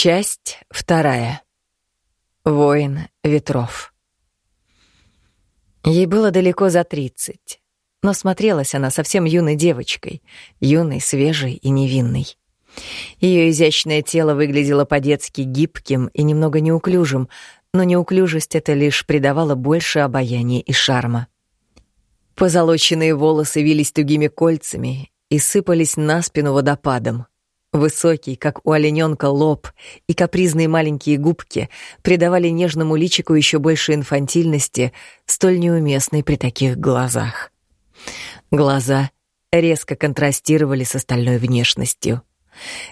Часть вторая. Воин ветров. Ей было далеко за тридцать, но смотрелась она совсем юной девочкой, юной, свежей и невинной. Ее изящное тело выглядело по-детски гибким и немного неуклюжим, но неуклюжесть это лишь придавала больше обаяния и шарма. Позолоченные волосы вились тугими кольцами и сыпались на спину водопадом — Высокий, как у олененка, лоб и капризные маленькие губки придавали нежному личику еще больше инфантильности, столь неуместной при таких глазах. Глаза резко контрастировали с остальной внешностью.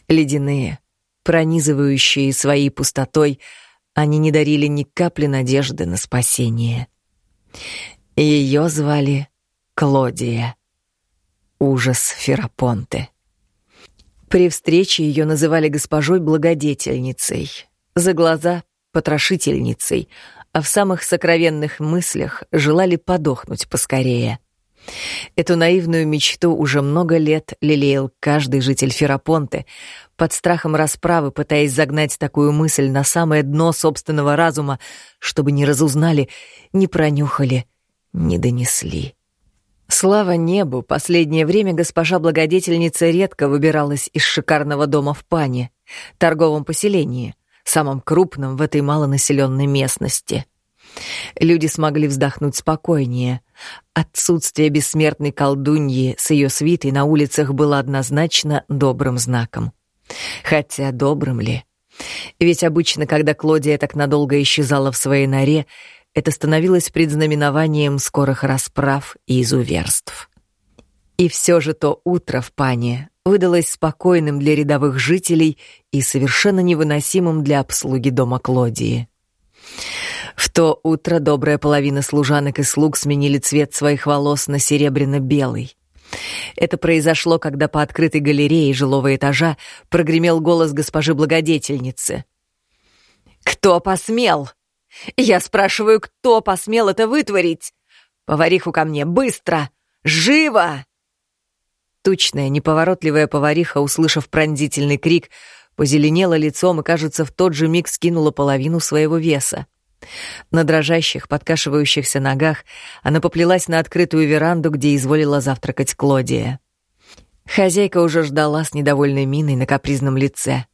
Ледяные, пронизывающие своей пустотой, они не дарили ни капли надежды на спасение. Ее звали Клодия. Ужас Ферапонте. При встрече ее называли госпожой благодетельницей, за глаза — потрошительницей, а в самых сокровенных мыслях желали подохнуть поскорее. Эту наивную мечту уже много лет лелеял каждый житель Ферапонте, под страхом расправы пытаясь загнать такую мысль на самое дно собственного разума, чтобы не разузнали, не пронюхали, не донесли. Слава небу, последнее время госпожа благодетельница редко выбиралась из шикарного дома в Пане, торговом поселении, самом крупном в этой малонаселенной местности. Люди смогли вздохнуть спокойнее. Отсутствие бессмертной колдуньи с ее свитой на улицах было однозначно добрым знаком. Хотя добрым ли? Ведь обычно, когда Клодия так надолго исчезала в своей норе, это становилось предзнаменованием скорых расправ и изуверств. И все же то утро в пане выдалось спокойным для рядовых жителей и совершенно невыносимым для обслуги дома Клодии. В то утро добрая половина служанок и слуг сменили цвет своих волос на серебряно-белый. Это произошло, когда по открытой галерее жилого этажа прогремел голос госпожи благодетельницы. «Кто посмел?» Я спрашиваю, кто посмел это вытворить? Повариху ко мне, быстро! Живо!» Тучная, неповоротливая повариха, услышав пронзительный крик, позеленела лицом и, кажется, в тот же миг скинула половину своего веса. На дрожащих, подкашивающихся ногах она поплелась на открытую веранду, где изволила завтракать Клодия. Хозяйка уже ждала с недовольной миной на капризном лице.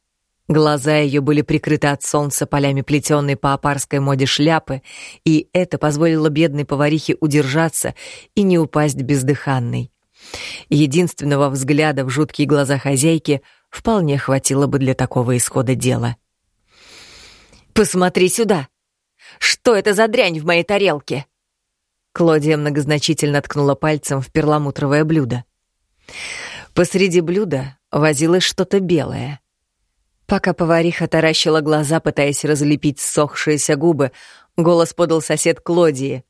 Глаза ее были прикрыты от солнца полями плетеной по опарской моде шляпы, и это позволило бедной поварихе удержаться и не упасть бездыханной. Единственного взгляда в жуткие глаза хозяйки вполне хватило бы для такого исхода дела. «Посмотри сюда! Что это за дрянь в моей тарелке?» Клодия многозначительно ткнула пальцем в перламутровое блюдо. Посреди блюда возилось что-то белое — Пока повариха таращила глаза, пытаясь разлепить ссохшиеся губы, голос подал сосед Клодии.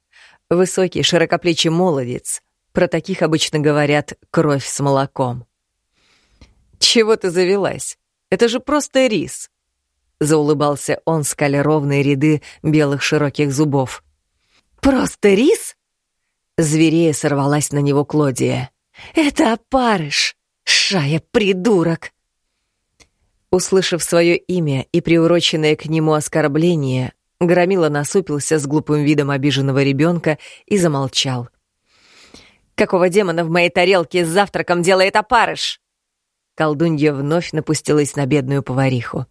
Высокий, широкоплечий молодец. Про таких обычно говорят «кровь с молоком». «Чего ты завелась? Это же просто рис!» Заулыбался он, скаля ровные ряды белых широких зубов. «Просто рис?» Зверея сорвалась на него Клодия. «Это опарыш! Шая, придурок!» Услышав свое имя и приуроченное к нему оскорбление, Громила насупился с глупым видом обиженного ребенка и замолчал. «Какого демона в моей тарелке с завтраком делает опарыш?» Колдунья вновь напустилась на бедную повариху.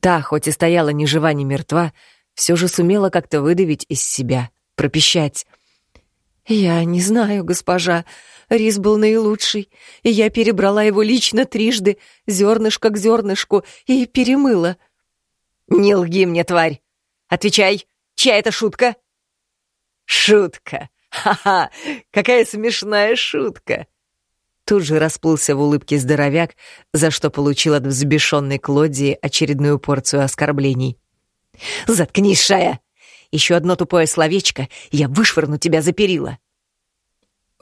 Та, хоть и стояла ни жива, ни мертва, все же сумела как-то выдавить из себя, пропищать. «Я не знаю, госпожа. Рис был наилучший, и я перебрала его лично трижды, зернышко к зернышку, и перемыла». «Не лги мне, тварь! Отвечай, чья это шутка?» «Шутка! Ха-ха! Какая смешная шутка!» Тут же расплылся в улыбке здоровяк, за что получил от взбешенной Клодии очередную порцию оскорблений. «Заткнись, Шая! Еще одно тупое словечко, я вышвырну тебя за перила!»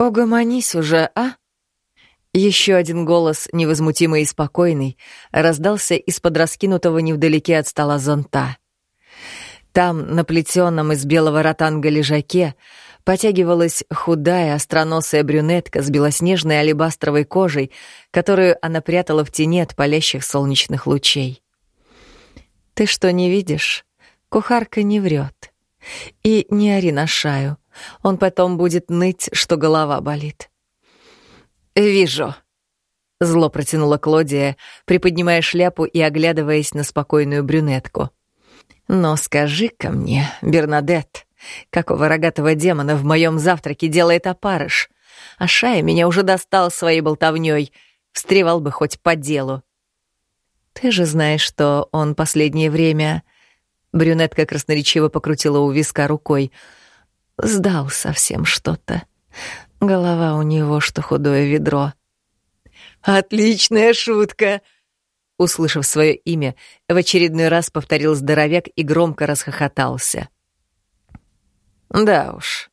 «Угомонись уже, а?» Еще один голос, невозмутимый и спокойный, раздался из-под раскинутого невдалеке от стола зонта. Там, на плетеном из белого ротанга лежаке, потягивалась худая, остроносая брюнетка с белоснежной алебастровой кожей, которую она прятала в тени от палящих солнечных лучей. Ты что, не видишь? Кухарка не врет. И не ори на шаю. Он потом будет ныть, что голова болит. «Вижу», — зло протянула Клодия, приподнимая шляпу и оглядываясь на спокойную брюнетку. «Но скажи-ка мне, Бернадет, какого рогатого демона в моем завтраке делает опарыш? А Шая меня уже достал своей болтовнёй, встревал бы хоть по делу». «Ты же знаешь, что он последнее время...» Брюнетка красноречиво покрутила у виска рукой. «Сдал совсем что-то. Голова у него, что худое ведро». «Отличная шутка!» Услышав свое имя, в очередной раз повторил здоровяк и громко расхохотался. «Да уж».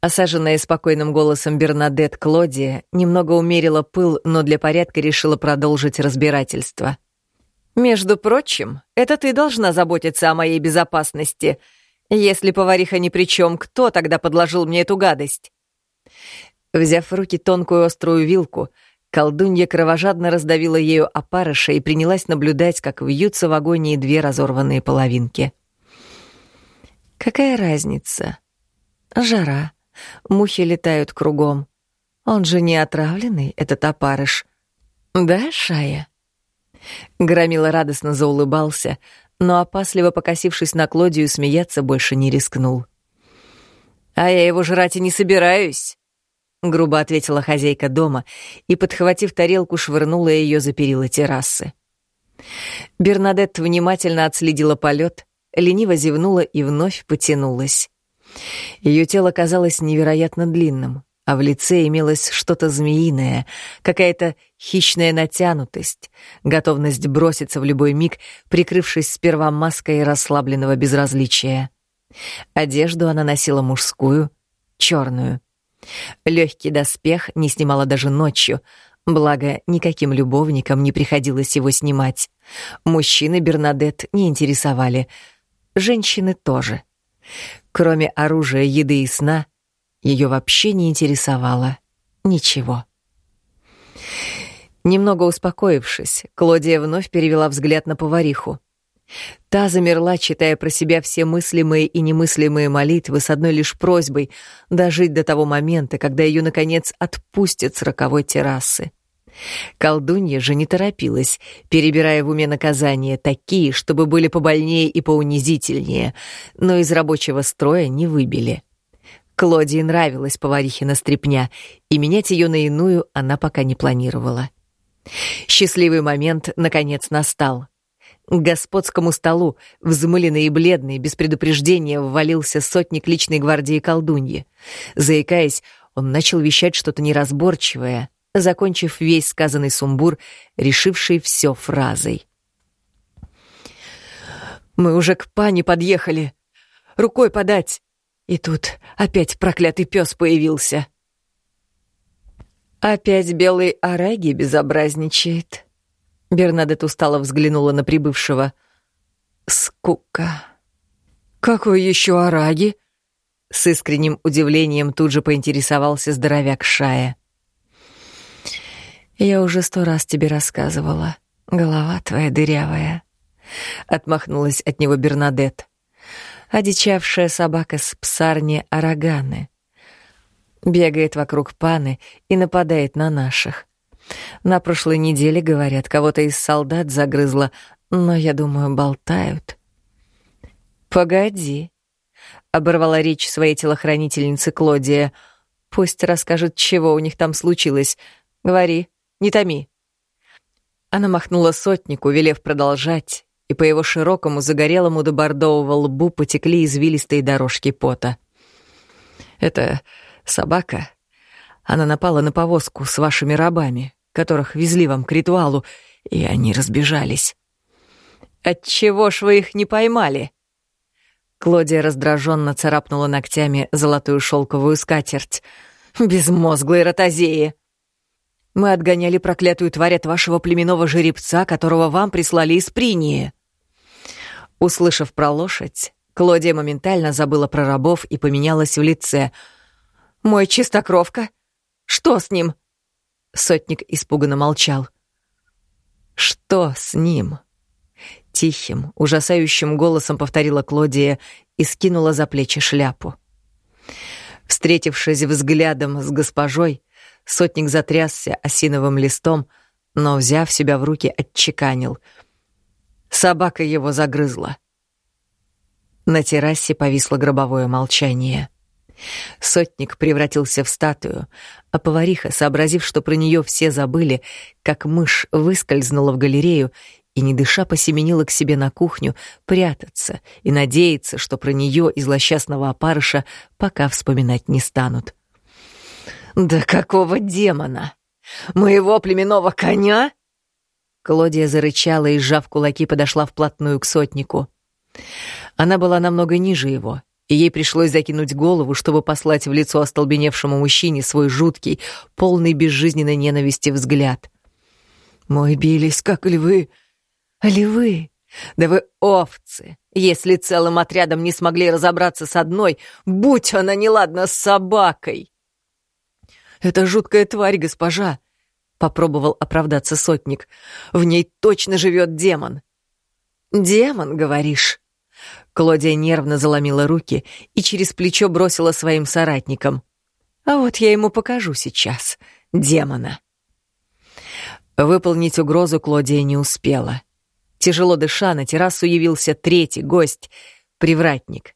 Осаженная спокойным голосом Бернадет Клодия немного умерила пыл, но для порядка решила продолжить разбирательство. «Между прочим, это ты должна заботиться о моей безопасности. Если повариха ни при чем, кто тогда подложил мне эту гадость?» Взяв в руки тонкую острую вилку, колдунья кровожадно раздавила ею опарыша и принялась наблюдать, как вьются в агонии две разорванные половинки. «Какая разница? Жара. Мухи летают кругом. Он же не отравленный, этот опарыш. Да, Шая?» Громила радостно заулыбался, но опасливо покосившись на Клодию, смеяться больше не рискнул. «А я его жрать и не собираюсь», — грубо ответила хозяйка дома и, подхватив тарелку, швырнула ее за перила террасы. Бернадетт внимательно отследила полет, лениво зевнула и вновь потянулась. Ее тело казалось невероятно длинным а в лице имелось что-то змеиное, какая-то хищная натянутость, готовность броситься в любой миг, прикрывшись сперва маской расслабленного безразличия. Одежду она носила мужскую, черную. Легкий доспех не снимала даже ночью, благо никаким любовникам не приходилось его снимать. Мужчины Бернадет не интересовали, женщины тоже. Кроме оружия, еды и сна — ее вообще не интересовало ничего. Немного успокоившись, Клодия вновь перевела взгляд на повариху. Та замерла, читая про себя все мыслимые и немыслимые молитвы с одной лишь просьбой дожить до того момента, когда ее, наконец, отпустят с роковой террасы. Колдунья же не торопилась, перебирая в уме наказания такие, чтобы были побольнее и поунизительнее, но из рабочего строя не выбили. Клодии нравилась поварихина стряпня, и менять ее на иную она пока не планировала. Счастливый момент, наконец, настал. К господскому столу, взмыленный и бледный, без предупреждения ввалился сотник личной гвардии колдуньи. Заикаясь, он начал вещать что-то неразборчивое, закончив весь сказанный сумбур, решивший все фразой. «Мы уже к пане подъехали. Рукой подать. И тут опять проклятый пес появился. «Опять белый Араги безобразничает». Бернадет устало взглянула на прибывшего. «Скука». «Какой еще Араги?» С искренним удивлением тут же поинтересовался здоровяк Шая. «Я уже сто раз тебе рассказывала. Голова твоя дырявая». Отмахнулась от него Бернадет одичавшая собака с псарни Араганы. Бегает вокруг паны и нападает на наших. На прошлой неделе, говорят, кого-то из солдат загрызла, но, я думаю, болтают. «Погоди», — оборвала речь своей телохранительницы Клодия. «Пусть расскажет, чего у них там случилось. Говори, не томи». Она махнула сотнику, велев продолжать, и по его широкому загорелому до бордового лбу потекли извилистые дорожки пота. «Это собака. Она напала на повозку с вашими рабами, которых везли вам к ритуалу, и они разбежались». «Отчего ж вы их не поймали?» Клодия раздраженно царапнула ногтями золотую шелковую скатерть. «Безмозглые ротозеи!» Мы отгоняли проклятую тварь от вашего племенного жеребца, которого вам прислали из Принии». Услышав про лошадь, Клодия моментально забыла про рабов и поменялась в лице. «Мой чистокровка? Что с ним?» Сотник испуганно молчал. «Что с ним?» Тихим, ужасающим голосом повторила Клодия и скинула за плечи шляпу. Встретившись взглядом с госпожой, сотник затрясся осиновым листом, но, взяв себя в руки, отчеканил. Собака его загрызла. На террасе повисло гробовое молчание. Сотник превратился в статую, а повариха, сообразив, что про нее все забыли, как мышь выскользнула в галерею и, не дыша, посеменила к себе на кухню прятаться и надеяться, что про нее и злосчастного опарыша пока вспоминать не станут. «Да какого демона? Моего племенного коня?» Клодия зарычала и, сжав кулаки, подошла вплотную к сотнику. Она была намного ниже его, и ей пришлось закинуть голову, чтобы послать в лицо остолбеневшему мужчине свой жуткий, полный безжизненной ненависти взгляд. «Мой бились, как львы!» «Львы? Да вы овцы! Если целым отрядом не смогли разобраться с одной, будь она неладна с собакой!» «Это жуткая тварь, госпожа!» — попробовал оправдаться сотник. «В ней точно живет демон!» «Демон, говоришь?» Клодия нервно заломила руки и через плечо бросила своим соратникам. «А вот я ему покажу сейчас, демона». Выполнить угрозу Клодия не успела. Тяжело дыша, на террасу явился третий гость — привратник.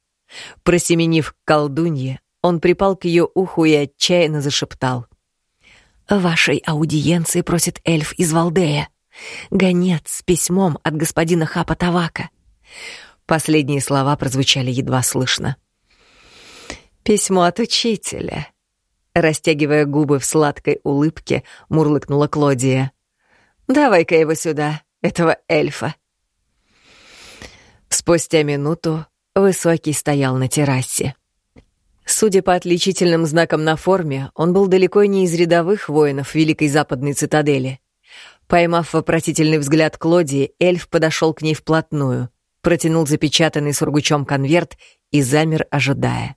Просеменив колдунье, он припал к ее уху и отчаянно зашептал. «Вашей аудиенции просит эльф из Валдея. Гонец с письмом от господина Хапа Тавака». Последние слова прозвучали едва слышно. «Письмо от учителя», — растягивая губы в сладкой улыбке, мурлыкнула Клодия. «Давай-ка его сюда, этого эльфа». Спустя минуту Высокий стоял на террасе. Судя по отличительным знакам на форме, он был далеко не из рядовых воинов Великой Западной цитадели. Поймав вопросительный взгляд Клодии, эльф подошел к ней вплотную — протянул запечатанный сургучом конверт и замер, ожидая.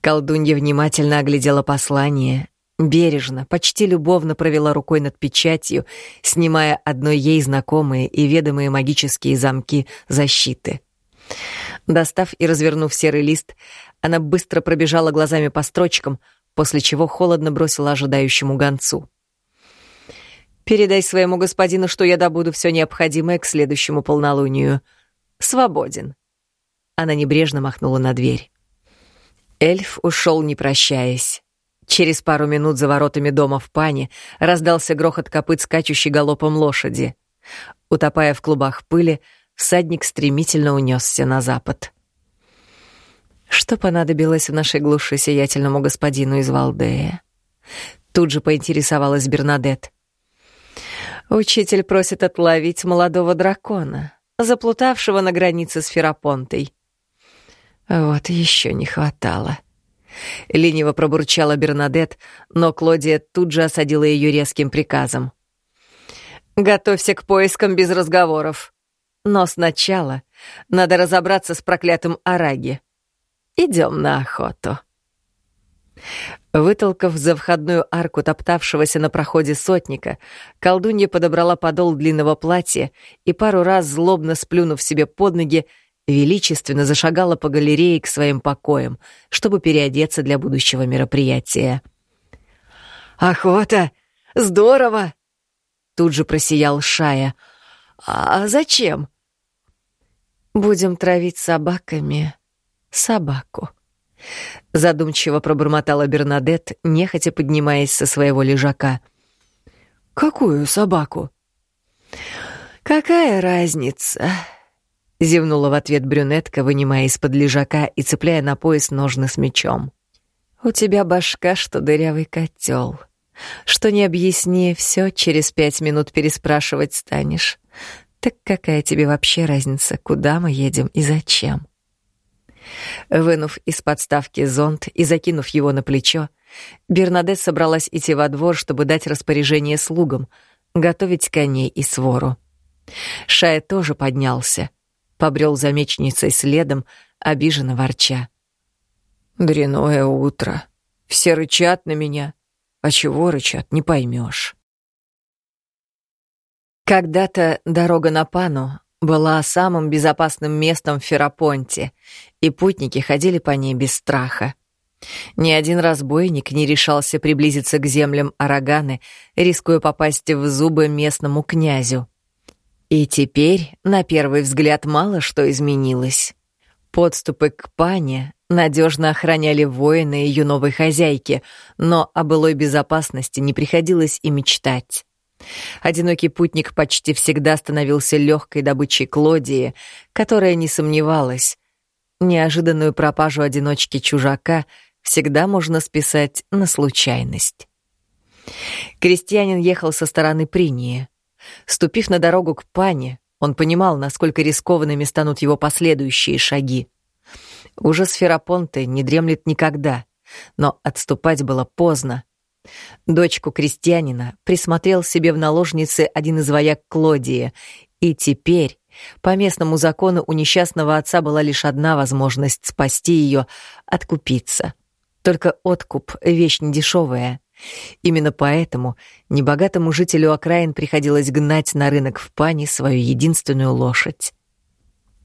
Колдунья внимательно оглядела послание, бережно, почти любовно провела рукой над печатью, снимая одной ей знакомые и ведомые магические замки защиты. Достав и развернув серый лист, она быстро пробежала глазами по строчкам, после чего холодно бросила ожидающему гонцу. Передай своему господину, что я добуду все необходимое к следующему полнолунию. Свободен. Она небрежно махнула на дверь. Эльф ушел, не прощаясь. Через пару минут за воротами дома в пане раздался грохот копыт скачущей галопом лошади. Утопая в клубах пыли, всадник стремительно унесся на запад. Что понадобилось в нашей глуши сиятельному господину из Валдея? Тут же поинтересовалась Бернадетт. Учитель просит отловить молодого дракона, заплутавшего на границе с Ферапонтой. Вот еще не хватало. Лениво пробурчала Бернадет, но Клодия тут же осадила ее резким приказом. «Готовься к поискам без разговоров. Но сначала надо разобраться с проклятым Араги. Идем на охоту». Вытолкав за входную арку топтавшегося на проходе сотника, колдунья подобрала подол длинного платья и пару раз, злобно сплюнув себе под ноги, величественно зашагала по галерее к своим покоям, чтобы переодеться для будущего мероприятия. «Охота! Здорово!» Тут же просиял Шая. «А зачем?» «Будем травить собаками собаку», Задумчиво пробормотала Бернадет, нехотя поднимаясь со своего лежака. «Какую собаку?» «Какая разница?» — зевнула в ответ брюнетка, вынимая из-под лежака и цепляя на пояс ножны с мечом. «У тебя башка, что дырявый котел. Что не объясни, все через пять минут переспрашивать станешь. Так какая тебе вообще разница, куда мы едем и зачем?» Вынув из подставки зонт и закинув его на плечо, Бернадет собралась идти во двор, чтобы дать распоряжение слугам, готовить коней и свору. Шая тоже поднялся, побрел за мечницей следом, обиженно ворча. «Дряное утро. Все рычат на меня. А чего рычат, не поймешь. Когда-то дорога на Пану была самым безопасным местом в Ферапонте, и путники ходили по ней без страха. Ни один разбойник не решался приблизиться к землям Араганы, рискуя попасть в зубы местному князю. И теперь, на первый взгляд, мало что изменилось. Подступы к пане надежно охраняли воины ее новой хозяйки, но о былой безопасности не приходилось и мечтать. Одинокий путник почти всегда становился легкой добычей Клодии, которая не сомневалась. Неожиданную пропажу одиночки-чужака всегда можно списать на случайность. Крестьянин ехал со стороны Принии. Ступив на дорогу к пане, он понимал, насколько рискованными станут его последующие шаги. Ужас Ферапонте не дремлет никогда, но отступать было поздно. Дочку крестьянина присмотрел себе в наложнице один из вояк Клодии, и теперь, по местному закону, у несчастного отца была лишь одна возможность спасти ее — откупиться. Только откуп — вещь недешевая. Именно поэтому небогатому жителю окраин приходилось гнать на рынок в пани свою единственную лошадь.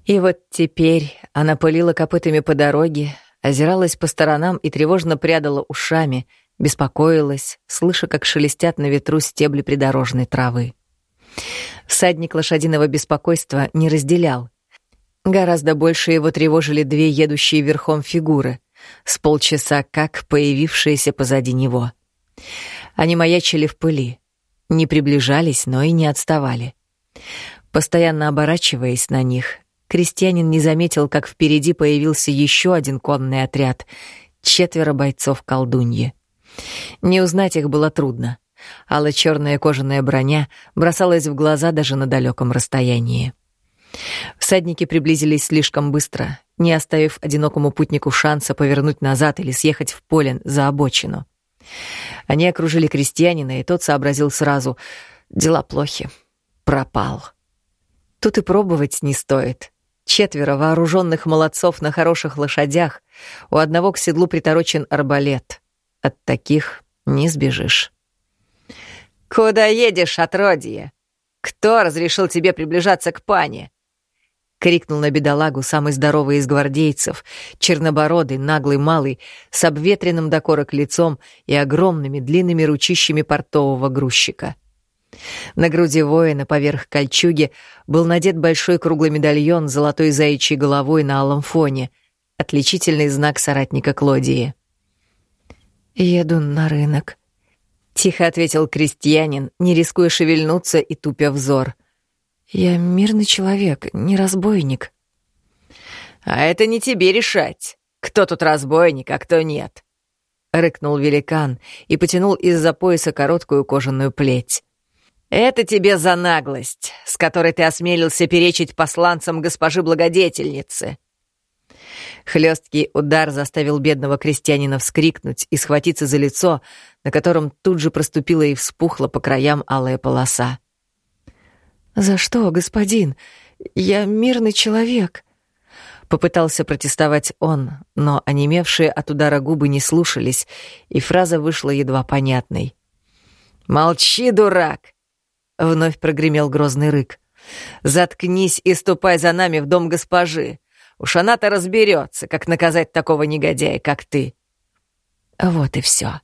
И вот теперь она пылила копытами по дороге, озиралась по сторонам и тревожно прядала ушами, беспокоилась, слыша, как шелестят на ветру стебли придорожной травы. Всадник лошадиного беспокойства не разделял. Гораздо больше его тревожили две едущие верхом фигуры, с полчаса как появившиеся позади него — они маячили в пыли, не приближались, но и не отставали. Постоянно оборачиваясь на них, крестьянин не заметил, как впереди появился еще один конный отряд — четверо бойцов колдуньи. Не узнать их было трудно. Алла черная кожаная броня бросалась в глаза даже на далеком расстоянии. Всадники приблизились слишком быстро, не оставив одинокому путнику шанса повернуть назад или съехать в поле за обочину. Они окружили крестьянина, и тот сообразил сразу. Дела плохи. Пропал. Тут и пробовать не стоит. Четверо вооруженных молодцов на хороших лошадях. У одного к седлу приторочен арбалет. От таких не сбежишь. «Куда едешь, отродье? Кто разрешил тебе приближаться к пане?» крикнул на бедолагу самый здоровый из гвардейцев, чернобородый, наглый малый, с обветренным до корок лицом и огромными длинными ручищами портового грузчика. На груди воина поверх кольчуги был надет большой круглый медальон с золотой заячьей головой на алом фоне, отличительный знак соратника Клодии. «Еду на рынок», — тихо ответил крестьянин, не рискуя шевельнуться и тупя взор — я мирный человек, не разбойник. А это не тебе решать, кто тут разбойник, а кто нет. Рыкнул великан и потянул из-за пояса короткую кожаную плеть. Это тебе за наглость, с которой ты осмелился перечить посланцам госпожи благодетельницы. Хлесткий удар заставил бедного крестьянина вскрикнуть и схватиться за лицо, на котором тут же проступила и вспухла по краям алая полоса. «За что, господин? Я мирный человек». Попытался протестовать он, но онемевшие от удара губы не слушались, и фраза вышла едва понятной. «Молчи, дурак!» — вновь прогремел грозный рык. «Заткнись и ступай за нами в дом госпожи. Уж она-то разберется, как наказать такого негодяя, как ты». Вот и все.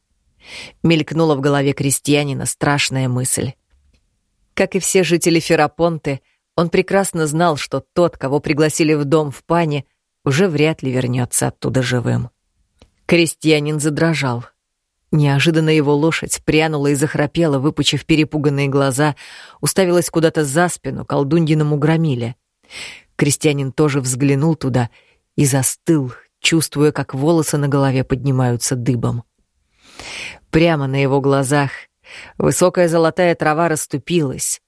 Мелькнула в голове крестьянина страшная мысль. Как и все жители Ферапонты, он прекрасно знал, что тот, кого пригласили в дом в пане, уже вряд ли вернется оттуда живым. Крестьянин задрожал. Неожиданно его лошадь прянула и захрапела, выпучив перепуганные глаза, уставилась куда-то за спину колдуньиному громиле. Крестьянин тоже взглянул туда и застыл, чувствуя, как волосы на голове поднимаются дыбом. Прямо на его глазах Высокая золотая трава расступилась,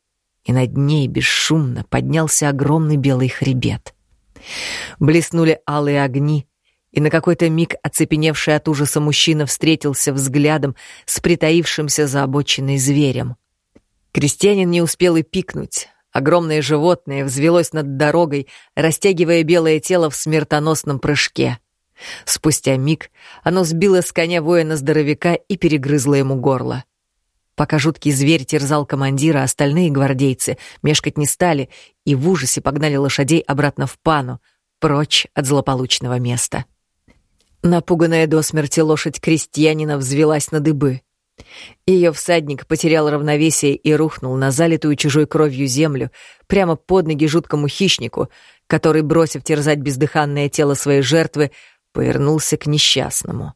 и над ней бесшумно поднялся огромный белый хребет. Блеснули алые огни, и на какой-то миг оцепеневший от ужаса мужчина встретился взглядом с притаившимся за обочиной зверем. Крестьянин не успел и пикнуть. Огромное животное взвелось над дорогой, растягивая белое тело в смертоносном прыжке. Спустя миг оно сбило с коня воина-здоровяка и перегрызло ему горло. Пока жуткий зверь терзал командира, остальные гвардейцы мешкать не стали и в ужасе погнали лошадей обратно в пану, прочь от злополучного места. Напуганная до смерти лошадь крестьянина взвелась на дыбы. Ее всадник потерял равновесие и рухнул на залитую чужой кровью землю прямо под ноги жуткому хищнику, который, бросив терзать бездыханное тело своей жертвы, повернулся к несчастному.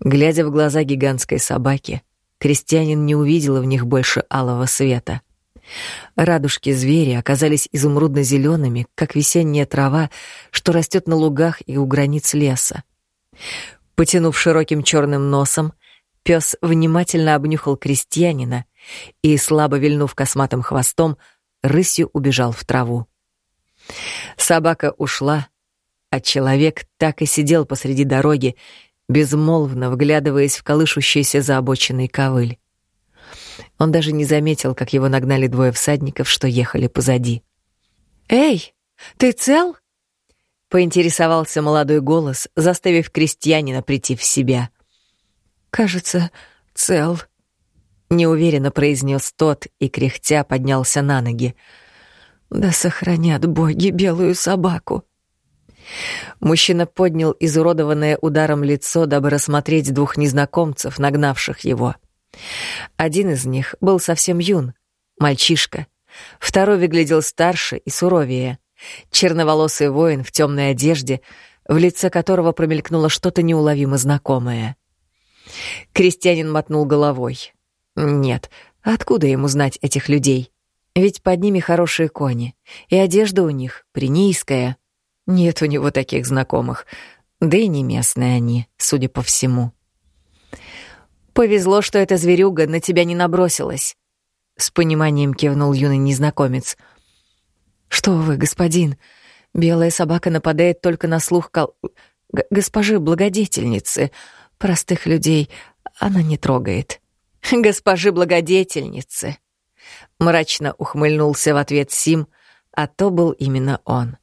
Глядя в глаза гигантской собаки, крестьянин не увидел в них больше алого света. Радужки зверя оказались изумрудно-зелеными, как весенняя трава, что растет на лугах и у границ леса. Потянув широким черным носом, пес внимательно обнюхал крестьянина и, слабо вильнув косматым хвостом, рысью убежал в траву. Собака ушла, а человек так и сидел посреди дороги, безмолвно вглядываясь в колышущийся за обочиной ковыль. Он даже не заметил, как его нагнали двое всадников, что ехали позади. «Эй, ты цел?» — поинтересовался молодой голос, заставив крестьянина прийти в себя. «Кажется, цел», — неуверенно произнес тот и, кряхтя, поднялся на ноги. «Да сохранят боги белую собаку!» Мужчина поднял изуродованное ударом лицо, дабы рассмотреть двух незнакомцев, нагнавших его. Один из них был совсем юн, мальчишка. Второй выглядел старше и суровее. Черноволосый воин в темной одежде, в лице которого промелькнуло что-то неуловимо знакомое. Крестьянин мотнул головой. Нет, откуда ему знать этих людей? Ведь под ними хорошие кони, и одежда у них принийская — нет у него таких знакомых, да и не местные они, судя по всему. «Повезло, что эта зверюга на тебя не набросилась», — с пониманием кивнул юный незнакомец. «Что вы, господин, белая собака нападает только на слух кол... Г госпожи благодетельницы. Простых людей она не трогает». «Госпожи благодетельницы», — мрачно ухмыльнулся в ответ Сим, а то был именно он.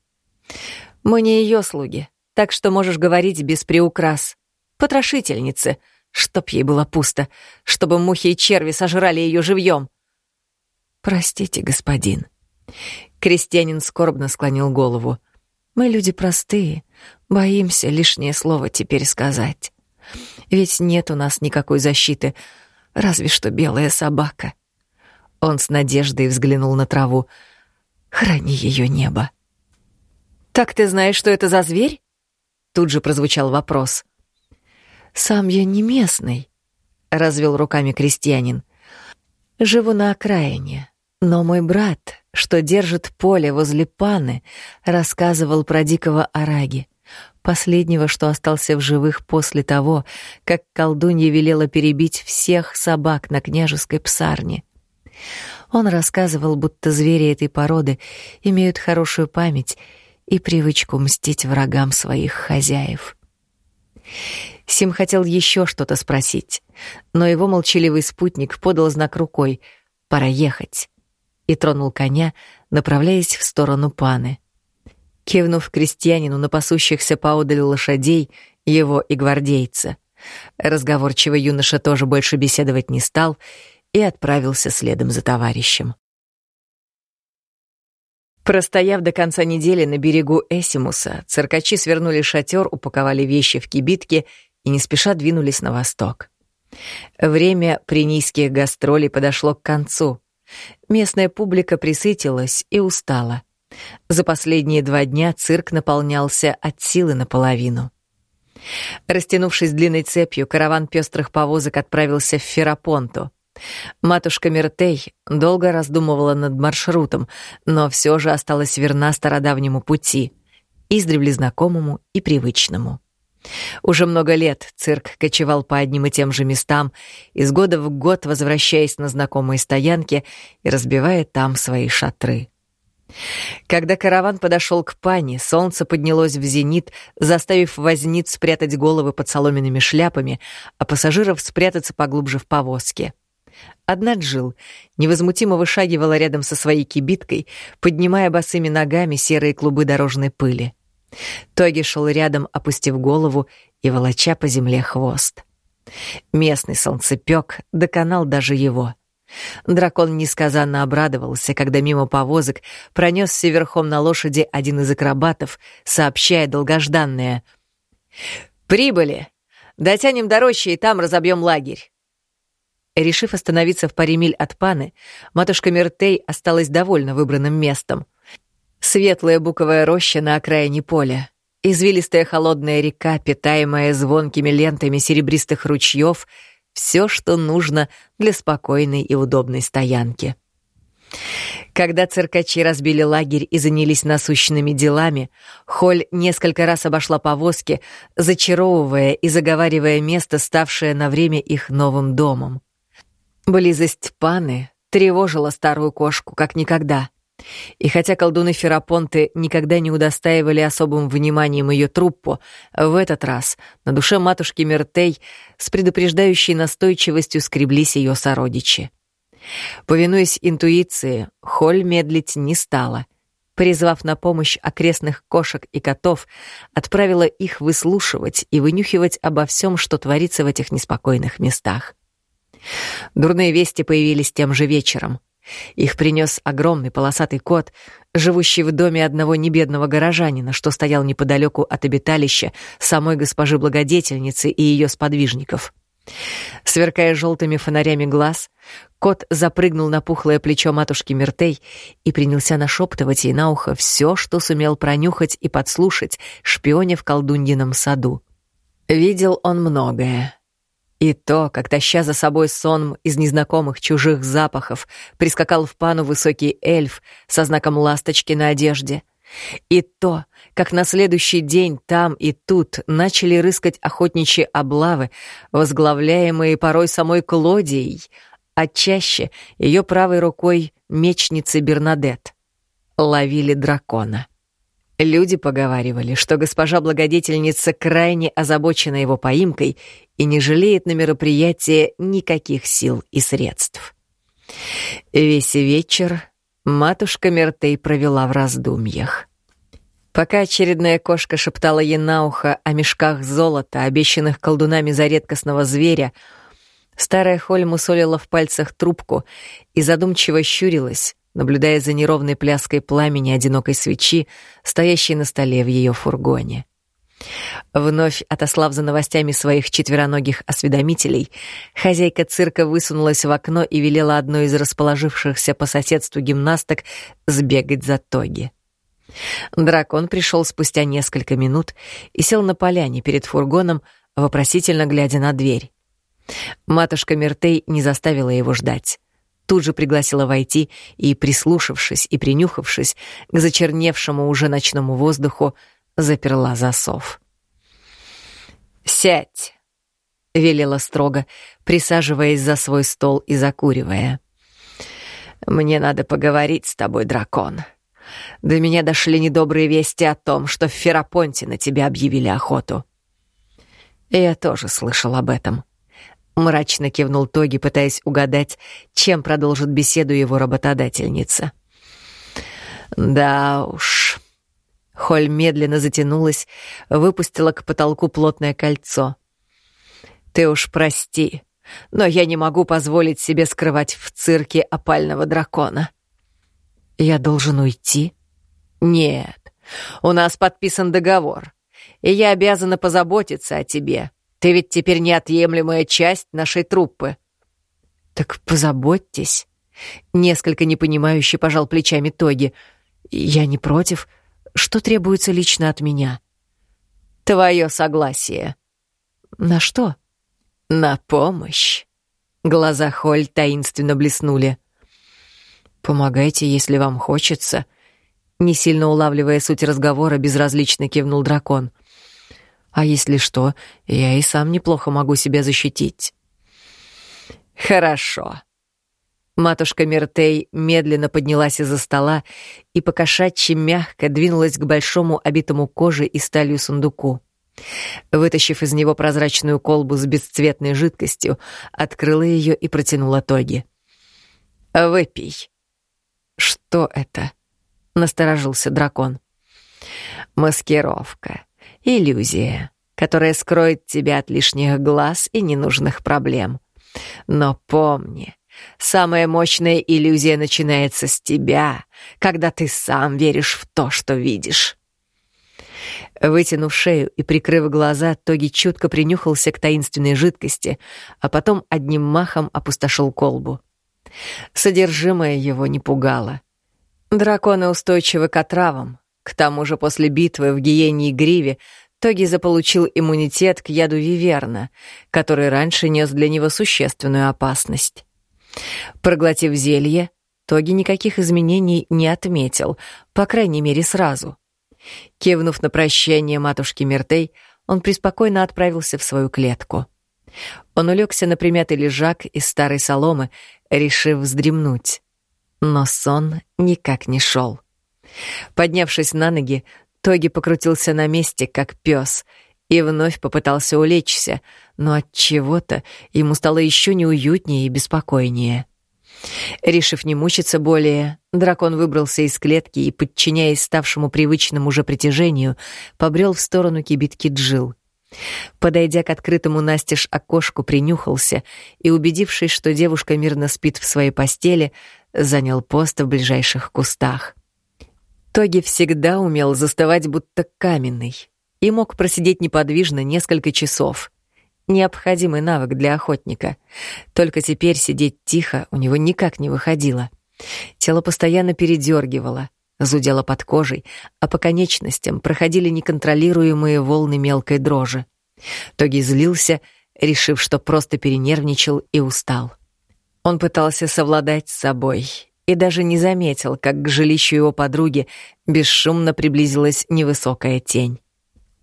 Мы не ее слуги, так что можешь говорить без приукрас. Потрошительницы, чтоб ей было пусто, чтобы мухи и черви сожрали ее живьем. Простите, господин. Крестьянин скорбно склонил голову. Мы люди простые, боимся лишнее слово теперь сказать. Ведь нет у нас никакой защиты, разве что белая собака. Он с надеждой взглянул на траву. Храни ее небо. «Так ты знаешь, что это за зверь?» Тут же прозвучал вопрос. «Сам я не местный», — развел руками крестьянин. «Живу на окраине, но мой брат, что держит поле возле Паны, рассказывал про дикого Араги, последнего, что остался в живых после того, как колдунья велела перебить всех собак на княжеской псарне. Он рассказывал, будто звери этой породы имеют хорошую память — и привычку мстить врагам своих хозяев. Сим хотел еще что-то спросить, но его молчаливый спутник подал знак рукой «Пора ехать» и тронул коня, направляясь в сторону паны. Кивнув крестьянину на пасущихся поодаль лошадей, его и гвардейца, разговорчивый юноша тоже больше беседовать не стал и отправился следом за товарищем. Простояв до конца недели на берегу Эсимуса, циркачи свернули шатер, упаковали вещи в кибитки и не спеша двинулись на восток. Время принийских гастролей подошло к концу. Местная публика присытилась и устала. За последние два дня цирк наполнялся от силы наполовину. Растянувшись длинной цепью, караван пестрых повозок отправился в Ферапонту. Матушка Миртей долго раздумывала над маршрутом, но все же осталась верна стародавнему пути, издревле знакомому и привычному. Уже много лет цирк кочевал по одним и тем же местам, из года в год возвращаясь на знакомые стоянки и разбивая там свои шатры. Когда караван подошел к пане, солнце поднялось в зенит, заставив возниц спрятать головы под соломенными шляпами, а пассажиров спрятаться поглубже в повозке. Одна Джил невозмутимо вышагивала рядом со своей кибиткой, поднимая босыми ногами серые клубы дорожной пыли. Тоги шел рядом, опустив голову и волоча по земле хвост. Местный солнцепёк доконал даже его. Дракон несказанно обрадовался, когда мимо повозок пронесся верхом на лошади один из акробатов, сообщая долгожданное. «Прибыли! Дотянем до рощи и там разобьем лагерь!» Решив остановиться в паре миль от Паны, матушка Мертей осталась довольна выбранным местом. Светлая буковая роща на окраине поля, извилистая холодная река, питаемая звонкими лентами серебристых ручьев — все, что нужно для спокойной и удобной стоянки. Когда циркачи разбили лагерь и занялись насущными делами, Холь несколько раз обошла повозки, зачаровывая и заговаривая место, ставшее на время их новым домом. Близость паны тревожила старую кошку как никогда. И хотя колдуны Ферапонты никогда не удостаивали особым вниманием ее труппу, в этот раз на душе матушки Мертей с предупреждающей настойчивостью скреблись ее сородичи. Повинуясь интуиции, Холь медлить не стала. Призвав на помощь окрестных кошек и котов, отправила их выслушивать и вынюхивать обо всем, что творится в этих неспокойных местах. Дурные вести появились тем же вечером. Их принес огромный полосатый кот, живущий в доме одного небедного горожанина, что стоял неподалеку от обиталища самой госпожи благодетельницы и ее сподвижников. Сверкая желтыми фонарями глаз, кот запрыгнул на пухлое плечо матушки Мертей и принялся нашептывать ей на ухо все, что сумел пронюхать и подслушать шпионе в колдуньином саду. Видел он многое. И то, как, таща за собой сон из незнакомых чужих запахов, прискакал в пану высокий эльф со знаком ласточки на одежде. И то, как на следующий день там и тут начали рыскать охотничьи облавы, возглавляемые порой самой Клодией, а чаще ее правой рукой мечницы Бернадет. Ловили дракона. Люди поговаривали, что госпожа благодетельница крайне озабочена его поимкой и не жалеет на мероприятие никаких сил и средств. Весь вечер матушка Мертей провела в раздумьях. Пока очередная кошка шептала ей на ухо о мешках золота, обещанных колдунами за редкостного зверя, старая Холь мусолила в пальцах трубку и задумчиво щурилась, наблюдая за неровной пляской пламени одинокой свечи, стоящей на столе в ее фургоне. Вновь отослав за новостями своих четвероногих осведомителей, хозяйка цирка высунулась в окно и велела одной из расположившихся по соседству гимнасток сбегать за Тоги. Дракон пришел спустя несколько минут и сел на поляне перед фургоном, вопросительно глядя на дверь. Матушка Мертей не заставила его ждать тут же пригласила войти и, прислушавшись и принюхавшись к зачерневшему уже ночному воздуху, заперла засов. «Сядь!» — велела строго, присаживаясь за свой стол и закуривая. «Мне надо поговорить с тобой, дракон. До меня дошли недобрые вести о том, что в Ферапонте на тебя объявили охоту». Я тоже слышал об этом. Мрачно кивнул Тоги, пытаясь угадать, чем продолжит беседу его работодательница. «Да уж». Холь медленно затянулась, выпустила к потолку плотное кольцо. «Ты уж прости, но я не могу позволить себе скрывать в цирке опального дракона». «Я должен уйти?» «Нет, у нас подписан договор, и я обязана позаботиться о тебе, ты ведь теперь неотъемлемая часть нашей труппы». «Так позаботьтесь». Несколько непонимающе пожал плечами Тоги. «Я не против. Что требуется лично от меня?» «Твое согласие». «На что?» «На помощь». Глаза Холь таинственно блеснули. «Помогайте, если вам хочется». Не сильно улавливая суть разговора, безразлично кивнул дракон. А если что, я и сам неплохо могу себя защитить. Хорошо. Матушка Мертей медленно поднялась из-за стола и покошачьи мягко двинулась к большому обитому кожей и сталью сундуку. Вытащив из него прозрачную колбу с бесцветной жидкостью, открыла ее и протянула Тоги. «Выпей». «Что это?» — насторожился дракон. «Маскировка. Иллюзия. которая скроет тебя от лишних глаз и ненужных проблем. Но помни, самая мощная иллюзия начинается с тебя, когда ты сам веришь в то, что видишь. Вытянув шею и прикрыв глаза, Тоги чутко принюхался к таинственной жидкости, а потом одним махом опустошил колбу. Содержимое его не пугало. Драконы устойчивы к отравам. К тому же после битвы в Гиене и Гриве Тоги заполучил иммунитет к яду Виверна, который раньше нес для него существенную опасность. Проглотив зелье, Тоги никаких изменений не отметил, по крайней мере, сразу. Кивнув на прощание матушке Мертей, он преспокойно отправился в свою клетку. Он улегся на примятый лежак из старой соломы, решив вздремнуть. Но сон никак не шел. Поднявшись на ноги, Тоги покрутился на месте, как пес, и вновь попытался улечься, но от чего-то ему стало еще неуютнее и беспокойнее. Решив не мучиться более, дракон выбрался из клетки и, подчиняясь ставшему привычному уже притяжению, побрел в сторону кибитки Джил. Подойдя к открытому настежь окошку, принюхался и, убедившись, что девушка мирно спит в своей постели, занял пост в ближайших кустах. Тоги всегда умел заставать будто каменный и мог просидеть неподвижно несколько часов. Необходимый навык для охотника. Только теперь сидеть тихо у него никак не выходило. Тело постоянно передергивало, зудело под кожей, а по конечностям проходили неконтролируемые волны мелкой дрожи. Тоги злился, решив, что просто перенервничал и устал. Он пытался совладать с собой и даже не заметил, как к жилищу его подруги бесшумно приблизилась невысокая тень.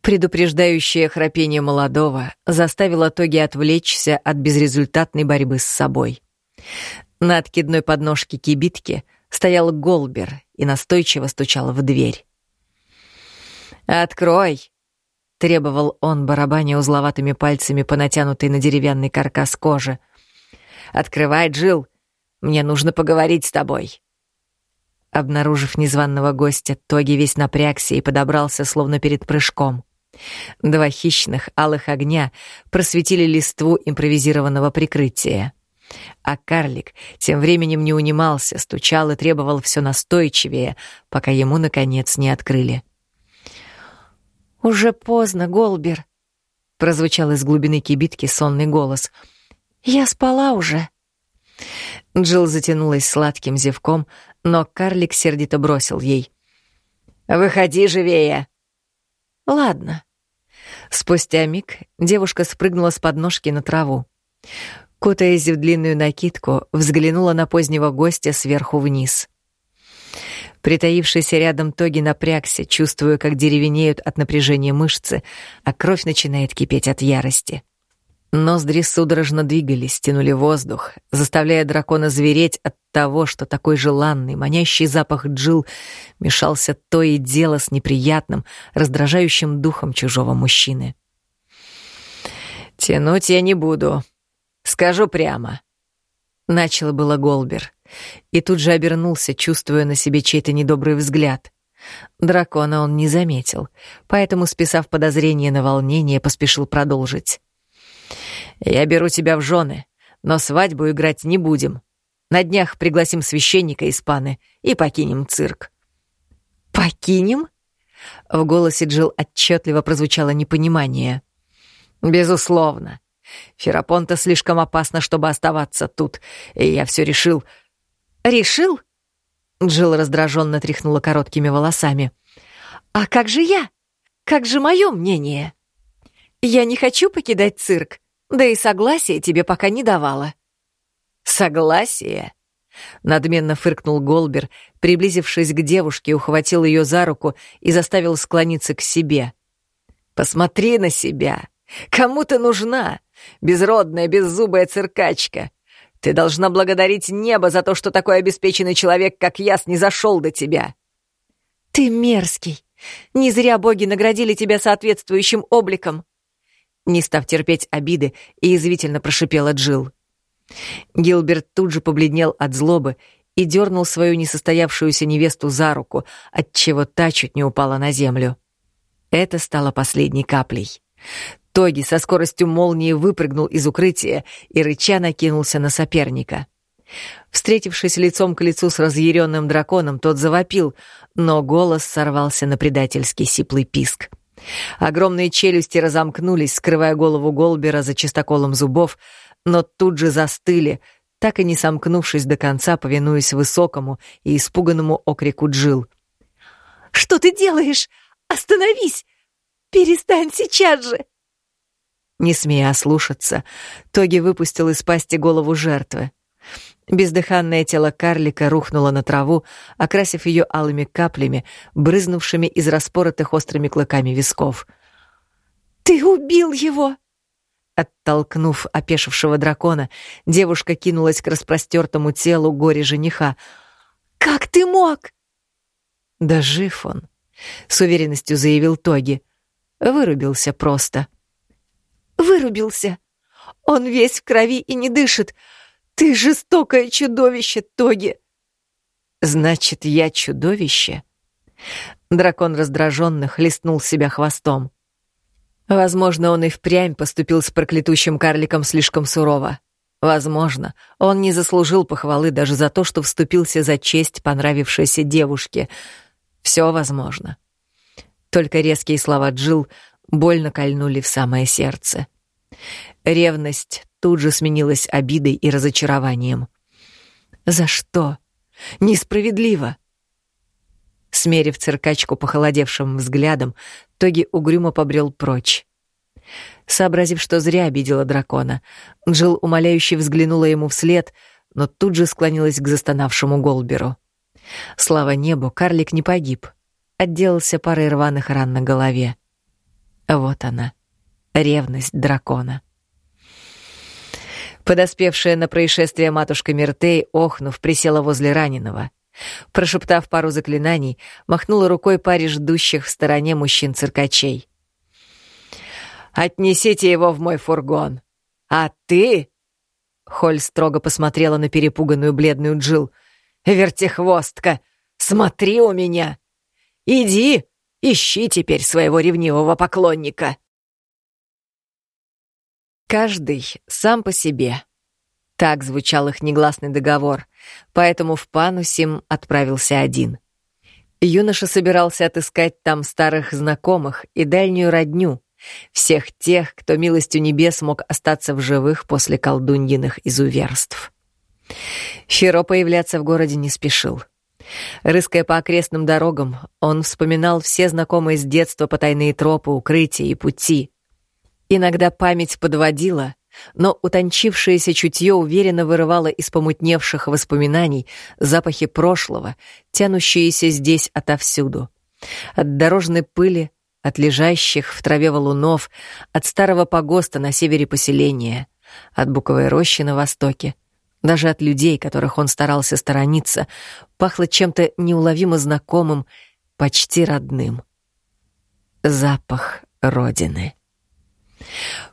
Предупреждающее храпение молодого заставило Тоги отвлечься от безрезультатной борьбы с собой. На откидной подножке кибитки стоял Голбер и настойчиво стучал в дверь. «Открой!» — требовал он, барабаня узловатыми пальцами по натянутой на деревянный каркас кожи. «Открывай, Джил! Мне нужно поговорить с тобой!» Обнаружив незваного гостя, Тоги весь напрягся и подобрался, словно перед прыжком. Два хищных алых огня просветили листву импровизированного прикрытия. А карлик тем временем не унимался, стучал и требовал все настойчивее, пока ему, наконец, не открыли. «Уже поздно, Голбер», — прозвучал из глубины кибитки сонный голос. «Я спала уже». Джилл затянулась сладким зевком, но карлик сердито бросил ей. «Выходи живее!» «Ладно». Спустя миг девушка спрыгнула с подножки на траву. Кутаясь в длинную накидку, взглянула на позднего гостя сверху вниз. Притаившийся рядом Тоги напрягся, чувствуя, как деревенеют от напряжения мышцы, а кровь начинает кипеть от ярости. Ноздри судорожно двигались, тянули воздух, заставляя дракона звереть от того, что такой желанный, манящий запах джил мешался то и дело с неприятным, раздражающим духом чужого мужчины. «Тянуть я не буду. Скажу прямо». Начало было Голбер, и тут же обернулся, чувствуя на себе чей-то недобрый взгляд. Дракона он не заметил, поэтому, списав подозрение на волнение, поспешил продолжить. «Я беру тебя в жены, но свадьбу играть не будем. На днях пригласим священника из Паны и покинем цирк». «Покинем?» В голосе Джилл отчетливо прозвучало непонимание. «Безусловно. Ферапонта слишком опасно, чтобы оставаться тут, и я все решил...» «Решил?» Джилл раздраженно тряхнула короткими волосами. «А как же я? Как же мое мнение? Я не хочу покидать цирк. Да и согласия тебе пока не давала». «Согласие?» Надменно фыркнул Голбер, приблизившись к девушке, ухватил ее за руку и заставил склониться к себе. «Посмотри на себя! Кому ты нужна? Безродная, беззубая циркачка! Ты должна благодарить небо за то, что такой обеспеченный человек, как я, снизошел до тебя!» «Ты мерзкий! Не зря боги наградили тебя соответствующим обликом!» Не став терпеть обиды, и извительно прошипела Джил. Гилберт тут же побледнел от злобы и дернул свою несостоявшуюся невесту за руку, отчего та чуть не упала на землю. Это стало последней каплей. Тоги со скоростью молнии выпрыгнул из укрытия и рыча накинулся на соперника. Встретившись лицом к лицу с разъяренным драконом, тот завопил, но голос сорвался на предательский сиплый писк. Огромные челюсти разомкнулись, скрывая голову Голбера за чистоколом зубов, но тут же застыли, так и не сомкнувшись до конца, повинуясь высокому и испуганному окрику Джил. «Что ты делаешь? Остановись! Перестань сейчас же!» Не смея ослушаться, Тоги выпустил из пасти голову жертвы. Бездыханное тело карлика рухнуло на траву, окрасив ее алыми каплями, брызнувшими из распоротых острыми клыками висков. «Ты убил его!» Оттолкнув опешившего дракона, девушка кинулась к распростертому телу горе жениха. «Как ты мог?» «Да жив он», — с уверенностью заявил Тоги. Вырубился просто. «Вырубился? Он весь в крови и не дышит. Ты жестокое чудовище, Тоги!» «Значит, я чудовище?» Дракон раздраженно хлестнул себя хвостом. Возможно, он и впрямь поступил с проклятущим карликом слишком сурово. Возможно, он не заслужил похвалы даже за то, что вступился за честь понравившейся девушке. Все возможно. Только резкие слова Джил больно кольнули в самое сердце. Ревность тут же сменилась обидой и разочарованием. «За что? Несправедливо!» Смерив циркачку похолодевшим взглядом, Тоги угрюмо побрел прочь. Сообразив, что зря обидела дракона, Джилл умоляюще взглянула ему вслед, но тут же склонилась к застонавшему Голберу. Слава небу, карлик не погиб. Отделался парой рваных ран на голове. Вот она, ревность дракона. Подоспевшая на происшествие матушка Миртей, охнув, присела возле раненого — Прошептав пару заклинаний, махнула рукой паре ждущих в стороне мужчин-циркачей. «Отнесите его в мой фургон. А ты...» Холь строго посмотрела на перепуганную бледную Джил. «Вертихвостка, смотри у меня! Иди, ищи теперь своего ревнивого поклонника!» Каждый сам по себе. Так звучал их негласный договор, поэтому в Панусим отправился один. Юноша собирался отыскать там старых знакомых и дальнюю родню, всех тех, кто милостью небес мог остаться в живых после колдуньиных изуверств. Феро появляться в городе не спешил. Рыская по окрестным дорогам, он вспоминал все знакомые с детства потайные тропы, укрытия и пути. Иногда память подводила, но утончившееся чутье уверенно вырывало из помутневших воспоминаний запахи прошлого, тянущиеся здесь отовсюду. От дорожной пыли, от лежащих в траве валунов, от старого погоста на севере поселения, от буковой рощи на востоке, даже от людей, которых он старался сторониться, пахло чем-то неуловимо знакомым, почти родным. Запах Родины.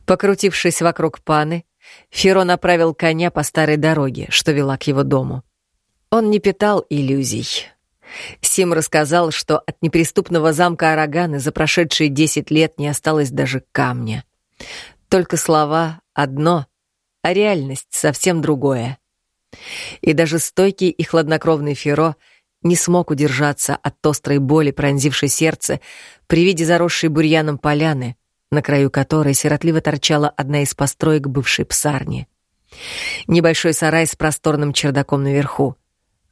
Покрутившись вокруг паны, Феро направил коня по старой дороге, что вела к его дому. Он не питал иллюзий. Сим рассказал, что от неприступного замка Араганы за прошедшие десять лет не осталось даже камня. Только слова — одно, а реальность — совсем другое. И даже стойкий и хладнокровный Феро не смог удержаться от острой боли, пронзившей сердце, при виде заросшей бурьяном поляны, на краю которой сиротливо торчала одна из построек бывшей псарни. Небольшой сарай с просторным чердаком наверху.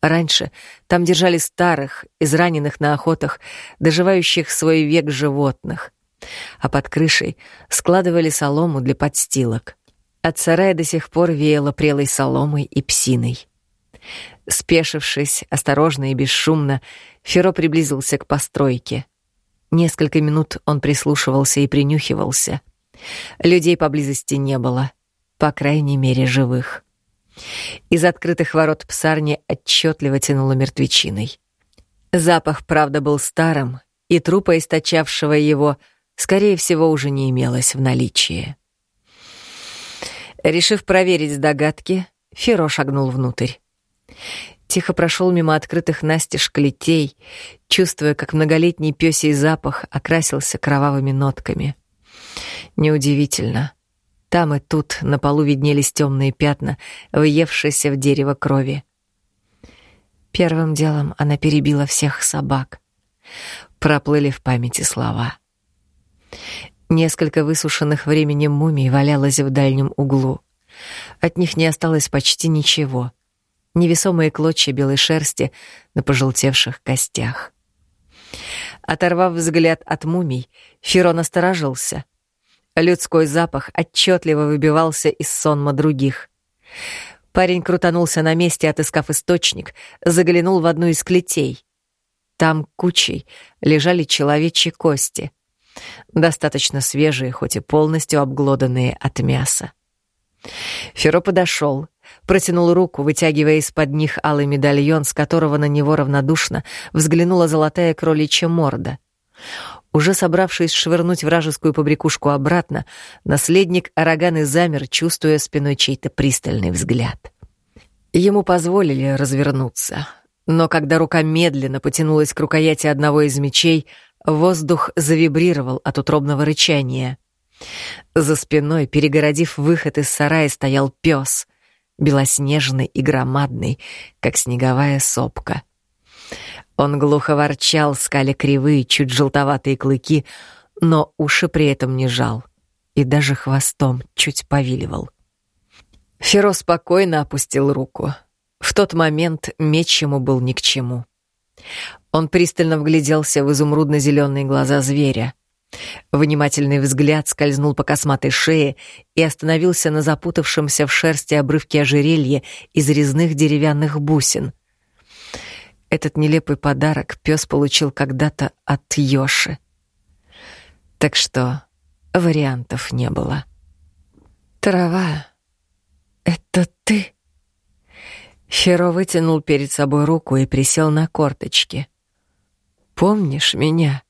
Раньше там держали старых, израненных на охотах, доживающих свой век животных. А под крышей складывали солому для подстилок. От сарая до сих пор веяло прелой соломой и псиной. Спешившись, осторожно и бесшумно, Феро приблизился к постройке — Несколько минут он прислушивался и принюхивался. Людей поблизости не было, по крайней мере, живых. Из открытых ворот псарни отчетливо тянуло мертвечиной. Запах, правда, был старым, и трупа, источавшего его, скорее всего, уже не имелось в наличии. Решив проверить догадки, Феро шагнул внутрь. Тихо прошел мимо открытых настежь клетей, чувствуя, как многолетний пёсий запах окрасился кровавыми нотками. Неудивительно. Там и тут на полу виднелись темные пятна, въевшиеся в дерево крови. Первым делом она перебила всех собак. Проплыли в памяти слова. Несколько высушенных временем мумий валялось в дальнем углу. От них не осталось почти ничего. Невесомые клочья белой шерсти на пожелтевших костях. Оторвав взгляд от мумий, Фирон осторожился. Людской запах отчетливо выбивался из сонма других. Парень крутанулся на месте, отыскав источник, заглянул в одну из клетей. Там кучей лежали человечьи кости. Достаточно свежие, хоть и полностью обглоданные от мяса. Феро подошел, протянул руку, вытягивая из-под них алый медальон, с которого на него равнодушно взглянула золотая кроличья морда. Уже собравшись швырнуть вражескую побрякушку обратно, наследник Араганы замер, чувствуя спиной чей-то пристальный взгляд. Ему позволили развернуться, но когда рука медленно потянулась к рукояти одного из мечей, воздух завибрировал от утробного рычания. За спиной, перегородив выход из сарая, стоял пес, белоснежный и громадный, как снеговая сопка. Он глухо ворчал, скали кривые, чуть желтоватые клыки, но уши при этом не жал и даже хвостом чуть повиливал. Феро спокойно опустил руку. В тот момент меч ему был ни к чему. Он пристально вгляделся в изумрудно-зеленые глаза зверя. Внимательный взгляд скользнул по косматой шее и остановился на запутавшемся в шерсти обрывке ожерелья из резных деревянных бусин. Этот нелепый подарок пес получил когда-то от Йоши. Так что вариантов не было. «Трава, это ты?» Херо вытянул перед собой руку и присел на корточки. «Помнишь меня?»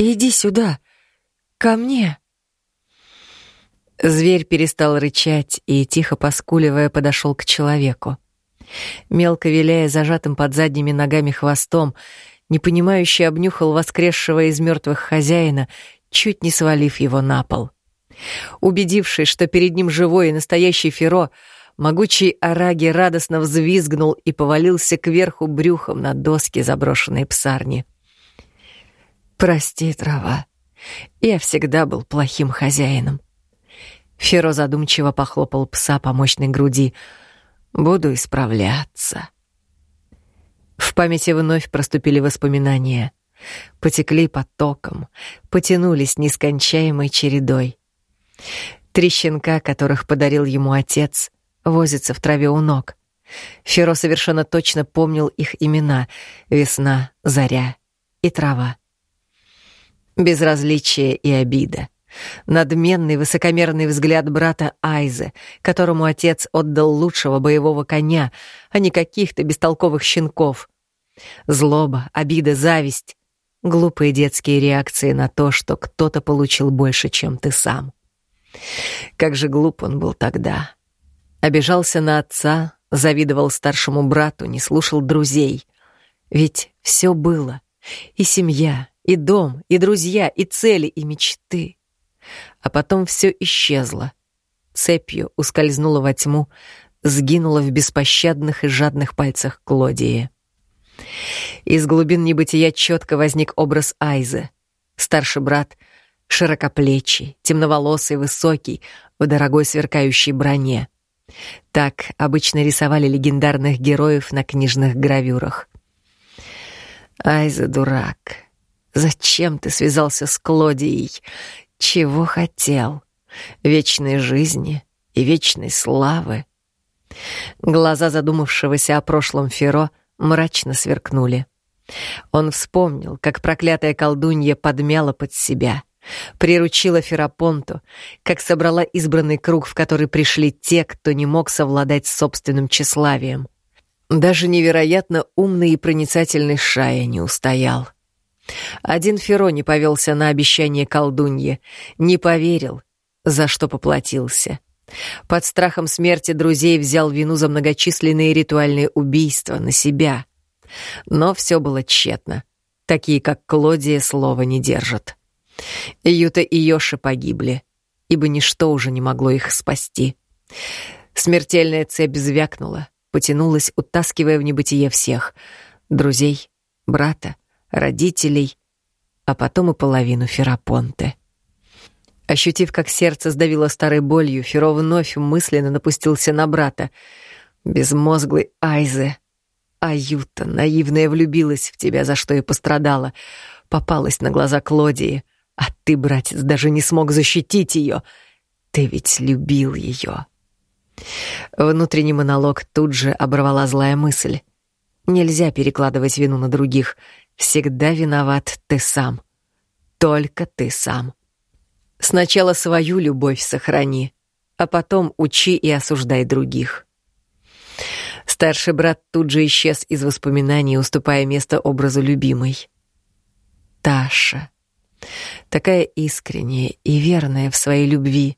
«Иди сюда, ко мне!» Зверь перестал рычать и, тихо поскуливая, подошел к человеку. Мелко виляя зажатым под задними ногами хвостом, непонимающе обнюхал воскресшего из мертвых хозяина, чуть не свалив его на пол. Убедившись, что перед ним живой и настоящий Феро, могучий Араги радостно взвизгнул и повалился кверху брюхом на доски заброшенной псарни. «Прости, трава, я всегда был плохим хозяином». Феро задумчиво похлопал пса по мощной груди — Буду исправляться. В памяти вновь проступили воспоминания. Потекли потоком, потянулись нескончаемой чередой. Три щенка, которых подарил ему отец, возятся в траве у ног. Феро совершенно точно помнил их имена — весна, заря и трава. Безразличие и обида — Надменный, высокомерный взгляд брата Айзы, которому отец отдал лучшего боевого коня, а не каких-то бестолковых щенков. Злоба, обида, зависть. Глупые детские реакции на то, что кто-то получил больше, чем ты сам. Как же глуп он был тогда. Обижался на отца, завидовал старшему брату, не слушал друзей. Ведь все было. И семья, и дом, и друзья, и цели, и мечты а потом все исчезло. Цепью ускользнула во тьму, сгинула в беспощадных и жадных пальцах Клодии. Из глубин небытия четко возник образ Айзы. Старший брат, широкоплечий, темноволосый, высокий, в дорогой сверкающей броне. Так обычно рисовали легендарных героев на книжных гравюрах. Айза, дурак, зачем ты связался с Клодией? Чего хотел? Вечной жизни и вечной славы? Глаза задумавшегося о прошлом Феро мрачно сверкнули. Он вспомнил, как проклятая колдунья подмяла под себя, приручила Ферапонту, как собрала избранный круг, в который пришли те, кто не мог совладать с собственным тщеславием. Даже невероятно умный и проницательный Шая не устоял — один Феро не повелся на обещание колдуньи, не поверил, за что поплатился. Под страхом смерти друзей взял вину за многочисленные ритуальные убийства на себя. Но все было тщетно. Такие, как Клодия, слова не держат. Юта и Йоши погибли, ибо ничто уже не могло их спасти. Смертельная цепь звякнула, потянулась, утаскивая в небытие всех — друзей, брата, родителей, а потом и половину Ферапонте. Ощутив, как сердце сдавило старой болью, Феро вновь мысленно напустился на брата. Безмозглый Айзе. Аюта, наивная, влюбилась в тебя, за что и пострадала. Попалась на глаза Клодии. А ты, братец, даже не смог защитить ее. Ты ведь любил ее. Внутренний монолог тут же оборвала злая мысль. Нельзя перекладывать вину на других. Всегда виноват ты сам. Только ты сам. Сначала свою любовь сохрани, а потом учи и осуждай других. Старший брат тут же исчез из воспоминаний, уступая место образу любимой. Таша. Такая искренняя и верная в своей любви,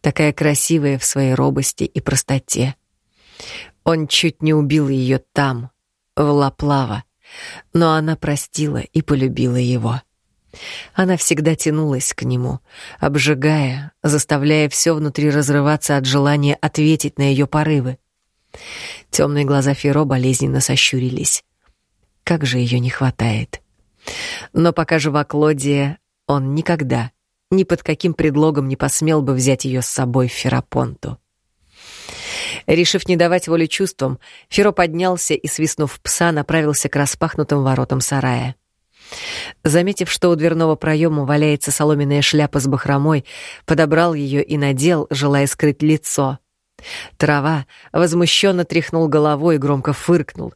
такая красивая в своей робости и простоте. Он чуть не убил ее там, в Лаплава, но она простила и полюбила его. Она всегда тянулась к нему, обжигая, заставляя все внутри разрываться от желания ответить на ее порывы. Темные глаза Феро болезненно сощурились. Как же ее не хватает. Но пока жива Клодия, он никогда, ни под каким предлогом не посмел бы взять ее с собой в Ферапонту. Решив не давать воли чувствам, Феро поднялся и, свистнув пса, направился к распахнутым воротам сарая. Заметив, что у дверного проема валяется соломенная шляпа с бахромой, подобрал ее и надел, желая скрыть лицо. Трава возмущенно тряхнул головой и громко фыркнул.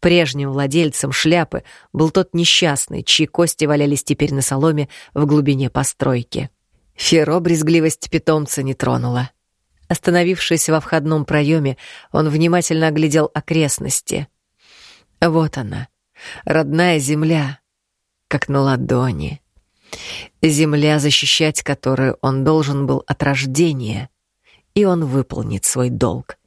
Прежним владельцем шляпы был тот несчастный, чьи кости валялись теперь на соломе в глубине постройки. Феро брезгливость питомца не тронула. Остановившись во входном проеме, он внимательно оглядел окрестности. Вот она, родная земля, как на ладони. Земля, защищать которую он должен был от рождения, и он выполнит свой долг.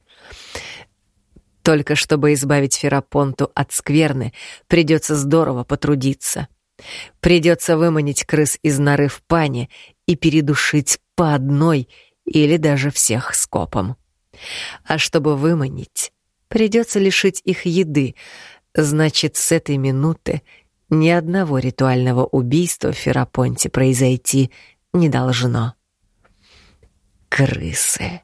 Только чтобы избавить Ферапонту от скверны, придется здорово потрудиться. Придется выманить крыс из норы в пане и передушить по одной или даже всех скопом. А чтобы выманить, придется лишить их еды, значит, с этой минуты ни одного ритуального убийства в Ферапонте произойти не должно. Крысы.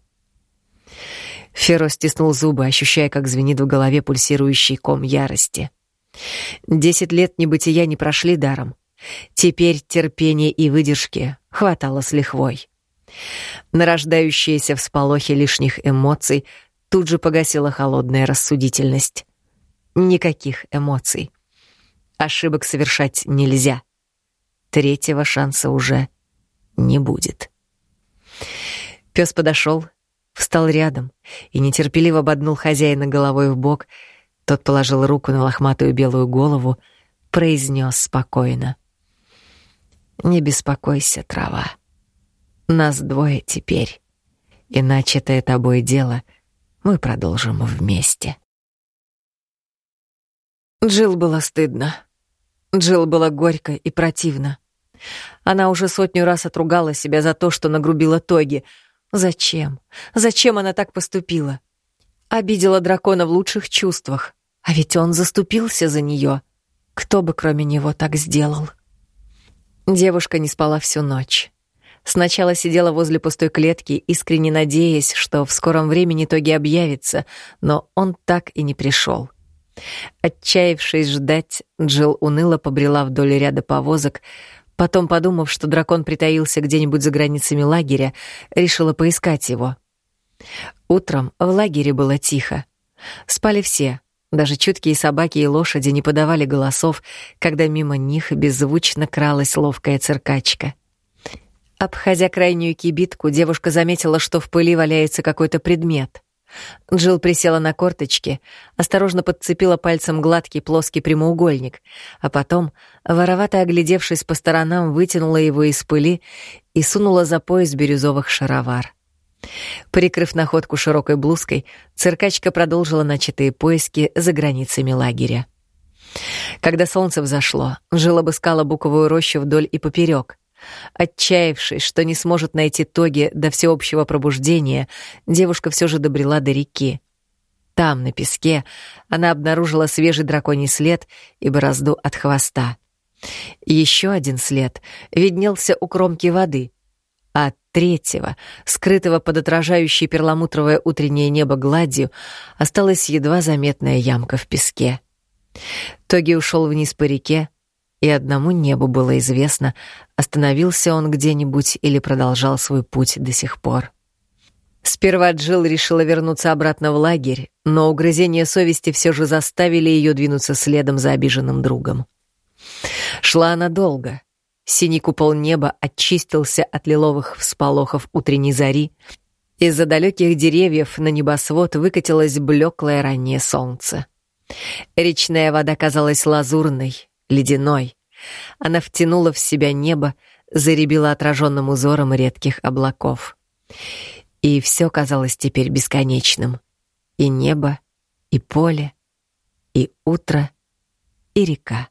Феро стиснул зубы, ощущая, как звенит в голове пульсирующий ком ярости. Десять лет небытия не прошли даром. Теперь терпения и выдержки хватало с лихвой. Нарождающиеся всполохи лишних эмоций тут же погасила холодная рассудительность. Никаких эмоций. Ошибок совершать нельзя. Третьего шанса уже не будет. Пес подошел, встал рядом и нетерпеливо ободнул хозяина головой в бок. Тот положил руку на лохматую белую голову, произнес спокойно. «Не беспокойся, трава. Нас двое теперь. Иначе это тобой дело мы продолжим вместе». Джилл было стыдно. Джилл было горько и противно. Она уже сотню раз отругала себя за то, что нагрубила Тоги. Зачем? Зачем она так поступила? Обидела дракона в лучших чувствах. А ведь он заступился за нее. Кто бы кроме него так сделал? Девушка не спала всю ночь. Сначала сидела возле пустой клетки, искренне надеясь, что в скором времени Тоги объявится, но он так и не пришел. Отчаявшись ждать, Джилл уныло побрела вдоль ряда повозок, потом, подумав, что дракон притаился где-нибудь за границами лагеря, решила поискать его. Утром в лагере было тихо. Спали все, даже чуткие собаки и лошади не подавали голосов, когда мимо них беззвучно кралась ловкая циркачка. Обходя крайнюю кибитку, девушка заметила, что в пыли валяется какой-то предмет. Джилл присела на корточки, осторожно подцепила пальцем гладкий плоский прямоугольник, а потом, воровато оглядевшись по сторонам, вытянула его из пыли и сунула за пояс бирюзовых шаровар. Прикрыв находку широкой блузкой, циркачка продолжила начатые поиски за границами лагеря. Когда солнце взошло, Джилл обыскала буковую рощу вдоль и поперек. Отчаявшись, что не сможет найти Тоги до всеобщего пробуждения, девушка все же добрела до реки. Там, на песке, она обнаружила свежий драконий след и борозду от хвоста. Еще один след виднелся у кромки воды, а третьего, скрытого под отражающей перламутровое утреннее небо гладью, осталась едва заметная ямка в песке. Тоги ушел вниз по реке, и одному небу было известно, остановился он где-нибудь или продолжал свой путь до сих пор. Сперва Джилл решила вернуться обратно в лагерь, но угрызения совести все же заставили ее двинуться следом за обиженным другом. Шла она долго. Синий купол неба очистился от лиловых всполохов утренней зари. Из-за далеких деревьев на небосвод выкатилось блеклое раннее солнце. Речная вода казалась лазурной, ледяной. Она втянула в себя небо, заребила отраженным узором редких облаков. И все казалось теперь бесконечным. И небо, и поле, и утро, и река.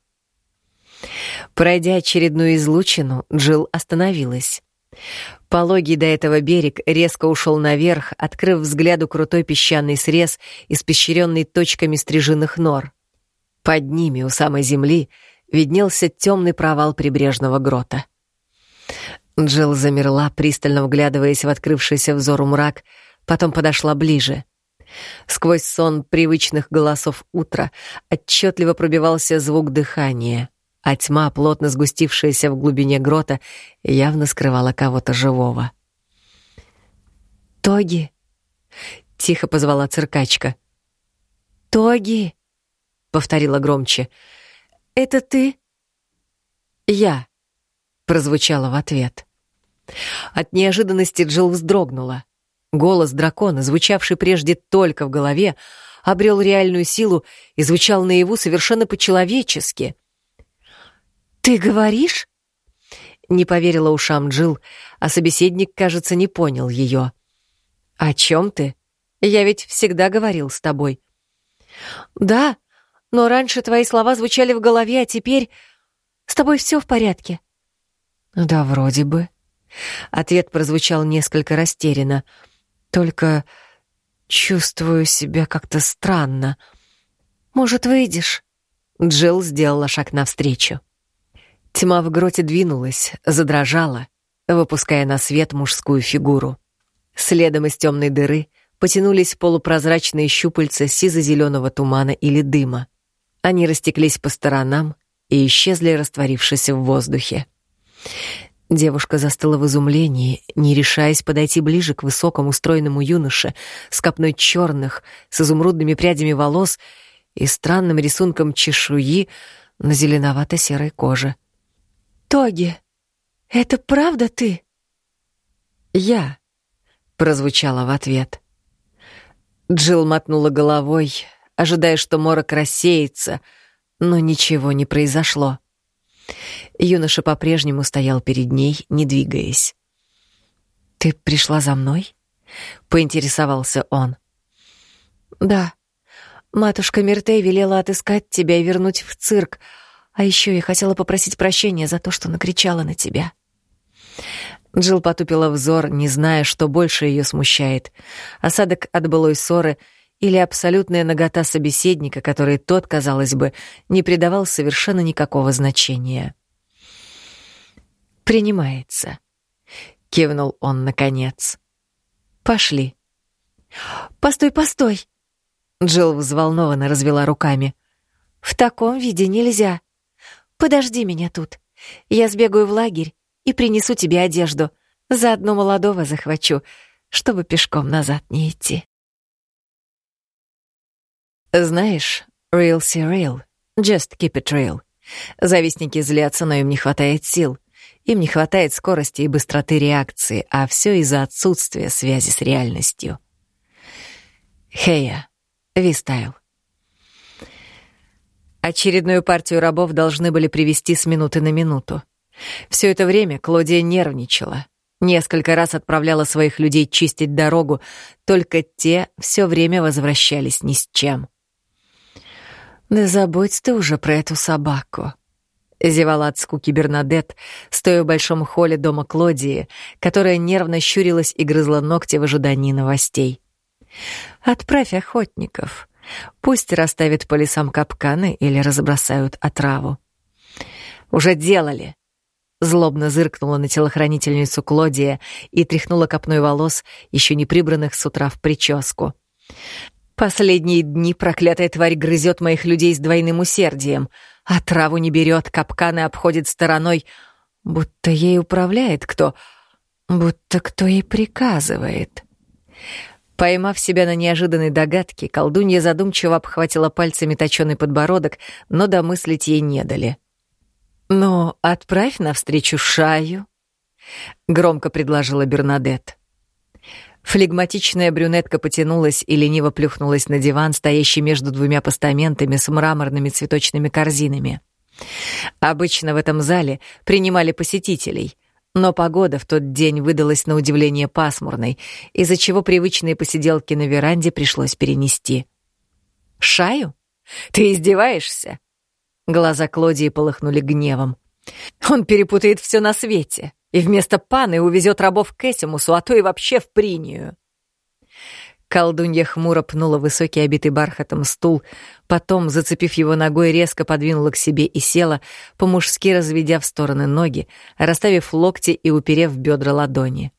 Пройдя очередную излучину, Джилл остановилась. Пологий до этого берег резко ушел наверх, открыв взгляду крутой песчаный срез, испещренный точками стриженных нор. Под ними, у самой земли, виднелся темный провал прибрежного грота. Джилл замерла, пристально вглядываясь в открывшийся взору мрак, потом подошла ближе. Сквозь сон привычных голосов утра отчетливо пробивался звук дыхания, а тьма, плотно сгустившаяся в глубине грота, явно скрывала кого-то живого. «Тоги!» — тихо позвала циркачка. «Тоги!» — повторила громче. «Это ты?» «Я», — прозвучало в ответ. От неожиданности Джилл вздрогнула. Голос дракона, звучавший прежде только в голове, обрел реальную силу и звучал наяву совершенно по-человечески. «Ты говоришь?» Не поверила ушам Джилл, а собеседник, кажется, не понял ее. «О чем ты? Я ведь всегда говорил с тобой». «Да, но раньше твои слова звучали в голове, а теперь с тобой все в порядке». «Да, вроде бы». Ответ прозвучал несколько растерянно. «Только чувствую себя как-то странно. Может, выйдешь?» Джилл сделала шаг навстречу. Тьма в гроте двинулась, задрожала, выпуская на свет мужскую фигуру. Следом из темной дыры потянулись полупрозрачные щупальца сизо-зеленого тумана или дыма. Они растеклись по сторонам и исчезли, растворившись в воздухе. Девушка застыла в изумлении, не решаясь подойти ближе к высокому стройному юноше с копной черных, с изумрудными прядями волос и странным рисунком чешуи на зеленовато-серой коже. «Тоги, это правда ты?» «Я», — прозвучало в ответ. Джилл мотнула головой, ожидая, что морок рассеется, но ничего не произошло. Юноша по-прежнему стоял перед ней, не двигаясь. «Ты пришла за мной?» — поинтересовался он. «Да. Матушка Миртей велела отыскать тебя и вернуть в цирк, а еще я хотела попросить прощения за то, что накричала на тебя». Джилл потупила взор, не зная, что больше ее смущает. Осадок от былой ссоры — или абсолютная нагота собеседника, который тот, казалось бы, не придавал совершенно никакого значения. «Принимается», — кивнул он наконец. «Пошли». «Постой, постой!» Джилл взволнованно развела руками. «В таком виде нельзя. Подожди меня тут. Я сбегаю в лагерь и принесу тебе одежду. Заодно молодого захвачу, чтобы пешком назад не идти». Знаешь, real see real, just keep it real. Завистники злятся, но им не хватает сил. Им не хватает скорости и быстроты реакции, а все из-за отсутствия связи с реальностью. Хея, Вистайл. Очередную партию рабов должны были привести с минуты на минуту. Все это время Клодия нервничала. Несколько раз отправляла своих людей чистить дорогу, только те все время возвращались ни с чем. «Да забудь ты уже про эту собаку», — Зевала от скуки Бернадет, стоя в большом холле дома Клодии, которая нервно щурилась и грызла ногти в ожидании новостей. «Отправь охотников. Пусть расставят по лесам капканы или разбросают отраву». «Уже делали», Злобно зыркнула на телохранительницу Клодия и тряхнула копной волос, еще не прибранных с утра в прическу. «Последние дни проклятая тварь грызет моих людей с двойным усердием, а траву не берет, капканы обходит стороной, будто ей управляет кто, будто кто ей приказывает». Поймав себя на неожиданной догадке, колдунья задумчиво обхватила пальцами точёный подбородок, но домыслить ей не дали. «Ну, отправь навстречу Шаю», — громко предложила Бернадет. Флегматичная брюнетка потянулась и лениво плюхнулась на диван, стоящий между двумя постаментами с мраморными цветочными корзинами. Обычно в этом зале принимали посетителей, но погода в тот день выдалась на удивление пасмурной, из-за чего привычные посиделки на веранде пришлось перенести. «Шаю? Ты издеваешься?» Глаза Клодии полыхнули гневом. «Он перепутает все на свете и вместо паны увезет рабов к Эсимусу, а то и вообще в Принию». Колдунья хмуро пнула высокий обитый бархатом стул, потом, зацепив его ногой, резко подвинула к себе и села, по-мужски разведя в стороны ноги, расставив локти и уперев бедра ладони.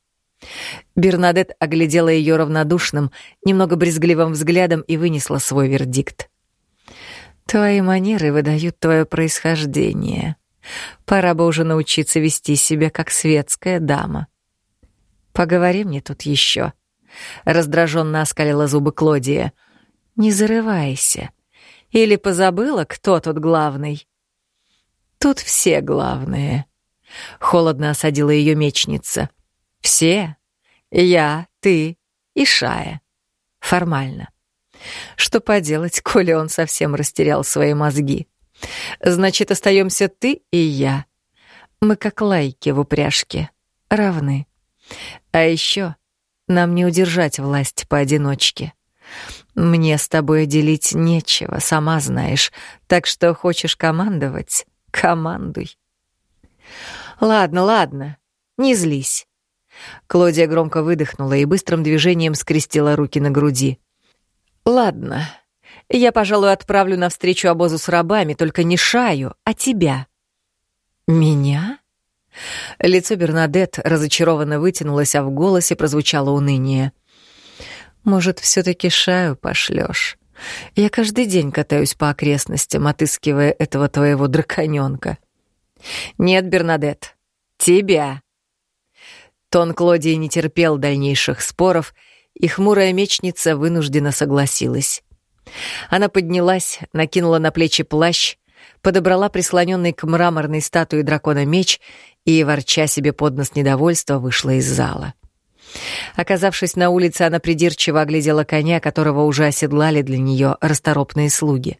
Бернадет оглядела ее равнодушным, немного брезгливым взглядом и вынесла свой вердикт. Твои манеры выдают твое происхождение. Пора бы уже научиться вести себя как светская дама. Поговори мне тут еще. Раздраженно оскалила зубы Клодия. Не зарывайся. Или позабыла, кто тут главный? Тут все главные. Холодно осадила ее мечница. Все? Я, ты и Шая. Формально. Что поделать, коли он совсем растерял свои мозги? Значит, остаемся ты и я. Мы как лайки в упряжке, равны. А еще нам не удержать власть поодиночке. Мне с тобой делить нечего, сама знаешь, так что хочешь командовать — командуй. Ладно, ладно, не злись. Клодия громко выдохнула и быстрым движением скрестила руки на груди. «Ладно, я, пожалуй, отправлю навстречу обозу с рабами, только не Шаю, а тебя». «Меня?» Лицо Бернадет разочарованно вытянулось, а в голосе прозвучало уныние. «Может, все таки Шаю пошлешь? Я каждый день катаюсь по окрестностям, отыскивая этого твоего драконёнка». «Нет, Бернадет, тебя». Тон Клодии не терпел дальнейших споров — и хмурая мечница вынужденно согласилась. Она поднялась, накинула на плечи плащ, подобрала прислоненный к мраморной статуе дракона меч и, ворча себе под нос недовольства, вышла из зала. Оказавшись на улице, она придирчиво оглядела коня, которого уже оседлали для нее расторопные слуги.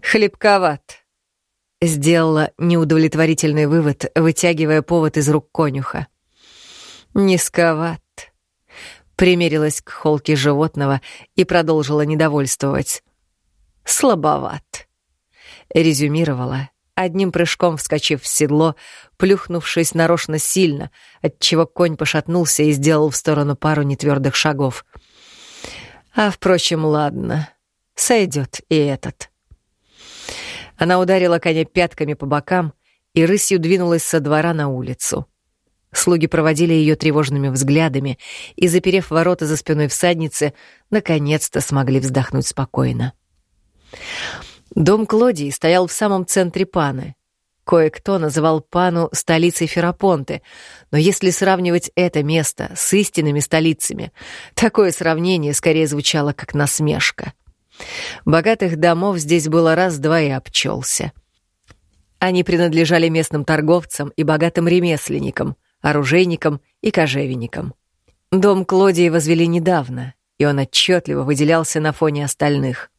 «Хлебковат», — сделала неудовлетворительный вывод, вытягивая повод из рук конюха. «Низковат примерилась к холке животного и продолжила недовольствовать. «Слабоват», — резюмировала, одним прыжком вскочив в седло, плюхнувшись нарочно сильно, отчего конь пошатнулся и сделал в сторону пару нетвердых шагов. «А, впрочем, ладно, сойдет и этот». Она ударила коня пятками по бокам и рысью двинулась со двора на улицу. Слуги проводили ее тревожными взглядами и, заперев ворота за спиной всадницы, наконец-то смогли вздохнуть спокойно. Дом Клодии стоял в самом центре Паны. Кое-кто называл Пану столицей Ферапонты, но если сравнивать это место с истинными столицами, такое сравнение скорее звучало как насмешка. Богатых домов здесь было раз-два и обчелся. Они принадлежали местным торговцам и богатым ремесленникам — оружейником и кожевенником. Дом Клодии возвели недавно, и он отчетливо выделялся на фоне остальных.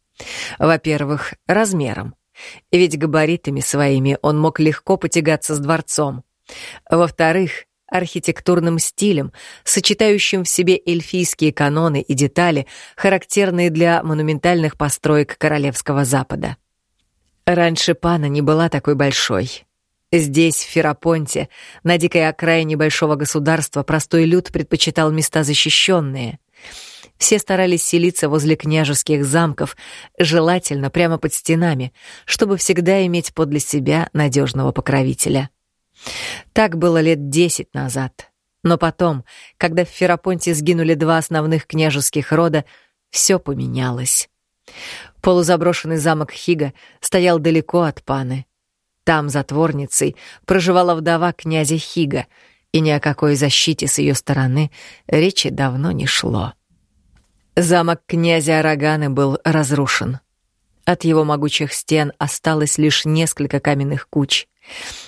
Во-первых, размером, ведь габаритами своими он мог легко потягаться с дворцом. Во-вторых, архитектурным стилем, сочетающим в себе эльфийские каноны и детали, характерные для монументальных построек Королевского Запада. Раньше пана не была такой большой. Здесь, в Ферапонте, на дикой окраине большого государства, простой люд предпочитал места защищенные. Все старались селиться возле княжеских замков, желательно прямо под стенами, чтобы всегда иметь подле себя надежного покровителя. Так было лет десять назад. Но потом, когда в Ферапонте сгинули два основных княжеских рода, все поменялось. Полузаброшенный замок Хига стоял далеко от Паны. Там, за Творницей, проживала вдова князя Хига, и ни о какой защите с ее стороны речи давно не шло. Замок князя Араганы был разрушен. От его могучих стен осталось лишь несколько каменных куч.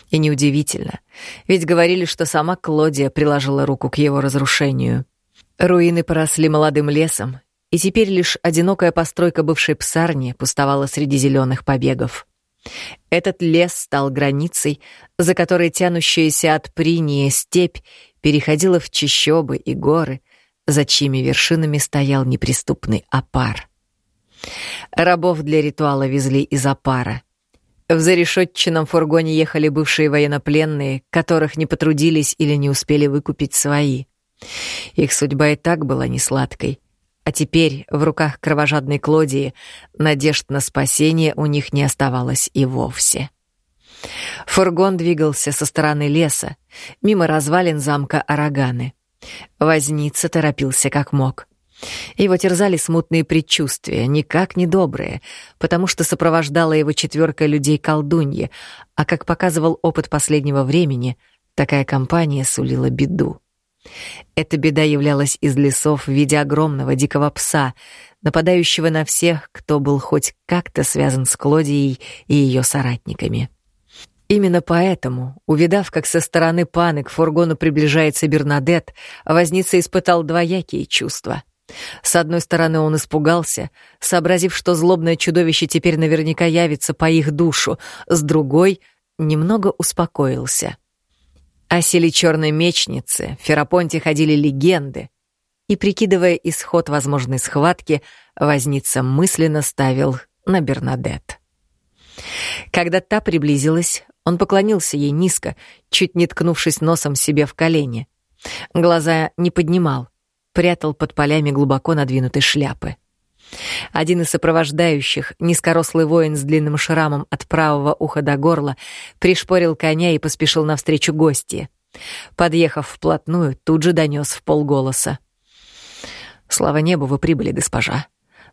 И неудивительно, ведь говорили, что сама Клодия приложила руку к его разрушению. Руины поросли молодым лесом, и теперь лишь одинокая постройка бывшей псарни пустовала среди зеленых побегов. Этот лес стал границей, за которой тянущаяся от Приния степь переходила в чащобы и горы, за чьими вершинами стоял неприступный опар. Рабов для ритуала везли из опара. В зарешетченном фургоне ехали бывшие военнопленные, которых не потрудились или не успели выкупить свои. Их судьба и так была несладкой — а теперь в руках кровожадной Клодии надежд на спасение у них не оставалось и вовсе. Фургон двигался со стороны леса, мимо развалин замка Араганы. Возница торопился как мог. Его терзали смутные предчувствия, никак не добрые, потому что сопровождала его четверка людей-колдуньи, а как показывал опыт последнего времени, такая компания сулила беду. Эта беда являлась из лесов в виде огромного дикого пса, нападающего на всех, кто был хоть как-то связан с Клодией и ее соратниками. Именно поэтому, увидав, как со стороны паны к фургону приближается Бернадет, возница испытал двоякие чувства. С одной стороны, он испугался, сообразив, что злобное чудовище теперь наверняка явится по их душу, с другой — немного успокоился. О силе черной мечницы в Ферапонте ходили легенды, и, прикидывая исход возможной схватки, возница мысленно ставил на Бернадет. Когда та приблизилась, он поклонился ей низко, чуть не ткнувшись носом себе в колени. Глаза не поднимал, прятал под полями глубоко надвинутой шляпы. Один из сопровождающих, низкорослый воин с длинным шрамом от правого уха до горла, пришпорил коня и поспешил навстречу гости. Подъехав вплотную, тут же донес в полголоса. «Слава небу, вы прибыли, госпожа.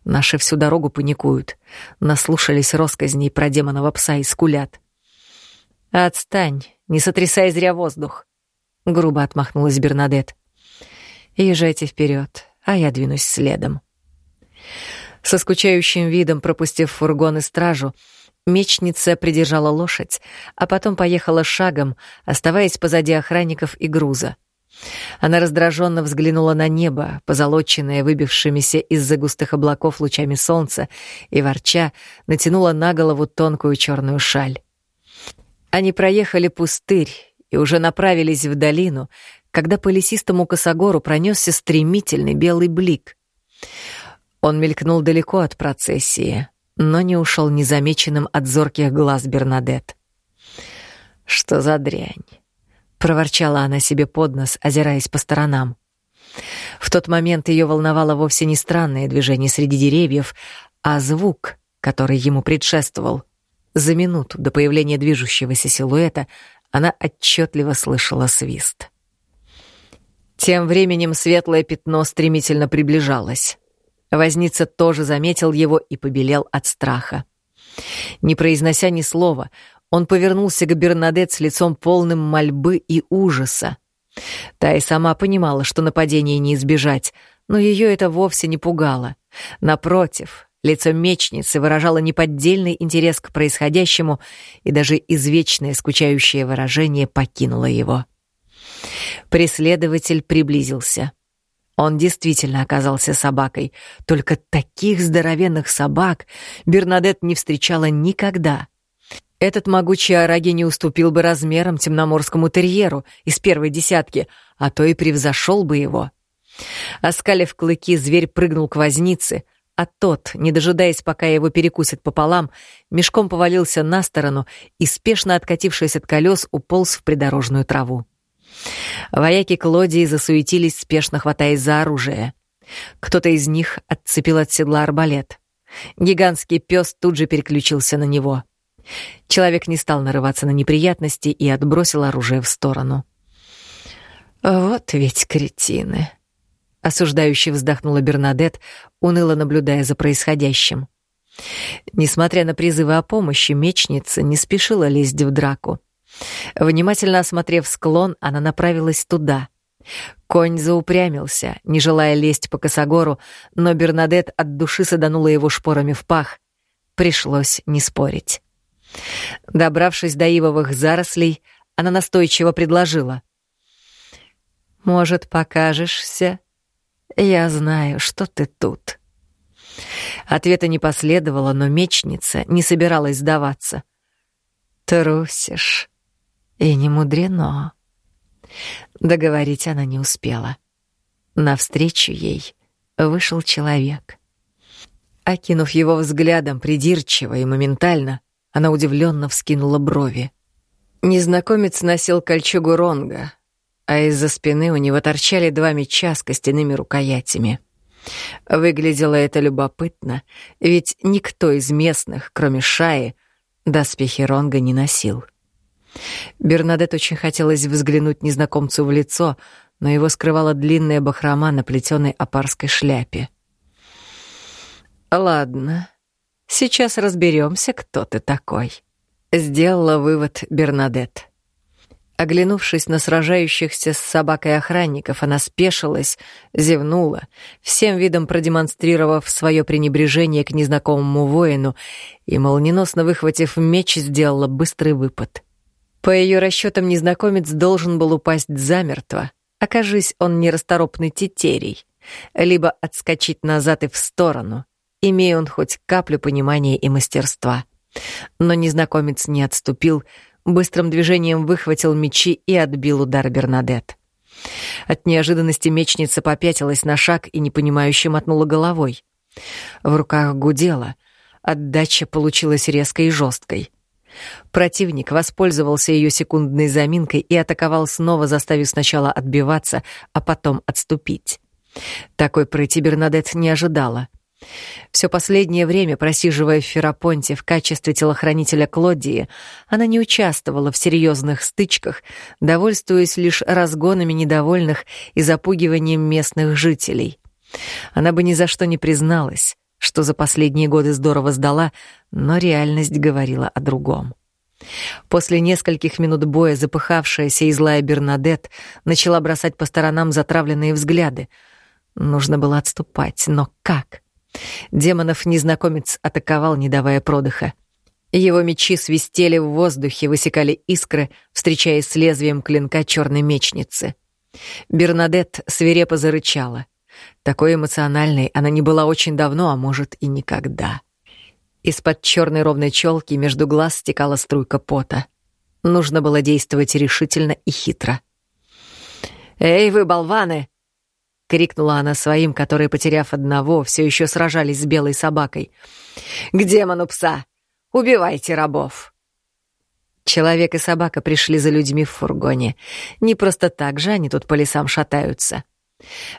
Наши всю дорогу паникуют. Наслушались росказней про демонового пса и скулят». «Отстань, не сотрясай зря воздух», — грубо отмахнулась Бернадет. «Езжайте вперед, а я двинусь следом». Со скучающим видом пропустив фургон и стражу, мечница придержала лошадь, а потом поехала шагом, оставаясь позади охранников и груза. Она раздраженно взглянула на небо, позолоченное выбившимися из-за густых облаков лучами солнца, и, ворча, натянула на голову тонкую черную шаль. Они проехали пустырь и уже направились в долину, когда по лесистому косогору пронесся стремительный белый блик. Он мелькнул далеко от процессии, но не ушел незамеченным от зорких глаз Бернадет. «Что за дрянь?» — проворчала она себе под нос, озираясь по сторонам. В тот момент ее волновало вовсе не странное движение среди деревьев, а звук, который ему предшествовал. За минуту до появления движущегося силуэта она отчетливо слышала свист. Тем временем светлое пятно стремительно приближалось. Возница тоже заметил его и побелел от страха. Не произнося ни слова, он повернулся к Бернадет с лицом полным мольбы и ужаса. Та и сама понимала, что нападения не избежать, но ее это вовсе не пугало. Напротив, лицо мечницы выражало неподдельный интерес к происходящему, и даже извечное скучающее выражение покинуло его. Преследователь приблизился. Он действительно оказался собакой, только таких здоровенных собак Бернадет не встречала никогда. Этот могучий Араги не уступил бы размерам темноморскому терьеру из первой десятки, а то и превзошел бы его. Оскалив клыки, зверь прыгнул к вознице, а тот, не дожидаясь, пока его перекусит пополам, мешком повалился на сторону и, спешно откатившись от колес, уполз в придорожную траву. Вояки Клодии засуетились, спешно хватаясь за оружие. Кто-то из них отцепил от седла арбалет. Гигантский пес тут же переключился на него. Человек не стал нарываться на неприятности и отбросил оружие в сторону. «Вот ведь кретины!» — осуждающе вздохнула Бернадет, уныло наблюдая за происходящим. Несмотря на призывы о помощи, мечница не спешила лезть в драку. Внимательно осмотрев склон, она направилась туда. Конь заупрямился, не желая лезть по косогору, но Бернадет от души саданула его шпорами в пах. Пришлось не спорить. Добравшись до ивовых зарослей, она настойчиво предложила. «Может, покажешься? Я знаю, что ты тут». Ответа не последовало, но мечница не собиралась сдаваться. «Трусишь?» И не мудрено. Договорить она не успела. Навстречу ей вышел человек. Окинув его взглядом придирчиво и моментально, она удивленно вскинула брови. Незнакомец носил кольчугу ронга, а из-за спины у него торчали два меча с костяными рукоятями. Выглядело это любопытно, ведь никто из местных, кроме Шаи, доспехи ронга не носил. Бернадет очень хотелось взглянуть незнакомцу в лицо, но его скрывала длинная бахрома на плетеной опарской шляпе. «Ладно, сейчас разберемся, кто ты такой», — сделала вывод Бернадет. Оглянувшись на сражающихся с собакой охранников, она спешилась, зевнула, всем видом продемонстрировав свое пренебрежение к незнакомому воину и, молниеносно выхватив меч, сделала быстрый выпад — по ее расчетам, незнакомец должен был упасть замертво, окажись он нерасторопный тетерий, либо отскочить назад и в сторону, имея он хоть каплю понимания и мастерства. Но незнакомец не отступил, быстрым движением выхватил мечи и отбил удар Бернадет. От неожиданности мечница попятилась на шаг и непонимающе мотнула головой. В руках гудела, отдача получилась резкой и жесткой — Противник воспользовался ее секундной заминкой и атаковал снова, заставив сначала отбиваться, а потом отступить. Такой пройти Бернадет не ожидала. Все последнее время, просиживая в Ферапонте в качестве телохранителя Клодии, она не участвовала в серьезных стычках, довольствуясь лишь разгонами недовольных и запугиванием местных жителей. Она бы ни за что не призналась, что за последние годы здорово сдала, но реальность говорила о другом. После нескольких минут боя запыхавшаяся и злая Бернадет начала бросать по сторонам затравленные взгляды. Нужно было отступать, но как? Демонов незнакомец атаковал, не давая продыха. Его мечи свистели в воздухе, высекали искры, встречаясь с лезвием клинка черной мечницы. Бернадет свирепо зарычала — такой эмоциональной она не была очень давно, а может и никогда. Из-под черной ровной челки между глаз стекала струйка пота. Нужно было действовать решительно и хитро. «Эй, вы, болваны!» — крикнула она своим, которые, потеряв одного, все еще сражались с белой собакой. «К демону пса! Убивайте рабов!» Человек и собака пришли за людьми в фургоне. Не просто так же они тут по лесам шатаются.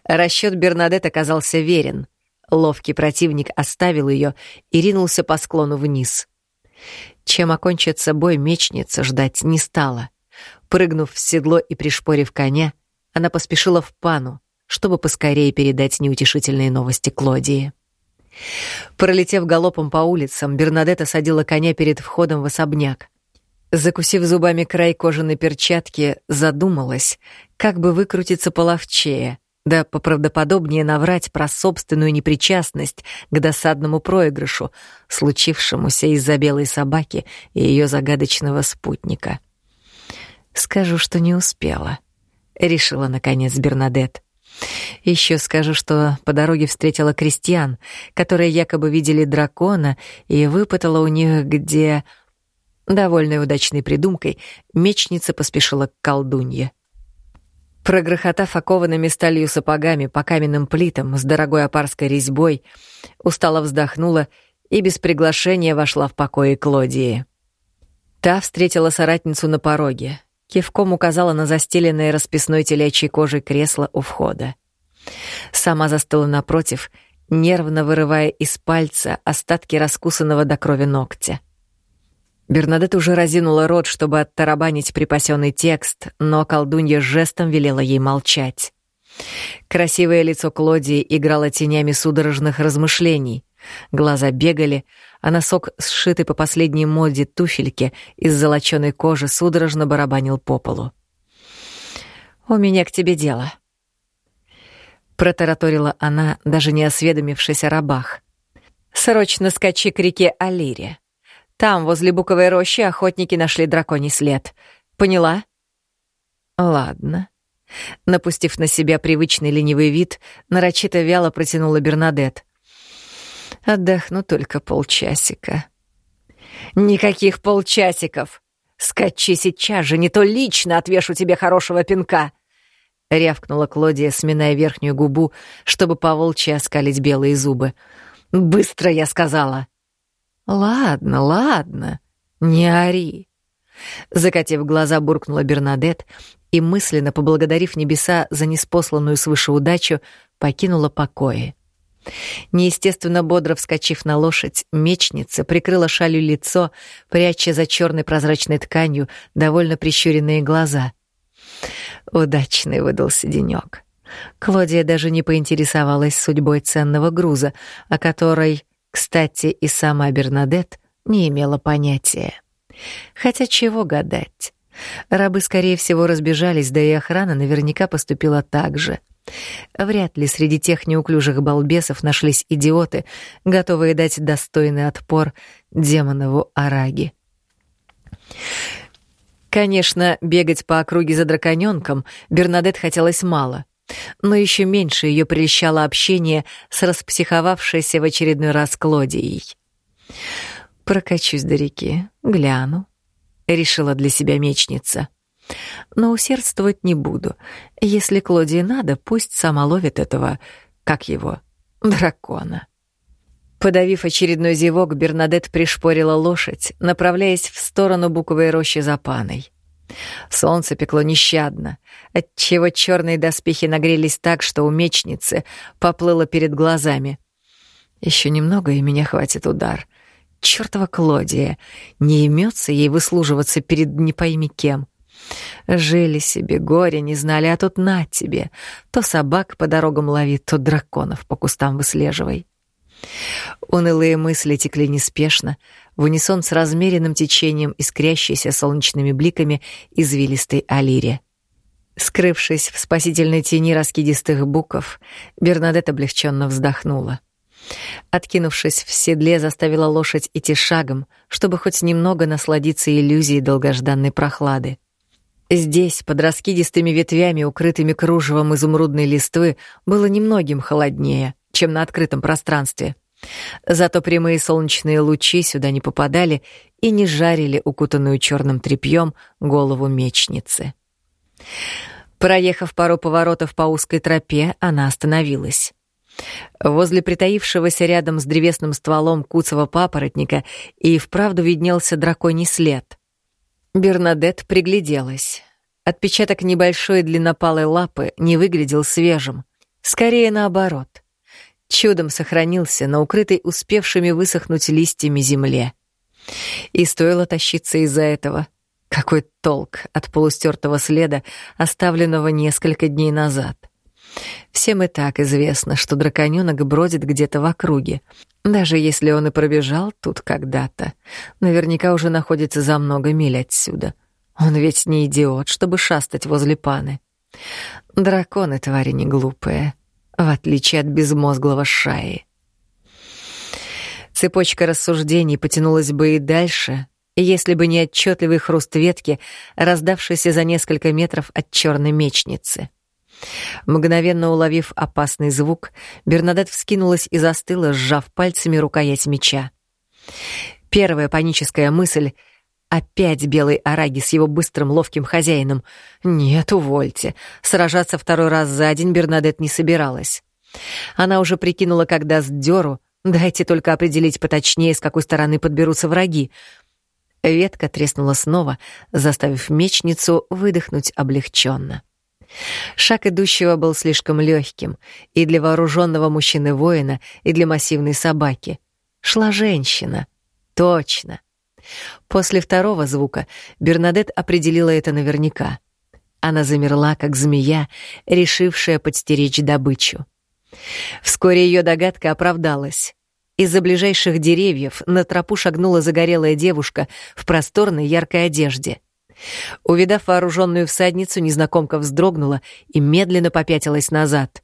Расчет Бернадет оказался верен. Ловкий противник оставил ее и ринулся по склону вниз. Чем окончится бой, мечница ждать не стала. Прыгнув в седло и пришпорив коня, она поспешила в пану, чтобы поскорее передать неутешительные новости Клодии. Пролетев галопом по улицам, Бернадетта садила коня перед входом в особняк. Закусив зубами край кожаной перчатки, задумалась, как бы выкрутиться половчее — да поправдоподобнее наврать про собственную непричастность к досадному проигрышу, случившемуся из-за белой собаки и ее загадочного спутника. «Скажу, что не успела», — решила, наконец, Бернадет. Еще скажу, что по дороге встретила крестьян, которые якобы видели дракона, и выпытала у них, где... Довольно удачной придумкой, мечница поспешила к колдунье. Прогрохотав окованными сталью сапогами по каменным плитам с дорогой опарской резьбой, устало вздохнула и без приглашения вошла в покои Клодии. Та встретила соратницу на пороге, кивком указала на застеленное расписной телячьей кожей кресло у входа. Сама застыла напротив, нервно вырывая из пальца остатки раскусанного до крови ногтя. Бернадет уже разинула рот, чтобы оттарабанить припасенный текст, но колдунья жестом велела ей молчать. Красивое лицо Клодии играло тенями судорожных размышлений. Глаза бегали, а носок, сшитый по последней моде туфельки из золоченой кожи, судорожно барабанил по полу. «У меня к тебе дело», — протараторила она, даже не осведомившись о рабах. «Срочно скачи к реке Алире. Там, возле буковой рощи, охотники нашли драконий след. Поняла? Ладно. Напустив на себя привычный ленивый вид, нарочито вяло протянула Бернадет. Отдохну только полчасика. Никаких полчасиков. Скачи сейчас же, не то лично отвешу тебе хорошего пинка. Рявкнула Клодия, сминая верхнюю губу, чтобы поволчьи оскалить белые зубы. «Быстро, я сказала!» «Ладно, ладно, не ори». Закатив глаза, буркнула Бернадет и, мысленно поблагодарив небеса за неспосланную свыше удачу, покинула покои. Неестественно бодро вскочив на лошадь, мечница прикрыла шалью лицо, пряча за черной прозрачной тканью довольно прищуренные глаза. Удачный выдался денек. Клодия даже не поинтересовалась судьбой ценного груза, о которой кстати, и сама Бернадет не имела понятия. Хотя чего гадать? Рабы, скорее всего, разбежались, да и охрана наверняка поступила так же. Вряд ли среди тех неуклюжих балбесов нашлись идиоты, готовые дать достойный отпор демонову Араги. Конечно, бегать по округе за драконёнком Бернадет хотелось мало. Но еще меньше ее прельщало общение с распсиховавшейся в очередной раз Клодией. «Прокачусь до реки, гляну», — решила для себя мечница. «Но усердствовать не буду. Если Клодии надо, пусть сама ловит этого, как его, дракона». Подавив очередной зевок, Бернадет пришпорила лошадь, направляясь в сторону буковой рощи за паной. Солнце пекло нещадно, отчего черные доспехи нагрелись так, что у мечницы поплыло перед глазами. Еще немного, и меня хватит удар. Чёртова Клодия! Не имется ей выслуживаться перед не пойми кем. Жили себе, горе не знали, а тут на тебе. То собак по дорогам лови, то драконов по кустам выслеживай. Унылые мысли текли неспешно, в унисон с размеренным течением искрящейся солнечными бликами извилистой алире. Скрывшись в спасительной тени раскидистых буков, Бернадет облегченно вздохнула. Откинувшись в седле, заставила лошадь идти шагом, чтобы хоть немного насладиться иллюзией долгожданной прохлады. Здесь, под раскидистыми ветвями, укрытыми кружевом изумрудной листвы, было немногим холоднее, чем на открытом пространстве — Зато прямые солнечные лучи сюда не попадали и не жарили укутанную черным тряпьем голову мечницы. Проехав пару поворотов по узкой тропе, она остановилась. Возле притаившегося рядом с древесным стволом куцого папоротника и вправду виднелся драконий след. Бернадет пригляделась. Отпечаток небольшой длиннопалой лапы не выглядел свежим. Скорее наоборот — чудом сохранился на укрытой успевшими высохнуть листьями земле. И стоило тащиться из-за этого. Какой толк от полустертого следа, оставленного несколько дней назад. Всем и так известно, что драконёнок бродит где-то в округе. Даже если он и пробежал тут когда-то, наверняка уже находится за много миль отсюда. Он ведь не идиот, чтобы шастать возле паны. Драконы твари не глупые в отличие от безмозглого Шаи. Цепочка рассуждений потянулась бы и дальше, если бы не отчетливый хруст ветки, раздавшийся за несколько метров от черной мечницы. Мгновенно уловив опасный звук, Бернадет вскинулась и застыла, сжав пальцами рукоять меча. Первая паническая мысль Опять белый Араги с его быстрым ловким хозяином. Нет, увольте. Сражаться второй раз за день Бернадет не собиралась. Она уже прикинула, когда даст дёру. Дайте только определить поточнее, с какой стороны подберутся враги. Ветка треснула снова, заставив мечницу выдохнуть облегченно. Шаг идущего был слишком легким и для вооруженного мужчины-воина, и для массивной собаки. Шла женщина. Точно. После второго звука Бернадет определила это наверняка. Она замерла, как змея, решившая подстеречь добычу. Вскоре ее догадка оправдалась. Из-за ближайших деревьев на тропу шагнула загорелая девушка в просторной яркой одежде. Увидав вооруженную всадницу, незнакомка вздрогнула и медленно попятилась назад.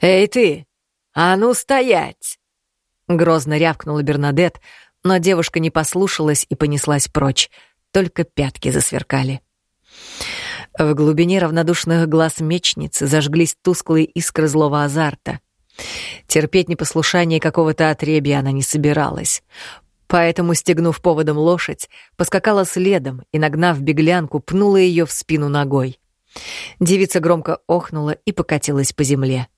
«Эй ты! А ну стоять!» Грозно рявкнула Бернадет, но девушка не послушалась и понеслась прочь, только пятки засверкали. В глубине равнодушных глаз мечницы зажглись тусклые искры злого азарта. Терпеть непослушание какого-то отребья она не собиралась. Поэтому, стегнув поводом лошадь, поскакала следом и, нагнав беглянку, пнула ее в спину ногой. Девица громко охнула и покатилась по земле.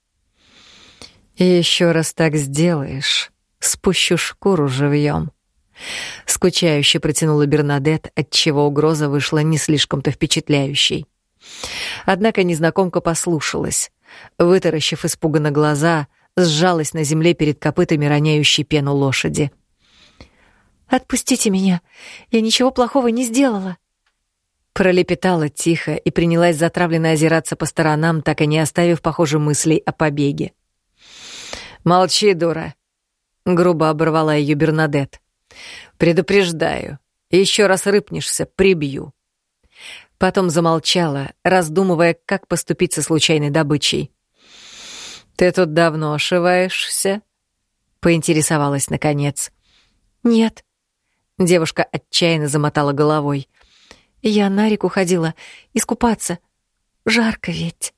«Еще раз так сделаешь, спущу шкуру живьем. Скучающе протянула Бернадет, отчего угроза вышла не слишком-то впечатляющей. Однако незнакомка послушалась. Вытаращив испуганно глаза, сжалась на земле перед копытами роняющей пену лошади. «Отпустите меня! Я ничего плохого не сделала!» Пролепетала тихо и принялась затравленно озираться по сторонам, так и не оставив, похоже, мыслей о побеге. «Молчи, дура!» — грубо оборвала ее Бернадет. «Предупреждаю, еще раз рыпнешься, прибью». Потом замолчала, раздумывая, как поступить со случайной добычей. «Ты тут давно ошиваешься?» — поинтересовалась наконец. «Нет». Девушка отчаянно замотала головой. «Я на реку ходила искупаться. Жарко ведь».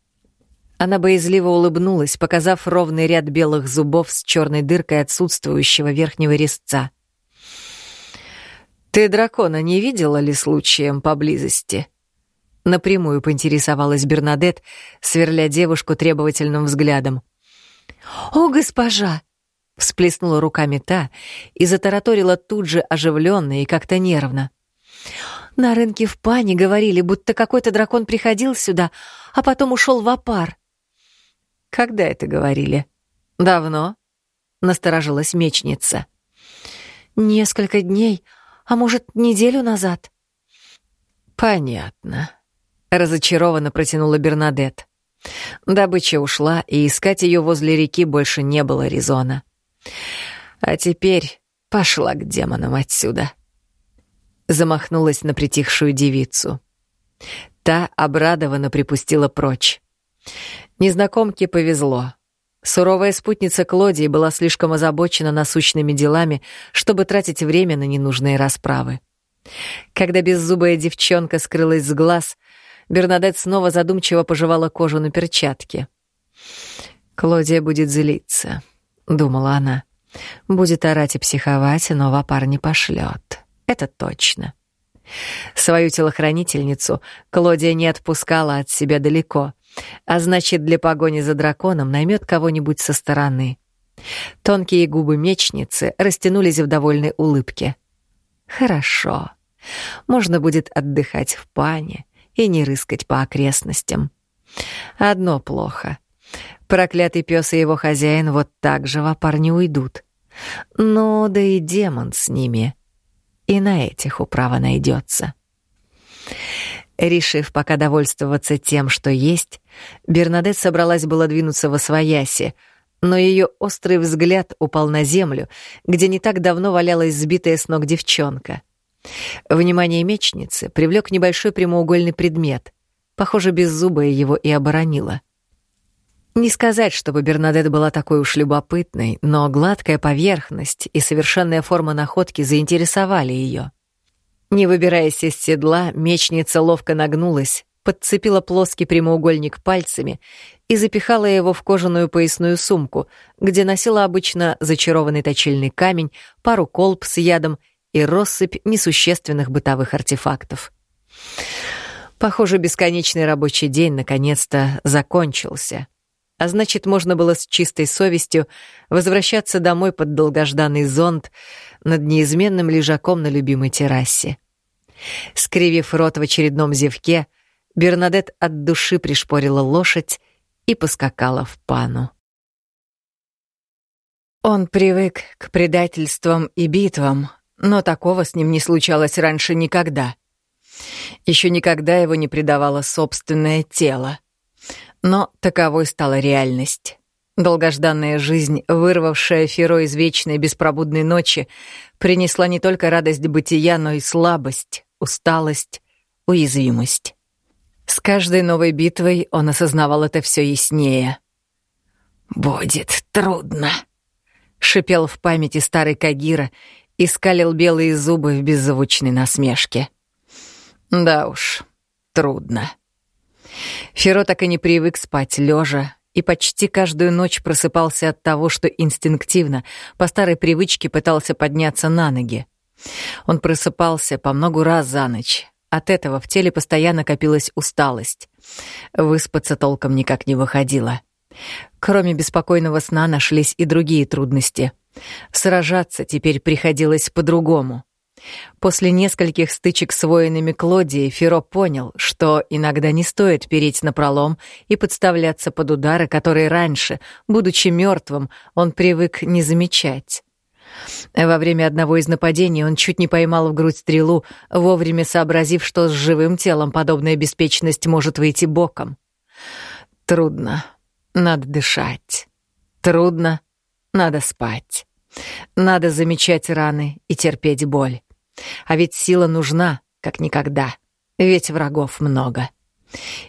Она боязливо улыбнулась, показав ровный ряд белых зубов с черной дыркой отсутствующего верхнего резца. «Ты дракона не видела ли случаем поблизости?» Напрямую поинтересовалась Бернадет, сверля девушку требовательным взглядом. «О, госпожа!» — всплеснула руками та и затараторила тут же оживленно и как-то нервно. «На рынке в пане говорили, будто какой-то дракон приходил сюда, а потом ушел в опар». «Когда это говорили? Давно?» — насторожилась мечница. «Несколько дней, а может, неделю назад». «Понятно», — разочарованно протянула Бернадет. Добыча ушла, и искать ее возле реки больше не было резона. А теперь пошла к демонам отсюда. Замахнулась на притихшую девицу. Та обрадованно припустила прочь. Незнакомке повезло. Суровая спутница Клодии была слишком озабочена насущными делами, чтобы тратить время на ненужные расправы. Когда беззубая девчонка скрылась с глаз, Бернадет снова задумчиво пожевала кожу на перчатке. «Клодия будет злиться», — думала она. «Будет орать и психовать, но в не пошлет. Это точно». Свою телохранительницу Клодия не отпускала от себя далеко, а значит, для погони за драконом наймет кого-нибудь со стороны. Тонкие губы мечницы растянулись в довольной улыбке. «Хорошо. Можно будет отдыхать в пане, и не рыскать по окрестностям. Одно плохо. Проклятый пес и его хозяин вот так же в опар уйдут. Ну, да и демон с ними. И на этих управа найдется. Решив пока довольствоваться тем, что есть, Бернадет собралась было двинуться во свояси, но ее острый взгляд упал на землю, где не так давно валялась сбитая с ног девчонка — Внимание мечницы привлек небольшой прямоугольный предмет. Похоже, беззубая его и оборонила. Не сказать, чтобы Бернадет была такой уж любопытной, но гладкая поверхность и совершенная форма находки заинтересовали ее. Не выбираясь из седла, мечница ловко нагнулась, подцепила плоский прямоугольник пальцами и запихала его в кожаную поясную сумку, где носила обычно зачарованный точильный камень, пару колб с ядом и россыпь несущественных бытовых артефактов. Похоже, бесконечный рабочий день наконец-то закончился. А значит, можно было с чистой совестью возвращаться домой под долгожданный зонт над неизменным лежаком на любимой террасе. Скривив рот в очередном зевке, Бернадет от души пришпорила лошадь и поскакала в пану. Он привык к предательствам и битвам, но такого с ним не случалось раньше никогда. Еще никогда его не предавало собственное тело. Но таковой стала реальность. Долгожданная жизнь, вырвавшая Феро из вечной беспробудной ночи, принесла не только радость бытия, но и слабость, усталость, уязвимость. С каждой новой битвой он осознавал это все яснее. «Будет трудно», — шипел в памяти старый Кагира и скалил белые зубы в беззвучной насмешке. «Да уж, трудно». Феро так и не привык спать лежа и почти каждую ночь просыпался от того, что инстинктивно, по старой привычке пытался подняться на ноги. Он просыпался по многу раз за ночь. От этого в теле постоянно копилась усталость. Выспаться толком никак не выходило. Кроме беспокойного сна нашлись и другие трудности. Сражаться теперь приходилось по-другому. После нескольких стычек с воинами Клодии Феро понял, что иногда не стоит переть на пролом и подставляться под удары, которые раньше, будучи мертвым, он привык не замечать. Во время одного из нападений он чуть не поймал в грудь стрелу, вовремя сообразив, что с живым телом подобная беспечность может выйти боком. Трудно. Надо дышать. Трудно. Надо спать. Надо замечать раны и терпеть боль. А ведь сила нужна, как никогда. Ведь врагов много.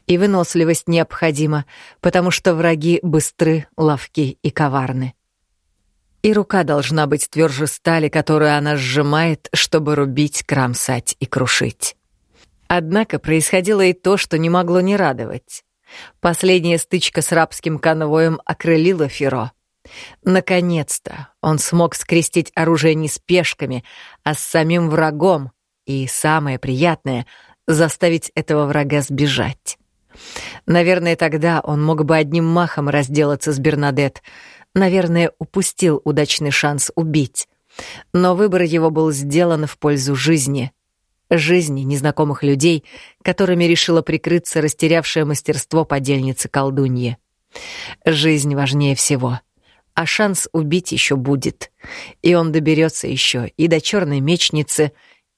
И выносливость необходима, потому что враги быстры, ловки и коварны. И рука должна быть тверже стали, которую она сжимает, чтобы рубить, кромсать и крушить. Однако происходило и то, что не могло не радовать. Последняя стычка с рабским конвоем окрылила Феро. Наконец-то он смог скрестить оружие не с пешками, а с самим врагом, и, самое приятное, заставить этого врага сбежать. Наверное, тогда он мог бы одним махом разделаться с Бернадет. Наверное, упустил удачный шанс убить. Но выбор его был сделан в пользу жизни. Жизни незнакомых людей, которыми решила прикрыться растерявшее мастерство подельницы колдуньи. Жизнь важнее всего — а шанс убить еще будет. И он доберется еще и до черной мечницы,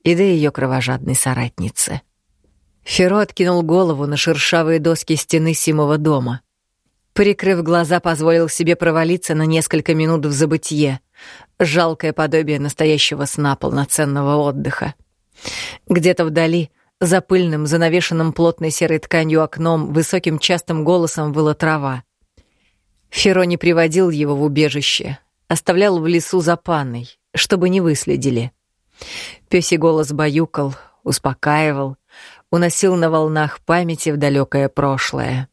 и до ее кровожадной соратницы. Феро откинул голову на шершавые доски стены Симова дома. Прикрыв глаза, позволил себе провалиться на несколько минут в забытье. Жалкое подобие настоящего сна полноценного отдыха. Где-то вдали, за пыльным, занавешенным плотной серой тканью окном, высоким частым голосом выла трава. Феро не приводил его в убежище, оставлял в лесу за панной, чтобы не выследили. Пёсий голос баюкал, успокаивал, уносил на волнах памяти в далекое прошлое.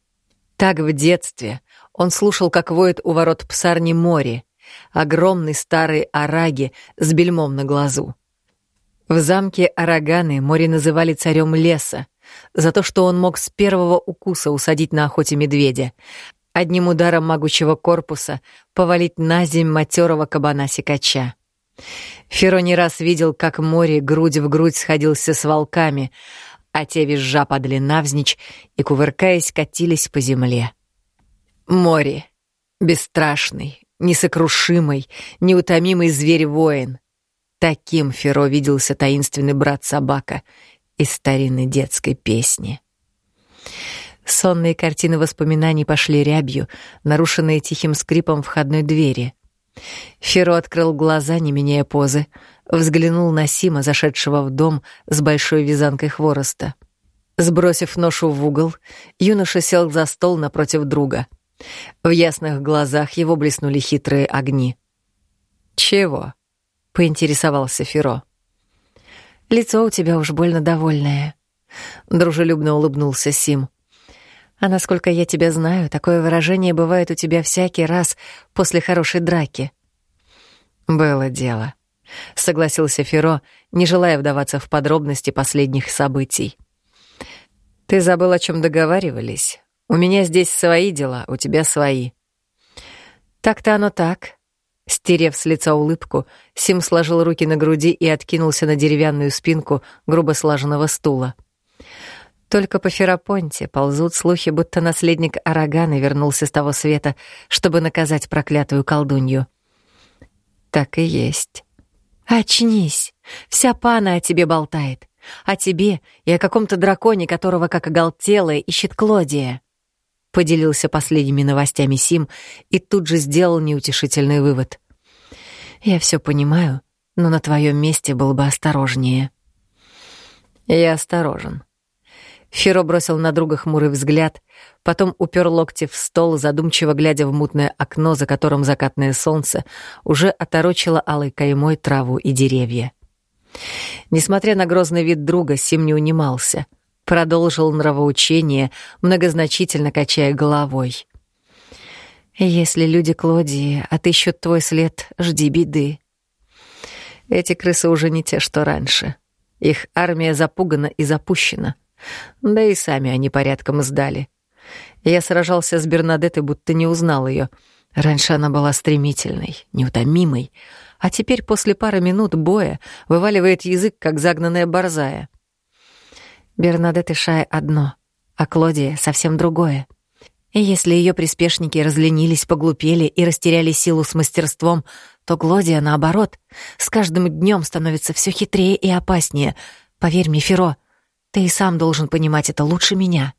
Так в детстве он слушал, как воет у ворот псарни море, огромный старый араги с бельмом на глазу. В замке Араганы море называли царем леса, за то, что он мог с первого укуса усадить на охоте медведя, одним ударом могучего корпуса повалить на земь матерого кабана-сикача. Феро не раз видел, как море грудь в грудь сходился с волками, а те визжа падали навзничь и, кувыркаясь, катились по земле. Море. Бесстрашный, несокрушимый, неутомимый зверь-воин. Таким Феро виделся таинственный брат-собака из старинной детской песни. Сонные картины воспоминаний пошли рябью, нарушенные тихим скрипом входной двери. Феро открыл глаза, не меняя позы, взглянул на Сима, зашедшего в дом с большой вязанкой хвороста. Сбросив ношу в угол, юноша сел за стол напротив друга. В ясных глазах его блеснули хитрые огни. «Чего?» — поинтересовался Феро. «Лицо у тебя уж больно довольное», — дружелюбно улыбнулся Сим. А насколько я тебя знаю, такое выражение бывает у тебя всякий раз после хорошей драки. Было дело. — согласился Феро, не желая вдаваться в подробности последних событий. «Ты забыл, о чем договаривались. У меня здесь свои дела, у тебя свои». «Так-то оно так». Стерев с лица улыбку, Сим сложил руки на груди и откинулся на деревянную спинку грубо слаженного стула. Только по Ферапонте ползут слухи, будто наследник Арагана вернулся с того света, чтобы наказать проклятую колдунью. Так и есть. «Очнись! Вся пана о тебе болтает. О тебе и о каком-то драконе, которого, как оголтелая, ищет Клодия». Поделился последними новостями Сим и тут же сделал неутешительный вывод. «Я все понимаю, но на твоем месте был бы осторожнее». «Я осторожен», Феро бросил на друга хмурый взгляд, потом упер локти в стол, задумчиво глядя в мутное окно, за которым закатное солнце уже оторочило алой каймой траву и деревья. Несмотря на грозный вид друга, Сим не унимался. Продолжил нравоучение, многозначительно качая головой. «Если люди Клодии отыщут твой след, жди беды. Эти крысы уже не те, что раньше. Их армия запугана и запущена». Да и сами они порядком сдали. Я сражался с Бернадеттой, будто не узнал ее. Раньше она была стремительной, неутомимой, а теперь после пары минут боя вываливает язык, как загнанная борзая. Бернадетта Шая одно, а Клодия совсем другое. И если ее приспешники разленились, поглупели и растеряли силу с мастерством, то Клодия, наоборот, с каждым днем становится все хитрее и опаснее. Поверь мне, Феро, ты и сам должен понимать это лучше меня.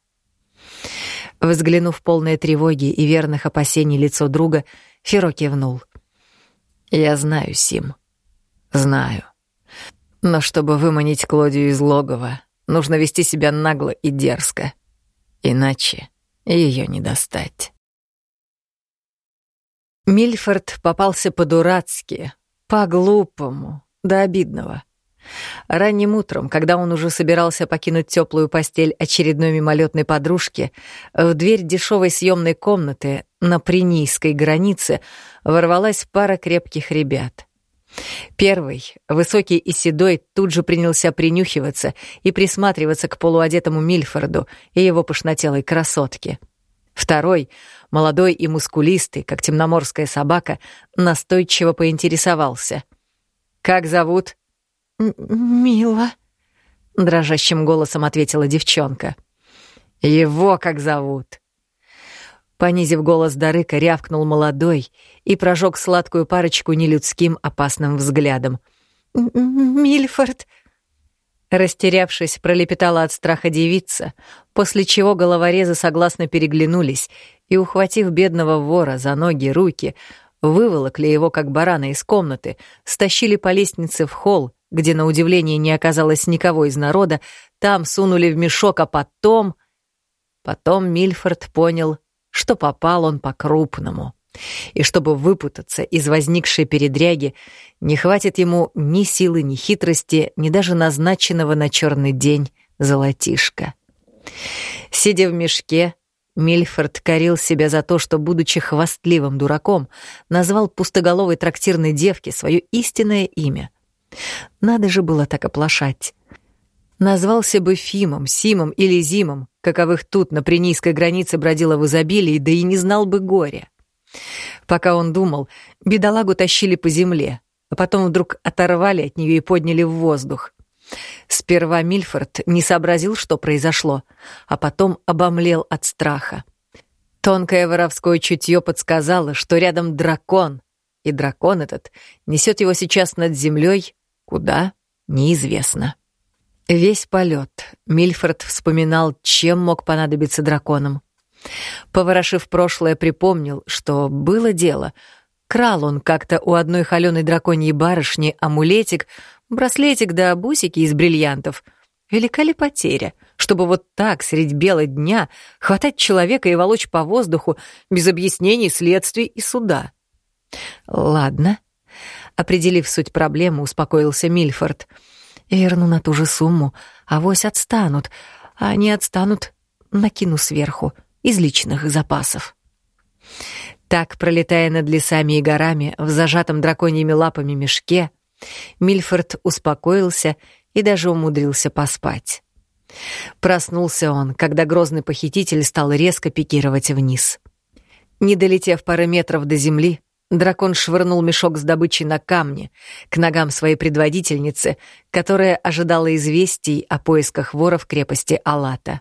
Взглянув полное тревоги и верных опасений лицо друга, Феро кивнул. «Я знаю, Сим. Знаю. Но чтобы выманить Клодию из логова, нужно вести себя нагло и дерзко. Иначе ее не достать». Мильфорд попался по-дурацки, по-глупому, до обидного. Ранним утром, когда он уже собирался покинуть теплую постель очередной мимолетной подружки, в дверь дешевой съемной комнаты на Принийской границе ворвалась пара крепких ребят. Первый, высокий и седой, тут же принялся принюхиваться и присматриваться к полуодетому Мильфорду и его пышнотелой красотке. Второй, молодой и мускулистый, как темноморская собака, настойчиво поинтересовался. «Как зовут?» «Мила», — дрожащим голосом ответила девчонка. «Его как зовут?» Понизив голос Дарыка, рявкнул молодой и прожег сладкую парочку нелюдским опасным взглядом. «Мильфорд!» Растерявшись, пролепетала от страха девица, после чего головорезы согласно переглянулись и, ухватив бедного вора за ноги руки, выволокли его, как барана, из комнаты, стащили по лестнице в холл где, на удивление, не оказалось никого из народа, там сунули в мешок, а потом... Потом Мильфорд понял, что попал он по-крупному. И чтобы выпутаться из возникшей передряги, не хватит ему ни силы, ни хитрости, ни даже назначенного на черный день золотишка. Сидя в мешке, Мильфорд корил себя за то, что, будучи хвастливым дураком, назвал пустоголовой трактирной девке свое истинное имя. Надо же было так оплошать. Назвался бы Фимом, Симом или Зимом, каковых тут на Принийской границе бродило в изобилии, да и не знал бы горя. Пока он думал, бедолагу тащили по земле, а потом вдруг оторвали от нее и подняли в воздух. Сперва Мильфорд не сообразил, что произошло, а потом обомлел от страха. Тонкое воровское чутье подсказало, что рядом дракон, и дракон этот несет его сейчас над землей Куда? Неизвестно. Весь полет Мильфорд вспоминал, чем мог понадобиться драконам. Поворошив прошлое, припомнил, что было дело. Крал он как-то у одной холеной драконьей барышни амулетик, браслетик да бусики из бриллиантов. Велика ли потеря, чтобы вот так средь бела дня хватать человека и волочь по воздуху без объяснений, следствий и суда? Ладно, Определив суть проблемы, успокоился Мильфорд. «Верну на ту же сумму, авось отстанут, а они отстанут, накину сверху, из личных запасов». Так, пролетая над лесами и горами в зажатом драконьими лапами мешке, Мильфорд успокоился и даже умудрился поспать. Проснулся он, когда грозный похититель стал резко пикировать вниз. Не долетев пары метров до земли, дракон швырнул мешок с добычей на камни, к ногам своей предводительницы, которая ожидала известий о поисках вора в крепости Алата.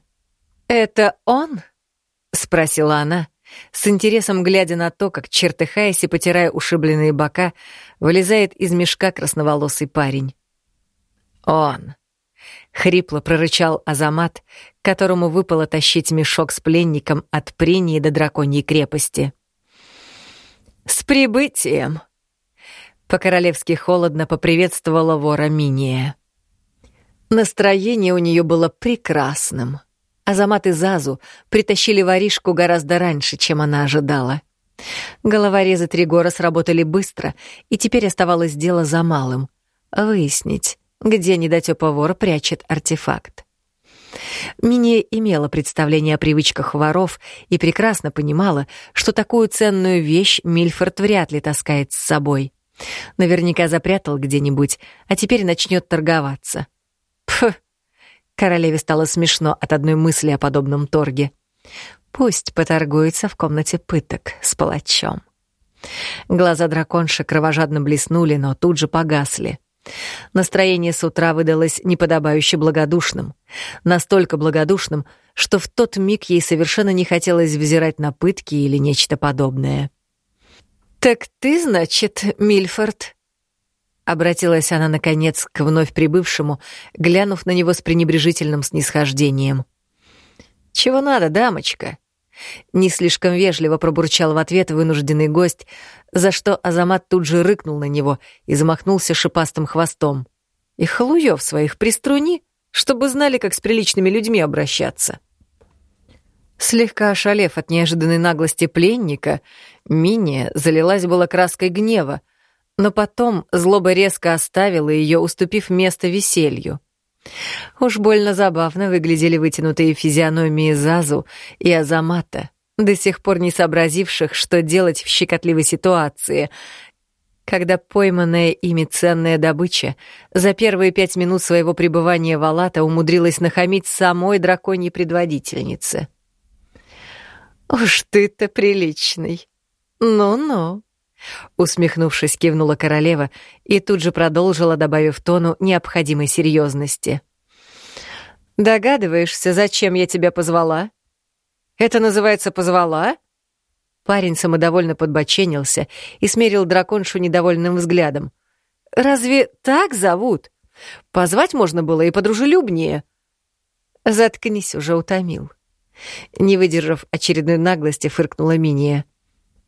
«Это он?» — спросила она, с интересом глядя на то, как, чертыхаясь и потирая ушибленные бока, вылезает из мешка красноволосый парень. «Он!» — хрипло прорычал Азамат, которому выпало тащить мешок с пленником от Принии до драконьей крепости. «С прибытием!» По-королевски холодно поприветствовала вора Миния. Настроение у нее было прекрасным. Азамат и Зазу притащили воришку гораздо раньше, чем она ожидала. Головорезы Тригора сработали быстро, и теперь оставалось дело за малым — выяснить, где недотёпа вор прячет артефакт. Миния имела представление о привычках воров и прекрасно понимала, что такую ценную вещь Мильфорд вряд ли таскает с собой. Наверняка запрятал где-нибудь, а теперь начнет торговаться. Пф, Королеве стало смешно от одной мысли о подобном торге. Пусть поторгуется в комнате пыток с палачом. Глаза драконши кровожадно блеснули, но тут же погасли. Настроение с утра выдалось неподобающе благодушным. Настолько благодушным, что в тот миг ей совершенно не хотелось взирать на пытки или нечто подобное. «Так ты, значит, Мильфорд?» Обратилась она, наконец, к вновь прибывшему, глянув на него с пренебрежительным снисхождением. «Чего надо, дамочка?» Не слишком вежливо пробурчал в ответ вынужденный гость, за что Азамат тут же рыкнул на него и замахнулся шипастым хвостом. «И халуёв своих приструни, чтобы знали, как с приличными людьми обращаться». Слегка ошалев от неожиданной наглости пленника, Миния залилась была краской гнева — но потом злоба резко оставила ее, уступив место веселью. Уж больно забавно выглядели вытянутые физиономии Зазу и Азамата, до сих пор не сообразивших, что делать в щекотливой ситуации, когда пойманная ими ценная добыча за первые пять минут своего пребывания в Алата умудрилась нахамить самой драконьей предводительнице. «Уж ты-то приличный! Ну-ну!» Усмехнувшись, кивнула королева и тут же продолжила, добавив тону необходимой серьезности. «Догадываешься, зачем я тебя позвала?» «Это называется позвала?» Парень самодовольно подбоченился и смерил драконшу недовольным взглядом. «Разве так зовут? Позвать можно было и подружелюбнее». «Заткнись уже, утомил». Не выдержав очередной наглости, фыркнула Миния.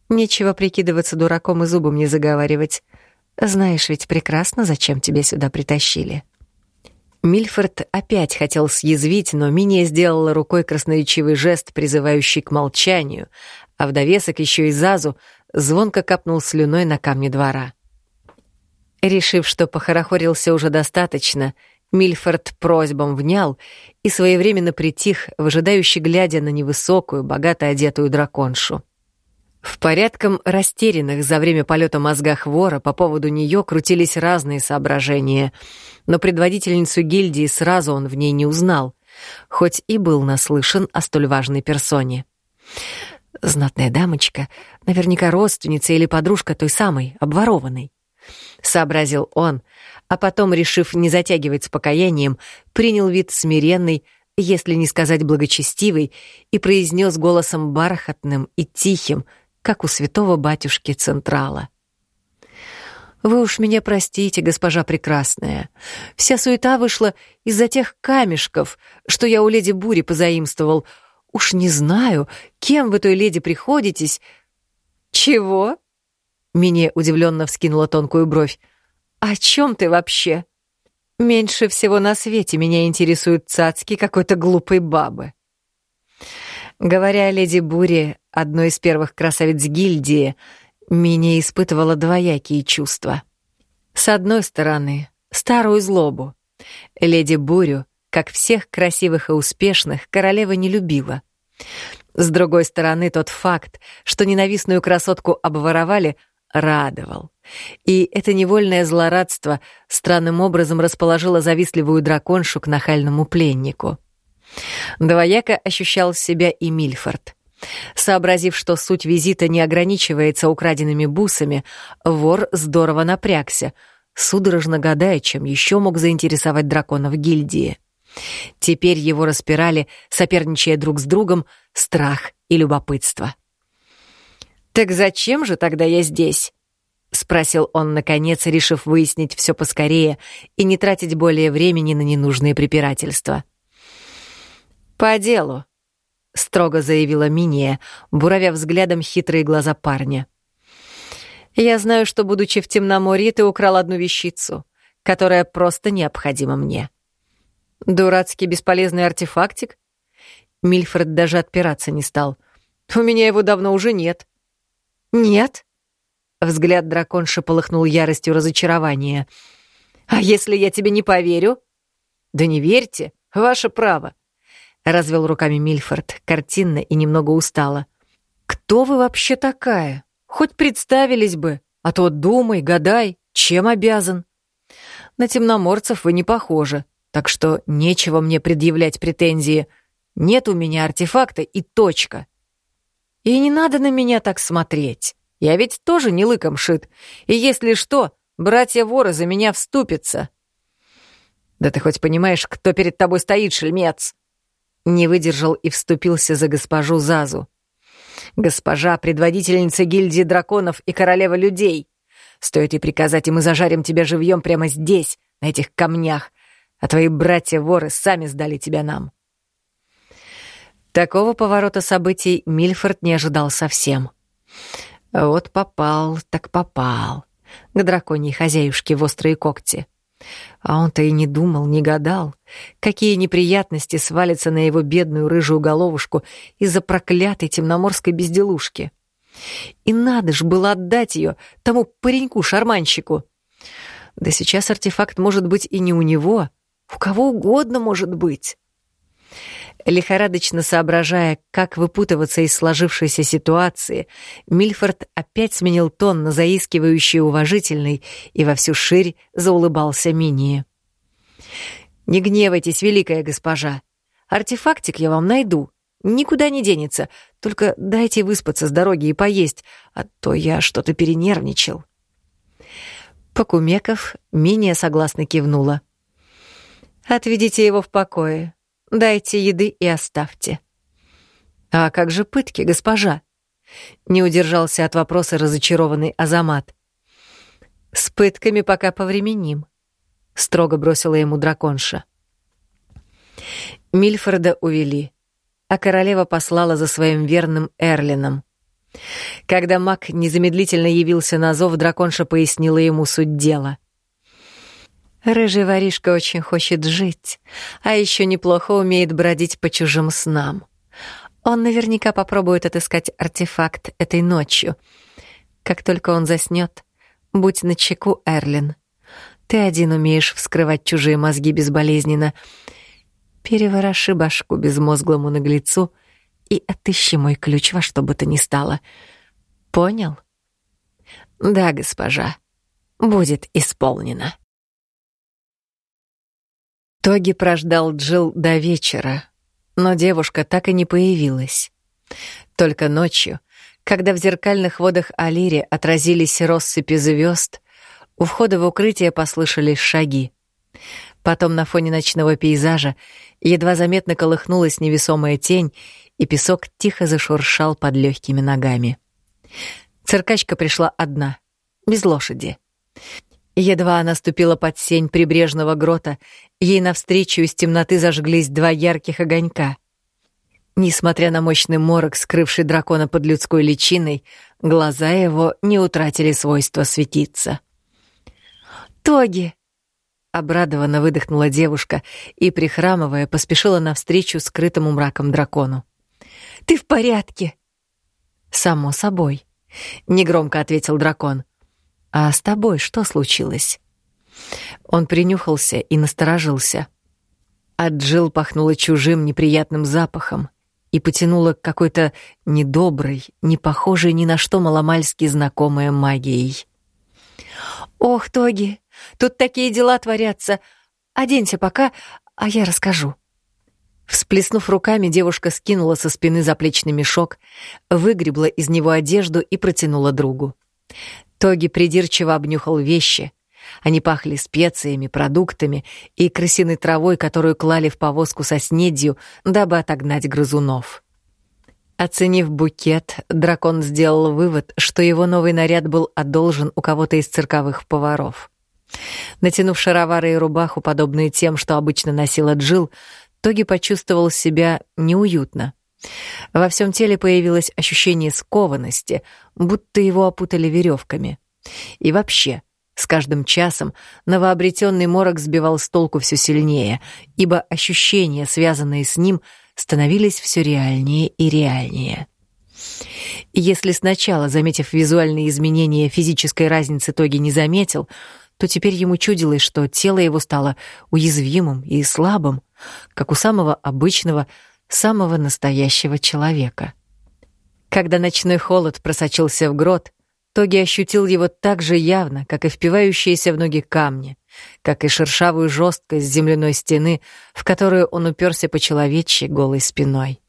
Нечего прикидываться дураком и зубом не заговаривать. Знаешь ведь прекрасно, зачем тебя сюда притащили. Мильфорд опять хотел съязвить, но Миния сделала рукой красноречивый жест, призывающий к молчанию, а в довесок еще и Зазу звонко капнул слюной на камни двора. Решив, что похорохорился уже достаточно, Мильфорд просьбам внял и своевременно притих, выжидающе глядя на невысокую, богато одетую драконшу. В порядком растерянных за время полета мозгах вора по поводу нее крутились разные соображения, но предводительницу гильдии сразу он в ней не узнал, хоть и был наслышан о столь важной персоне. Знатная дамочка, наверняка родственница или подружка той самой, обворованной. Сообразил он, а потом, решив не затягивать с покаянием, принял вид смиренный, если не сказать благочестивый, и произнес голосом бархатным и тихим, как у святого батюшки Централа. «Вы уж меня простите, госпожа прекрасная. Вся суета вышла из-за тех камешков, что я у леди Бури позаимствовал. Уж не знаю, кем вы той леди приходитесь». «Чего?» Мине удивленно вскинула тонкую бровь. «О чем ты вообще?» «Меньше всего на свете меня интересуют цацки какой-то глупой бабы». Говоря о леди Буре, одной из первых красавиц гильдии, меня испытывала двоякие чувства. С одной стороны, старую злобу. Леди Бурю, как всех красивых и успешных, королева не любила. С другой стороны, тот факт, что ненавистную красотку обворовали, радовал. И это невольное злорадство странным образом расположило завистливую драконшу к нахальному пленнику. Двояко ощущал себя и Мильфорд. Сообразив, что суть визита не ограничивается украденными бусами, вор здорово напрягся, судорожно гадая, чем еще мог заинтересовать дракона в гильдии. Теперь его распирали, соперничая друг с другом, страх и любопытство. «Так зачем же тогда я здесь?» — спросил он, наконец, решив выяснить все поскорее и не тратить более времени на ненужные препирательства. «По делу», — строго заявила Миния, буравя взглядом хитрые глаза парня. «Я знаю, что, будучи в Темноморье, ты украл одну вещицу, которая просто необходима мне». «Дурацкий бесполезный артефактик?» Мильфред даже отпираться не стал. «У меня его давно уже нет». «Нет?» Взгляд драконши полыхнул яростью разочарования. «А если я тебе не поверю?» «Да не верьте, ваше право», — развел руками Мильфорд, картинно и немного устало. «Кто вы вообще такая? Хоть представились бы, а то думай, гадай, чем обязан. На темноморцев вы не похожи, так что нечего мне предъявлять претензии. Нет у меня артефакта и точка». И не надо на меня так смотреть. Я ведь тоже не лыком шит. И если что, братья-воры за меня вступятся. Да ты хоть понимаешь, кто перед тобой стоит, шельмец? Не выдержал и вступился за госпожу Зазу. Госпожа — предводительница гильдии драконов и королева людей. Стоит ей приказать, и мы зажарим тебя живьем прямо здесь, на этих камнях, а твои братья-воры сами сдали тебя нам. Такого поворота событий Мильфорд не ожидал совсем. Вот попал, так попал. К драконьей хозяюшке в острые когти. А он-то и не думал, не гадал, какие неприятности свалятся на его бедную рыжую головушку из-за проклятой темноморской безделушки. И надо ж было отдать ее тому пареньку-шарманщику. Да сейчас артефакт может быть и не у него, у кого угодно может быть. Лихорадочно соображая, как выпутываться из сложившейся ситуации, Мильфорд опять сменил тон на заискивающий уважительный и во всю ширь заулыбался Минии. «Не гневайтесь, великая госпожа. Артефактик я вам найду. Никуда не денется. Только дайте выспаться с дороги и поесть, а то я что-то перенервничал». Покумеков, Миния согласно кивнула. «Отведите его в покое. Дайте еды и оставьте». «А как же пытки, госпожа?» Не удержался от вопроса разочарованный Азамат. «С пытками пока повременим», — строго бросила ему драконша. Мильфорда увели, а королева послала за своим верным Эрлином. Когда маг незамедлительно явился на зов, драконша пояснила ему суть дела — Рыжий воришка очень хочет жить, а еще неплохо умеет бродить по чужим снам. Он наверняка попробует отыскать артефакт этой ночью. Как только он заснет, будь начеку, Эрлин. Ты один умеешь вскрывать чужие мозги безболезненно. Перевороши башку безмозглому наглецу и отыщи мой ключ во что бы то ни стало. Понял? Да, госпожа, будет исполнено. Тоги прождал Джил до вечера, но девушка так и не появилась. Только ночью, когда в зеркальных водах Алири отразились россыпи звезд, у входа в укрытие послышались шаги. Потом на фоне ночного пейзажа едва заметно колыхнулась невесомая тень, и песок тихо зашуршал под легкими ногами. Циркачка пришла одна, без лошади. Едва она ступила под сень прибрежного грота, ей навстречу из темноты зажглись два ярких огонька. Несмотря на мощный морок, скрывший дракона под людской личиной, глаза его не утратили свойства светиться. «Тоги!» — обрадованно выдохнула девушка и, прихрамывая, поспешила навстречу скрытому мраком дракону. «Ты в порядке?» «Само собой», — негромко ответил дракон. «А с тобой что случилось?» Он принюхался и насторожился. От Джилл пахнуло чужим неприятным запахом, и потянула к какой-то недоброй, не похожей ни на что маломальски знакомой магией. «Ох, Тоги, тут такие дела творятся. Оденься пока, а я расскажу». Всплеснув руками, девушка скинула со спины заплечный мешок, выгребла из него одежду и протянула другу. Тоги придирчиво обнюхал вещи. Они пахли специями, продуктами и крысиной травой, которую клали в повозку со снедью, дабы отогнать грызунов. Оценив букет, дракон сделал вывод, что его новый наряд был одолжен у кого-то из цирковых поваров. Натянув шаровары и рубаху, подобные тем, что обычно носила Джил, Тоги почувствовал себя неуютно. Во всем теле появилось ощущение скованности, будто его опутали веревками. И вообще, с каждым часом новообретенный морок сбивал с толку все сильнее, ибо ощущения, связанные с ним, становились все реальнее и реальнее. Если сначала, заметив визуальные изменения физической разницы, Тоги не заметил, то теперь ему чудилось, что тело его стало уязвимым и слабым, как у самого обычного, самого настоящего человека. Когда ночной холод просочился в грот, Тоги ощутил его так же явно, как и впивающиеся в ноги камни, как и шершавую жесткость земляной стены, в которую он уперся по-человечьи голой спиной.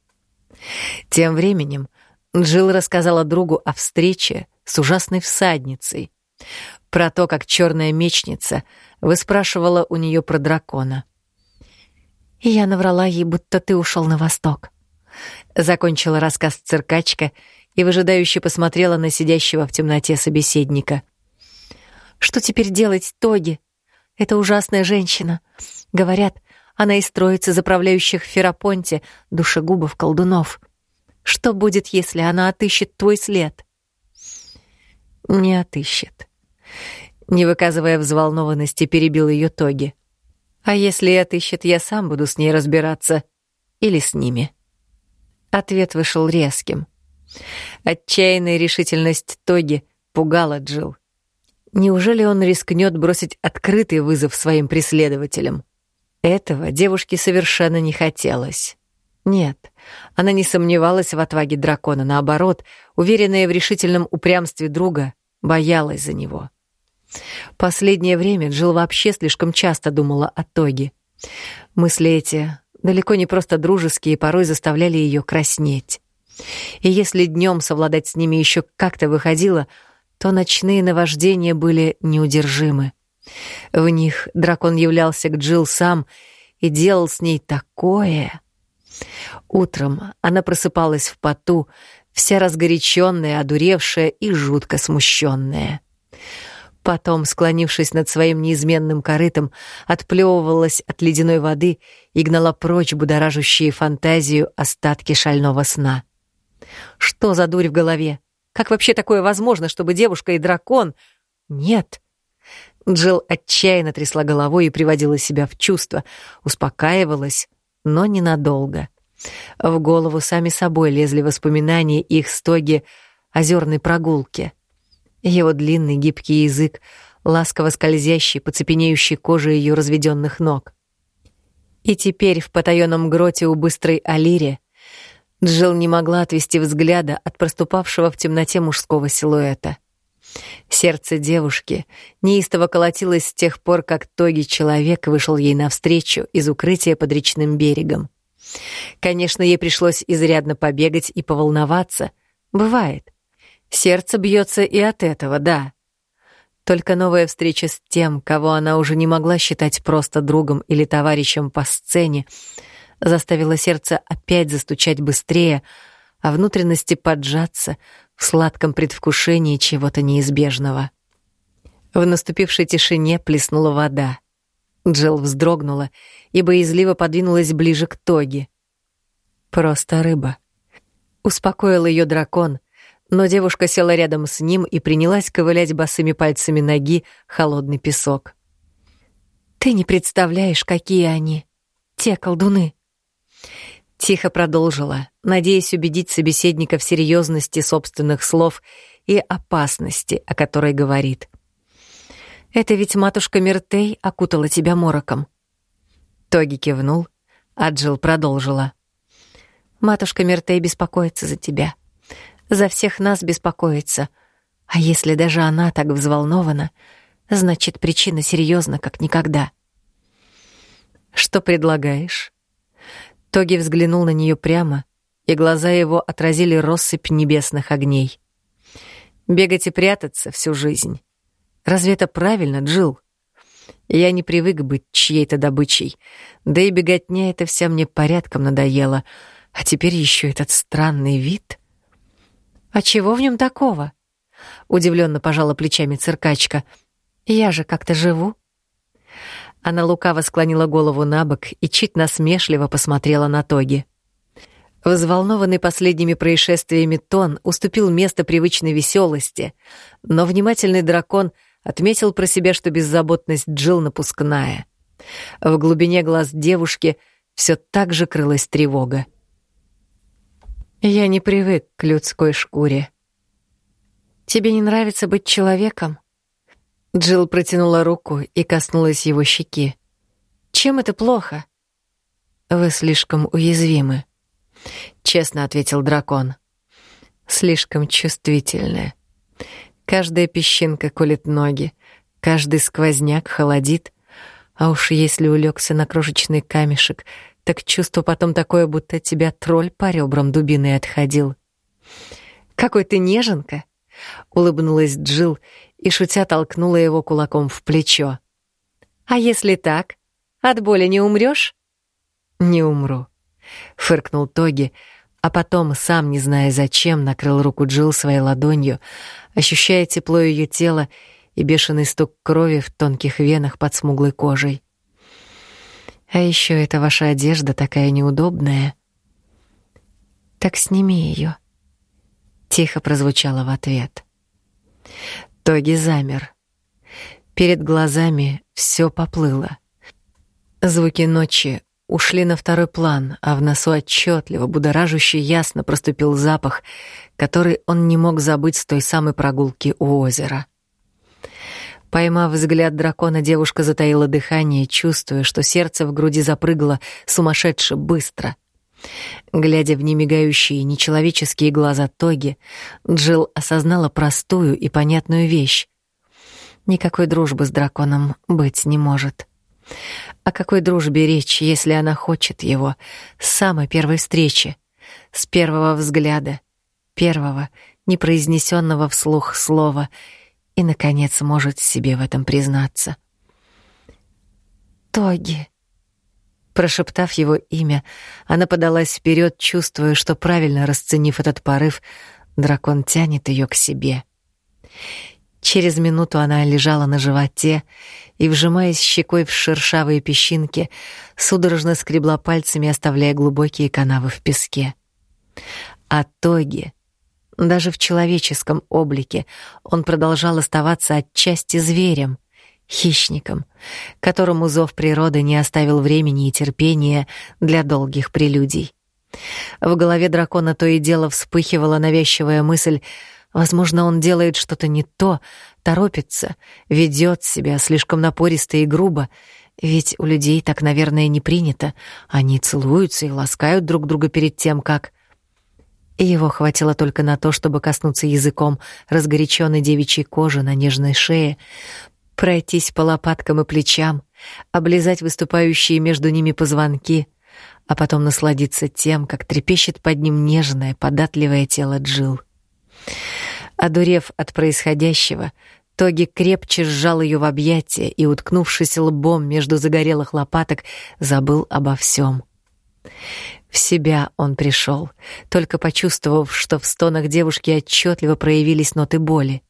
Тем временем Джилл рассказала другу о встрече с ужасной всадницей, про то, как черная мечница выспрашивала у нее про дракона. И я наврала ей, будто ты ушел на восток. Закончила рассказ циркачка и выжидающе посмотрела на сидящего в темноте собеседника. «Что теперь делать, Тоги? Это ужасная женщина. Говорят, она из троицы заправляющих в Ферапонте, душегубов-колдунов. Что будет, если она отыщет твой след?» «Не отыщет». Не выказывая взволнованности, перебил ее Тоги. А если отыщет, я сам буду с ней разбираться. Или с ними. Ответ вышел резким. Отчаянная решительность Тоги пугала Джил. Неужели он рискнет бросить открытый вызов своим преследователям? Этого девушке совершенно не хотелось. Нет, она не сомневалась в отваге дракона, наоборот, уверенная в решительном упрямстве друга, боялась за него. Последнее время Джилл вообще слишком часто думала о Тоге. Мысли эти, далеко не просто дружеские, порой заставляли ее краснеть. И если днем совладать с ними еще как-то выходило, то ночные наваждения были неудержимы. В них дракон являлся к Джилл сам и делал с ней такое. Утром она просыпалась в поту, вся разгоряченная, одуревшая и жутко смущенная. Потом, склонившись над своим неизменным корытом, отплевывалась от ледяной воды и гнала прочь будоражащие фантазию остатки шального сна. Что за дурь в голове? Как вообще такое возможно, чтобы девушка и дракон... Нет. Джилл отчаянно трясла головой и приводила себя в чувство, успокаивалась, но ненадолго. В голову сами собой лезли воспоминания их стоги озерной прогулки — его длинный гибкий язык, ласково скользящий по цепенеющей коже ее разведенных ног. И теперь в потаенном гроте у быстрой Алире Джилл не могла отвести взгляда от проступавшего в темноте мужского силуэта. Сердце девушки неистово колотилось с тех пор, как Тоги человек вышел ей навстречу из укрытия под речным берегом. Конечно, ей пришлось изрядно побегать и поволноваться. Бывает. Сердце бьется и от этого, да. Только новая встреча с тем, кого она уже не могла считать просто другом или товарищем по сцене, заставила сердце опять застучать быстрее, а внутренности поджаться в сладком предвкушении чего-то неизбежного. В наступившей тишине плеснула вода. Джилл вздрогнула и боязливо подвинулась ближе к Тоге. Просто рыба. Успокоил ее дракон, но девушка села рядом с ним и принялась ковылять босыми пальцами ноги холодный песок. «Ты не представляешь, какие они, те колдуны!» Тихо продолжила, надеясь убедить собеседника в серьезности собственных слов и опасности, о которой говорит. «Это ведь матушка Миртей окутала тебя мороком». Тоги кивнул, а Джилл продолжила. Матушка Мертей беспокоится за тебя. За всех нас беспокоится. А если даже она так взволнована, значит, причина серьезна, как никогда. Что предлагаешь? Тоги взглянул на нее прямо, и глаза его отразили россыпь небесных огней. Бегать и прятаться всю жизнь. Разве это правильно, Джил? Я не привык быть чьей-то добычей. Да и беготня это вся мне порядком надоела. А теперь еще этот странный вид. А чего в нем такого? Удивленно пожала плечами циркачка. Я же как-то живу. Она лукаво склонила голову на бок и чуть насмешливо посмотрела на Тоги. Взволнованный последними происшествиями тон уступил место привычной веселости, но внимательный дракон отметил про себя, что беззаботность Джил напускная. В глубине глаз девушки все так же крылась тревога. «Я не привык к людской шкуре. Тебе не нравится быть человеком?» Джилл протянула руку и коснулась его щеки. «Чем это плохо?» «Вы слишком уязвимы», — честно ответил дракон. «Слишком чувствительная. Каждая песчинка колет ноги, каждый сквозняк холодит, а уж если улегся на крошечный камешек, так чувство потом такое, будто тебя тролль по ребрам дубиной отходил». «Какой ты неженка!» — улыбнулась Джилл и, шутя, толкнула его кулаком в плечо. «А если так? От боли не умрёшь?» «Не умру», — фыркнул Тоги, а потом, сам не зная зачем, накрыл руку Джилл своей ладонью, ощущая тепло её тела и бешеный стук крови в тонких венах под смуглой кожей. «А ещё эта ваша одежда такая неудобная». «Так сними её», — тихо прозвучало в ответ. Тоги замер. Перед глазами все поплыло. Звуки ночи ушли на второй план, а в носу отчетливо, будоражуще ясно проступил запах, который он не мог забыть с той самой прогулки у озера. Поймав взгляд дракона, девушка затаила дыхание, чувствуя, что сердце в груди запрыгало сумасшедше быстро — Глядя в немигающие нечеловеческие глаза Тоги, Джилл осознала простую и понятную вещь. Никакой дружбы с драконом быть не может. О какой дружбе речь, если она хочет его с самой первой встречи, с первого взгляда, первого непроизнесенного вслух слова и, наконец, может себе в этом признаться? «Тоги», Прошептав его имя, она подалась вперед, чувствуя, что правильно расценив этот порыв, дракон тянет ее к себе. Через минуту она лежала на животе и, вжимаясь щекой в шершавые песчинки, судорожно скребла пальцами, оставляя глубокие канавы в песке. А Тоги, даже в человеческом облике, он продолжал оставаться отчасти зверем — хищником, которому зов природы не оставил времени и терпения для долгих прелюдий. В голове дракона то и дело вспыхивала навязчивая мысль Возможно, он делает что-то не то, торопится, ведет себя слишком напористо и грубо, ведь у людей так, наверное, не принято. Они целуются и ласкают друг друга перед тем, как... его хватило только на то, чтобы коснуться языком разгоряченной девичьей кожи на нежной шее, пройтись по лопаткам и плечам, облизать выступающие между ними позвонки, а потом насладиться тем, как трепещет под ним нежное, податливое тело Джил. Одурев от происходящего, Тоги крепче сжал ее в объятия и, уткнувшись лбом между загорелых лопаток, забыл обо всем. В себя он пришел, только почувствовав, что в стонах девушки отчетливо проявились ноты боли.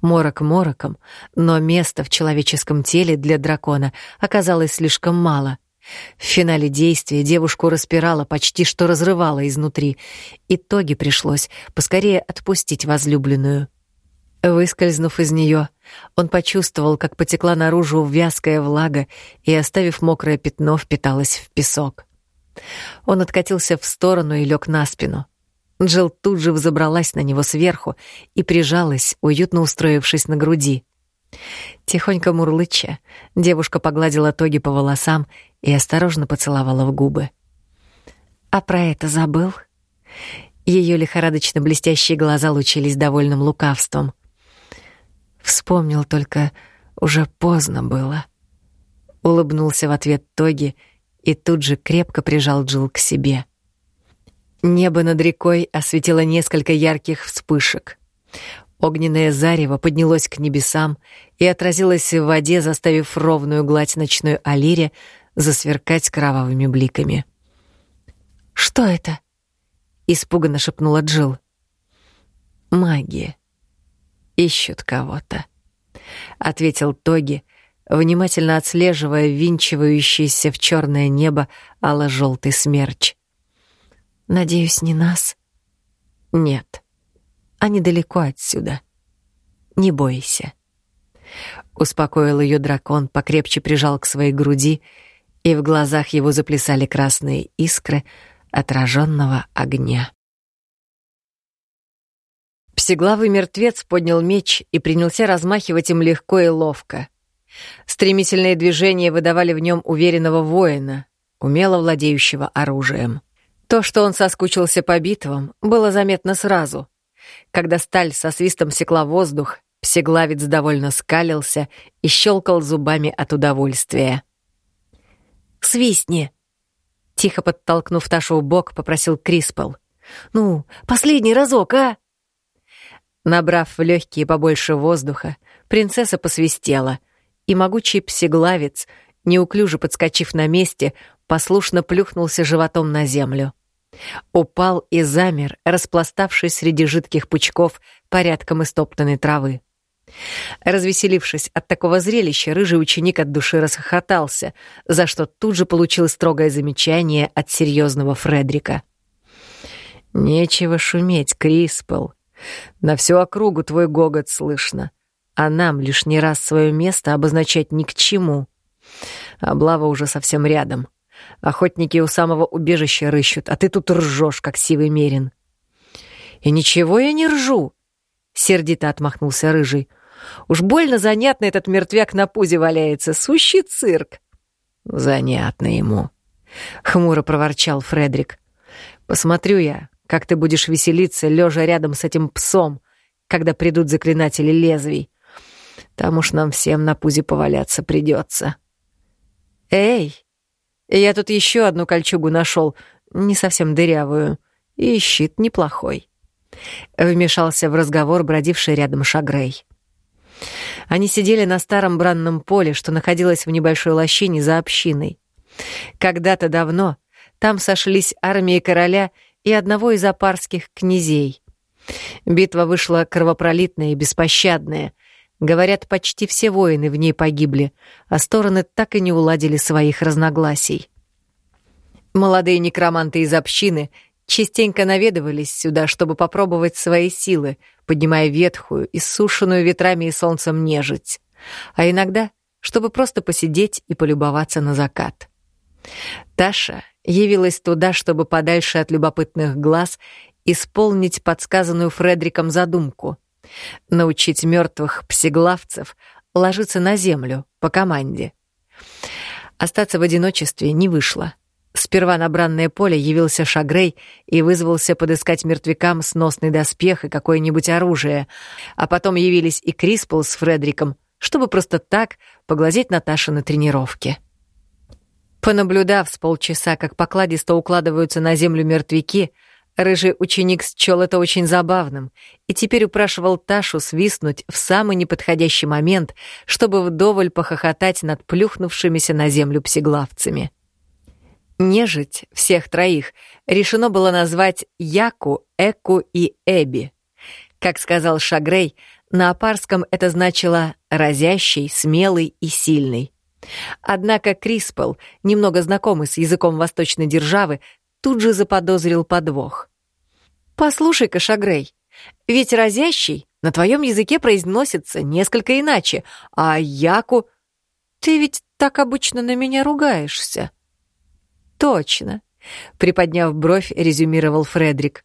Морок мороком, но места в человеческом теле для дракона оказалось слишком мало. В финале действия девушку распирала, почти что разрывала изнутри. Итоги пришлось поскорее отпустить возлюбленную. Выскользнув из нее, он почувствовал, как потекла наружу вязкая влага и, оставив мокрое пятно, впиталась в песок. Он откатился в сторону и лег на спину. Джилл тут же взобралась на него сверху и прижалась, уютно устроившись на груди. Тихонько мурлыча, девушка погладила Тоги по волосам и осторожно поцеловала в губы. А про это забыл? Ее лихорадочно блестящие глаза лучились довольным лукавством. Вспомнил только, уже поздно было. Улыбнулся в ответ Тоги и тут же крепко прижал Джилл к себе. Небо над рекой осветило несколько ярких вспышек. Огненное зарево поднялось к небесам и отразилось в воде, заставив ровную гладь ночной Алире засверкать кровавыми бликами. «Что это?» — испуганно шепнула Джилл. «Магия. Ищут кого-то», — ответил Тоги, внимательно отслеживая винчивающийся в черное небо ало-желтый смерч. «Надеюсь, не нас?» «Нет. Они далеко отсюда. Не бойся». Успокоил ее дракон, покрепче прижал к своей груди, и в глазах его заплясали красные искры — отраженного огня. Псиглавый мертвец поднял меч и принялся размахивать им легко и ловко. Стремительные движения выдавали в нем уверенного воина, умело владеющего оружием. То, что он соскучился по битвам, было заметно сразу. Когда сталь со свистом секла воздух, псиглавец довольно скалился и щелкал зубами от удовольствия. «Свистни!» Тихо подтолкнув Ташу в бок, попросил Криспел. «Ну, последний разок, а?» Набрав в легкие побольше воздуха, принцесса посвистела, и могучий псиглавец, неуклюже подскочив на месте, послушно плюхнулся животом на землю. Упал и замер, распластавшись среди жидких пучков порядком истоптанной травы. Развеселившись от такого зрелища, рыжий ученик от души расхохотался, за что тут же получил строгое замечание от серьезного Фредрика. «Нечего шуметь, Криспел. На всю округу твой гогот слышно, а нам лишний раз свое место обозначать ни к чему. Облава уже совсем рядом. Охотники у самого убежища рыщут, а ты тут ржешь, как сивый мерин». «И ничего я не ржу!» — сердито отмахнулся рыжий. Уж больно занятно этот мертвяк на пузе валяется, сущий цирк. Занятно ему, хмуро проворчал Фредрик. Посмотрю я, как ты будешь веселиться, лежа рядом с этим псом, когда придут заклинатели лезвий. Там уж нам всем на пузе поваляться придется. Эй, я тут еще одну кольчугу нашел, не совсем дырявую, и щит неплохой. Вмешался в разговор бродивший рядом Шагрей. Они сидели на старом бранном поле, что находилось в небольшой лощине за общиной. Когда-то давно там сошлись армии короля и одного из апарских князей. Битва вышла кровопролитная и беспощадная. Говорят, почти все воины в ней погибли, а стороны так и не уладили своих разногласий. Молодые некроманты из общины частенько наведывались сюда, чтобы попробовать свои силы, поднимая ветхую, иссушенную ветрами и солнцем нежить, а иногда, чтобы просто посидеть и полюбоваться на закат. Таша явилась туда, чтобы подальше от любопытных глаз исполнить подсказанную Фредриком задумку — научить мертвых псиглавцев ложиться на землю по команде. Остаться в одиночестве не вышло — Сперва на бранное поле явился Шагрей и вызвался подыскать мертвякам сносный доспех и какое-нибудь оружие, а потом явились и Криспл с Фредриком, чтобы просто так поглазеть Наташи на тренировке. Понаблюдав с полчаса, как покладисто укладываются на землю мертвяки, рыжий ученик счел это очень забавным и теперь упрашивал Ташу свистнуть в самый неподходящий момент, чтобы вдоволь похохотать над плюхнувшимися на землю псиглавцами. Нежить всех троих решено было назвать Яку, Эку и Эби. Как сказал Шагрей, на апарском это значило «разящий», «смелый» и «сильный». Однако Криспел, немного знакомый с языком восточной державы, тут же заподозрил подвох. «Послушай-ка, Шагрей, ведь «разящий» на твоем языке произносится несколько иначе, а «яку» ты ведь так обычно на меня ругаешься. «Точно», — приподняв бровь, резюмировал Фредрик.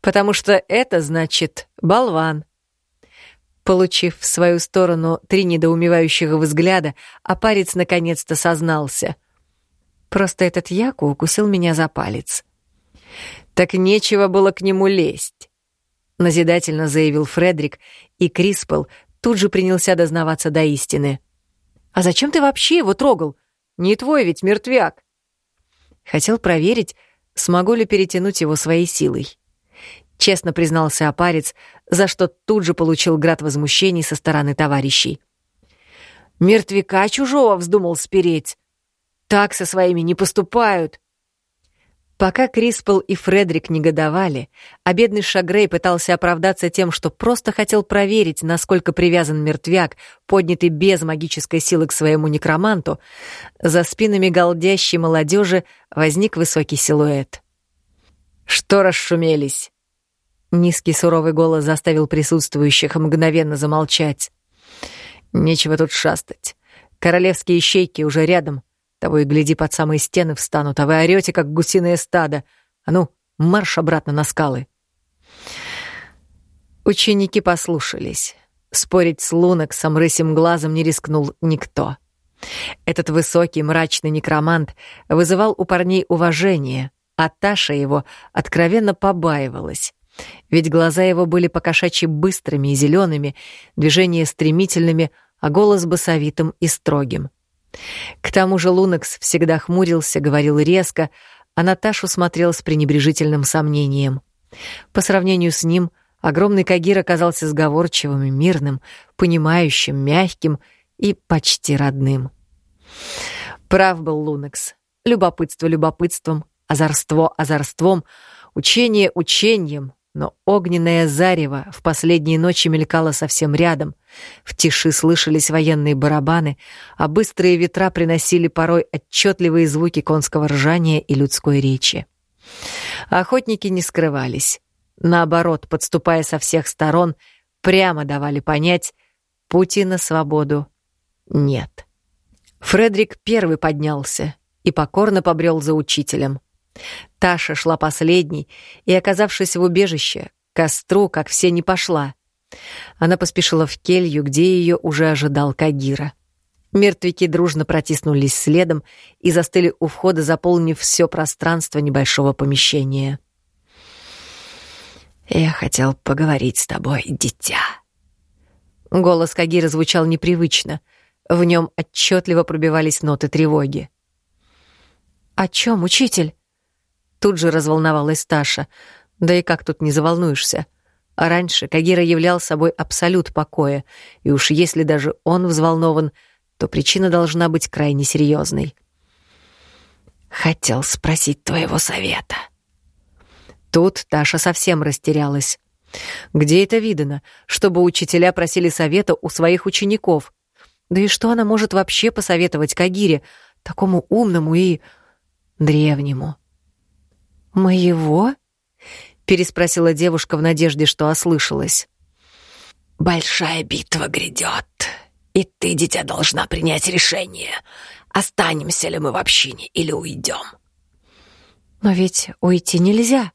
«Потому что это значит болван». Получив в свою сторону три недоумевающих взгляда, Апарец наконец-то сознался. «Просто этот Яку укусил меня за палец». Так нечего было к нему лезть, назидательно заявил Фредерик, и Криспел тут же принялся дознаваться до истины. А зачем ты вообще его трогал? Не твой ведь мертвяк. Хотел проверить, смогу ли перетянуть его своей силой. Честно признался опарец, за что тут же получил град возмущений со стороны товарищей. Мертвяка чужого вздумал спереть. Так со своими не поступают. Пока Криспел и Фредерик негодовали, а бедный Шагрей пытался оправдаться тем, что просто хотел проверить, насколько привязан мертвяк, поднятый без магической силы к своему некроманту, за спинами голдящей молодежи возник высокий силуэт. «Что расшумелись?» Низкий суровый голос заставил присутствующих мгновенно замолчать. «Нечего тут шастать. Королевские ищейки уже рядом. Того и гляди, под самые стены встанут, а вы орете, как гусиное стадо. А ну, марш обратно на скалы. Ученики послушались. Спорить с Луноксом рысим глазом не рискнул никто. Этот высокий, мрачный некромант вызывал у парней уважение, а Таша его откровенно побаивалась. Ведь глаза его были покошачьи быстрыми и зелеными, движения стремительными, а голос басовитым и строгим. К тому же Лунекс всегда хмурился, говорил резко, а Наташу смотрел с пренебрежительным сомнением. По сравнению с ним, огромный Кагир оказался сговорчивым и мирным, понимающим, мягким и почти родным. Прав был Лунекс. Любопытство любопытством, озорство озорством, учение учением, но огненное зарево в последние ночи мелькало совсем рядом. В тиши слышались военные барабаны, а быстрые ветра приносили порой отчетливые звуки конского ржания и людской речи. Охотники не скрывались. Наоборот, подступая со всех сторон, прямо давали понять, пути на свободу нет. Фредерик первый поднялся и покорно побрел за учителем. Таша шла последней и, оказавшись в убежище, к костру, как все, не пошла. Она поспешила в келью, где ее уже ожидал Кагира. Мертвяки дружно протиснулись следом и застыли у входа, заполнив все пространство небольшого помещения. «Я хотел поговорить с тобой, дитя». Голос Кагира звучал непривычно. В нем отчетливо пробивались ноты тревоги. «О чем, учитель?» Тут же разволновалась Таша. Да и как тут не заволнуешься? А раньше Кагира являл собой абсолют покоя, и уж если даже он взволнован, то причина должна быть крайне серьезной. «Хотел спросить твоего совета». Тут Таша совсем растерялась. Где это видано, чтобы учителя просили совета у своих учеников? Да и что она может вообще посоветовать Кагире, такому умному и древнему? «Моего?» — переспросила девушка в надежде, что ослышалась. «Большая битва грядет, и ты, дитя, должна принять решение, останемся ли мы в общине или уйдем». «Но ведь уйти нельзя.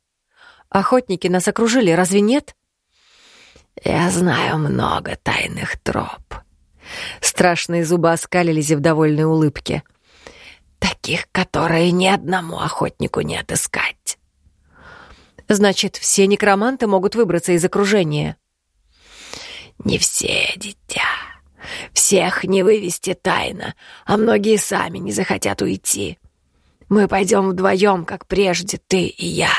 Охотники нас окружили, разве нет?» «Я знаю много тайных троп». Страшные зубы оскалились в довольной улыбке. «Таких, которые ни одному охотнику не отыскать. Значит, все некроманты могут выбраться из окружения. Не все, дитя. Всех не вывести тайно, а многие сами не захотят уйти. Мы пойдем вдвоем, как прежде, ты и я.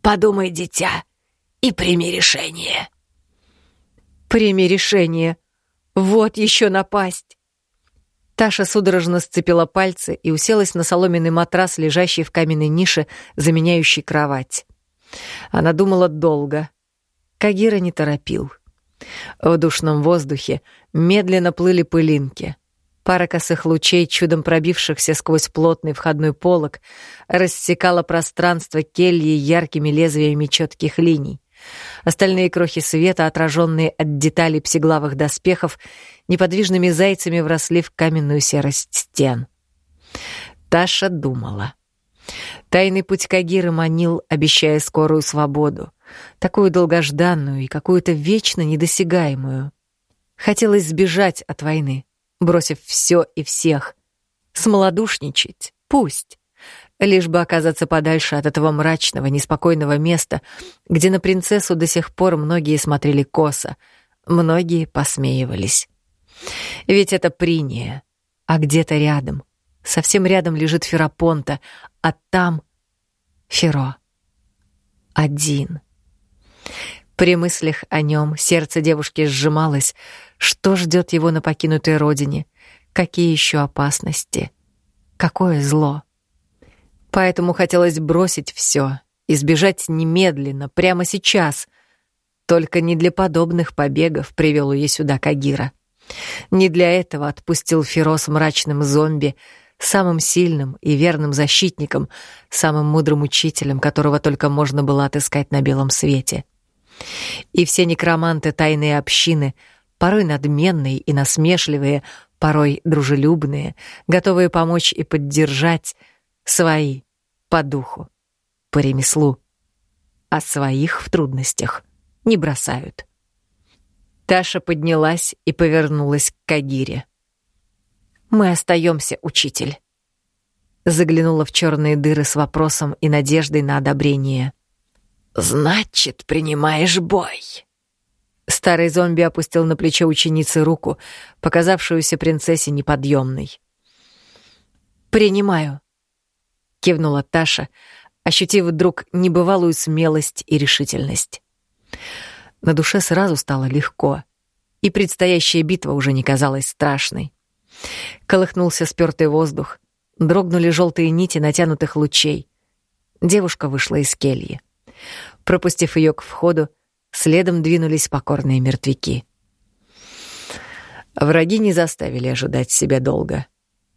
Подумай, дитя, и прими решение. Прими решение. Вот еще напасть. Таша судорожно сцепила пальцы и уселась на соломенный матрас, лежащий в каменной нише, заменяющий кровать. Она думала долго. Кагира не торопил. В душном воздухе медленно плыли пылинки. Пара косых лучей, чудом пробившихся сквозь плотный входной полог, рассекала пространство кельи яркими лезвиями четких линий. Остальные крохи света, отраженные от деталей псиглавых доспехов, неподвижными зайцами вросли в каменную серость стен. Таша думала. Тайный путь Кагиры манил, обещая скорую свободу, такую долгожданную и какую-то вечно недосягаемую. Хотелось сбежать от войны, бросив все и всех. Смолодушничать — пусть. Лишь бы оказаться подальше от этого мрачного, неспокойного места, где на принцессу до сих пор многие смотрели косо, многие посмеивались. Ведь это Приния, а где-то рядом, совсем рядом лежит Ферапонта, а там Феро. Один. При мыслях о нем сердце девушки сжималось. Что ждет его на покинутой родине? Какие еще опасности? Какое зло? Поэтому хотелось бросить все, избежать немедленно, прямо сейчас. Только не для подобных побегов привел ее сюда Кагира. Не для этого отпустил Ферос мрачным зомби, самым сильным и верным защитником, самым мудрым учителем, которого только можно было отыскать на белом свете. И все некроманты тайной общины, порой надменные и насмешливые, порой дружелюбные, готовые помочь и поддержать, свои по духу, по ремеслу, а своих в трудностях не бросают. Таша поднялась и повернулась к Кагире. Мы остаемся, учитель. Заглянула в черные дыры с вопросом и надеждой на одобрение. Значит, принимаешь бой. Старый зомби опустил на плечо ученицы руку, показавшуюся принцессе неподъемной. «Принимаю», — кивнула Таша, ощутив вдруг небывалую смелость и решительность. На душе сразу стало легко, и предстоящая битва уже не казалась страшной. Колыхнулся спёртый воздух, дрогнули желтые нити натянутых лучей. Девушка вышла из кельи. Пропустив ее к входу, следом двинулись покорные мертвяки. Враги не заставили ожидать себя долго.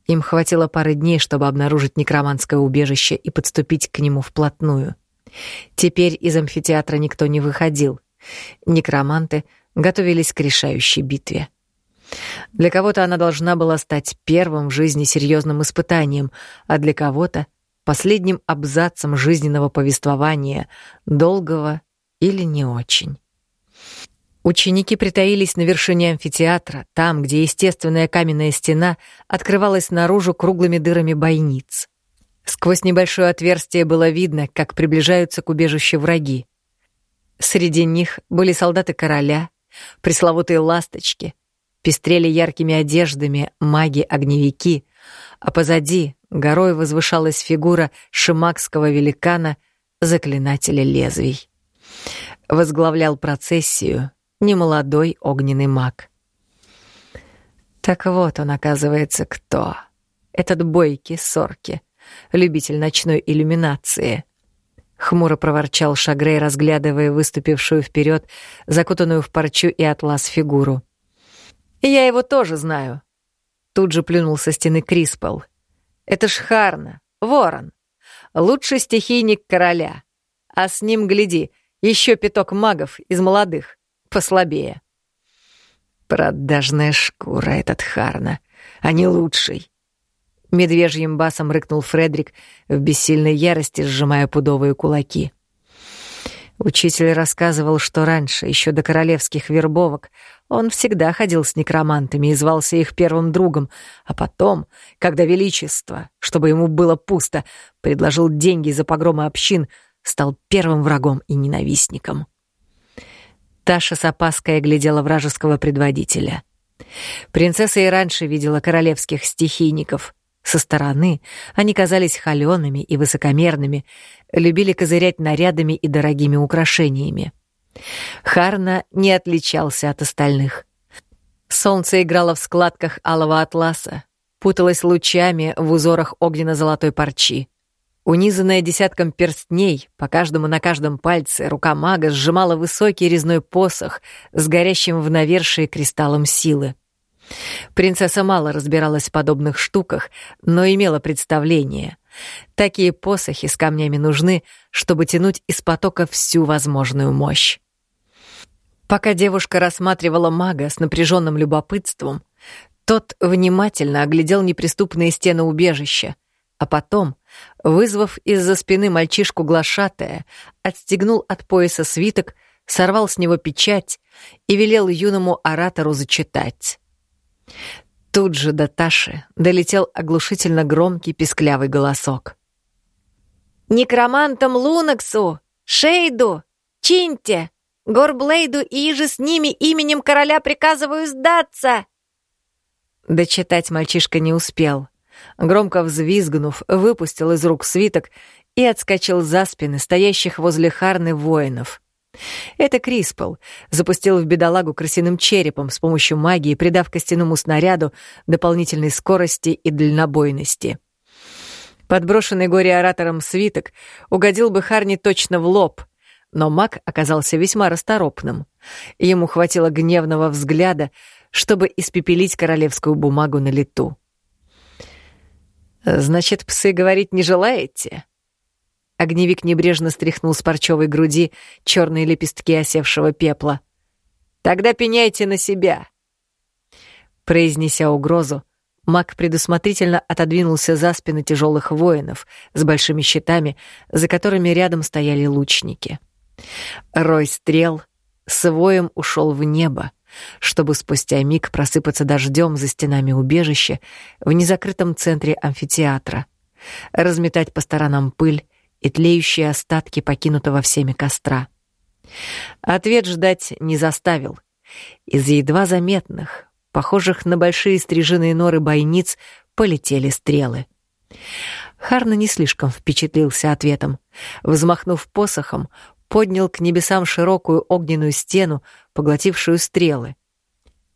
Им хватило пары дней, чтобы обнаружить некроманское убежище и подступить к нему вплотную. Теперь из амфитеатра никто не выходил. Некроманты готовились к решающей битве. Для кого-то она должна была стать первым в жизни серьезным испытанием, а для кого-то — последним абзацем жизненного повествования, долгого или не очень. Ученики притаились на вершине амфитеатра, там, где естественная каменная стена открывалась наружу круглыми дырами бойниц. Сквозь небольшое отверстие было видно, как приближаются к убежищу враги. Среди них были солдаты короля, пресловутые ласточки, пестрели яркими одеждами маги-огневики, а позади горой возвышалась фигура шимакского великана, заклинателя лезвий. Возглавлял процессию немолодой огненный маг. Так вот он, оказывается, кто. Этот бойкий Сорки, любитель ночной иллюминации. Хмуро проворчал Шагрей, разглядывая выступившую вперед, закутанную в парчу и атлас фигуру. «Я его тоже знаю». Тут же плюнул со стены Криспел. «Это ж Харна, ворон. Лучший стихийник короля. А с ним, гляди, еще пяток магов из молодых, послабее». «Продажная шкура этот Харна, а не лучший». Медвежьим басом рыкнул Фредрик в бессильной ярости, сжимая пудовые кулаки. Учитель рассказывал, что раньше, еще до королевских вербовок, он всегда ходил с некромантами и звался их первым другом, а потом, когда Величество, чтобы ему было пусто, предложил деньги за погромы общин, стал первым врагом и ненавистником. Таша с опаской глядела вражеского предводителя. Принцесса и раньше видела королевских стихийников. Со стороны они казались холёными и высокомерными, любили козырять нарядами и дорогими украшениями. Харна не отличался от остальных. Солнце играло в складках алого атласа, путалось лучами в узорах огненно-золотой парчи. Унизанная десятком перстней, по каждому на каждом пальце, рука мага сжимала высокий резной посох с горящим в навершие кристаллом силы. Принцесса мало разбиралась в подобных штуках, но имела представление. Такие посохи с камнями нужны, чтобы тянуть из потока всю возможную мощь. Пока девушка рассматривала мага с напряженным любопытством, тот внимательно оглядел неприступные стены убежища, а потом, вызвав из-за спины мальчишку глашатая, отстегнул от пояса свиток, сорвал с него печать и велел юному оратору зачитать. Тут же до Таши долетел оглушительно громкий писклявый голосок. Некромантам Лунаксу, Шейду, Чинте, Горблейду и иже с ними именем короля приказываю сдаться!» Дочитать мальчишка не успел. Громко взвизгнув, выпустил из рук свиток и отскочил за спины стоящих возле Харны воинов. Это Криспл запустил в бедолагу крысиным черепом с помощью магии, придав костяному снаряду дополнительной скорости и дальнобойности. Подброшенный горе-оратором свиток угодил бы Харни точно в лоб, но маг оказался весьма расторопным. Ему хватило гневного взгляда, чтобы испепелить королевскую бумагу на лету. «Значит, псы говорить не желаете?» Огневик небрежно стряхнул с парчевой груди черные лепестки осевшего пепла. «Тогда пеняйте на себя!» Произнеся угрозу, маг предусмотрительно отодвинулся за спины тяжелых воинов с большими щитами, за которыми рядом стояли лучники. Рой стрел с воем ушел в небо, чтобы спустя миг просыпаться дождем за стенами убежища в незакрытом центре амфитеатра, разметать по сторонам пыль и тлеющие остатки покинутого всеми костра. Ответ ждать не заставил. Из едва заметных, похожих на большие стрижиные норы бойниц, полетели стрелы. Харна не слишком впечатлился ответом. Взмахнув посохом, поднял к небесам широкую огненную стену, поглотившую стрелы.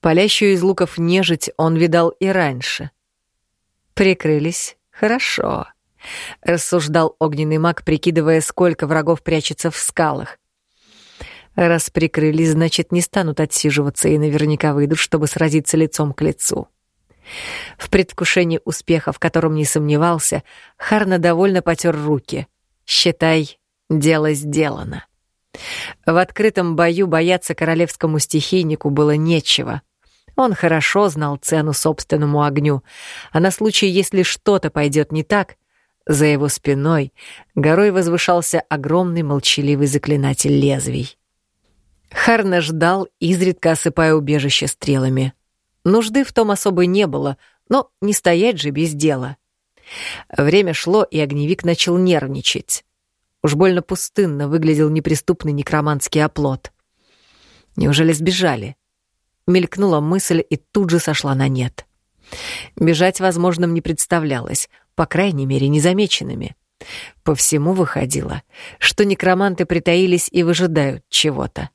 Палящую из луков нежить он видал и раньше. Прикрылись хорошо. — рассуждал огненный маг, прикидывая, сколько врагов прячется в скалах. Раз прикрыли, значит, не станут отсиживаться и наверняка выйдут, чтобы сразиться лицом к лицу. В предвкушении успеха, в котором не сомневался, Харна довольно потер руки. «Считай, дело сделано». В открытом бою бояться королевскому стихийнику было нечего. Он хорошо знал цену собственному огню, а на случай, если что-то пойдет не так, за его спиной горой возвышался огромный молчаливый заклинатель лезвий. Харна ждал, изредка осыпая убежище стрелами. Нужды в том особой не было, но не стоять же без дела. Время шло, и огневик начал нервничать. Уж больно пустынно выглядел неприступный некроманский оплот. Неужели сбежали? Мелькнула мысль и тут же сошла на нет. Бежать возможным не представлялось, по крайней мере, незамеченными. По всему выходило, что некроманты притаились и выжидают чего-то.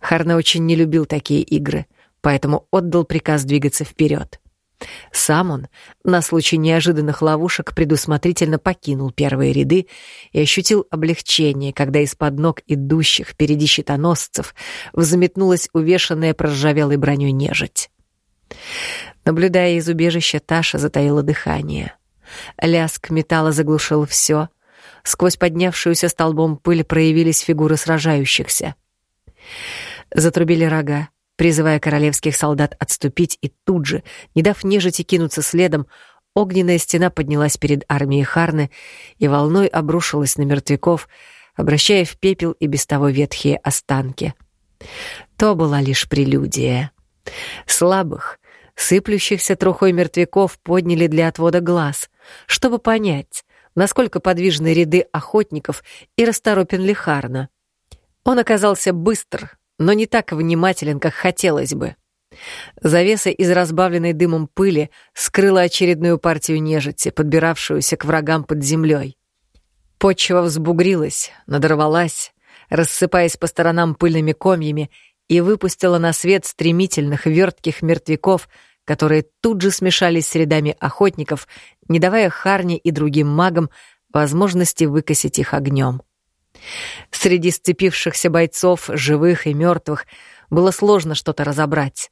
Харна очень не любил такие игры, поэтому отдал приказ двигаться вперед. Сам он, на случай неожиданных ловушек, предусмотрительно покинул первые ряды и ощутил облегчение, когда из-под ног идущих впереди щитоносцев взметнулась увешанная проржавелой броней нежить. Наблюдая из убежища, Таша затаила дыхание. Лязг металла заглушил все. Сквозь поднявшуюся столбом пыль проявились фигуры сражающихся. Затрубили рога, призывая королевских солдат отступить, и тут же, не дав нежити кинуться следом, огненная стена поднялась перед армией Харны и волной обрушилась на мертвяков, обращая в пепел и без того ветхие останки. То была лишь прелюдия. Слабых, сыплющихся трухой мертвяков подняли для отвода глаз чтобы понять, насколько подвижны ряды охотников и расторопен ли Харна. Он оказался быстр, но не так внимателен, как хотелось бы. Завеса из разбавленной дымом пыли скрыла очередную партию нежити, подбиравшуюся к врагам под землей. Почва взбугрилась, надорвалась, рассыпаясь по сторонам пыльными комьями, и выпустила на свет стремительных вертких мертвяков, которые тут же смешались с рядами охотников, не давая Харне и другим магам возможности выкосить их огнем. Среди сцепившихся бойцов, живых и мертвых, было сложно что-то разобрать.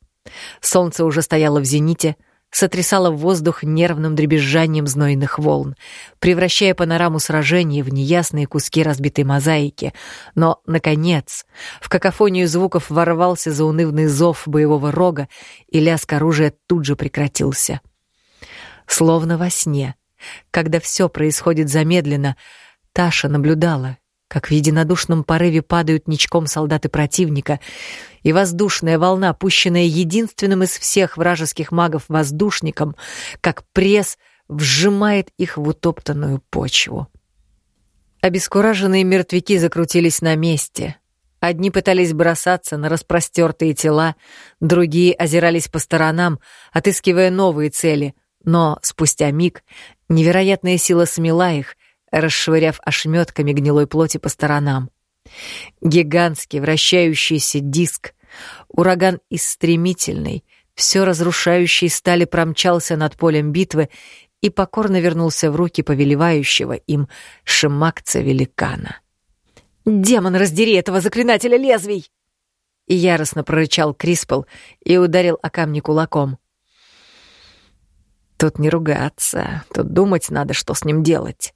Солнце уже стояло в зените, сотрясало воздух нервным дребезжанием знойных волн, превращая панораму сражений в неясные куски разбитой мозаики. Но, наконец, в какофонию звуков ворвался заунывный зов боевого рога, и лязг оружия тут же прекратился. Словно во сне, когда все происходит замедленно, Таша наблюдала, как в единодушном порыве падают ничком солдаты противника, и воздушная волна, пущенная единственным из всех вражеских магов воздушником, как пресс вжимает их в утоптанную почву. Обескураженные мертвяки закрутились на месте. Одни пытались бросаться на распростертые тела, другие озирались по сторонам, отыскивая новые цели, но спустя миг невероятная сила смела их, расшвыряв ошметками гнилой плоти по сторонам. Гигантский вращающийся диск, ураган из стремительной, все разрушающей стали промчался над полем битвы и покорно вернулся в руки повелевающего им шимакца-великана. «Демон, раздери этого заклинателя лезвий!» И яростно прорычал Криспл и ударил о камни кулаком. «Тут не ругаться, тут думать надо, что с ним делать», —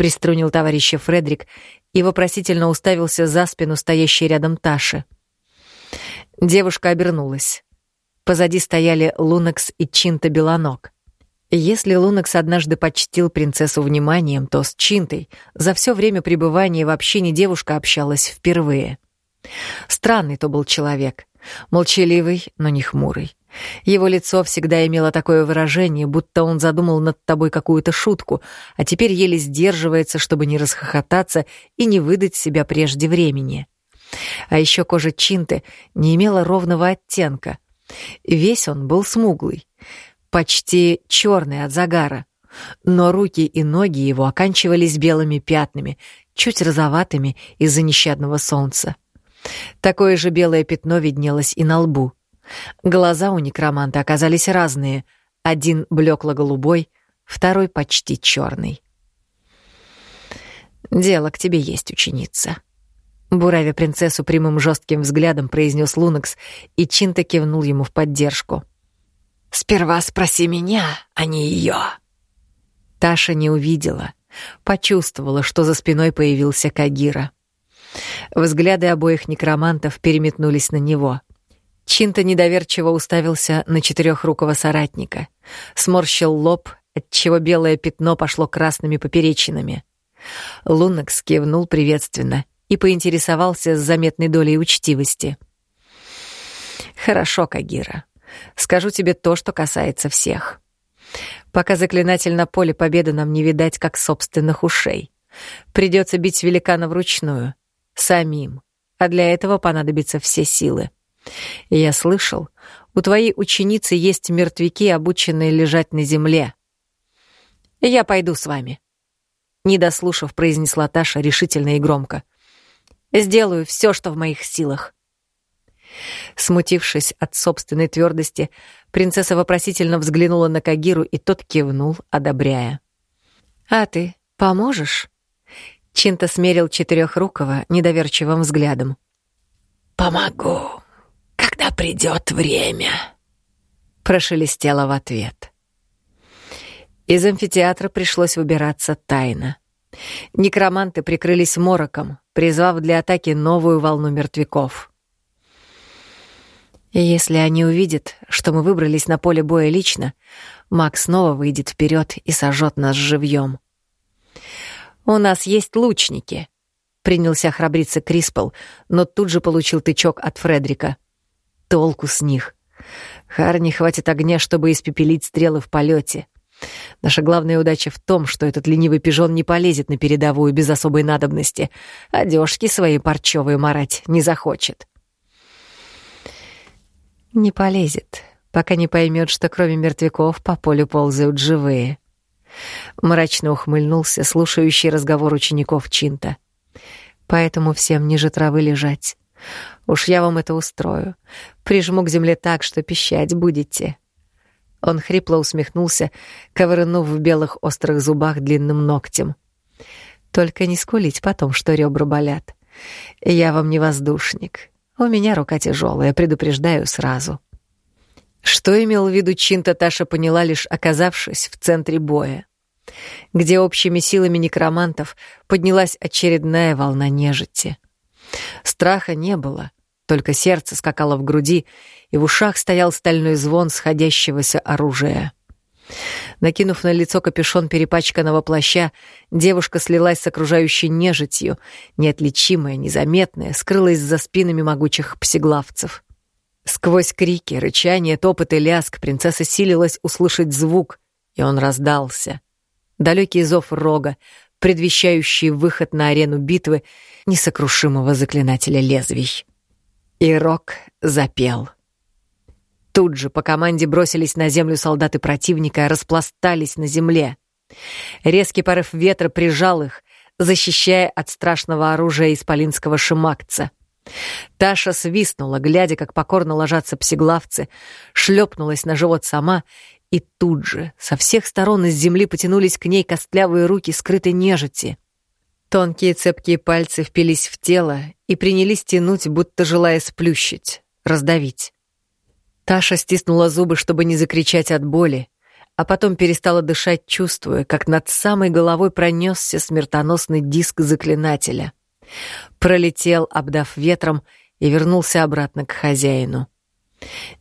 приструнил товарища Фредрик и вопросительно уставился за спину стоящей рядом Таши. Девушка обернулась. Позади стояли Лунекс и Чинта Белоног. Если Лунекс однажды почтил принцессу вниманием, то с Чинтой за все время пребывания в общине девушка общалась впервые. Странный то был человек, молчаливый, но не хмурый. Его лицо всегда имело такое выражение, будто он задумал над тобой какую-то шутку, а теперь еле сдерживается, чтобы не расхохотаться и не выдать себя прежде времени. А еще кожа Чинты не имела ровного оттенка. Весь он был смуглый почти черный от загара, но руки и ноги его оканчивались белыми пятнами, чуть розоватыми из-за нещадного солнца. Такое же белое пятно виднелось и на лбу. Глаза у некроманта оказались разные. Один блекло-голубой, второй почти черный. «Дело к тебе есть, ученица», Буравя принцессу прямым жестким взглядом, произнес Лунакс, и Чинта кивнул ему в поддержку. Сперва спроси меня, а не ее. Таша не увидела, почувствовала, что за спиной появился Кагира. Взгляды обоих некромантов переметнулись на него. Чинта недоверчиво уставился на четырехрукого соратника, сморщил лоб, отчего белое пятно пошло красными поперечинами. Лунок скивнул приветственно и поинтересовался с заметной долей учтивости. «Хорошо, Кагира. Скажу тебе то, что касается всех. Пока заклинатель на поле победы нам не видать, как собственных ушей. Придется бить великана вручную, самим, а для этого понадобятся все силы. Я слышал, у твоей ученицы есть мертвяки, обученные лежать на земле. Я пойду с вами. Не дослушав, произнесла Таша решительно и громко. Сделаю все, что в моих силах. Смутившись от собственной твердости, принцесса вопросительно взглянула на Кагиру, и тот кивнул, одобряя. «А ты поможешь?» Чинта смерил четырехрукого недоверчивым взглядом. «Помогу, когда придет время», — прошелестело в ответ. Из амфитеатра пришлось выбираться тайно. Некроманты прикрылись мороком, призвав для атаки новую волну мертвяков — если они увидят, что мы выбрались на поле боя лично, Мак снова выйдет вперед и сожжет нас живьем. «У нас есть лучники», — принялся храбриться Криспл, но тут же получил тычок от Фредрика. «Толку с них. Харни хватит огня, чтобы испепелить стрелы в полете. Наша главная удача в том, что этот ленивый пижон не полезет на передовую без особой надобности, одежки свои парчевые марать не захочет». Не полезет, пока не поймет, что кроме мертвяков по полю ползают живые. Мрачно ухмыльнулся слушающий разговор учеников Чинта. Поэтому всем ниже травы лежать. Уж я вам это устрою. Прижму к земле так, что пищать будете. Он хрипло усмехнулся, ковырнув в белых острых зубах длинным ногтем. Только не скулить потом, что ребра болят. Я вам не воздушник. У меня рука тяжелая, предупреждаю сразу. Что имел в виду Чинта, Таша поняла, лишь оказавшись в центре боя, где общими силами некромантов поднялась очередная волна нежити. Страха не было, только сердце скакало в груди, и в ушах стоял стальной звон сходящегося оружия. Накинув на лицо капюшон перепачканного плаща, девушка слилась с окружающей нежитью, неотличимая, незаметная, скрылась за спинами могучих псиглавцев. Сквозь крики, рычание, топот и ляск принцесса силилась услышать звук, и он раздался. Далекий зов рога, предвещающий выход на арену битвы несокрушимого заклинателя лезвий. И Рок запел. Тут же по команде бросились на землю солдаты противника, распластались на земле. Резкий порыв ветра прижал их, защищая от страшного оружия исполинского шимакца. Таша свистнула, глядя, как покорно ложатся псиглавцы, шлепнулась на живот сама, и тут же со всех сторон из земли потянулись к ней костлявые руки скрытой нежити. Тонкие цепкие пальцы впились в тело и принялись тянуть, будто желая сплющить, раздавить. Таша стиснула зубы, чтобы не закричать от боли, а потом перестала дышать, чувствуя, как над самой головой пронесся смертоносный диск заклинателя. Пролетел, обдав ветром, и вернулся обратно к хозяину.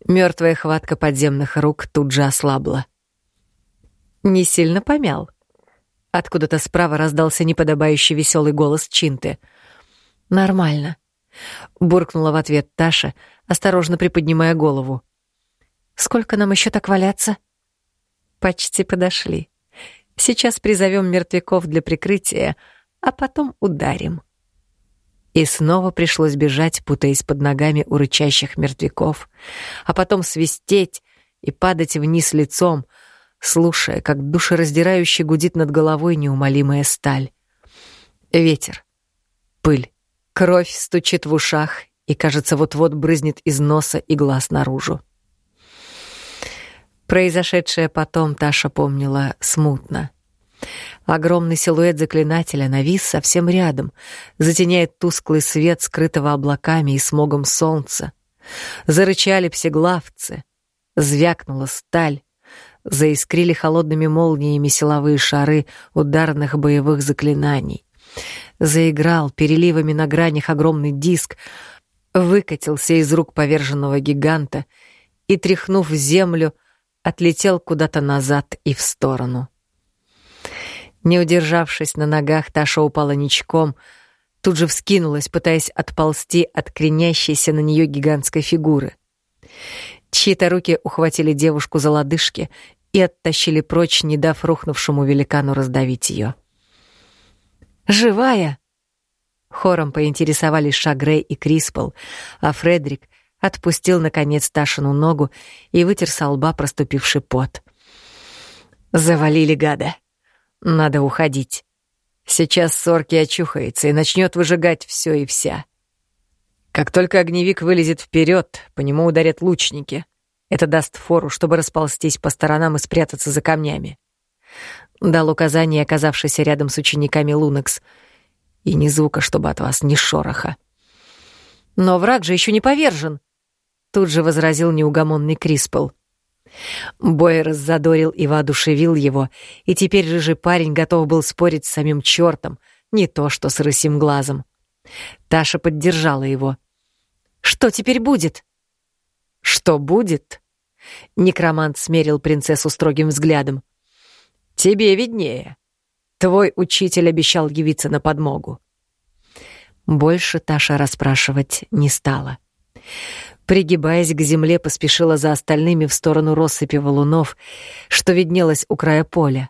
Мертвая хватка подземных рук тут же ослабла. «Не сильно помял?» Откуда-то справа раздался неподобающий веселый голос Чинты. «Нормально», — буркнула в ответ Таша, осторожно приподнимая голову. «Сколько нам еще так валяться?» Почти подошли. Сейчас призовем мертвяков для прикрытия, а потом ударим. И снова пришлось бежать, путаясь под ногами у рычащих мертвяков, а потом свистеть и падать вниз лицом, слушая, как душераздирающе гудит над головой неумолимая сталь. Ветер, пыль, кровь стучит в ушах и, кажется, вот-вот брызнет из носа и глаз наружу. Произошедшее потом Таша помнила смутно. Огромный силуэт заклинателя навис совсем рядом, затеняет тусклый свет, скрытого облаками и смогом солнца. Зарычали псеглавцы, звякнула сталь, заискрили холодными молниями силовые шары ударных боевых заклинаний. Заиграл переливами на гранях огромный диск, выкатился из рук поверженного гиганта и, тряхнув землю, отлетел куда-то назад и в сторону. Не удержавшись на ногах, Таша упала ничком, тут же вскинулась, пытаясь отползти от кренящейся на нее гигантской фигуры. Чьи-то руки ухватили девушку за лодыжки и оттащили прочь, не дав рухнувшему великану раздавить ее. «Живая!» Хором поинтересовались Шагрей и Криспл, а Фредерик отпустил, наконец, Ташину ногу и вытер со лба проступивший пот. «Завалили гада. Надо уходить. Сейчас Сорки очухается и начнет выжигать все и вся. Как только огневик вылезет вперед, по нему ударят лучники. Это даст фору, чтобы расползтись по сторонам и спрятаться за камнями. Дал указание, оказавшийся рядом с учениками Лунекс. И ни звука, чтобы от вас, ни шороха. Но враг же еще не повержен, Тут же возразил неугомонный Криспл. Бой раззадорил и воодушевил его, и теперь рыжий парень готов был спорить с самим чертом, не то что с рысим глазом. Таша поддержала его. «Что теперь будет?» «Что будет?» Некромант смерил принцессу строгим взглядом. «Тебе виднее. Твой учитель обещал явиться на подмогу». Больше Таша расспрашивать не стала. Пригибаясь к земле, поспешила за остальными в сторону россыпи валунов, что виднелось у края поля.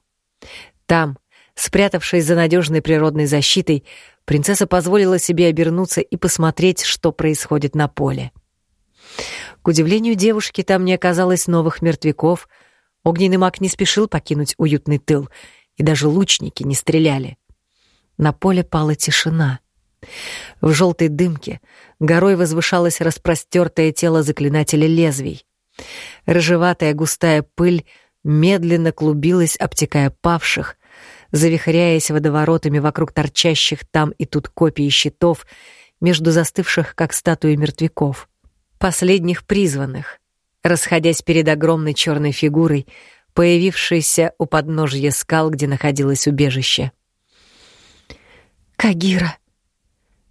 Там, спрятавшись за надежной природной защитой, принцесса позволила себе обернуться и посмотреть, что происходит на поле. К удивлению девушки, там не оказалось новых мертвяков, огненный маг не спешил покинуть уютный тыл, и даже лучники не стреляли. На поле пала тишина — в желтой дымке горой возвышалось распростертое тело заклинателя лезвий. Рыжеватая густая пыль медленно клубилась, обтекая павших, завихряясь водоворотами вокруг торчащих там и тут копий щитов, между застывших, как статуи мертвяков, последних призванных, расходясь перед огромной черной фигурой, появившейся у подножья скал, где находилось убежище. «Кагира!»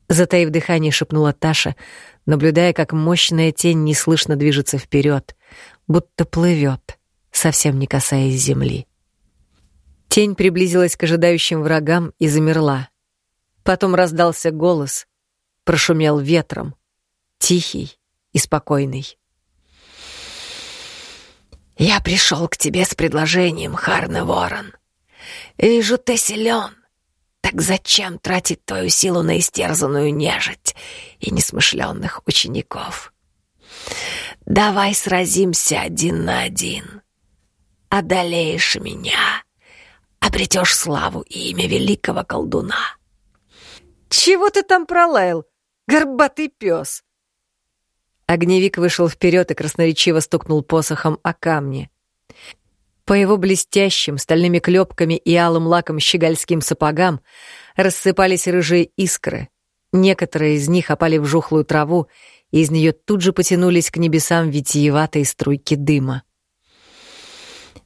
Затаив дыхание, шепнула Таша, наблюдая, как мощная тень неслышно движется вперед, будто плывет, совсем не касаясь земли. Тень приблизилась к ожидающим врагам и замерла. Потом раздался голос, прошумел ветром, тихий и спокойный. «Я пришел к тебе с предложением, Харне Ворон. Вижу, ты силен, Так зачем тратить твою силу на истерзанную нежить и несмышленных учеников? Давай сразимся один на один. Одолеешь меня, обретешь славу и имя великого колдуна. «Чего ты там пролаял, горбатый пес?» Огневик вышел вперед и красноречиво стукнул посохом о камни. По его блестящим стальными клепками и алым лаком щегольским сапогам рассыпались рыжие искры. Некоторые из них опали в жухлую траву, и из нее тут же потянулись к небесам витиеватые струйки дыма.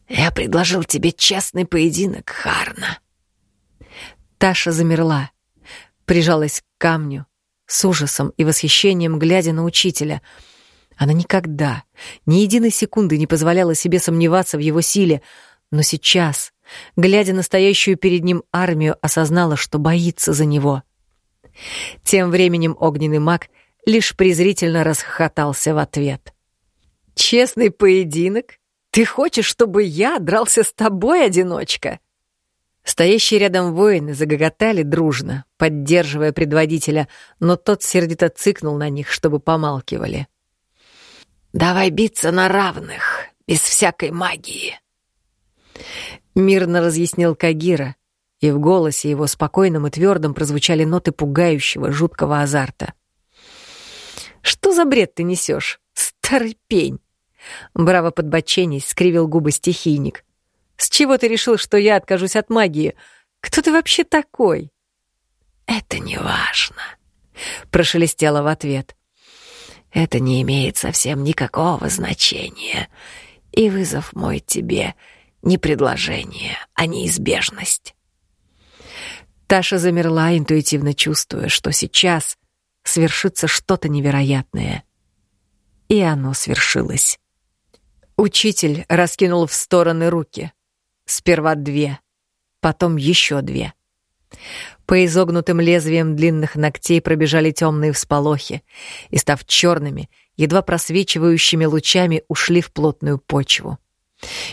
«Я предложил тебе честный поединок, Харна». Таша замерла, прижалась к камню, с ужасом и восхищением глядя на учителя — она никогда, ни единой секунды не позволяла себе сомневаться в его силе, но сейчас, глядя на стоящую перед ним армию, осознала, что боится за него. Тем временем огненный маг лишь презрительно расхохотался в ответ. «Честный поединок? Ты хочешь, чтобы я дрался с тобой, одиночка?» Стоящие рядом воины загоготали дружно, поддерживая предводителя, но тот сердито цыкнул на них, чтобы помалкивали. Давай биться на равных, без всякой магии. Мирно разъяснил Кагира, и в голосе его спокойным и твердым прозвучали ноты пугающего, жуткого азарта. «Что за бред ты несешь, старый пень?» Браво подбоченись, скривил губы стихийник. «С чего ты решил, что я откажусь от магии? Кто ты вообще такой?» «Это не важно», — прошелестело в ответ. Это не имеет совсем никакого значения. И вызов мой тебе не предложение, а неизбежность. Таша замерла, интуитивно чувствуя, что сейчас свершится что-то невероятное. И оно свершилось. Учитель раскинул в стороны руки. Сперва две, потом еще две. По изогнутым лезвиям длинных ногтей пробежали темные всполохи и, став черными, едва просвечивающими лучами, ушли в плотную почву.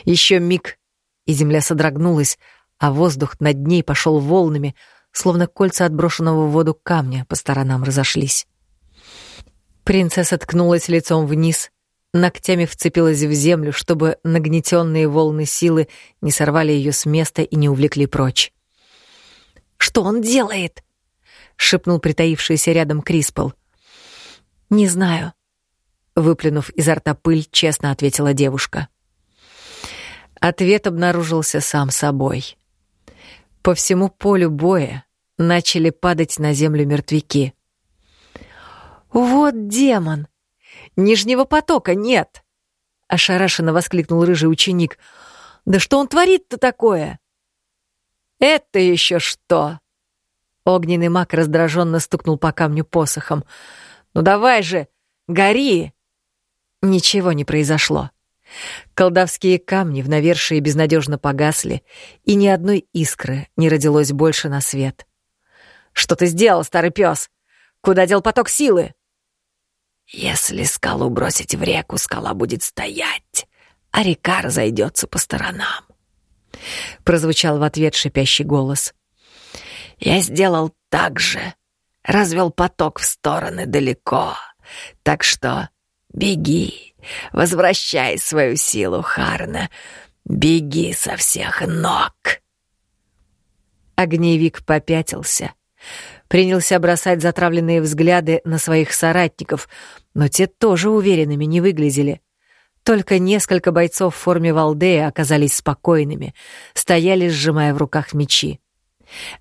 Еще миг, и земля содрогнулась, а воздух над ней пошел волнами, словно кольца отброшенного в воду камня по сторонам разошлись. Принцесса ткнулась лицом вниз, ногтями вцепилась в землю, чтобы нагнетенные волны силы не сорвали ее с места и не увлекли прочь. Что он делает?» — шепнул притаившийся рядом Криспл. «Не знаю», — выплюнув изо рта пыль, честно ответила девушка. Ответ обнаружился сам собой. По всему полю боя начали падать на землю мертвяки. «Вот демон! Нижнего потока нет!» — ошарашенно воскликнул рыжий ученик. «Да что он творит-то такое?» «Это еще что?» Огненный маг раздраженно стукнул по камню посохом. «Ну давай же, гори!» Ничего не произошло. Колдовские камни в навершии безнадежно погасли, и ни одной искры не родилось больше на свет. «Что ты сделал, старый пес? Куда дел поток силы?» «Если скалу бросить в реку, скала будет стоять, а река разойдется по сторонам. — прозвучал в ответ шипящий голос. «Я сделал так же. Развел поток в стороны далеко. Так что беги, возвращай свою силу, Харна. Беги со всех ног!» Огневик попятился. Принялся бросать затравленные взгляды на своих соратников, но те тоже уверенными не выглядели. Только несколько бойцов в форме Валдея оказались спокойными, стояли, сжимая в руках мечи.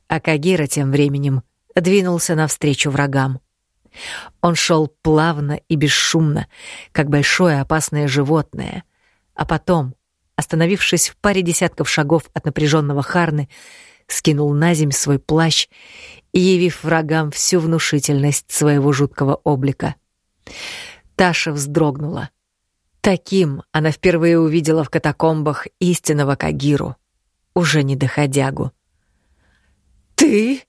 А Кагира тем временем двинулся навстречу врагам. Он шел плавно и бесшумно, как большое опасное животное, а потом, остановившись в паре десятков шагов от напряженного Харны, скинул на земь свой плащ явив врагам всю внушительность своего жуткого облика. Таша вздрогнула. Таким она впервые увидела в катакомбах истинного Кагиру, уже не доходягу. «Ты?»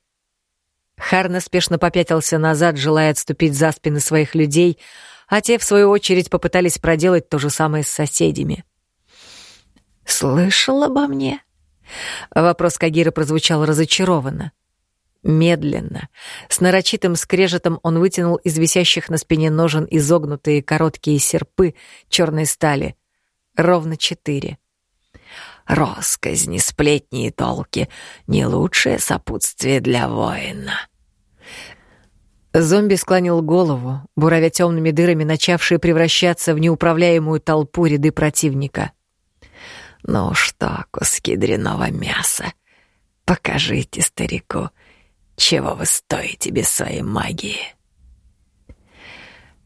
Харна спешно попятился назад, желая отступить за спины своих людей, а те, в свою очередь, попытались проделать то же самое с соседями. «Слышал обо мне?» Вопрос Кагира прозвучал разочарованно. Медленно, с нарочитым скрежетом он вытянул из висящих на спине ножен изогнутые короткие серпы черной стали. Ровно четыре. Росказни, сплетни и толки — не лучшее сопутствие для воина. Зомби склонил голову, буравя темными дырами, начавшие превращаться в неуправляемую толпу ряды противника. «Ну что, куски дряного мяса, покажите старику, чего вы стоите без своей магии?»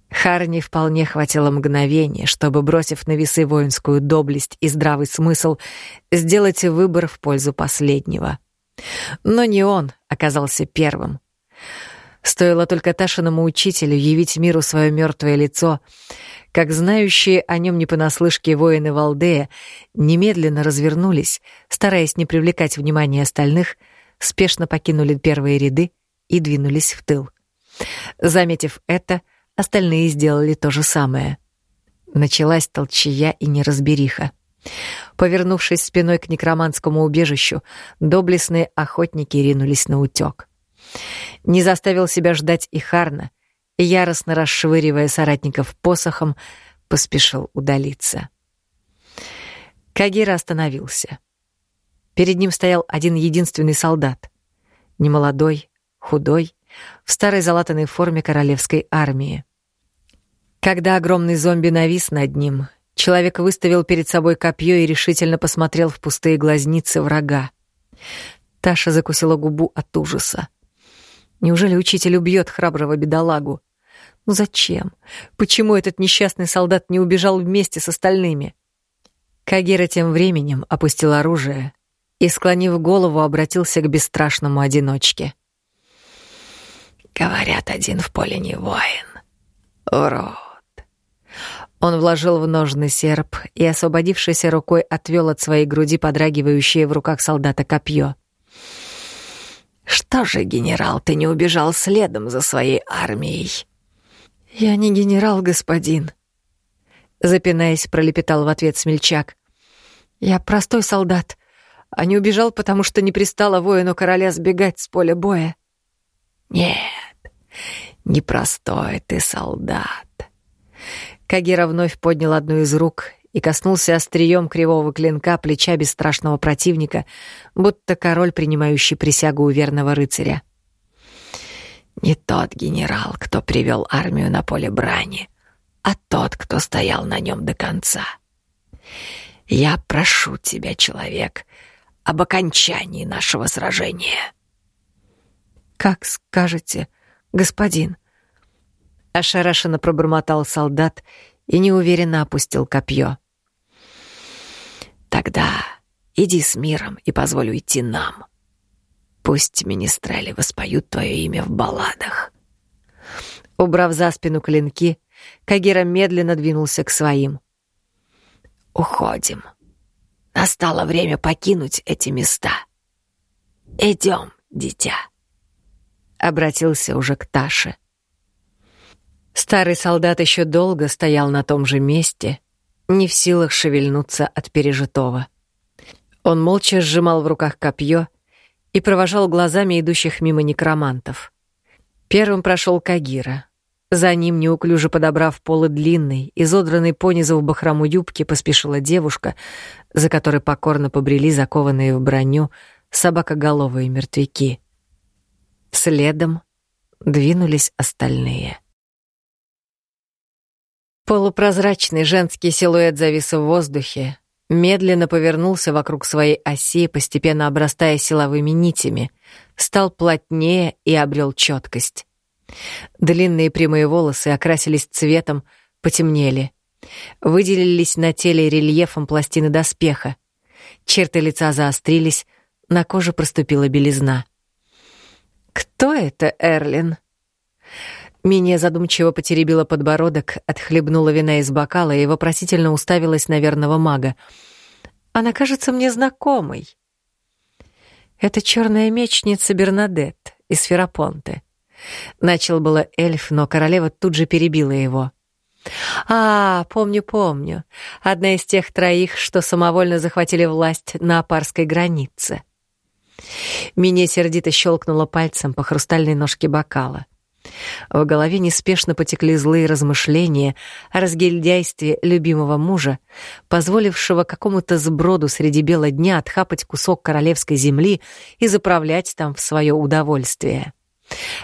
Харни вполне хватило мгновения, чтобы, бросив на весы воинскую доблесть и здравый смысл, сделать выбор в пользу последнего. Но не он оказался первым. Стоило только Ташиному учителю явить миру свое мертвое лицо, как знающие о нем не понаслышке воины Валдея немедленно развернулись, стараясь не привлекать внимания остальных, спешно покинули первые ряды и двинулись в тыл. Заметив это, остальные сделали то же самое. Началась толчья и неразбериха. Повернувшись спиной к некроманскому убежищу, доблестные охотники ринулись на утёк. Не заставил себя ждать и Харна, яростно расшвыривая соратников посохом, поспешил удалиться. Кагира остановился. Перед ним стоял один единственный солдат. Немолодой, худой, в старой залатанной форме королевской армии. Когда огромный зомби навис над ним, человек выставил перед собой копье и решительно посмотрел в пустые глазницы врага. Таша закусила губу от ужаса. Неужели учитель убьет храброго бедолагу? Ну зачем? Почему этот несчастный солдат не убежал вместе с остальными? Кагера тем временем опустил оружие и, склонив голову, обратился к бесстрашному одиночке. «Говорят, один в поле не воин. Урод!» Он вложил в ножны серп и, освободившейся рукой, отвел от своей груди подрагивающее в руках солдата копье. Что же, генерал, ты не убежал следом за своей армией? Я не генерал, господин, запинаясь, пролепетал в ответ смельчак. Я простой солдат, а не убежал, потому что не пристало воину короля сбегать с поля боя. Нет, непростой ты солдат. Кагера вновь поднял одну из рук и коснулся острием кривого клинка плеча бесстрашного противника, будто король, принимающий присягу у верного рыцаря. «Не тот генерал, кто привел армию на поле брани, а тот, кто стоял на нем до конца. Я прошу тебя, человек, об окончании нашего сражения». «Как скажете, господин», — ошарашенно пробормотал солдат и неуверенно опустил копье. Тогда иди с миром и позволь уйти нам. Пусть министрели воспоют твое имя в балладах. Убрав за спину клинки, Кагира медленно двинулся к своим. Уходим. Настало время покинуть эти места. Идем, дитя. Обратился уже к Таше. Старый солдат еще долго стоял на том же месте, не в силах шевельнуться от пережитого. Он молча сжимал в руках копье и провожал глазами идущих мимо некромантов. Первым прошел Кагира. За ним, неуклюже подобрав полы длинной, изодранной понизу в бахрому юбки, поспешила девушка, за которой покорно побрели закованные в броню собакоголовые мертвяки. Следом двинулись остальные. Полупрозрачный женский силуэт завис в воздухе, медленно повернулся вокруг своей оси, постепенно обрастая силовыми нитями, стал плотнее и обрел четкость. Длинные прямые волосы окрасились цветом, потемнели. Выделились на теле рельефом пластины доспеха. Черты лица заострились, на коже проступила белизна. «Кто это, Эрлин?» Миния задумчиво потеребила подбородок, отхлебнула вина из бокала и вопросительно уставилась на верного мага. «Она кажется мне знакомой». «Это черная мечница Бернадет из Ферапонте». Начал было эльф, но королева тут же перебила его. «А, помню, помню. Одна из тех троих, что самовольно захватили власть на Апарской границе». Меня сердито щелкнула пальцем по хрустальной ножке бокала. В голове неспешно потекли злые размышления о разгильдяйстве любимого мужа, позволившего какому-то сброду среди бела дня отхапать кусок королевской земли и заправлять там в свое удовольствие.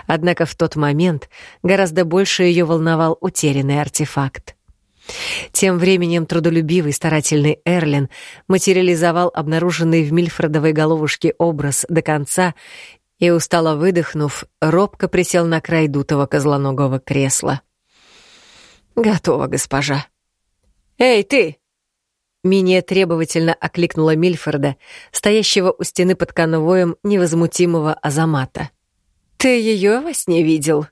Однако в тот момент гораздо больше ее волновал утерянный артефакт. Тем временем трудолюбивый, старательный Эрлин материализовал обнаруженный в Мильфредовой головушке образ до конца и, устало выдохнув, робко присел на край дутого козлоногого кресла. «Готово, госпожа». «Эй, ты!» Миния требовательно окликнула Мильфорда, стоящего у стены под конвоем невозмутимого Азамата. «Ты ее во сне видел?»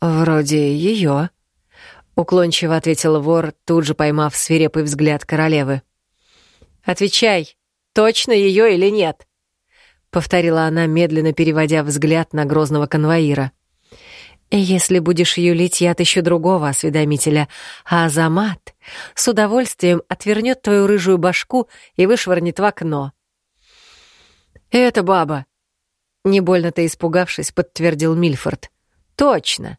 «Вроде ее», — уклончиво ответил вор, тут же поймав свирепый взгляд королевы. «Отвечай, точно ее или нет?» повторила она, медленно переводя взгляд на грозного конвоира. «Если будешь юлить, я отыщу другого осведомителя, а Азамат с удовольствием отвернет твою рыжую башку и вышвырнет в окно». «Это баба!» Не больно-то испугавшись, подтвердил Мильфорд. «Точно!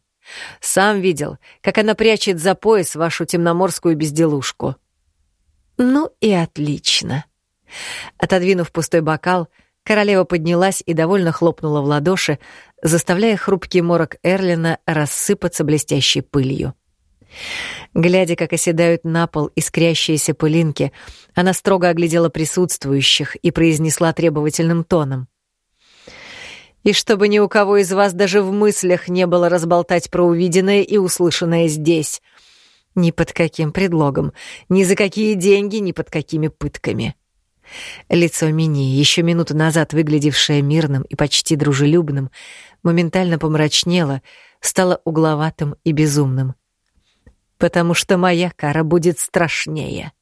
Сам видел, как она прячет за пояс вашу темноморскую безделушку». «Ну и отлично!» Отодвинув пустой бокал, Королева поднялась и довольно хлопнула в ладоши, заставляя хрупкий морок Эрлина рассыпаться блестящей пылью. Глядя, как оседают на пол искрящиеся пылинки, она строго оглядела присутствующих и произнесла требовательным тоном. «И чтобы ни у кого из вас даже в мыслях не было разболтать про увиденное и услышанное здесь. Ни под каким предлогом, ни за какие деньги, ни под какими пытками». Лицо Мини, еще минуту назад выглядевшее мирным и почти дружелюбным, моментально помрачнело, стало угловатым и безумным. «Потому что моя кара будет страшнее».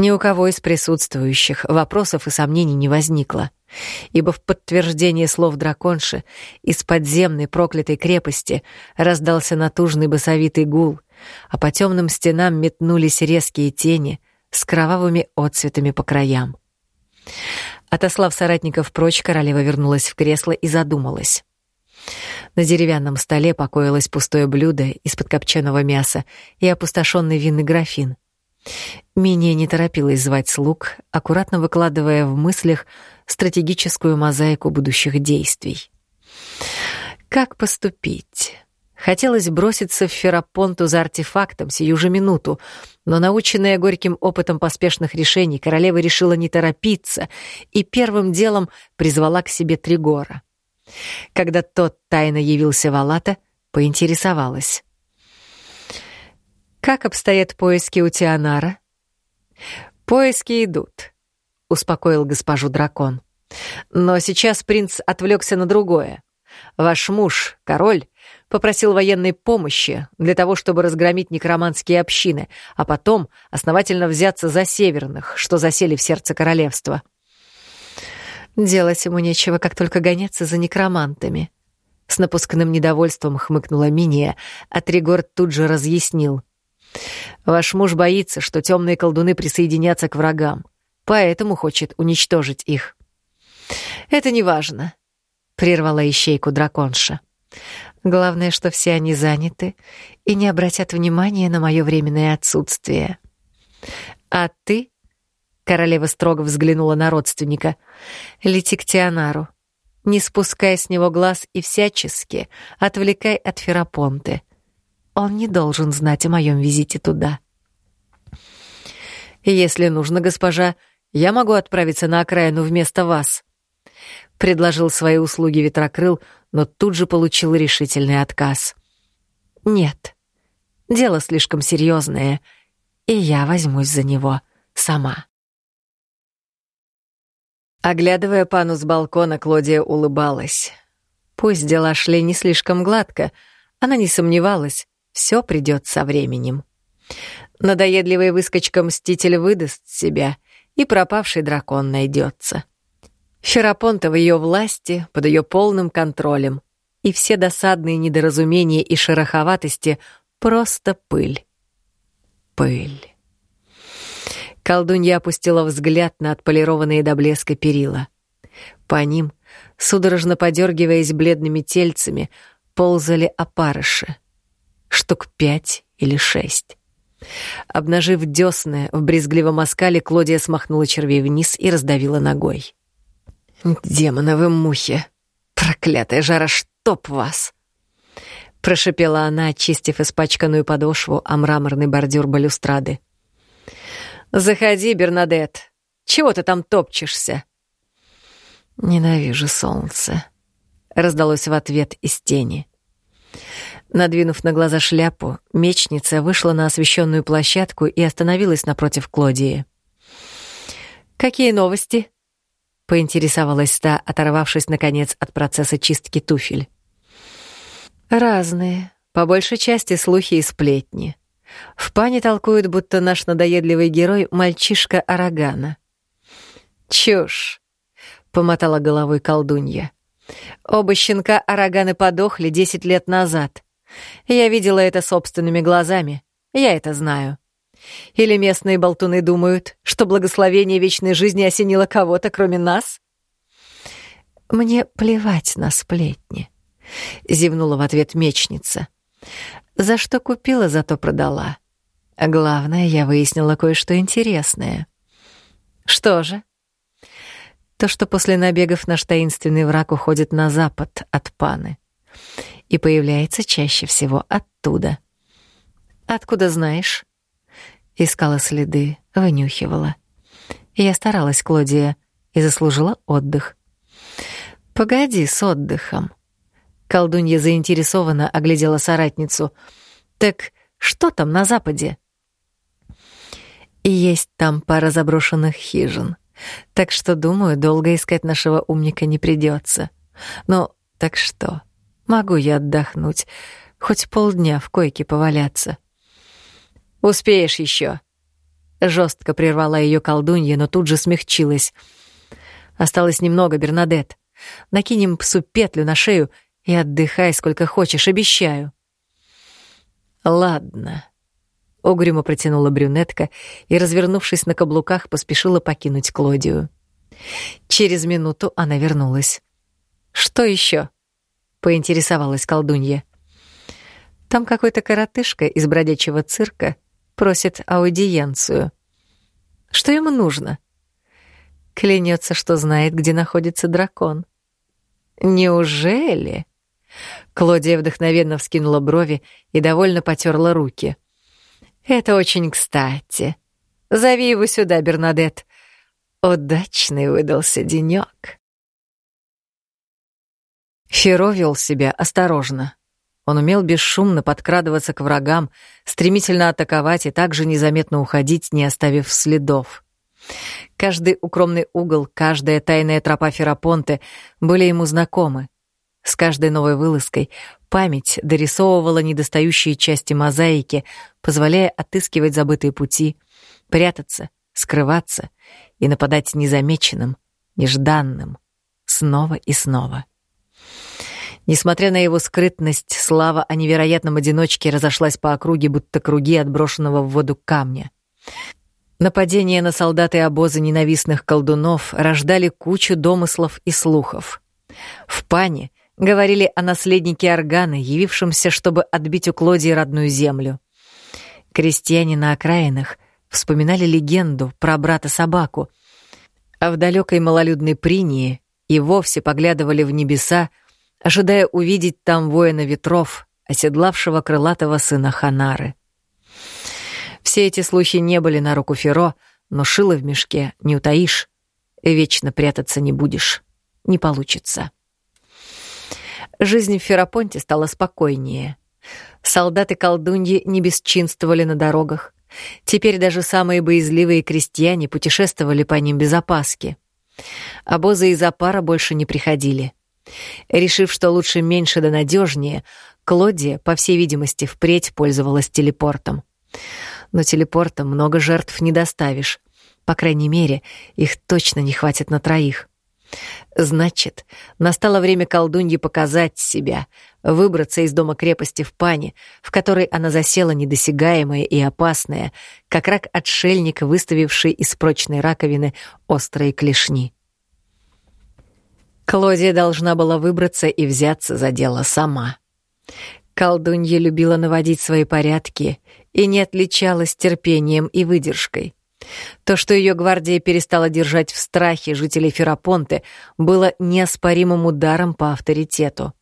Ни у кого из присутствующих вопросов и сомнений не возникло, ибо в подтверждение слов драконши из подземной проклятой крепости раздался натужный басовитый гул, а по темным стенам метнулись резкие тени — с кровавыми отцветами по краям. Отослав соратников прочь, королева вернулась в кресло и задумалась. На деревянном столе покоилось пустое блюдо из-под копченого мяса и опустошенный винный графин. Миния не торопилась звать слуг, аккуратно выкладывая в мыслях стратегическую мозаику будущих действий. Как поступить? Хотелось броситься в Ферапонту за артефактом сию же минуту, но, наученная горьким опытом поспешных решений, королева решила не торопиться и первым делом призвала к себе Тригора. Когда тот тайно явился в Алата, поинтересовалась. «Как обстоят поиски у Тианара?» «Поиски идут», — успокоил госпожу дракон. «Но сейчас принц отвлекся на другое. Ваш муж, король, попросил военной помощи для того, чтобы разгромить некроманские общины, а потом основательно взяться за северных, что засели в сердце королевства. Делать ему нечего, как только гоняться за некромантами. С напускным недовольством хмыкнула Миния, а Тригор тут же разъяснил. «Ваш муж боится, что темные колдуны присоединятся к врагам, поэтому хочет уничтожить их». «Это не важно», — прервала ищейку драконша. Главное, что все они заняты и не обратят внимания на мое временное отсутствие. А ты, королева строго взглянула на родственника, лети к Тианару. Не спускай с него глаз и всячески отвлекай от Ферапонты. Он не должен знать о моем визите туда. Если нужно, госпожа, я могу отправиться на окраину вместо вас. Предложил свои услуги ветрокрыл, но тут же получил решительный отказ. «Нет, дело слишком серьезное, и я возьмусь за него сама». Оглядывая пану с балкона, Клодия улыбалась. Пусть дела шли не слишком гладко, она не сомневалась, все придет со временем. Надоедливый выскочка-мститель выдаст себя, и пропавший дракон найдется. Ферапонта в ее власти, под ее полным контролем. И все досадные недоразумения и шероховатости — просто пыль. Пыль. Колдунья опустила взгляд на отполированные до блеска перила. По ним, судорожно подергиваясь бледными тельцами, ползали опарыши. Штук пять или шесть. Обнажив десны в брезгливом оскале, Клодия смахнула червей вниз и раздавила ногой. «Демоновы мухи! Проклятая жара, чтоб вас!» Прошипела она, очистив испачканную подошву о мраморный бордюр балюстрады. «Заходи, Бернадет. Чего ты там топчешься?» «Ненавижу солнце», — раздалось в ответ из тени. Надвинув на глаза шляпу, мечница вышла на освещенную площадку и остановилась напротив Клодии. «Какие новости?» — поинтересовалась та, оторвавшись, наконец, от процесса чистки туфель. «Разные. По большей части слухи и сплетни. В пане толкуют, будто наш надоедливый герой — мальчишка Арагана». «Чушь!» — помотала головой колдунья. «Оба щенка Араганы подохли десять лет назад». Я видела это собственными глазами. Я это знаю. Или местные болтуны думают, что благословение вечной жизни осенило кого-то, кроме нас? Мне плевать на сплетни, зевнула в ответ мечница. За что купила, зато продала. А главное, я выяснила кое-что интересное. Что же? То, что после набегов наш таинственный враг уходит на запад от паны и появляется чаще всего оттуда. Откуда знаешь? Искала следы, вынюхивала. Я старалась, Клодия, и заслужила отдых. Погоди с отдыхом. Колдунья заинтересованно оглядела соратницу. Так что там на западе? Есть там пара заброшенных хижин. Так что, думаю, долго искать нашего умника не придется. Ну, так что? Могу я отдохнуть, хоть полдня в койке поваляться. Успеешь еще. Жестко прервала ее колдунья, но тут же смягчилась. Осталось немного, Бернадет. Накинем псу петлю на шею и отдыхай сколько хочешь, обещаю. Ладно. Угрюмо протянула брюнетка и, развернувшись на каблуках, поспешила покинуть Клодию. Через минуту она вернулась. Что еще? — поинтересовалась колдунья. «Там какой-то коротышка из бродячего цирка просит аудиенцию. Что ему нужно?» Клянется, что знает, где находится дракон. «Неужели?» Клодия вдохновенно вскинула брови и довольно потерла руки. «Это очень кстати. Зови его сюда, Бернадет. Удачный выдался денёк». Феро вел себя осторожно. Он умел бесшумно подкрадываться к врагам, стремительно атаковать и также незаметно уходить, не оставив следов. Каждый укромный угол, каждая тайная тропа Ферапонте были ему знакомы. С каждой новой вылазкой память дорисовывала недостающие части мозаики, позволяя отыскивать забытые пути, прятаться, скрываться и нападать незамеченным, нежданным, снова и снова. Несмотря на его скрытность, слава о невероятном одиночке разошлась по округе, будто круги отброшенного в воду камня. Нападения на солдаты обоза ненавистных колдунов рождали кучу домыслов и слухов. В пане говорили о наследнике Органа, явившемся, чтобы отбить у Клодии родную землю. Крестьяне на окраинах вспоминали легенду про брата-собаку, а в далекой малолюдной Принии и вовсе поглядывали в небеса, ожидая увидеть там воина ветров, оседлавшего крылатого сына Ханары. Все эти слухи не были на руку Феро, но шило в мешке не утаишь, вечно прятаться не будешь, не получится. Жизнь в Ферапонте стала спокойнее. Солдаты-колдуньи не бесчинствовали на дорогах. Теперь даже самые боязливые крестьяне путешествовали по ним без опаски. Обозы из Апара больше не приходили — Решив, что лучше меньше да надежнее, Клодия, по всей видимости, впредь пользовалась телепортом. Но телепортом много жертв не доставишь. По крайней мере, их точно не хватит на троих. Значит, настало время колдуньи показать себя, выбраться из дома крепости в Пане, в которой она засела недосягаемая и опасная, как рак-отшельник, выставивший из прочной раковины острые клешни. Клодия должна была выбраться и взяться за дело сама. Колдунья любила наводить свои порядки и не отличалась терпением и выдержкой. То, что ее гвардия перестала держать в страхе жителей Ферапонты, было неоспоримым ударом по авторитету.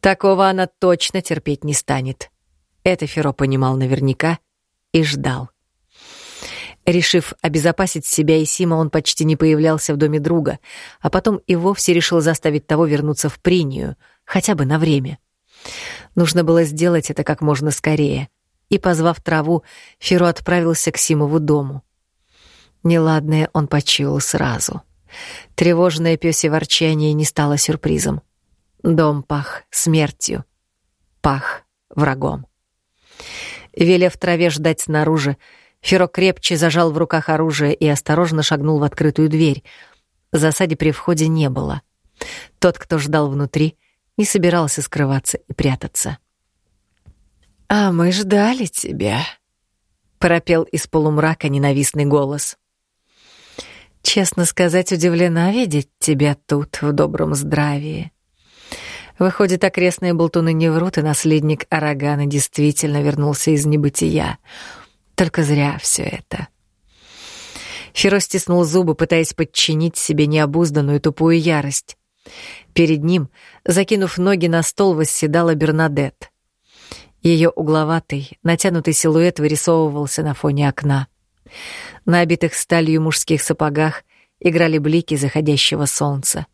Такого она точно терпеть не станет. Это Феро понимал наверняка и ждал. Решив обезопасить себя и Сима, он почти не появлялся в доме друга, а потом и вовсе решил заставить того вернуться в Принию, хотя бы на время. Нужно было сделать это как можно скорее, и, позвав траву, Феро отправился к Симову дому. Неладное он почуял сразу. Тревожное пёсе ворчание не стало сюрпризом. Дом пах смертью, пах врагом. Велев траве ждать снаружи, Феро крепче зажал в руках оружие и осторожно шагнул в открытую дверь. Засаде при входе не было. Тот, кто ждал внутри, не собирался скрываться и прятаться. «А мы ждали тебя», — пропел из полумрака ненавистный голос. «Честно сказать, удивлена видеть тебя тут, в добром здравии. Выходит, окрестные болтуны не врут, и наследник Арагана действительно вернулся из небытия». Только зря все это. Феро стиснул зубы, пытаясь подчинить себе необузданную тупую ярость. Перед ним, закинув ноги на стол, восседала Бернадет. Ее угловатый, натянутый силуэт вырисовывался на фоне окна. На обитых сталью мужских сапогах играли блики заходящего солнца.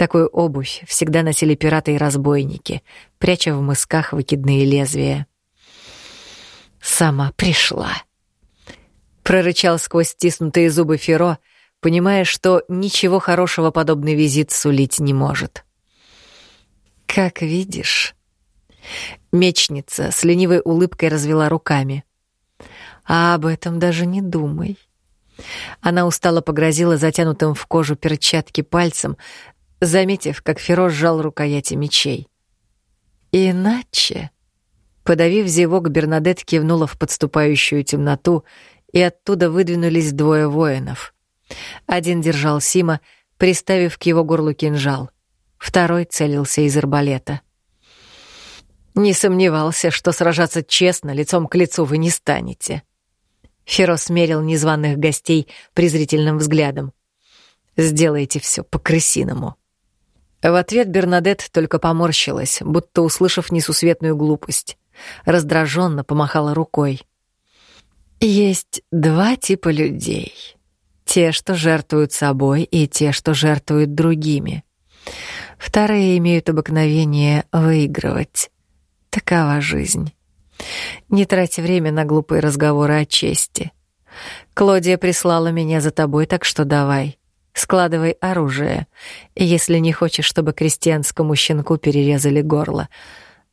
Такую обувь всегда носили пираты и разбойники, пряча в мысках выкидные лезвия. Сама пришла. Прорычал сквозь стиснутые зубы Феро, понимая, что ничего хорошего подобный визит сулить не может. «Как видишь...» Мечница с ленивой улыбкой развела руками. «А об этом даже не думай». Она устало погрозила затянутым в кожу перчатки пальцем, заметив, как Феро сжал рукояти мечей. «Иначе...» Подавив зевок, Бернадет кивнула в подступающую темноту, и оттуда выдвинулись двое воинов. Один держал Сима, приставив к его горлу кинжал. Второй целился из арбалета. «Не сомневался, что сражаться честно, лицом к лицу вы не станете». Феро смерил незваных гостей презрительным взглядом. «Сделайте все по-крысиному». В ответ Бернадет только поморщилась, будто услышав несусветную глупость раздраженно помахала рукой. Есть два типа людей. Те, что жертвуют собой, и те, что жертвуют другими. Вторые имеют обыкновение выигрывать. Такова жизнь. Не трать время на глупые разговоры о чести. Клодия прислала меня за тобой, так что давай, складывай оружие, если не хочешь, чтобы крестьянскому щенку перерезали горло —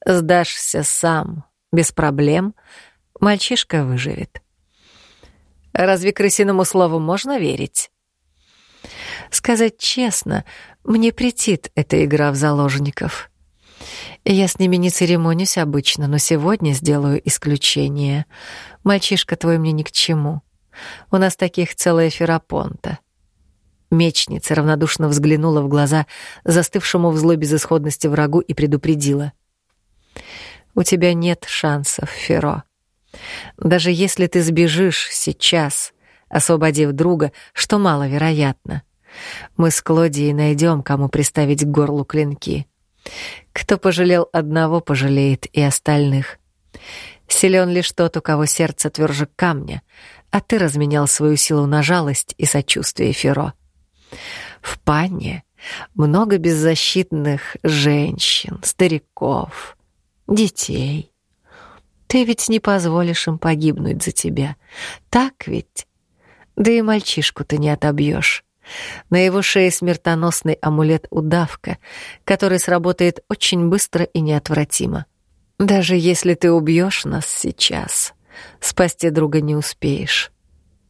Сдашься сам, без проблем, мальчишка выживет. Разве крысиному слову можно верить? Сказать честно, мне претит эта игра в заложников. Я с ними не церемонюсь обычно, но сегодня сделаю исключение. Мальчишка твой мне ни к чему. У нас таких целая ферапонта. Мечница равнодушно взглянула в глаза застывшему в злой безысходности врагу и предупредила — у тебя нет шансов, Феро. Даже если ты сбежишь сейчас, освободив друга, что маловероятно, мы с Клодией найдем, кому приставить к горлу клинки. Кто пожалел одного, пожалеет и остальных. Силен лишь тот, у кого сердце тверже камня, а ты разменял свою силу на жалость и сочувствие Феро. В панне много беззащитных женщин, стариков, детей. Ты ведь не позволишь им погибнуть за тебя. Так ведь? Да и мальчишку ты не отобьешь. На его шее смертоносный амулет-удавка, который сработает очень быстро и неотвратимо. Даже если ты убьешь нас сейчас, спасти друга не успеешь.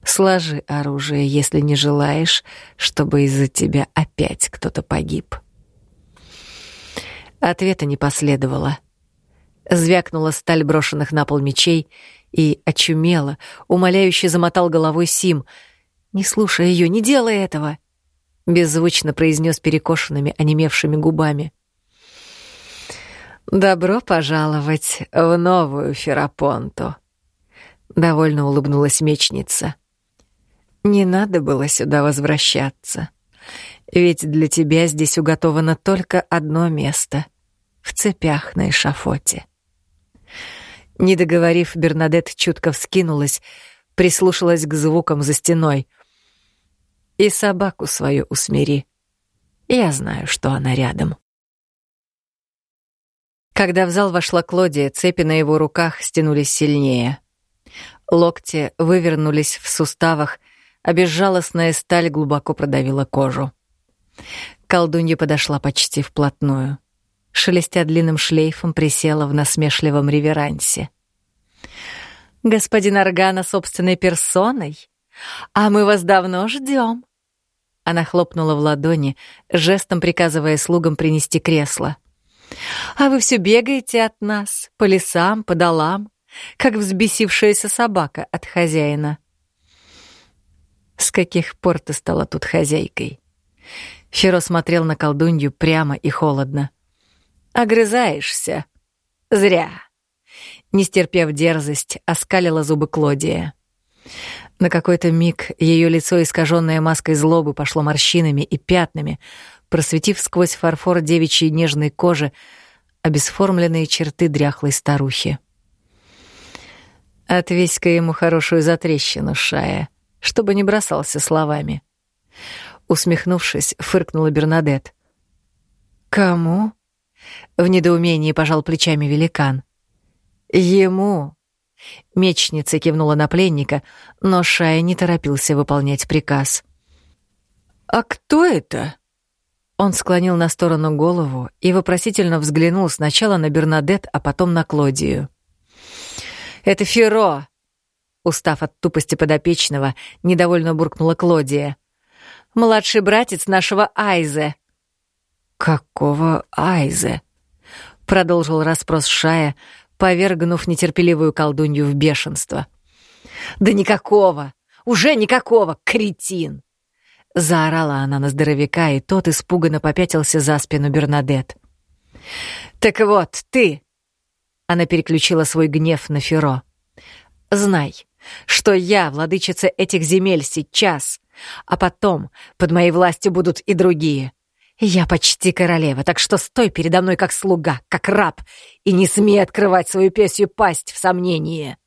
Сложи оружие, если не желаешь, чтобы из-за тебя опять кто-то погиб. Ответа не последовало. Звякнула сталь брошенных на пол мечей и очумело, умоляюще замотал головой Сим. «Не слушай ее, не делай этого!» Беззвучно произнес перекошенными, онемевшими губами. «Добро пожаловать в новую Ферапонту!» Довольно улыбнулась мечница. «Не надо было сюда возвращаться, ведь для тебя здесь уготовано только одно место — в цепях на эшафоте». Не договорив, Бернадет чутко вскинулась, прислушалась к звукам за стеной. «И собаку свою усмири. Я знаю, что она рядом». Когда в зал вошла Клодия, цепи на его руках стянулись сильнее. Локти вывернулись в суставах, а безжалостная сталь глубоко продавила кожу. Колдунья подошла почти вплотную шелестя длинным шлейфом, присела в насмешливом реверансе. «Господин Аргана собственной персоной? А мы вас давно ждем. Она хлопнула в ладони, жестом приказывая слугам принести кресло. «А вы все бегаете от нас, по лесам, по долам, как взбесившаяся собака от хозяина». «С каких пор ты стала тут хозяйкой?» Феро смотрел на колдунью прямо и холодно. Огрызаешься. Зря. Не стерпев дерзость, оскалила зубы Клодия. На какой-то миг ее лицо, искаженное маской злобы, пошло морщинами и пятнами, просветив сквозь фарфор девичьей нежной кожи обесформленные черты дряхлой старухи. Отвесь-ка ему хорошую затрещину, Шая, чтобы не бросался словами. Усмехнувшись, фыркнула Бернадет. «Кому?» В недоумении пожал плечами великан. Ему. Мечница кивнула на пленника, но Шая не торопился выполнять приказ. А кто это? Он склонил на сторону голову и вопросительно взглянул сначала на Бернадет, а потом на Клодию. «Это Феро!» Устав от тупости подопечного, недовольно буркнула Клодия. «Младший братец нашего Айзе». «Какого Айзе?» продолжил расспрос Шая, повергнув нетерпеливую колдунью в бешенство. «Да никакого! Уже никакого, кретин!» Заорала она на здоровяка, и тот испуганно попятился за спину Бернадет. «Так вот, ты...» Она переключила свой гнев на Феро. «Знай, что я владычица этих земель сейчас, а потом под моей властью будут и другие. «Я почти королева, так что стой передо мной как слуга, как раб, и не смей открывать свою песью пасть в сомнении!»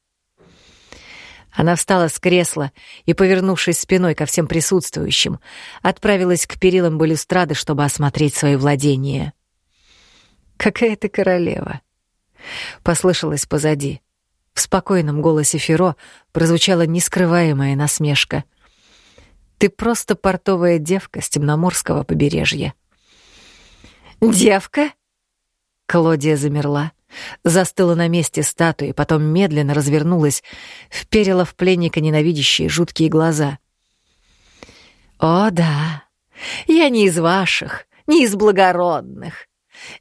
Она встала с кресла и, повернувшись спиной ко всем присутствующим, отправилась к перилам балюстрады, чтобы осмотреть свои владения. «Какая ты королева!» — послышалось позади. В спокойном голосе Феро прозвучала нескрываемая насмешка. «Ты просто портовая девка с темноморского побережья». «Девка?» Клодия замерла, застыла на месте статуи, потом медленно развернулась, вперила в пленника ненавидящие жуткие глаза. «О, да, я не из ваших, не из благородных.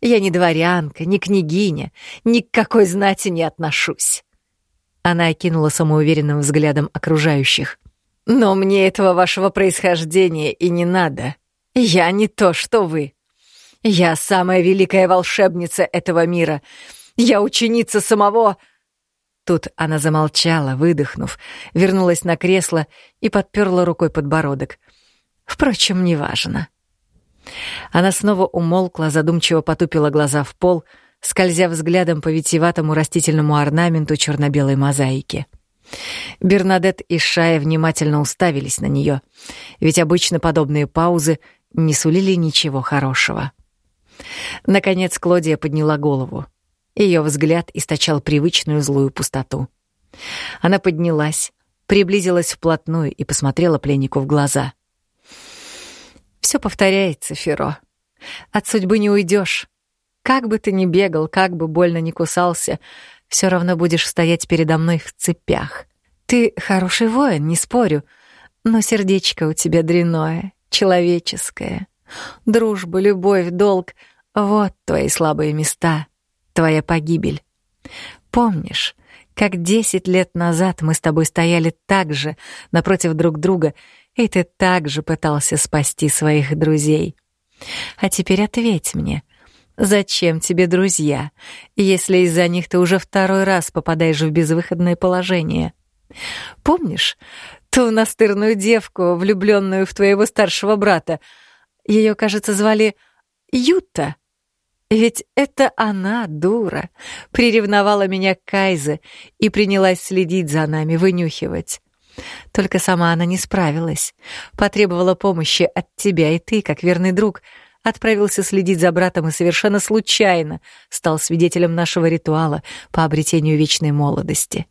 Я не дворянка, не княгиня, ни к какой знати не отношусь». Она окинула самоуверенным взглядом окружающих. «Но мне этого вашего происхождения и не надо. Я не то, что вы». Я самая великая волшебница этого мира. Я ученица самого...» Тут она замолчала, выдохнув, вернулась на кресло и подперла рукой подбородок. Впрочем, неважно. Она снова умолкла, задумчиво потупила глаза в пол, скользя взглядом по витиеватому растительному орнаменту черно-белой мозаики. Бернадет и Шая внимательно уставились на нее, ведь обычно подобные паузы не сулили ничего хорошего. Наконец Клодия подняла голову. Ее взгляд источал привычную злую пустоту. Она поднялась, приблизилась вплотную и посмотрела пленнику в глаза. Все повторяется, Феро. От судьбы не уйдешь. Как бы ты ни бегал, как бы больно ни кусался, все равно будешь стоять передо мной в цепях. Ты хороший воин, не спорю, но сердечко у тебя дряное, человеческое. Дружба, любовь, долг Вот твои слабые места, твоя погибель. Помнишь, как десять лет назад мы с тобой стояли так же напротив друг друга, и ты также пытался спасти своих друзей. А теперь ответь мне, зачем тебе друзья, если из-за них ты уже второй раз попадаешь в безвыходное положение? Помнишь ту настырную девку, влюбленную в твоего старшего брата? Ее, кажется, звали Юта. Ведь это она, дура, приревновала меня к Кайзе и принялась следить за нами, вынюхивать. Только сама она не справилась. Потребовала помощи от тебя, и ты, как верный друг, отправился следить за братом и совершенно случайно стал свидетелем нашего ритуала по обретению вечной молодости.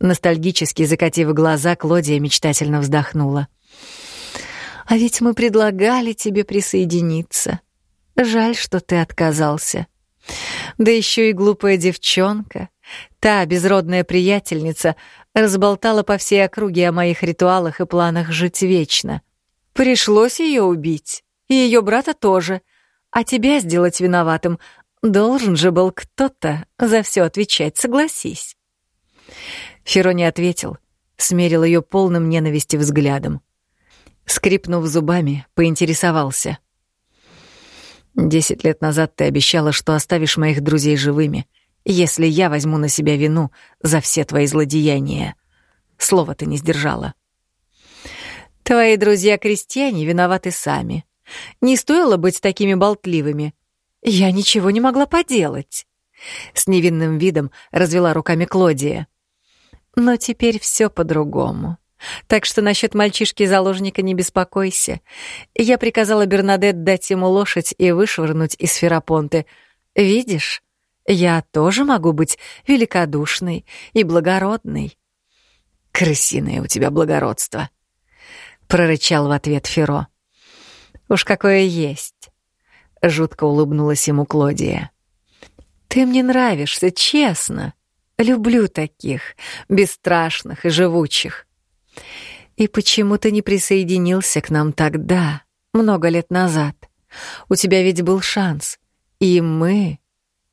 Ностальгически закатив глаза, Клодия мечтательно вздохнула. «А ведь мы предлагали тебе присоединиться. Жаль, что ты отказался. Да еще и глупая девчонка, та безродная приятельница, разболтала по всей округе о моих ритуалах и планах жить вечно. Пришлось ее убить, и ее брата тоже. А тебя сделать виноватым должен же был кто-то за все отвечать, согласись. Феро не ответил, смерил ее полным ненависти взглядом. Скрипнув зубами, поинтересовался. Десять лет назад ты обещала, что оставишь моих друзей живыми, если я возьму на себя вину за все твои злодеяния. Слово ты не сдержала. Твои друзья-крестьяне виноваты сами. Не стоило быть такими болтливыми. Я ничего не могла поделать. С невинным видом развела руками Клодия. Но теперь все по-другому. Так что насчет мальчишки-заложника не беспокойся. Я приказала Бернадет дать ему лошадь и вышвырнуть из Ферапонты. Видишь, я тоже могу быть великодушной и благородной. Крысиное у тебя благородство, прорычал в ответ Феро. Уж какое есть. Жутко улыбнулась ему Клодия. Ты мне нравишься, честно. Люблю таких, бесстрашных и живучих. И почему ты не присоединился к нам тогда, много лет назад? У тебя ведь был шанс. И мы...»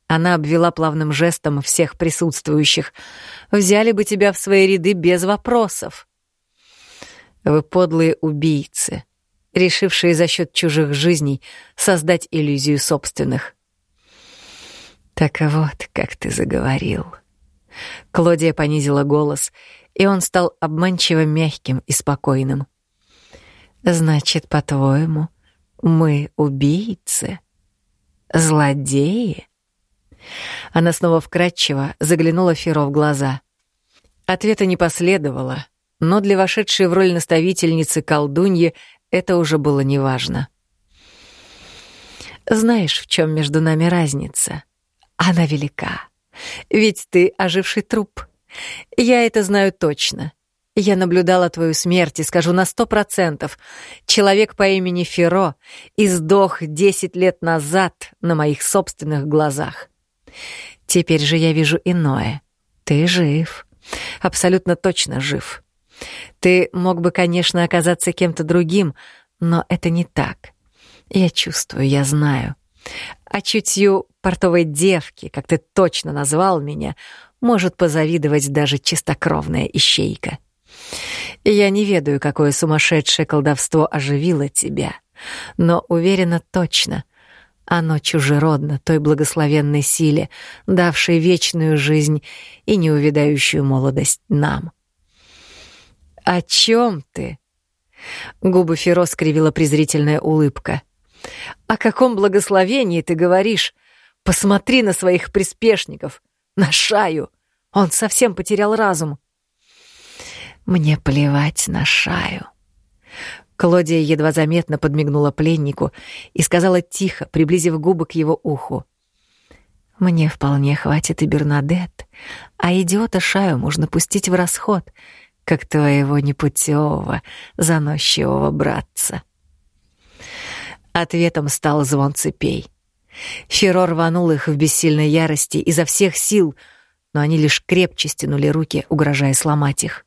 Она обвела плавным жестом всех присутствующих. «Взяли бы тебя в свои ряды без вопросов». «Вы подлые убийцы», решившие за счет чужих жизней создать иллюзию собственных. «Так вот, как ты заговорил». Клодия понизила голос и он стал обманчиво мягким и спокойным. «Значит, по-твоему, мы убийцы? Злодеи?» Она снова вкратчиво заглянула Феро в глаза. Ответа не последовало, но для вошедшей в роль наставительницы колдуньи это уже было неважно. «Знаешь, в чем между нами разница? Она велика. Ведь ты оживший труп». Я это знаю точно. Я наблюдала твою смерть и скажу на сто процентов. Человек по имени Феро издох десять лет назад на моих собственных глазах. Теперь же я вижу иное. Ты жив. Абсолютно точно жив. Ты мог бы, конечно, оказаться кем-то другим, но это не так. Я чувствую, я знаю. А чутью портовой девки, как ты точно назвал меня, может позавидовать даже чистокровная ищейка. Я не ведаю, какое сумасшедшее колдовство оживило тебя, но уверена точно, оно чужеродно той благословенной силе, давшей вечную жизнь и неувядающую молодость нам. «О чем ты?» Губы Феро скривила презрительная улыбка. «О каком благословении ты говоришь? Посмотри на своих приспешников, на Шаю. Он совсем потерял разум. Мне плевать на Шаю. Клодия едва заметно подмигнула пленнику и сказала тихо, приблизив губы к его уху. «Мне вполне хватит и Бернадет, а идиота Шаю можно пустить в расход, как твоего непутевого, заносчивого братца». Ответом стал звон цепей. Феро рванул их в бессильной ярости изо всех сил — но они лишь крепче стянули руки, угрожая сломать их.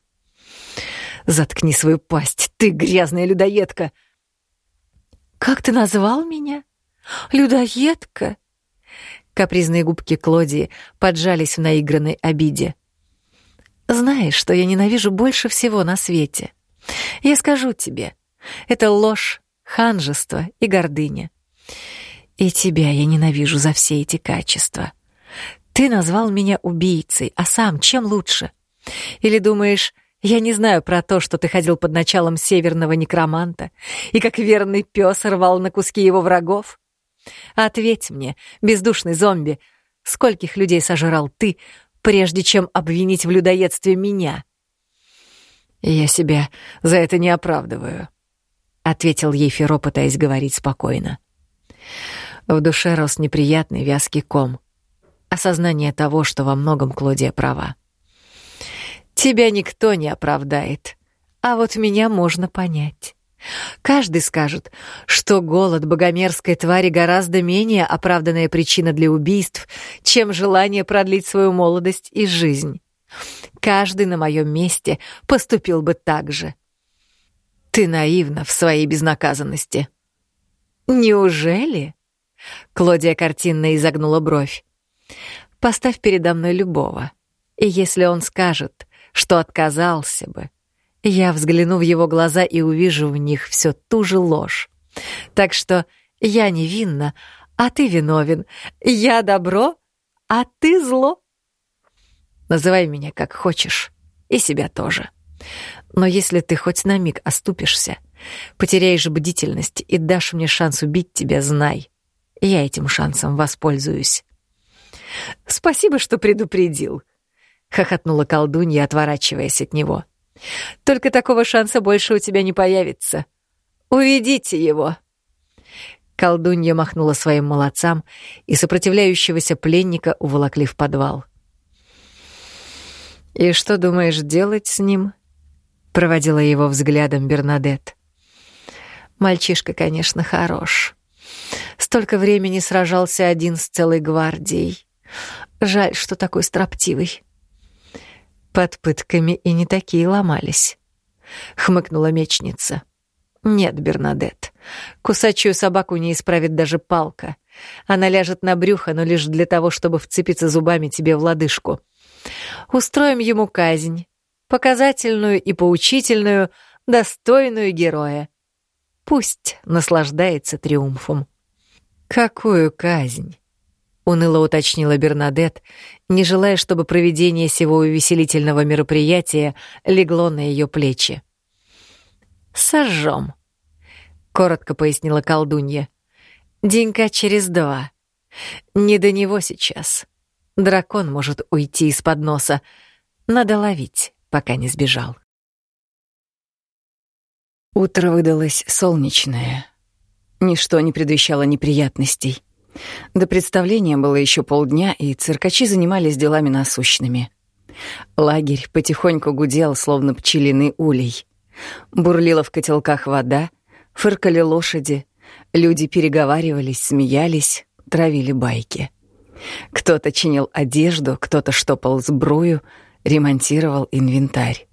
«Заткни свою пасть, ты грязная людоедка!» «Как ты назвал меня? Людоедка?» Капризные губки Клодии поджались в наигранной обиде. «Знаешь, что я ненавижу больше всего на свете? Я скажу тебе, это ложь, ханжество и гордыня. И тебя я ненавижу за все эти качества. Ты назвал меня убийцей, а сам чем лучше? Или думаешь, я не знаю про то, что ты ходил под началом северного некроманта и как верный пес рвал на куски его врагов? Ответь мне, бездушный зомби, скольких людей сожрал ты, прежде чем обвинить в людоедстве меня? Я себя за это не оправдываю, ответил ей Феро, пытаясь говорить спокойно. В душе рос неприятный вязкий ком. Осознание того, что во многом Клодия права. Тебя никто не оправдает, а вот меня можно понять. Каждый скажет, что голод богомерзкой твари гораздо менее оправданная причина для убийств, чем желание продлить свою молодость и жизнь. Каждый на моем месте поступил бы так же. Ты наивна в своей безнаказанности. Неужели? Клодия картинно изогнула бровь. Поставь передо мной любого. И если он скажет, что отказался бы. Я взгляну в его глаза и увижу в них всю ту же ложь. Так что я невинна, а ты виновен. Я добро, а ты зло. Называй меня как хочешь, и себя тоже. Но если ты хоть на миг оступишься, потеряешь бдительность и дашь мне шанс убить тебя, знай, я этим шансом воспользуюсь. Спасибо, что предупредил, — хохотнула колдунья, отворачиваясь от него. «Только такого шанса больше у тебя не появится. Уведите его!» Колдунья махнула своим молодцам, и сопротивляющегося пленника уволокли в подвал. «И что думаешь делать с ним?» — проводила его взглядом Бернадет. «Мальчишка, конечно, хорош. Столько времени сражался один с целой гвардией. Жаль, что такой строптивый. Под пытками и не такие ломались. Хмыкнула мечница. Нет, Бернадет, кусачую собаку не исправит даже палка. Она ляжет на брюхо, но лишь для того, чтобы вцепиться зубами тебе в лодыжку. Устроим ему казнь. Показательную и поучительную, достойную героя. Пусть наслаждается триумфом. Какую казнь? Уныло уточнила Бернадет, не желая, чтобы проведение сего увеселительного мероприятия легло на ее плечи. «Сожжем», — коротко пояснила колдунья. «Денька через два. Не до него сейчас. Дракон может уйти из-под носа. Надо ловить, пока не сбежал». Утро выдалось солнечное. Ничто не предвещало неприятностей. До представления было еще полдня, и циркачи занимались делами насущными. Лагерь потихоньку гудел, словно пчелиный улей. Бурлила в котелках вода, фыркали лошади, люди переговаривались, смеялись, травили байки. Кто-то чинил одежду, кто-то штопал сбрую, ремонтировал инвентарь.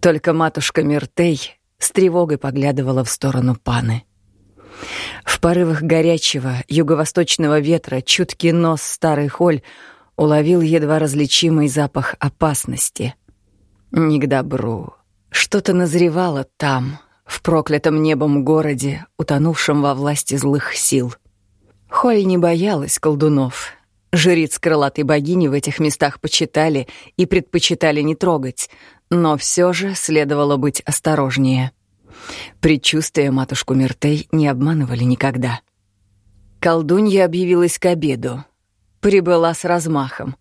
Только матушка Миртей с тревогой поглядывала в сторону паны. В порывах горячего юго-восточного ветра чуткий нос старый холь уловил едва различимый запах опасности. Не к добру. Что-то назревало там, в проклятом небом городе, утонувшем во власти злых сил. Холь не боялась колдунов. Жриц крылатой богини в этих местах почитали и предпочитали не трогать, но все же следовало быть осторожнее. Предчувствия матушку Мертей не обманывали никогда. Колдунья объявилась к обеду. Прибыла с размахом.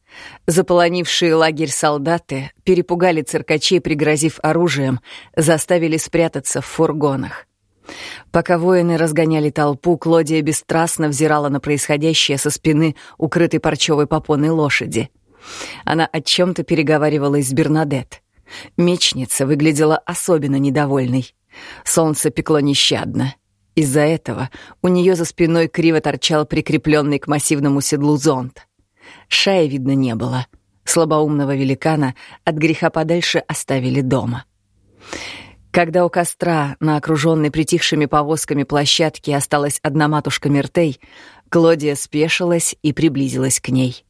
Заполонившие лагерь солдаты перепугали циркачей, пригрозив оружием, заставили спрятаться в фургонах. Пока воины разгоняли толпу, Клодия бесстрастно взирала на происходящее со спины укрытой парчевой попоной лошади. Она о чем то переговаривалась с Бернадет. Мечница выглядела особенно недовольной. Солнце пекло нещадно. Из-за этого у нее за спиной криво торчал прикрепленный к массивному седлу зонт. Шая видно не было. Слабоумного великана от греха подальше оставили дома. Когда у костра на окруженной притихшими повозками площадке осталась одна матушка Мертей, Клодия спешилась и приблизилась к ней.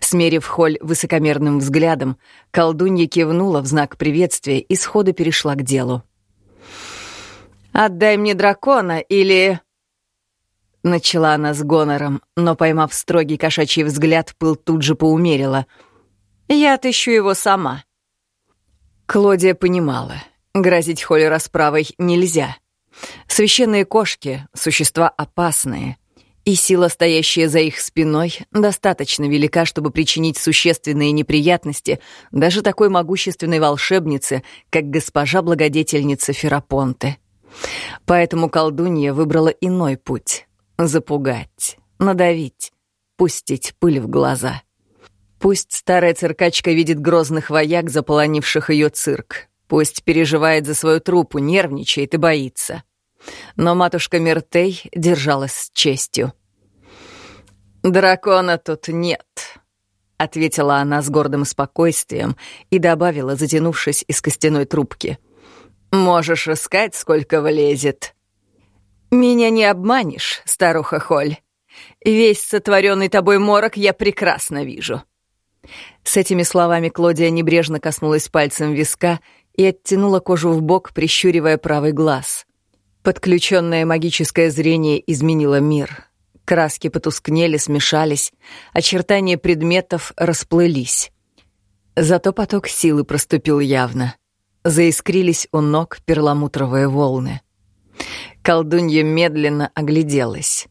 Смерив Холь высокомерным взглядом, колдунья кивнула в знак приветствия и сходу перешла к делу. «Отдай мне дракона или...» Начала она с гонором, но, поймав строгий кошачий взгляд, пыл тут же поумерила. «Я отыщу его сама». Клодия понимала, грозить Холли расправой нельзя. Священные кошки — существа опасные, и сила, стоящая за их спиной, достаточно велика, чтобы причинить существенные неприятности даже такой могущественной волшебнице, как госпожа-благодетельница Ферапонте. Поэтому колдунья выбрала иной путь — запугать, надавить, пустить пыль в глаза. Пусть старая циркачка видит грозных вояк, заполонивших ее цирк. Пусть переживает за свою трупу, нервничает и боится. Но матушка Мертей держалась с честью. «Дракона тут нет», — ответила она с гордым спокойствием и добавила, затянувшись из костяной трубки. «Можешь искать, сколько влезет». «Меня не обманешь, старуха Холь. Весь сотворенный тобой морок я прекрасно вижу». С этими словами Клодия небрежно коснулась пальцем виска и оттянула кожу в бок, прищуривая правый глаз. Подключенное магическое зрение изменило мир. Краски потускнели, смешались, очертания предметов расплылись. Зато поток силы проступил явно. Заискрились у ног перламутровые волны. Колдунья медленно огляделась.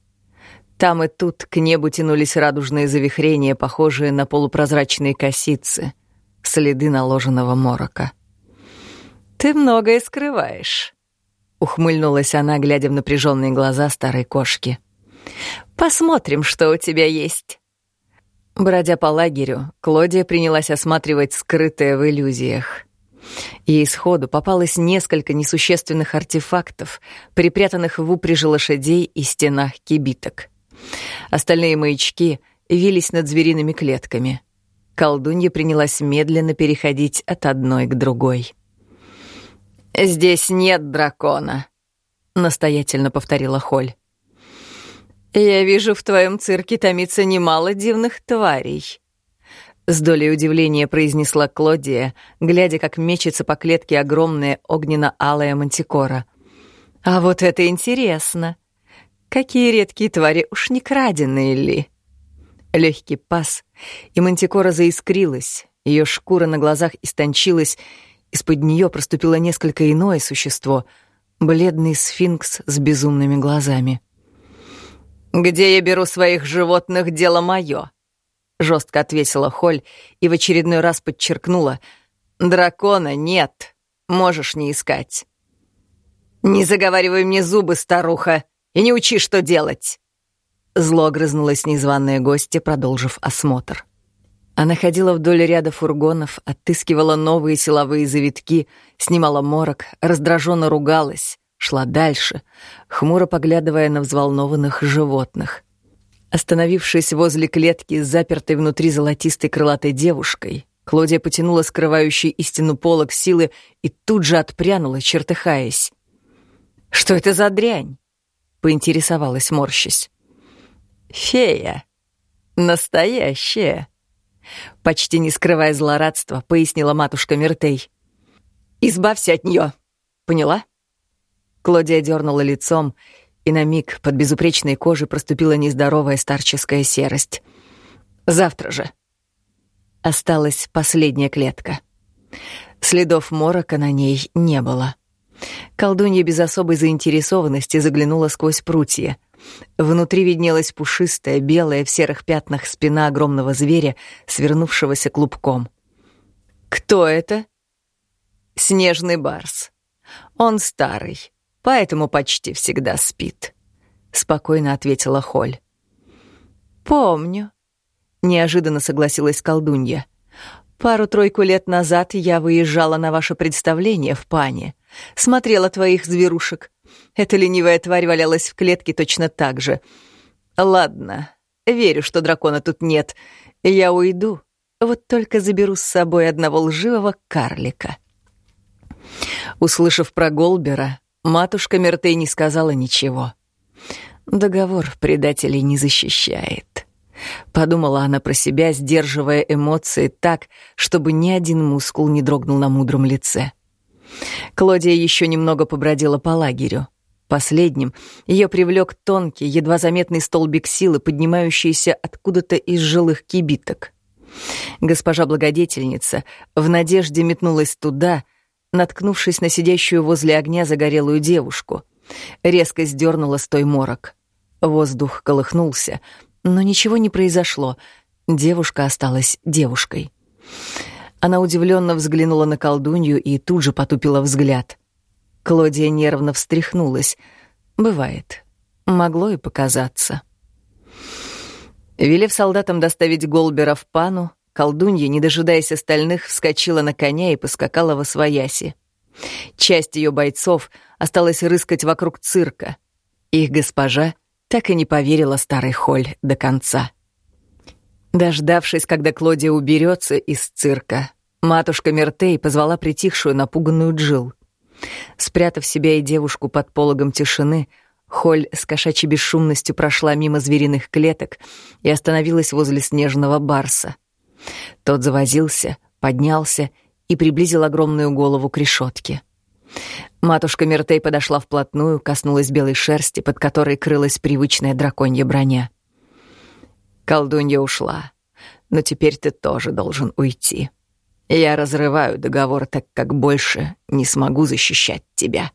Там и тут к небу тянулись радужные завихрения, похожие на полупрозрачные косицы, следы наложенного морока. «Ты многое скрываешь», — ухмыльнулась она, глядя в напряженные глаза старой кошки. «Посмотрим, что у тебя есть». Бродя по лагерю, Клодия принялась осматривать скрытое в иллюзиях. Ей сходу попалось несколько несущественных артефактов, припрятанных в упряжи лошадей и стенах кибиток. Остальные маячки вились над звериными клетками. Колдунья принялась медленно переходить от одной к другой. «Здесь нет дракона», — настоятельно повторила Холь. «Я вижу, в твоем цирке томится немало дивных тварей», — с долей удивления произнесла Клодия, глядя, как мечется по клетке огромная огненно-алая мантикора. «А вот это интересно! Какие редкие твари, уж не краденые ли?» Легкий пас, и мантикора заискрилась, ее шкура на глазах истончилась, из-под нее проступило несколько иное существо — бледный сфинкс с безумными глазами. «Где я беру своих животных, дело мое», — жестко ответила Холь и в очередной раз подчеркнула. «Дракона нет, можешь не искать». «Не заговаривай мне зубы, старуха, и не учи, что делать!» Зло огрызнулась незваная гостья, продолжив осмотр. Она ходила вдоль ряда фургонов, отыскивала новые силовые завитки, снимала морок, раздраженно ругалась, шла дальше, хмуро поглядывая на взволнованных животных. Остановившись возле клетки с запертой внутри золотистой крылатой девушкой, Клодия потянула скрывающий истину полок силы и тут же отпрянула, чертыхаясь. «Что это за дрянь?» — поинтересовалась, морщась. «Фея. Настоящая», Почти не скрывая злорадства, пояснила матушка Мертей. «Избавься от нее, поняла?» Клодия дернула лицом, и на миг под безупречной кожей проступила нездоровая старческая серость. «Завтра же». Осталась последняя клетка. Следов морока на ней не было. Колдунья без особой заинтересованности заглянула сквозь прутья — Внутри виднелась пушистая, белая в серых пятнах спина огромного зверя, свернувшегося клубком. «Кто это?» «Снежный барс. Он старый, поэтому почти всегда спит», — спокойно ответила Холь. «Помню», — неожиданно согласилась колдунья. «Пару-тройку лет назад я выезжала на ваше представление в Пане, смотрела твоих зверушек, эта ленивая тварь валялась в клетке точно так же. Ладно, верю, что дракона тут нет. Я уйду, вот только заберу с собой одного лживого карлика. Услышав про Голбера, матушка Мертей не сказала ничего. Договор предателей не защищает. Подумала она про себя, сдерживая эмоции так, чтобы ни один мускул не дрогнул на мудром лице. Клодия еще немного побродила по лагерю. Последним ее привлек тонкий, едва заметный столбик силы, поднимающийся откуда-то из жилых кибиток. Госпожа благодетельница в надежде метнулась туда, наткнувшись на сидящую возле огня загорелую девушку. Резко сдернула с той морок. Воздух колыхнулся, но ничего не произошло. Девушка осталась девушкой. Она удивленно взглянула на колдунью и тут же потупила взгляд. Клодия нервно встряхнулась. Бывает. Могло и показаться. Велев солдатам доставить Голбера в пану, колдунья, не дожидаясь остальных, вскочила на коня и поскакала во свояси. Часть ее бойцов осталась рыскать вокруг цирка. Их госпожа так и не поверила старой Холь до конца. Дождавшись, когда Клодия уберется из цирка, матушка Мертей позвала притихшую напуганную Джил. Спрятав себя и девушку под пологом тишины, Холь с кошачьей бесшумностью прошла мимо звериных клеток и остановилась возле снежного барса. Тот завозился, поднялся и приблизил огромную голову к решетке. Матушка Мертей подошла вплотную, коснулась белой шерсти, под которой крылась привычная драконья броня. «Колдунья ушла, но теперь ты тоже должен уйти», я разрываю договор, так как больше не смогу защищать тебя.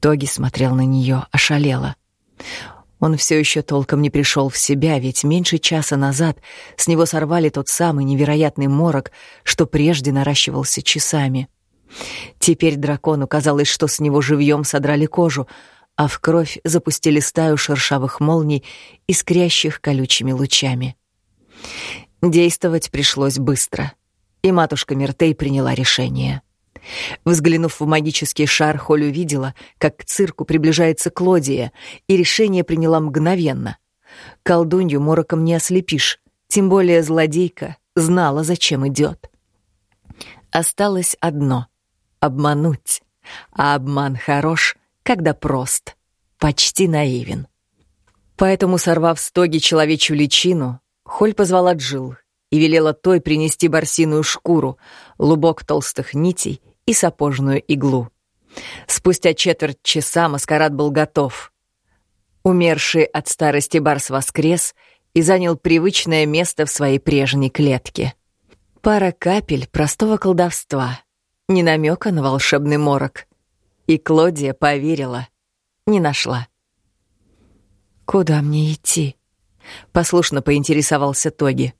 Тоги смотрел на нее, ошалело. Он все еще толком не пришел в себя, ведь меньше часа назад с него сорвали тот самый невероятный морок, что прежде наращивался часами. Теперь дракону казалось, что с него живьем содрали кожу, а в кровь запустили стаю шершавых молний, искрящих колючими лучами. Действовать пришлось быстро — и матушка Мертей приняла решение. Взглянув в магический шар, Холь увидела, как к цирку приближается Клодия, и решение приняла мгновенно. Колдунью мороком не ослепишь, тем более злодейка знала, зачем идет. Осталось одно — обмануть. А обман хорош, когда прост, почти наивен. Поэтому, сорвав с тоги человечью личину, Холь позвала Джил, и велела той принести барсиную шкуру, лубок толстых нитей и сапожную иглу. Спустя четверть часа маскарад был готов. Умерший от старости барс воскрес и занял привычное место в своей прежней клетке. Пара капель простого колдовства, не намека на волшебный морок. И Клодия поверила, не нашла. «Куда мне идти?» — послушно поинтересовался Тоги.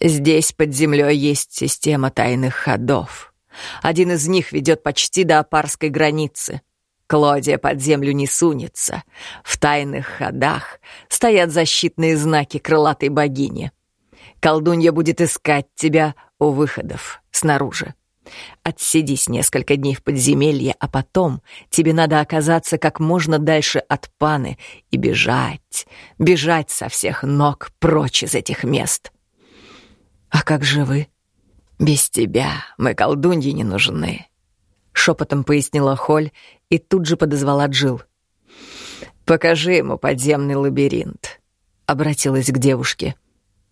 Здесь под землей есть система тайных ходов. Один из них ведет почти до апарской границы. Клодия под землю не сунется. В тайных ходах стоят защитные знаки крылатой богини. Колдунья будет искать тебя у выходов, снаружи. Отсидись несколько дней в подземелье, а потом тебе надо оказаться как можно дальше от паны и бежать, бежать со всех ног прочь из этих мест. «А как же вы?» «Без тебя мы колдуньи не нужны», — шепотом пояснила Холь и тут же подозвала Джил. «Покажи ему подземный лабиринт», — обратилась к девушке.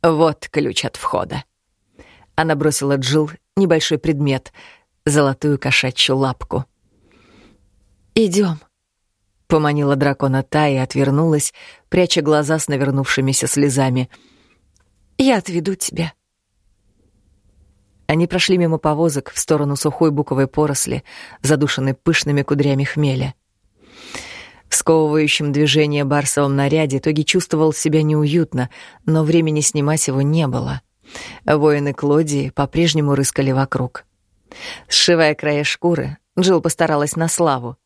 «Вот ключ от входа». Она бросила Джил небольшой предмет — золотую кошачью лапку. «Идем», — поманила дракона та и отвернулась, пряча глаза с навернувшимися слезами. «Я отведу тебя». Они прошли мимо повозок в сторону сухой буковой поросли, задушенной пышными кудрями хмеля. В сковывающем движение барсовом наряде Тоги чувствовал себя неуютно, но времени снимать его не было. Воины Клодии по-прежнему рыскали вокруг. Сшивая края шкуры, Джилл постаралась на славу.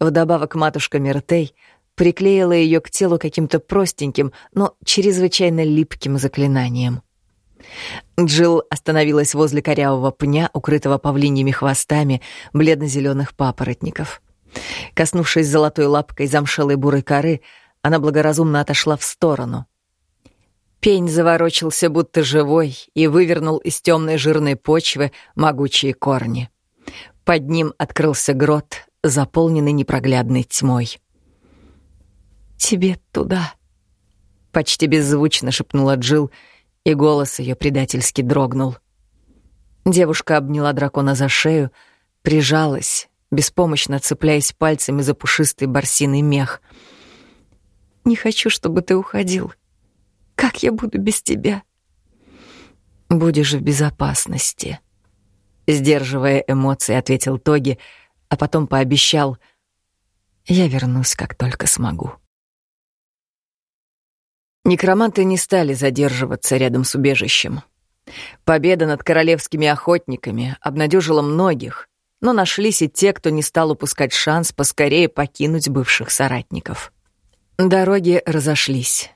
Вдобавок матушка Мертей приклеила ее к телу каким-то простеньким, но чрезвычайно липким заклинанием. Джилл остановилась возле корявого пня, укрытого павлиньими хвостами бледно-зеленых папоротников. Коснувшись золотой лапкой замшелой бурой коры, она благоразумно отошла в сторону. Пень заворочился будто живой и вывернул из темной жирной почвы могучие корни. Под ним открылся грот, заполненный непроглядной тьмой. «Тебе туда», — почти беззвучно шепнула Джил, и голос ее предательски дрогнул. Девушка обняла дракона за шею, прижалась, беспомощно цепляясь пальцами за пушистый барсиный мех. «Не хочу, чтобы ты уходил. Как я буду без тебя?» «Будешь в безопасности», Сдерживая эмоции, ответил Тоги, а потом пообещал «Я вернусь, как только смогу». Некроманты не стали задерживаться рядом с убежищем. Победа над королевскими охотниками обнадежила многих, но нашлись и те, кто не стал упускать шанс поскорее покинуть бывших соратников. Дороги разошлись.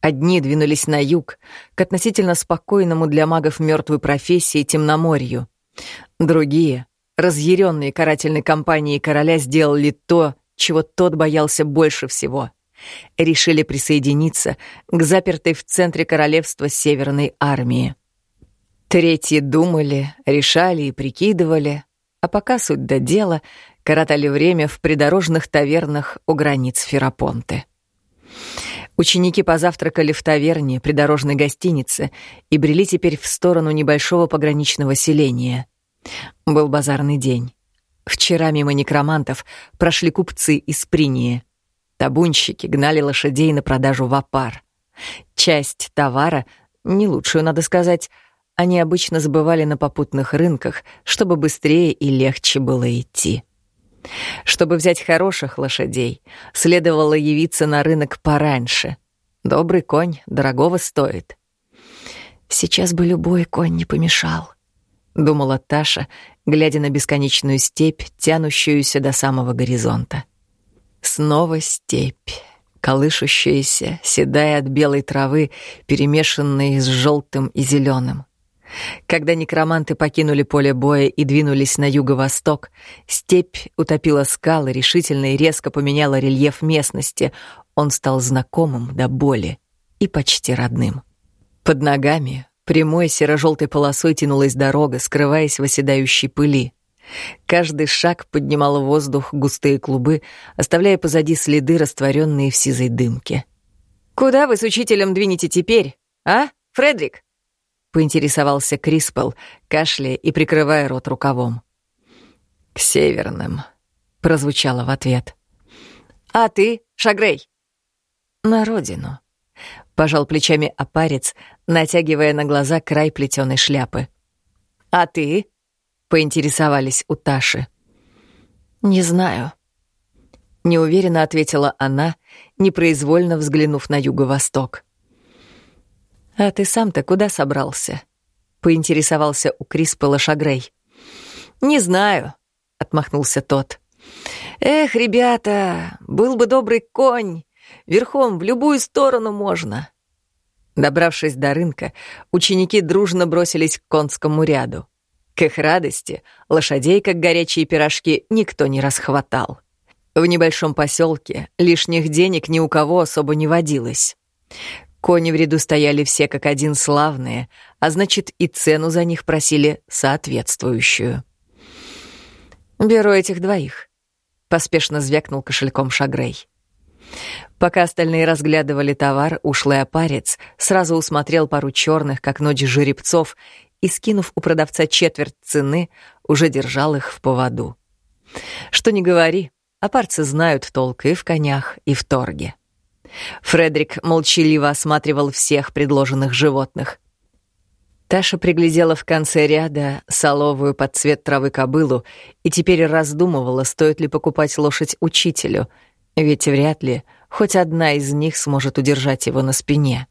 Одни двинулись на юг, к относительно спокойному для магов мертвой профессии темноморью, Другие, разъяренные карательной кампанией короля, сделали то, чего тот боялся больше всего. Решили присоединиться к запертой в центре королевства Северной армии. Третьи думали, решали и прикидывали, а пока суть до дела, коротали время в придорожных тавернах у границ Ферапонты. Ученики позавтракали в таверне придорожной гостиницы и брели теперь в сторону небольшого пограничного селения. Был базарный день. Вчера мимо некромантов прошли купцы из Принии. Табунщики гнали лошадей на продажу в опар. Часть товара, не лучшую, надо сказать, они обычно забывали на попутных рынках, чтобы быстрее и легче было идти. Чтобы взять хороших лошадей, следовало явиться на рынок пораньше. Добрый конь дорогого стоит. Сейчас бы любой конь не помешал, думала Таша, глядя на бесконечную степь, тянущуюся до самого горизонта. Снова степь, колышущаяся, седая от белой травы, перемешанной с желтым и зеленым. Когда некроманты покинули поле боя и двинулись на юго-восток, степь утопила скалы, решительно и резко поменяла рельеф местности. Он стал знакомым до боли и почти родным. Под ногами прямой серо-желтой полосой тянулась дорога, скрываясь в оседающей пыли. Каждый шаг поднимал в воздух густые клубы, оставляя позади следы, растворенные в сизой дымке. «Куда вы с учителем двинете теперь, а, Фредрик?» — поинтересовался Криспел, кашляя и прикрывая рот рукавом. «К северным», — прозвучало в ответ. «А ты, Шагрей?» «На родину», — пожал плечами опарец, натягивая на глаза край плетеной шляпы. «А ты?» — поинтересовались у Таши. «Не знаю», — неуверенно ответила она, непроизвольно взглянув на юго-восток. «А ты сам-то куда собрался?» — поинтересовался у Криспела Шагрей. «Не знаю», — отмахнулся тот. «Эх, ребята, был бы добрый конь, верхом в любую сторону можно». Добравшись до рынка, ученики дружно бросились к конскому ряду. К их радости лошадей, как горячие пирожки, никто не расхватал. В небольшом поселке лишних денег ни у кого особо не водилось. Кони в ряду стояли все как один славные, а значит, и цену за них просили соответствующую. «Беру этих двоих», — поспешно звякнул кошельком Шагрей. Пока остальные разглядывали товар, ушлый опарец сразу усмотрел пару черных, как ночь жеребцов, и, скинув у продавца четверть цены, уже держал их в поводу. Что ни говори, опарцы знают толк и в конях, и в торге. Фредерик молчаливо осматривал всех предложенных животных. Таша приглядела в конце ряда соловую под цвет травы кобылу и теперь раздумывала, стоит ли покупать лошадь учителю, ведь вряд ли хоть одна из них сможет удержать его на спине.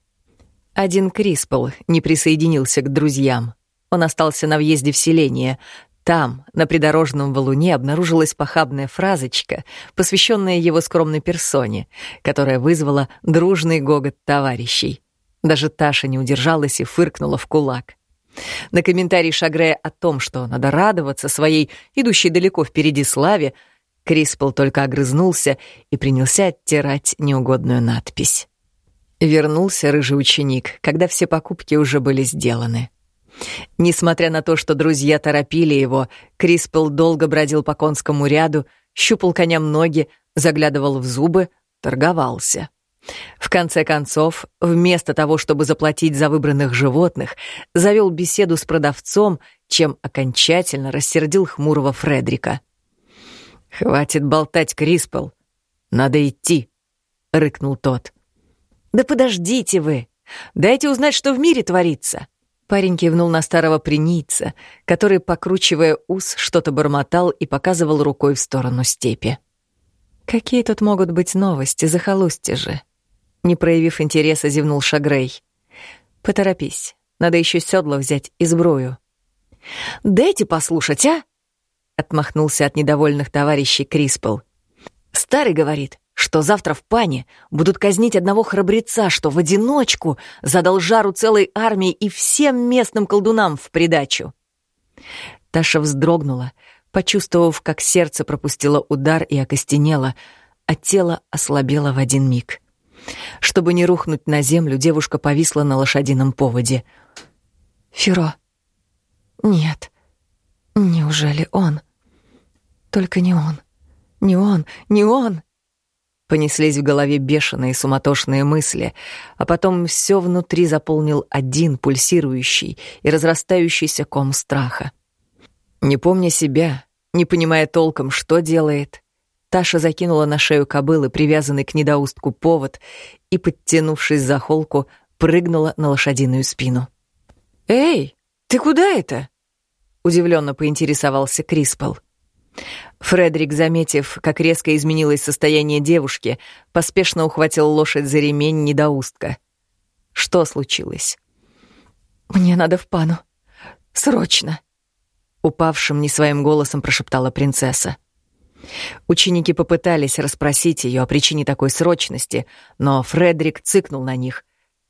Один Криспл не присоединился к друзьям. Он остался на въезде в селение, там, на придорожном валуне, обнаружилась похабная фразочка, посвященная его скромной персоне, которая вызвала дружный гогот товарищей. Даже Таша не удержалась и фыркнула в кулак. На комментарий Шагрея о том, что надо радоваться своей идущей далеко впереди славе, Криспл только огрызнулся и принялся оттирать неугодную надпись. Вернулся рыжий ученик, когда все покупки уже были сделаны. Несмотря на то, что друзья торопили его, Криспел долго бродил по конскому ряду, щупал коням ноги, заглядывал в зубы, торговался. В конце концов, вместо того, чтобы заплатить за выбранных животных, завел беседу с продавцом, чем окончательно рассердил хмурого Фредрика. «Хватит болтать, Криспел. Надо идти», — рыкнул тот. «Да подождите вы! Дайте узнать, что в мире творится!» Парень кивнул на старого принийца, который, покручивая ус, что-то бормотал и показывал рукой в сторону степи. «Какие тут могут быть новости, захолустье же?» Не проявив интереса, зевнул Шагрей. «Поторопись, надо еще седло взять и сбрую». «Дайте послушать, а!» Отмахнулся от недовольных товарищей Криспел. «Старый говорит, что завтра в пане будут казнить одного храбреца, что в одиночку задал жару целой армии и всем местным колдунам в придачу». Таша вздрогнула, почувствовав, как сердце пропустило удар и окостенело, а тело ослабело в один миг. Чтобы не рухнуть на землю, девушка повисла на лошадином поводе. «Феро? Нет. Неужели он? Только не он. Не он, не он!» Понеслись в голове бешеные суматошные мысли, а потом все внутри заполнил один пульсирующий и разрастающийся ком страха. Не помня себя, не понимая толком, что делает, Таша закинула на шею кобылы, привязанный к недоустку повод, и, подтянувшись за холку, прыгнула на лошадиную спину. «Эй, ты куда это?» — удивленно поинтересовался Криспел. Фредерик, заметив, как резко изменилось состояние девушки, поспешно ухватил лошадь за ремень недоустка. Что случилось? «Мне надо в пану. Срочно!» Упавшим не своим голосом прошептала принцесса. Ученики попытались расспросить ее о причине такой срочности, но Фредерик цыкнул на них,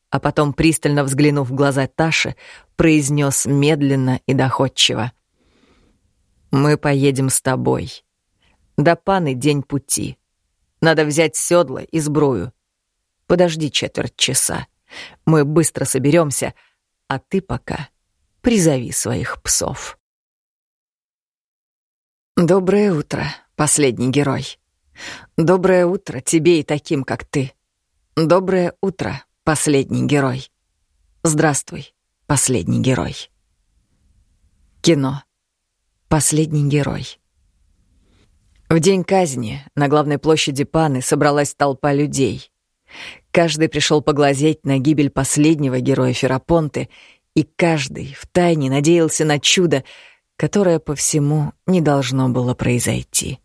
а потом, пристально взглянув в глаза Таши, произнес медленно и доходчиво. «Мы поедем с тобой. До паны день пути. Надо взять седло и сбрую. Подожди четверть часа. Мы быстро соберемся, а ты пока призови своих псов». «Доброе утро», последний герой. Доброе утро тебе и таким, как ты. Доброе утро, последний герой. Здравствуй, последний герой. Кино. Последний герой. В день казни на главной площади Паны собралась толпа людей. Каждый пришел поглазеть на гибель последнего героя Ферапонты, и каждый втайне надеялся на чудо, которое по всему не должно было произойти.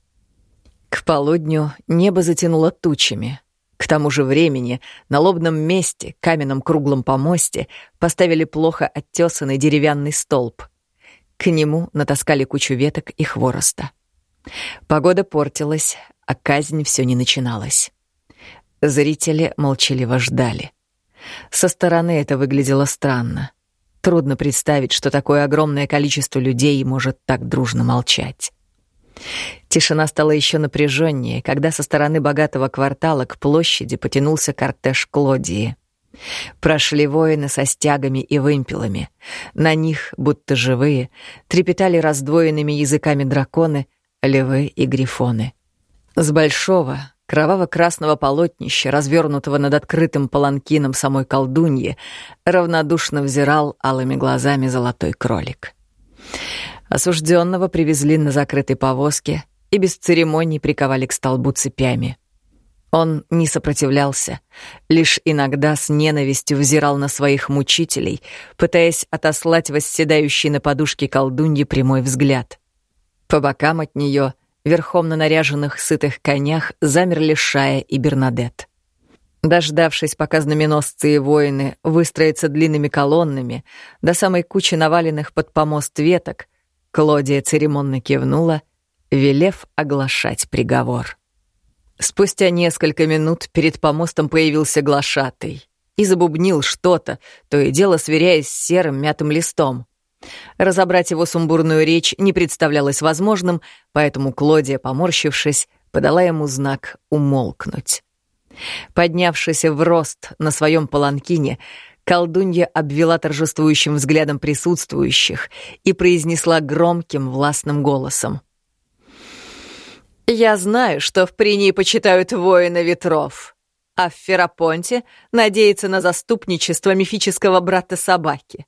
К полудню небо затянуло тучами. К тому же времени на лобном месте, каменном круглом помосте, поставили плохо оттесанный деревянный столб. К нему натаскали кучу веток и хвороста. Погода портилась, а казнь все не начиналась. Зрители молчаливо ждали. Со стороны это выглядело странно. Трудно представить, что такое огромное количество людей может так дружно молчать. Тишина стала еще напряженнее, когда со стороны богатого квартала к площади потянулся кортеж Клодии. Прошли воины со стягами и вымпелами. На них, будто живые, трепетали раздвоенными языками драконы, львы и грифоны. С большого, кроваво-красного полотнища, развернутого над открытым паланкином самой колдуньи, равнодушно взирал алыми глазами золотой кролик. Осужденного привезли на закрытой повозке и без церемоний приковали к столбу цепями. Он не сопротивлялся, лишь иногда с ненавистью взирал на своих мучителей, пытаясь отослать восседающий на подушке колдуньи прямой взгляд. По бокам от нее, верхом на наряженных сытых конях, замерли Шая и Бернадет. Дождавшись, пока знаменосцы и воины выстроятся длинными колоннами до самой кучи наваленных под помост веток, Клодия церемонно кивнула, велев оглашать приговор. Спустя несколько минут перед помостом появился глашатый и забубнил что-то, то и дело сверяясь с серым мятым листом. Разобрать его сумбурную речь не представлялось возможным, поэтому Клодия, поморщившись, подала ему знак умолкнуть. Поднявшись в рост на своем паланкине, Колдунья обвела торжествующим взглядом присутствующих и произнесла громким властным голосом. «Я знаю, что в Принии почитают воина ветров, а в Ферапонте надеется на заступничество мифического брата собаки.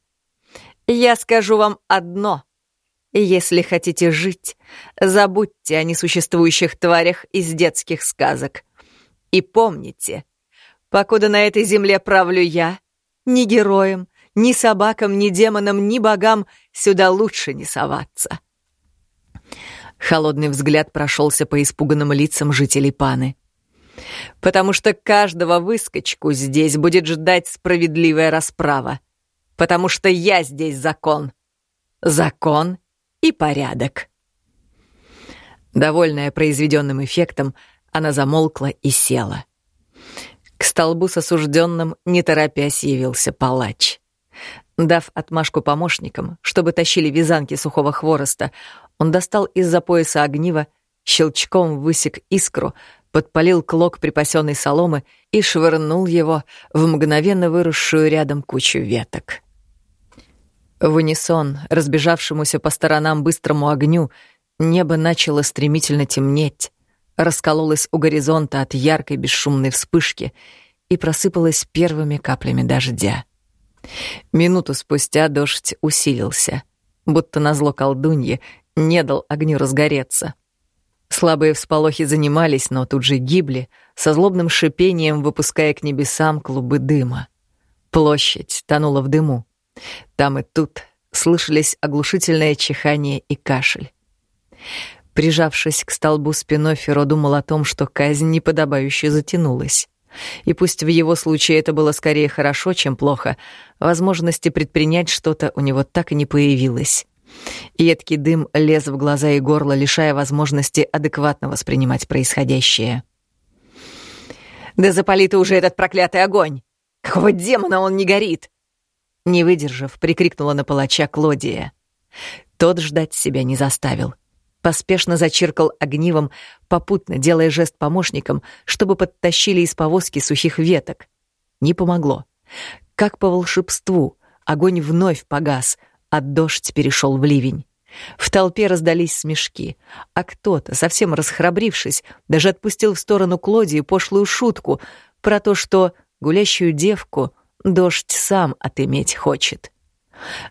Я скажу вам одно. Если хотите жить, забудьте о несуществующих тварях из детских сказок. И помните, покуда на этой земле правлю я, ни героям, ни собакам, ни демонам, ни богам сюда лучше не соваться. Холодный взгляд прошелся по испуганным лицам жителей Паны. «Потому что каждого выскочку здесь будет ждать справедливая расправа. Потому что я здесь закон. Закон и порядок». Довольная произведенным эффектом, она замолкла и села. К столбу с осужденным, не торопясь, явился палач. Дав отмашку помощникам, чтобы тащили вязанки сухого хвороста, он достал из-за пояса огнива, щелчком высек искру, подпалил клок припасенной соломы и швырнул его в мгновенно выросшую рядом кучу веток. В унисон, разбежавшемуся по сторонам быстрому огню, небо начало стремительно темнеть, раскололось у горизонта от яркой бесшумной вспышки и просыпалось первыми каплями дождя. Минуту спустя дождь усилился, будто назло колдунье не дал огню разгореться. Слабые всполохи занимались, но тут же гибли, со злобным шипением выпуская к небесам клубы дыма. Площадь тонула в дыму. Там и тут слышались оглушительное чихание и кашель. Прижавшись к столбу спиной, Феро думал о том, что казнь неподобающе затянулась. И пусть в его случае это было скорее хорошо, чем плохо, возможности предпринять что-то у него так и не появилось. Едкий дым лез в глаза и горло, лишая возможности адекватно воспринимать происходящее. «Да запали ты уже этот проклятый огонь! Какого демона он не горит?» Не выдержав, прикрикнула на палача Клодия. Тот ждать себя не заставил. Поспешно зачиркал огнивом, попутно делая жест помощникам, чтобы подтащили из повозки сухих веток. Не помогло. Как по волшебству, огонь вновь погас, а дождь перешел в ливень. В толпе раздались смешки, а кто-то, совсем расхрабрившись, даже отпустил в сторону Клодии пошлую шутку про то, что гулящую девку дождь сам отыметь хочет.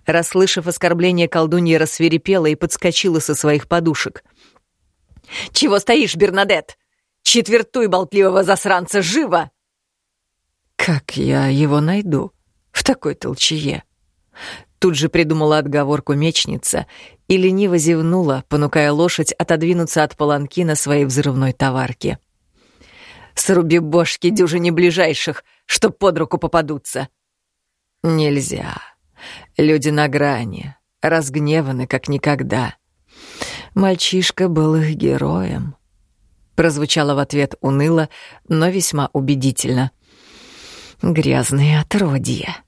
Расслышав оскорбление, колдунья рассверепела и подскочила со своих подушек. «Чего стоишь, Бернадет? Четвертуй болтливого засранца живо!» «Как я его найду в такой толчее?» Тут же придумала отговорку мечница и лениво зевнула, понукая лошадь отодвинуться от паланкина своей взрывной товарки. «Сруби бошки дюжине ближайших, что под руку попадутся!» «Нельзя. Люди на грани, разгневаны как никогда. Мальчишка был их героем». Прозвучало в ответ уныло, но весьма убедительно. «Грязные отродья».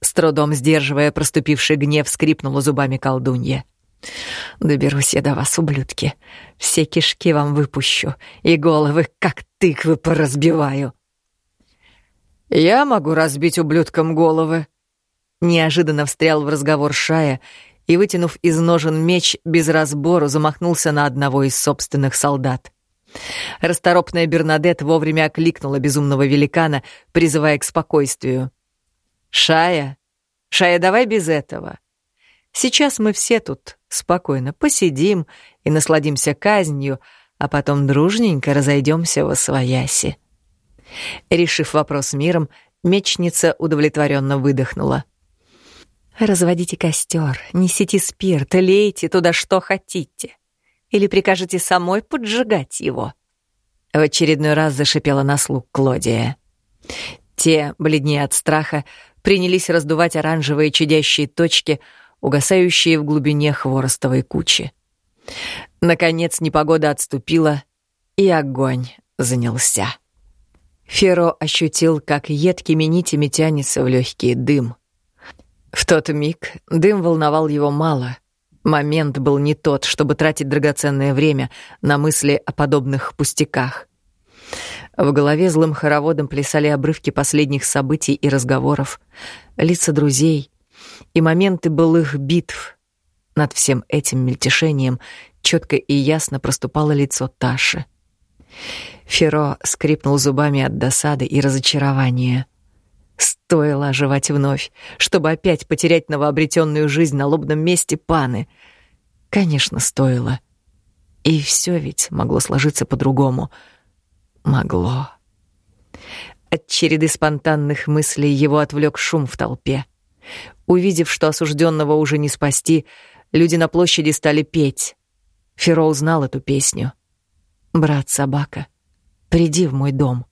С трудом сдерживая проступивший гнев, скрипнула зубами колдунья. «Доберусь я до вас, ублюдки. Все кишки вам выпущу, и головы, как тыквы, поразбиваю». «Я могу разбить ублюдкам головы», — неожиданно встрял в разговор Шая и, вытянув из ножен меч, без разбору замахнулся на одного из собственных солдат. Расторопная Бернадет вовремя окликнула безумного великана, призывая к спокойствию. «Шая, Шая, давай без этого. Сейчас мы все тут спокойно посидим и насладимся казнью, а потом дружненько разойдемся во свояси». Решив вопрос миром, мечница удовлетворенно выдохнула. «Разводите костер, несите спирт, лейте туда что хотите. Или прикажете самой поджигать его?» В очередной раз зашипела на слуг Клодия. Те, бледнее от страха, принялись раздувать оранжевые чадящие точки, угасающие в глубине хворостовой кучи. Наконец непогода отступила, и огонь занялся. Феро ощутил, как едкими нитями тянется в легкий дым. В тот миг дым волновал его мало. Момент был не тот, чтобы тратить драгоценное время на мысли о подобных пустяках. В голове злым хороводом плясали обрывки последних событий и разговоров, лица друзей и моменты былых битв. Над всем этим мельтешением четко и ясно проступало лицо Таши. Феро скрипнул зубами от досады и разочарования. Стоило оживать вновь, чтобы опять потерять новообретенную жизнь на лобном месте паны. Конечно, стоило. И все ведь могло сложиться по-другому — Могло. От череды спонтанных мыслей его отвлек шум в толпе. Увидев, что осужденного уже не спасти, люди на площади стали петь. Феро узнал эту песню. «Брат-собака, приди в мой дом».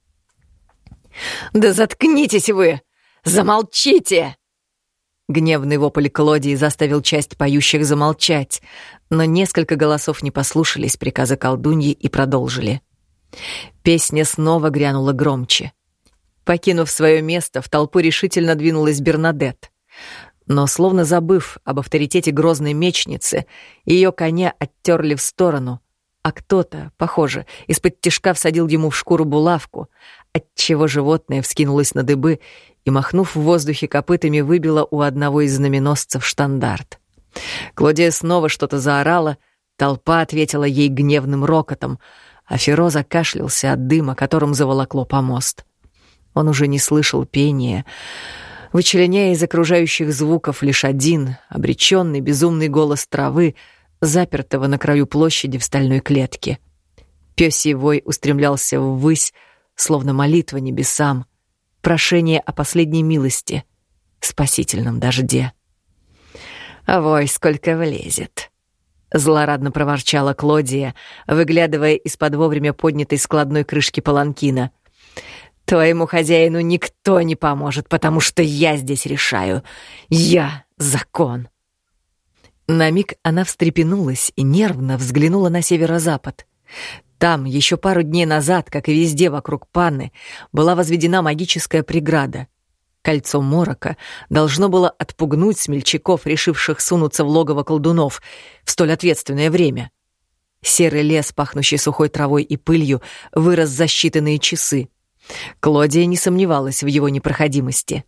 «Да заткнитесь вы! Замолчите!» Гневный вопль Клодии заставил часть поющих замолчать, но несколько голосов не послушались приказа колдуньи и продолжили. Песня снова грянула громче. Покинув свое место, в толпу решительно двинулась Бернадет. Но, словно забыв об авторитете грозной мечницы, ее коня оттерли в сторону, а кто-то, похоже, из-под тишка всадил ему в шкуру булавку, отчего животное вскинулось на дыбы и, махнув в воздухе копытами, выбило у одного из знаменосцев штандарт. Клодия снова что-то заорала, толпа ответила ей гневным рокотом — а Феро закашлялся от дыма, которым заволокло помост. Он уже не слышал пения, вычленяя из окружающих звуков лишь один, обреченный безумный голос травы, запертого на краю площади в стальной клетке. Пёсий вой устремлялся ввысь, словно молитва небесам, прошение о последней милости, спасительном дожде. «Вой сколько влезет», Злорадно проворчала Клодия, выглядывая из-под вовремя поднятой складной крышки паланкина. «Твоему хозяину никто не поможет, потому что я здесь решаю. Я — закон». На миг она встрепенулась и нервно взглянула на северо-запад. Там, еще пару дней назад, как и везде вокруг Панны, была возведена магическая преграда. Кольцо морока должно было отпугнуть смельчаков, решивших сунуться в логово колдунов в столь ответственное время. Серый лес, пахнущий сухой травой и пылью, вырос за считанные часы. Клодия не сомневалась в его непроходимости.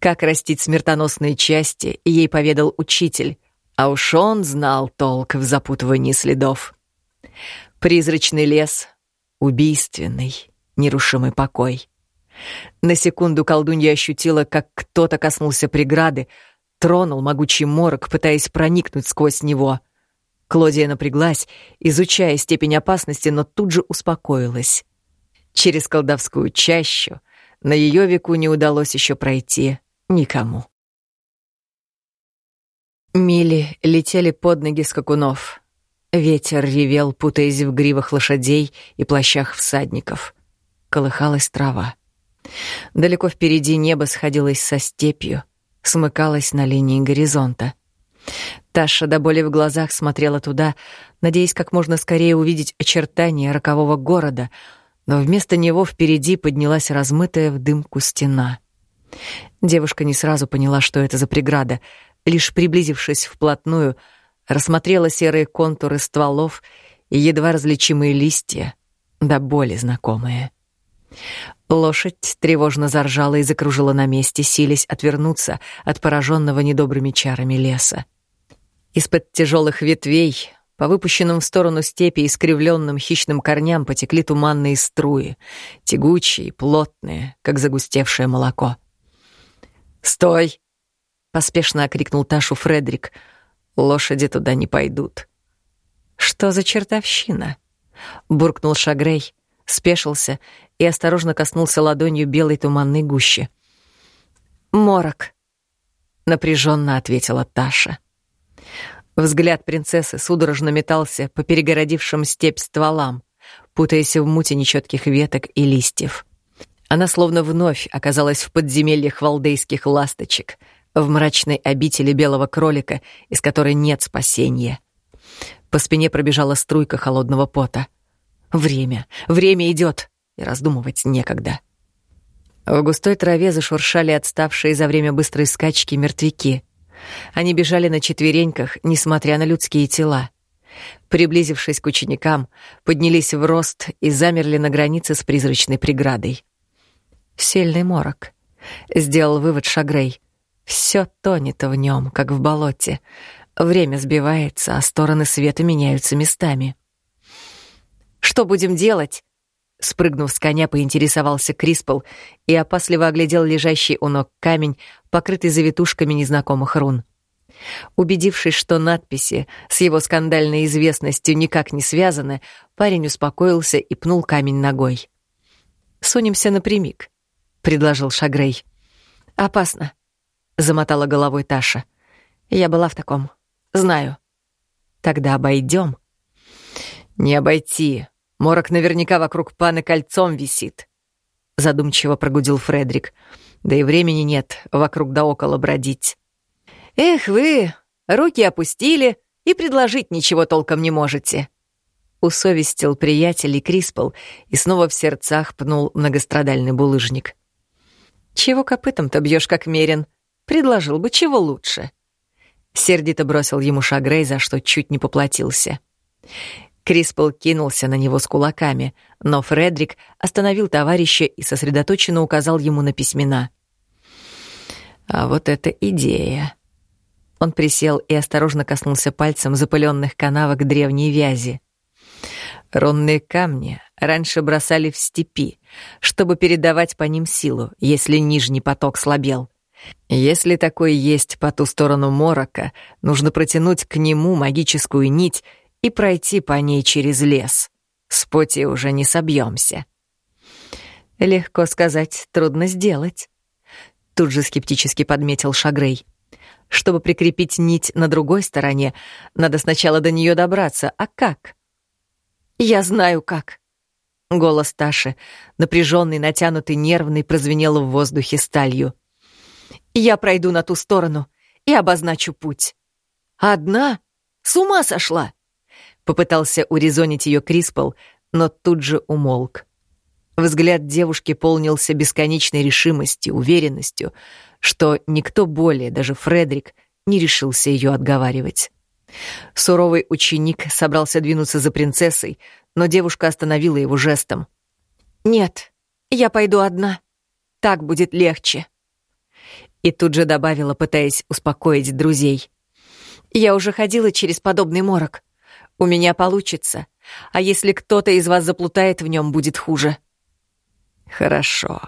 Как растить смертоносные части, ей поведал учитель, а уж он знал толк в запутывании следов. Призрачный лес, убийственный, нерушимый покой. На секунду колдунья ощутила, как кто-то коснулся преграды, тронул могучий морок, пытаясь проникнуть сквозь него. Клодия напряглась, изучая степень опасности, но тут же успокоилась. Через колдовскую чащу на ее веку не удалось еще пройти никому. Мили летели под ноги скакунов. Ветер ревел, путаясь в гривах лошадей и плащах всадников. Колыхалась трава. Далеко впереди небо сходилось со степью, смыкалось на линии горизонта. Таша до боли в глазах смотрела туда, надеясь как можно скорее увидеть очертания рокового города, но вместо него впереди поднялась размытая в дымку стена. Девушка не сразу поняла, что это за преграда, лишь приблизившись вплотную, рассмотрела серые контуры стволов и едва различимые листья, до боли знакомые. Лошадь тревожно заржала и закружила на месте, силясь отвернуться от пораженного недобрыми чарами леса. Из-под тяжелых ветвей по выпущенным в сторону степи искривленным хищным корням потекли туманные струи, тягучие, плотные, как загустевшее молоко. «Стой!» — поспешно окрикнул Ташу Фредерик. «Лошади туда не пойдут». «Что за чертовщина?» — буркнул Шагрей, спешился и осторожно коснулся ладонью белой туманной гущи. «Морок», — напряженно ответила Таша. Взгляд принцессы судорожно метался по перегородившим степь стволам, путаясь в муте нечетких веток и листьев. Она словно вновь оказалась в подземельях валдейских ласточек, в мрачной обители белого кролика, из которой нет спасения. По спине пробежала струйка холодного пота — Время, время идет, и раздумывать некогда. В густой траве зашуршали отставшие за время быстрой скачки мертвяки. Они бежали на четвереньках, несмотря на людские тела. Приблизившись к ученикам, поднялись в рост и замерли на границе с призрачной преградой. Сильный морок. Сделал вывод Шагрей. Все тонет в нем, как в болоте. Время сбивается, а стороны света меняются местами. «Что будем делать?» Спрыгнув с коня, поинтересовался Криспл и опасливо оглядел лежащий у ног камень, покрытый завитушками незнакомых рун. Убедившись, что надписи с его скандальной известностью никак не связаны, парень успокоился и пнул камень ногой. «Сунемся напрямик», — предложил Шагрей. «Опасно», — замотала головой Таша. «Я была в таком. Знаю». «Тогда обойдем». «Не обойти. Морок наверняка вокруг паны кольцом висит», — задумчиво прогудел Фредрик. «Да и времени нет вокруг да около бродить». «Эх вы, руки опустили и предложить ничего толком не можете», — усовестил приятель Криспл и снова в сердцах пнул многострадальный булыжник. «Чего копытом-то бьешь, как мерен? Предложил бы чего лучше». Сердито бросил ему Шагрей, за что чуть не поплатился. Криспл кинулся на него с кулаками, но Фредрик остановил товарища и сосредоточенно указал ему на письмена. «А вот это идея!» Он присел и осторожно коснулся пальцем запыленных канавок древней вязи. Ронные камни раньше бросали в степи, чтобы передавать по ним силу, если нижний поток слабел. Если такой есть по ту сторону морока, нужно протянуть к нему магическую нить и пройти по ней через лес. С пути уже не собьемся. Легко сказать, трудно сделать. Тут же скептически подметил Шагрей. Чтобы прикрепить нить на другой стороне, надо сначала до нее добраться. А как? Я знаю как. Голос Таши, напряженный, натянутый, нервный, прозвенел в воздухе сталью. Я пройду на ту сторону и обозначу путь. Одна? С ума сошла! Попытался урезонить ее Криспл, но тут же умолк. Взгляд девушки полнился бесконечной решимостью, уверенностью, что никто более, даже Фредерик, не решился ее отговаривать. Суровый ученик собрался двинуться за принцессой, но девушка остановила его жестом. «Нет, я пойду одна. Так будет легче». И тут же добавила, пытаясь успокоить друзей. «Я уже ходила через подобный морок. У меня получится. А если кто-то из вас заплутает в нем, будет хуже». «Хорошо»,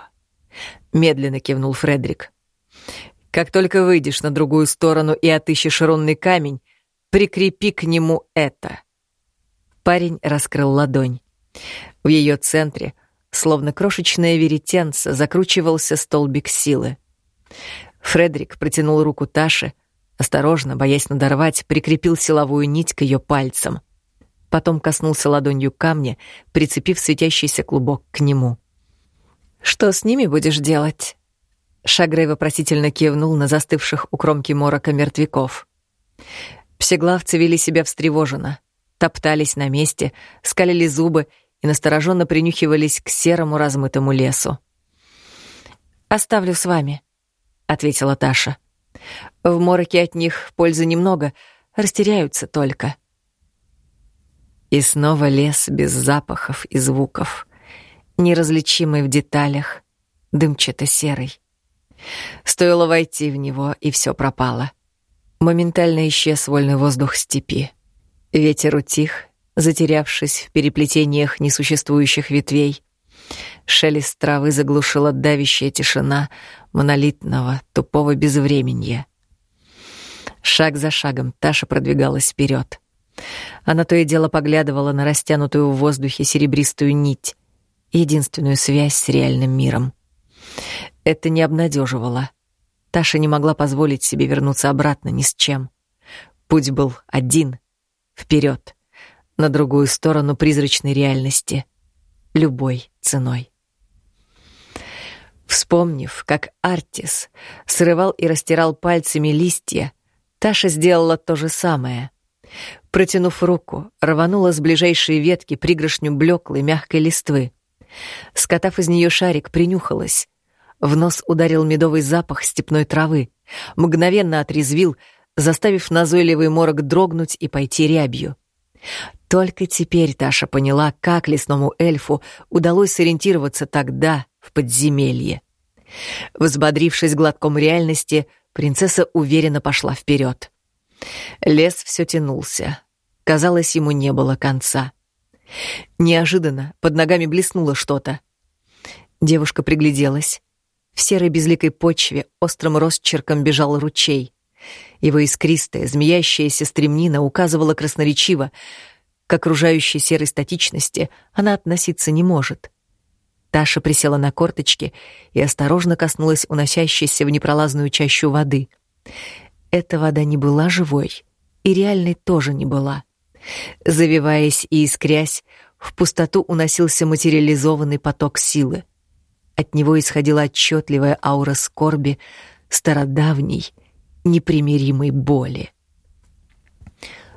— медленно кивнул Фредерик. Как только выйдешь на другую сторону и отыщешь рунный камень, прикрепи к нему это. Парень раскрыл ладонь. В ее центре, словно крошечное веретенце, закручивался столбик силы. Фредерик протянул руку Таше, осторожно, боясь надорвать, прикрепил силовую нить к ее пальцам. Потом коснулся ладонью камня, прицепив светящийся клубок к нему. «Что с ними будешь делать?» Шагрей вопросительно кивнул на застывших у кромки морока мертвяков. Псеглавцы вели себя встревоженно, топтались на месте, скалили зубы и настороженно принюхивались к серому размытому лесу. «Оставлю с вами», — ответила Таша. «В мороке от них пользы немного, растеряются только». И снова лес без запахов и звуков, неразличимый в деталях, дымчато-серый. Стоило войти в него, и все пропало. Моментально исчез вольный воздух степи. Ветер утих, затерявшись в переплетениях несуществующих ветвей. Шелест травы заглушила давящая тишина монолитного, тупого безвременья. Шаг за шагом Таша продвигалась вперед. Она то и дело поглядывала на растянутую в воздухе серебристую нить, единственную связь с реальным миром. Это не обнадеживало. Таша не могла позволить себе вернуться обратно ни с чем. Путь был один — вперед, на другую сторону призрачной реальности, любой ценой. Вспомнив, как Артис срывал и растирал пальцами листья, Таша сделала то же самое. Протянув руку, рванула с ближайшей ветки пригоршню блеклой мягкой листвы. Скотав из нее шарик, принюхалась. В нос ударил медовый запах степной травы, мгновенно отрезвил, заставив назойливый морок дрогнуть и пойти рябью. Только теперь Таша поняла, как лесному эльфу удалось сориентироваться тогда в подземелье. Взбодрившись глотком реальности, принцесса уверенно пошла вперед. Лес все тянулся. Казалось, ему не было конца. Неожиданно под ногами блеснуло что-то. Девушка пригляделась. В серой безликой почве острым росчерком бежал ручей. Его искристая, змеящаяся стремнина указывала красноречиво, к окружающей серой статичности она относиться не может. Таша присела на корточки и осторожно коснулась уносящейся в непролазную чащу воды. Эта вода не была живой, и реальной тоже не была. Завиваясь и искрясь, в пустоту уносился материализованный поток силы. От него исходила отчетливая аура скорби, стародавней, непримиримой боли.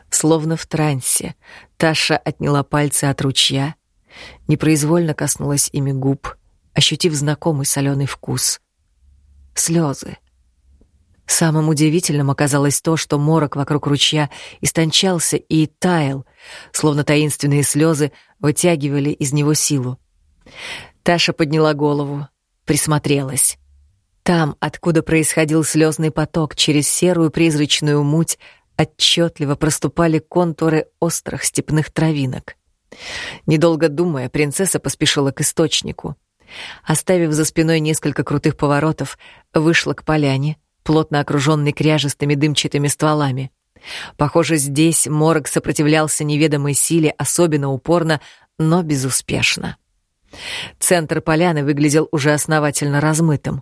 Словно в трансе, Таша отняла пальцы от ручья, непроизвольно коснулась ими губ, ощутив знакомый соленый вкус. Слезы. Самым удивительным оказалось то, что морок вокруг ручья истончался и таял, словно таинственные слезы вытягивали из него силу. Таша подняла голову, присмотрелась. Там, откуда происходил слезный поток через серую призрачную муть, отчетливо проступали контуры острых степных травинок. Недолго думая, принцесса поспешила к источнику. Оставив за спиной несколько крутых поворотов, вышла к поляне, плотно окруженной кряжестыми дымчатыми стволами. Похоже, здесь морок сопротивлялся неведомой силе особенно упорно, но безуспешно. Центр поляны выглядел уже основательно размытым.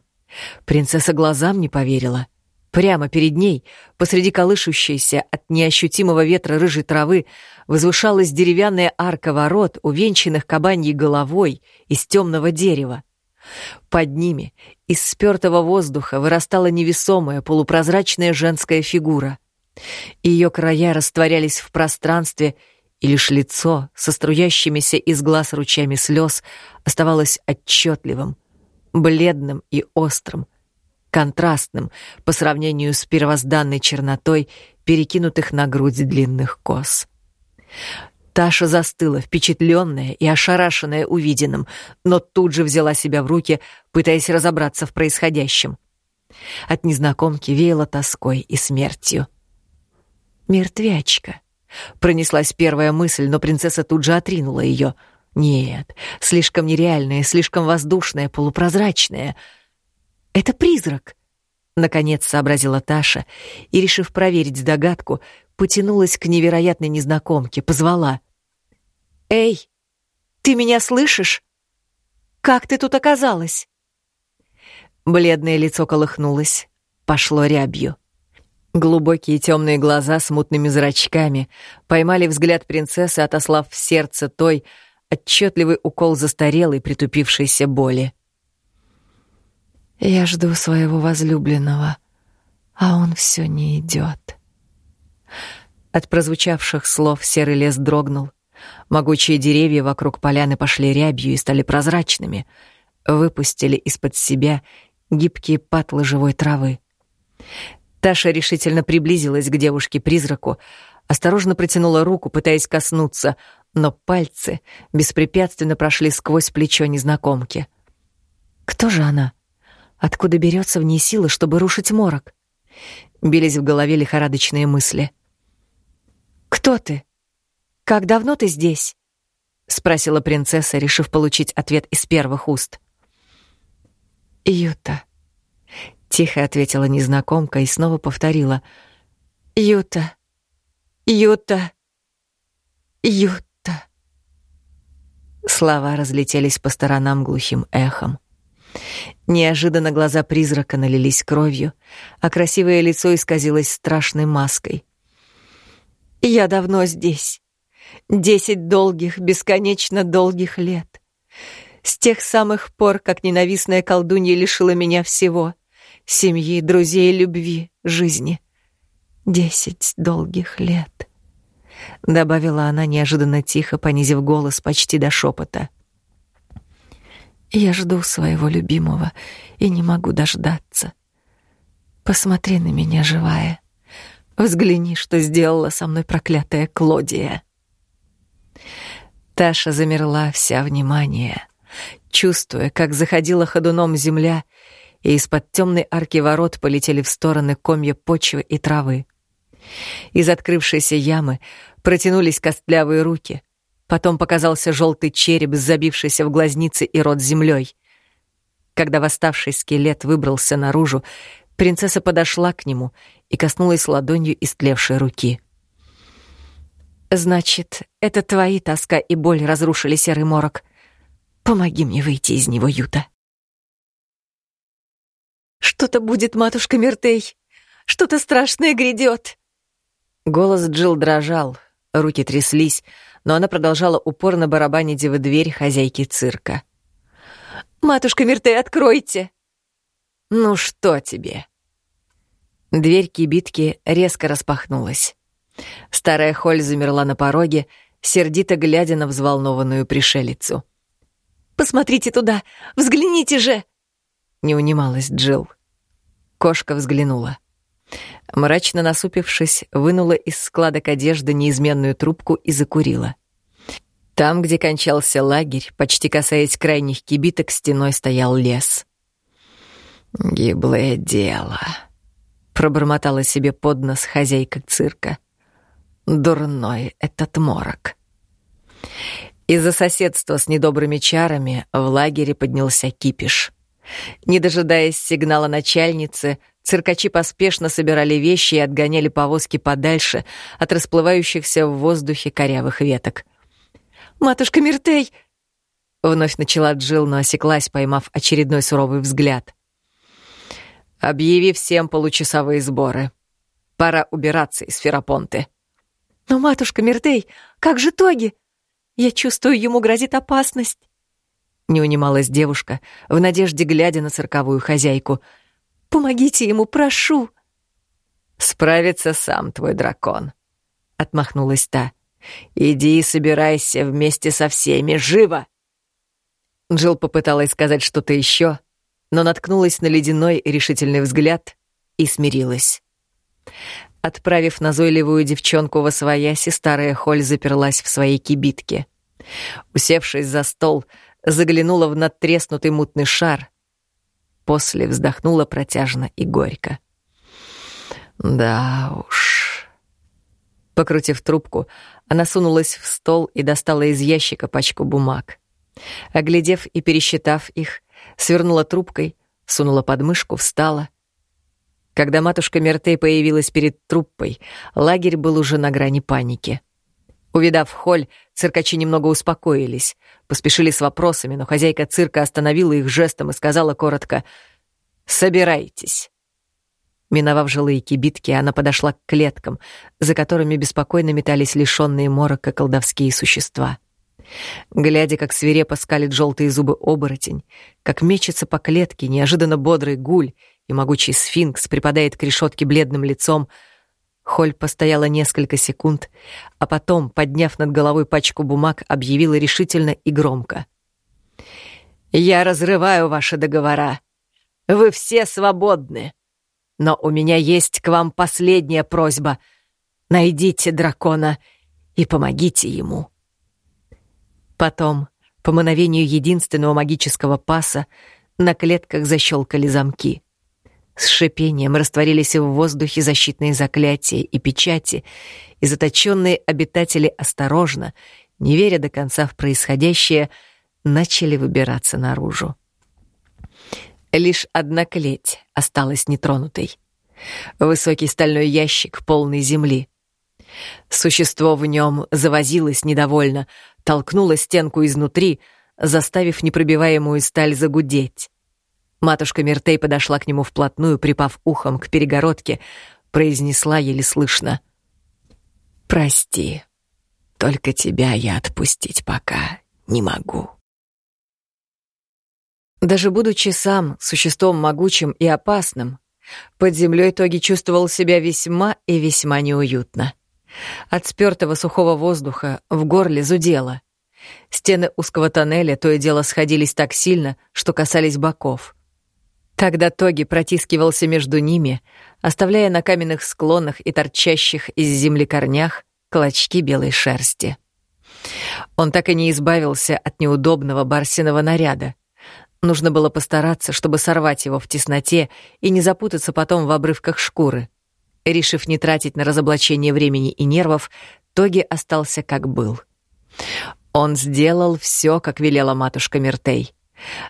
Принцесса глазам не поверила. Прямо перед ней, посреди колышущейся от неощутимого ветра рыжей травы, возвышалась деревянная арка ворот, увенчанных кабаньей головой из темного дерева. Под ними из спёртого воздуха вырастала невесомая полупрозрачная женская фигура. Ее края растворялись в пространстве, и лишь лицо со струящимися из глаз ручьями слез оставалось отчетливым, бледным и острым, контрастным по сравнению с первозданной чернотой перекинутых на грудь длинных кос. Таша застыла, впечатленная и ошарашенная увиденным, но тут же взяла себя в руки, пытаясь разобраться в происходящем. От незнакомки веяло тоской и смертью. «Мертвячка», — пронеслась первая мысль, но принцесса тут же отринула ее. «Нет, слишком нереальная, слишком воздушная, полупрозрачная». Это призрак!» Наконец сообразила Таша и, решив проверить догадку, потянулась к невероятной незнакомке, позвала. «Эй, ты меня слышишь? Как ты тут оказалась?» Бледное лицо колыхнулось, пошло рябью. Глубокие темные глаза с мутными зрачками поймали взгляд принцессы, отослав в сердце той отчетливый укол застарелой притупившейся боли. Я жду своего возлюбленного, а он все не идет. От прозвучавших слов серый лес дрогнул. Могучие деревья вокруг поляны пошли рябью и стали прозрачными, выпустили из-под себя гибкие патлы живой травы. Таша решительно приблизилась к девушке-призраку, осторожно протянула руку, пытаясь коснуться, но пальцы беспрепятственно прошли сквозь плечо незнакомки. Кто же она? Откуда берется в ней сила, чтобы рушить морок? Бились в голове лихорадочные мысли. «Кто ты? Как давно ты здесь?» — спросила принцесса, решив получить ответ из первых уст. «Юта», — тихо ответила незнакомка и снова повторила. «Юта, Юта, Юта». Слова разлетелись по сторонам глухим эхом. Неожиданно глаза призрака налились кровью, а красивое лицо исказилось страшной маской. «Я давно здесь. Десять долгих, бесконечно долгих лет. С тех самых пор, как ненавистная колдунья лишила меня всего — семьи, друзей, любви, жизни. Десять долгих лет», — добавила она неожиданно тихо, понизив голос почти до шепота. — я жду своего любимого и не могу дождаться. Посмотри на меня, живая. Взгляни, что сделала со мной проклятая Клодия. Таша замерла вся внимание, чувствуя, как заходила ходуном земля, и из-под темной арки ворот полетели в стороны комья почвы и травы. Из открывшейся ямы протянулись костлявые руки. Потом показался желтый череп, забившийся в глазницы и рот землей. Когда восставший скелет выбрался наружу, принцесса подошла к нему и коснулась ладонью истлевшей руки. «Значит, это твои тоска и боль разрушили серый морок. Помоги мне выйти из него, Юта». «Что-то будет, матушка Мертей! Что-то страшное грядет!» Голос Джил дрожал, руки тряслись, но она продолжала упорно барабанить в дверь хозяйки цирка. «Матушка Миртей, откройте!» «Ну что тебе?» Дверь кибитки резко распахнулась. Старая Холь замерла на пороге, сердито глядя на взволнованную пришелицу. «Посмотрите туда! Взгляните же!» Не унималась Джил. Кошка взглянула. Мрачно насупившись, вынула из складок одежды неизменную трубку и закурила. Там, где кончался лагерь, почти касаясь крайних кибиток, стеной стоял лес. «Гиблое дело», — пробормотала себе под нос хозяйка цирка. «Дурной этот морок». Из-за соседства с недобрыми чарами в лагере поднялся кипиш. Не дожидаясь сигнала начальницы, циркачи поспешно собирали вещи и отгоняли повозки подальше от расплывающихся в воздухе корявых веток. «Матушка Миртей!» Вновь начала Джил, но осеклась, поймав очередной суровый взгляд. «Объяви всем получасовые сборы. Пора убираться из Ферапонты». «Но, матушка Миртей, как же Тоги? Я чувствую, ему грозит опасность». Не унималась девушка, в надежде глядя на цирковую хозяйку. «Помогите ему, прошу!» «Справится сам твой дракон», — отмахнулась та. «Иди и собирайся вместе со всеми, живо!» Джилл попыталась сказать что-то еще, но наткнулась на ледяной решительный взгляд и смирилась. Отправив назойливую девчонку во свояси, старая Холь заперлась в своей кибитке. Усевшись за стол, заглянула в надтреснутый мутный шар. После вздохнула протяжно и горько. Да уж. Покрутив трубку, она сунулась в стол и достала из ящика пачку бумаг. Оглядев и пересчитав их, свернула трубкой, сунула под мышку, встала. Когда матушка Мертей появилась перед труппой, лагерь был уже на грани паники — Увидав холь, циркачи немного успокоились, поспешили с вопросами, но хозяйка цирка остановила их жестом и сказала коротко «Собирайтесь». Миновав жилые кибитки, она подошла к клеткам, за которыми беспокойно метались лишенные морока колдовские существа. Глядя, как свирепо скалит желтые зубы оборотень, как мечется по клетке неожиданно бодрый гуль и могучий сфинкс припадает к решетке бледным лицом — Холь постояла несколько секунд, а потом, подняв над головой пачку бумаг, объявила решительно и громко. «Я разрываю ваши договора. Вы все свободны. Но у меня есть к вам последняя просьба. Найдите дракона и помогите ему». Потом, по мановению единственного магического паса, на клетках защелкали замки. С шипением растворились в воздухе защитные заклятия и печати, и заточенные обитатели осторожно, не веря до конца в происходящее, начали выбираться наружу. Лишь одна клеть осталась нетронутой. Высокий стальной ящик, полный земли. Существо в нем завозилось недовольно, толкнуло стенку изнутри, заставив непробиваемую сталь загудеть. Матушка Миртей подошла к нему вплотную, припав ухом к перегородке, произнесла еле слышно. «Прости, только тебя я отпустить пока не могу». Даже будучи сам существом могучим и опасным, под землей Тоги чувствовал себя весьма и весьма неуютно. От спёртого сухого воздуха в горле зудело. Стены узкого тоннеля то и дело сходились так сильно, что касались боков. Когда Тоги протискивался между ними, оставляя на каменных склонах и торчащих из земли корнях клочки белой шерсти. Он так и не избавился от неудобного барсиного наряда. Нужно было постараться, чтобы сорвать его в тесноте и не запутаться потом в обрывках шкуры. Решив не тратить на разоблачение времени и нервов, Тоги остался как был. Он сделал все, как велела матушка Миртей.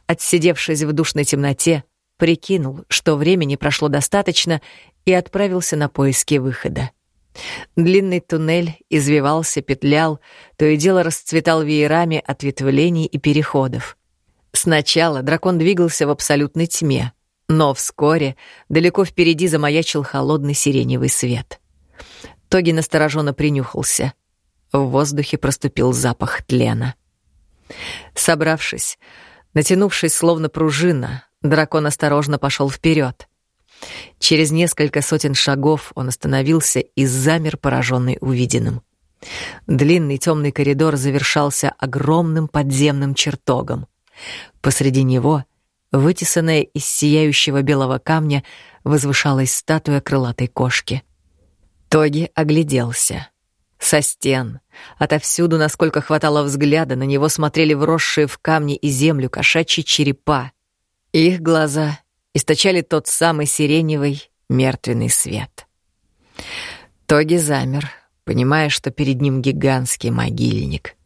Отсидевшись в душной темноте, прикинул, что времени прошло достаточно, и отправился на поиски выхода. Длинный туннель извивался, петлял, то и дело расцветал веерами ответвлений и переходов. Сначала дракон двигался в абсолютной тьме, но вскоре далеко впереди замаячил холодный сиреневый свет. Тоги настороженно принюхался. В воздухе проступил запах тлена. Собравшись, натянувшись словно пружина, дракон осторожно пошел вперед. Через несколько сотен шагов он остановился и замер, пораженный увиденным. Длинный темный коридор завершался огромным подземным чертогом. Посреди него, вытесанная из сияющего белого камня, возвышалась статуя крылатой кошки. Тоги огляделся. Со стен, отовсюду, насколько хватало взгляда, на него смотрели вросшие в камни и землю кошачьи черепа. Их глаза источали тот самый сиреневый мертвенный свет. Тоги замер, понимая, что перед ним гигантский могильник —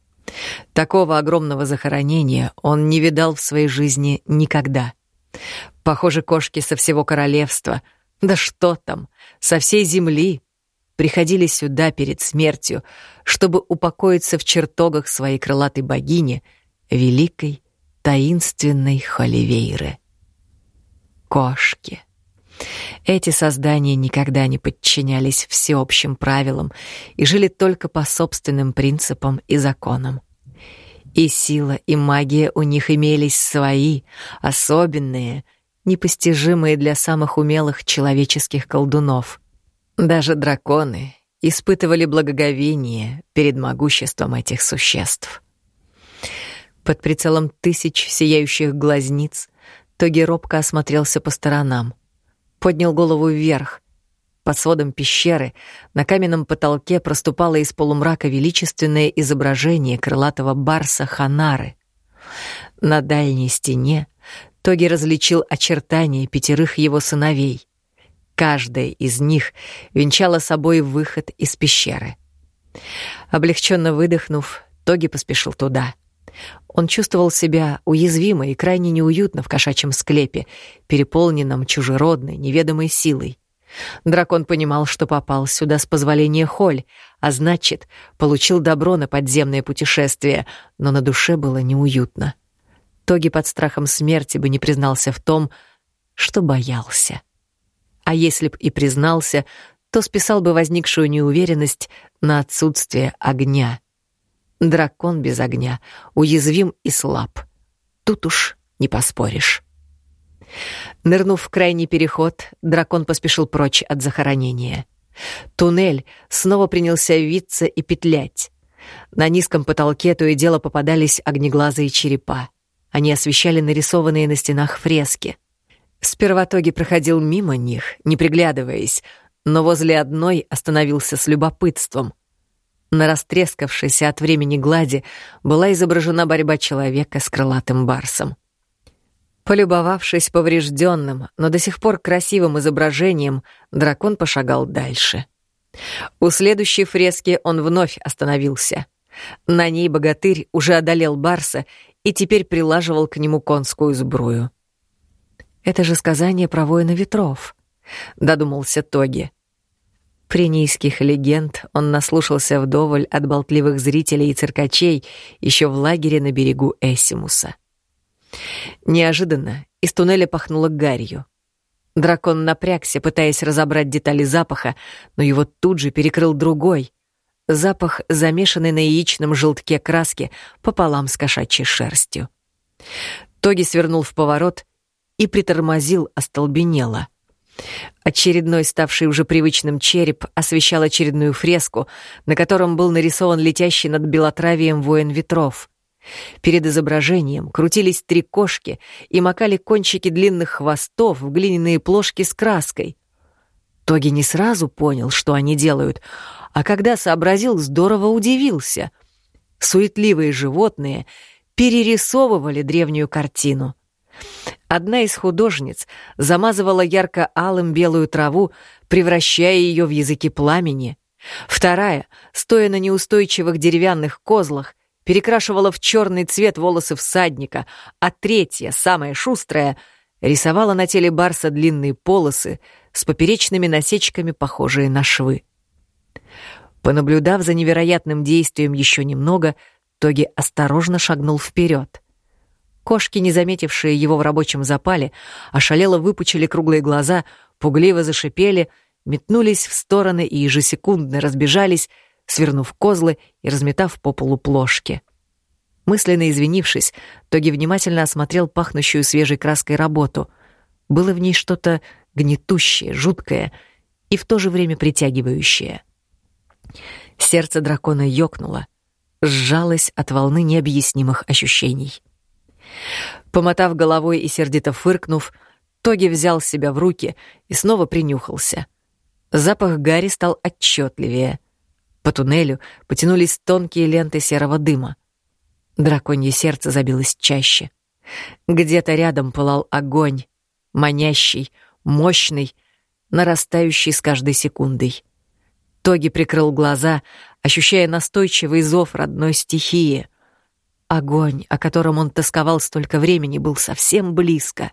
Такого огромного захоронения он не видал в своей жизни никогда. Похоже, кошки со всего королевства, да что там, со всей земли, приходили сюда перед смертью, чтобы упокоиться в чертогах своей крылатой богини, великой, таинственной Холивейры. Кошки. Эти создания никогда не подчинялись всеобщим правилам и жили только по собственным принципам и законам. И сила, и магия у них имелись свои, особенные, непостижимые для самых умелых человеческих колдунов. Даже драконы испытывали благоговение перед могуществом этих существ. Под прицелом тысяч сияющих глазниц Тоги робко осмотрелся по сторонам — поднял голову вверх. Под сводом пещеры на каменном потолке проступало из полумрака величественное изображение крылатого барса Ханары. На дальней стене Тоги различил очертания пятерых его сыновей. Каждая из них венчала собой выход из пещеры. Облегченно выдохнув, Тоги поспешил туда — он чувствовал себя уязвимо и крайне неуютно в кошачьем склепе, переполненном чужеродной, неведомой силой. Дракон понимал, что попал сюда с позволения Холь, а значит, получил добро на подземное путешествие, но на душе было неуютно. Тоги под страхом смерти бы не признался в том, что боялся. А если б и признался, то списал бы возникшую неуверенность на отсутствие огня — Дракон без огня, уязвим и слаб. Тут уж не поспоришь. Нырнув в крайний переход, дракон поспешил прочь от захоронения. Туннель снова принялся виться и петлять. На низком потолке то и дело попадались огнеглазые черепа. Они освещали нарисованные на стенах фрески. Сперва Тоги проходил мимо них, не приглядываясь, но возле одной остановился с любопытством — на растрескавшейся от времени глади была изображена борьба человека с крылатым барсом. Полюбовавшись поврежденным, но до сих пор красивым изображением, дракон пошагал дальше. У следующей фрески он вновь остановился. На ней богатырь уже одолел барса и теперь прилаживал к нему конскую сбрую. «Это же сказание про воина ветров», — додумался Тоги. При низких легенд он наслушался вдоволь от болтливых зрителей и циркачей еще в лагере на берегу Эссимуса. Неожиданно из туннеля пахнуло гарью. Дракон напрягся, пытаясь разобрать детали запаха, но его тут же перекрыл другой. Запах, замешанный на яичном желтке краски пополам с кошачьей шерстью. Тоги свернул в поворот и притормозил остолбенело — Очередной, ставший уже привычным череп, освещал очередную фреску, на котором был нарисован летящий над белотравием воин ветров. Перед изображением крутились три кошки и макали кончики длинных хвостов в глиняные плошки с краской. Тоги не сразу понял, что они делают, а когда сообразил, здорово удивился. суетливые животные перерисовывали древнюю картину. Одна из художниц замазывала ярко-алым белую траву, превращая ее в языки пламени. Вторая, стоя на неустойчивых деревянных козлах, перекрашивала в черный цвет волосы всадника, а третья, самая шустрая, рисовала на теле барса длинные полосы с поперечными насечками, похожие на швы. Понаблюдав за невероятным действием еще немного, Тоги осторожно шагнул вперед. Кошки, не заметившие его в рабочем запале, ошалело выпучили круглые глаза, пугливо зашипели, метнулись в стороны и ежесекундно разбежались, свернув козлы и разметав по полу плошки. Мысленно извинившись, Тоги внимательно осмотрел пахнущую свежей краской работу. Было в ней что-то гнетущее, жуткое и в то же время притягивающее. Сердце дракона ёкнуло, сжалось от волны необъяснимых ощущений. Помотав головой и сердито фыркнув, Тоги взял себя в руки и снова принюхался. Запах гари стал отчетливее. По туннелю потянулись тонкие ленты серого дыма. Драконье сердце забилось чаще. Где-то рядом пылал огонь, манящий, мощный, нарастающий с каждой секундой. Тоги прикрыл глаза, ощущая настойчивый зов родной стихии — Огонь, о котором он тосковал столько времени, был совсем близко.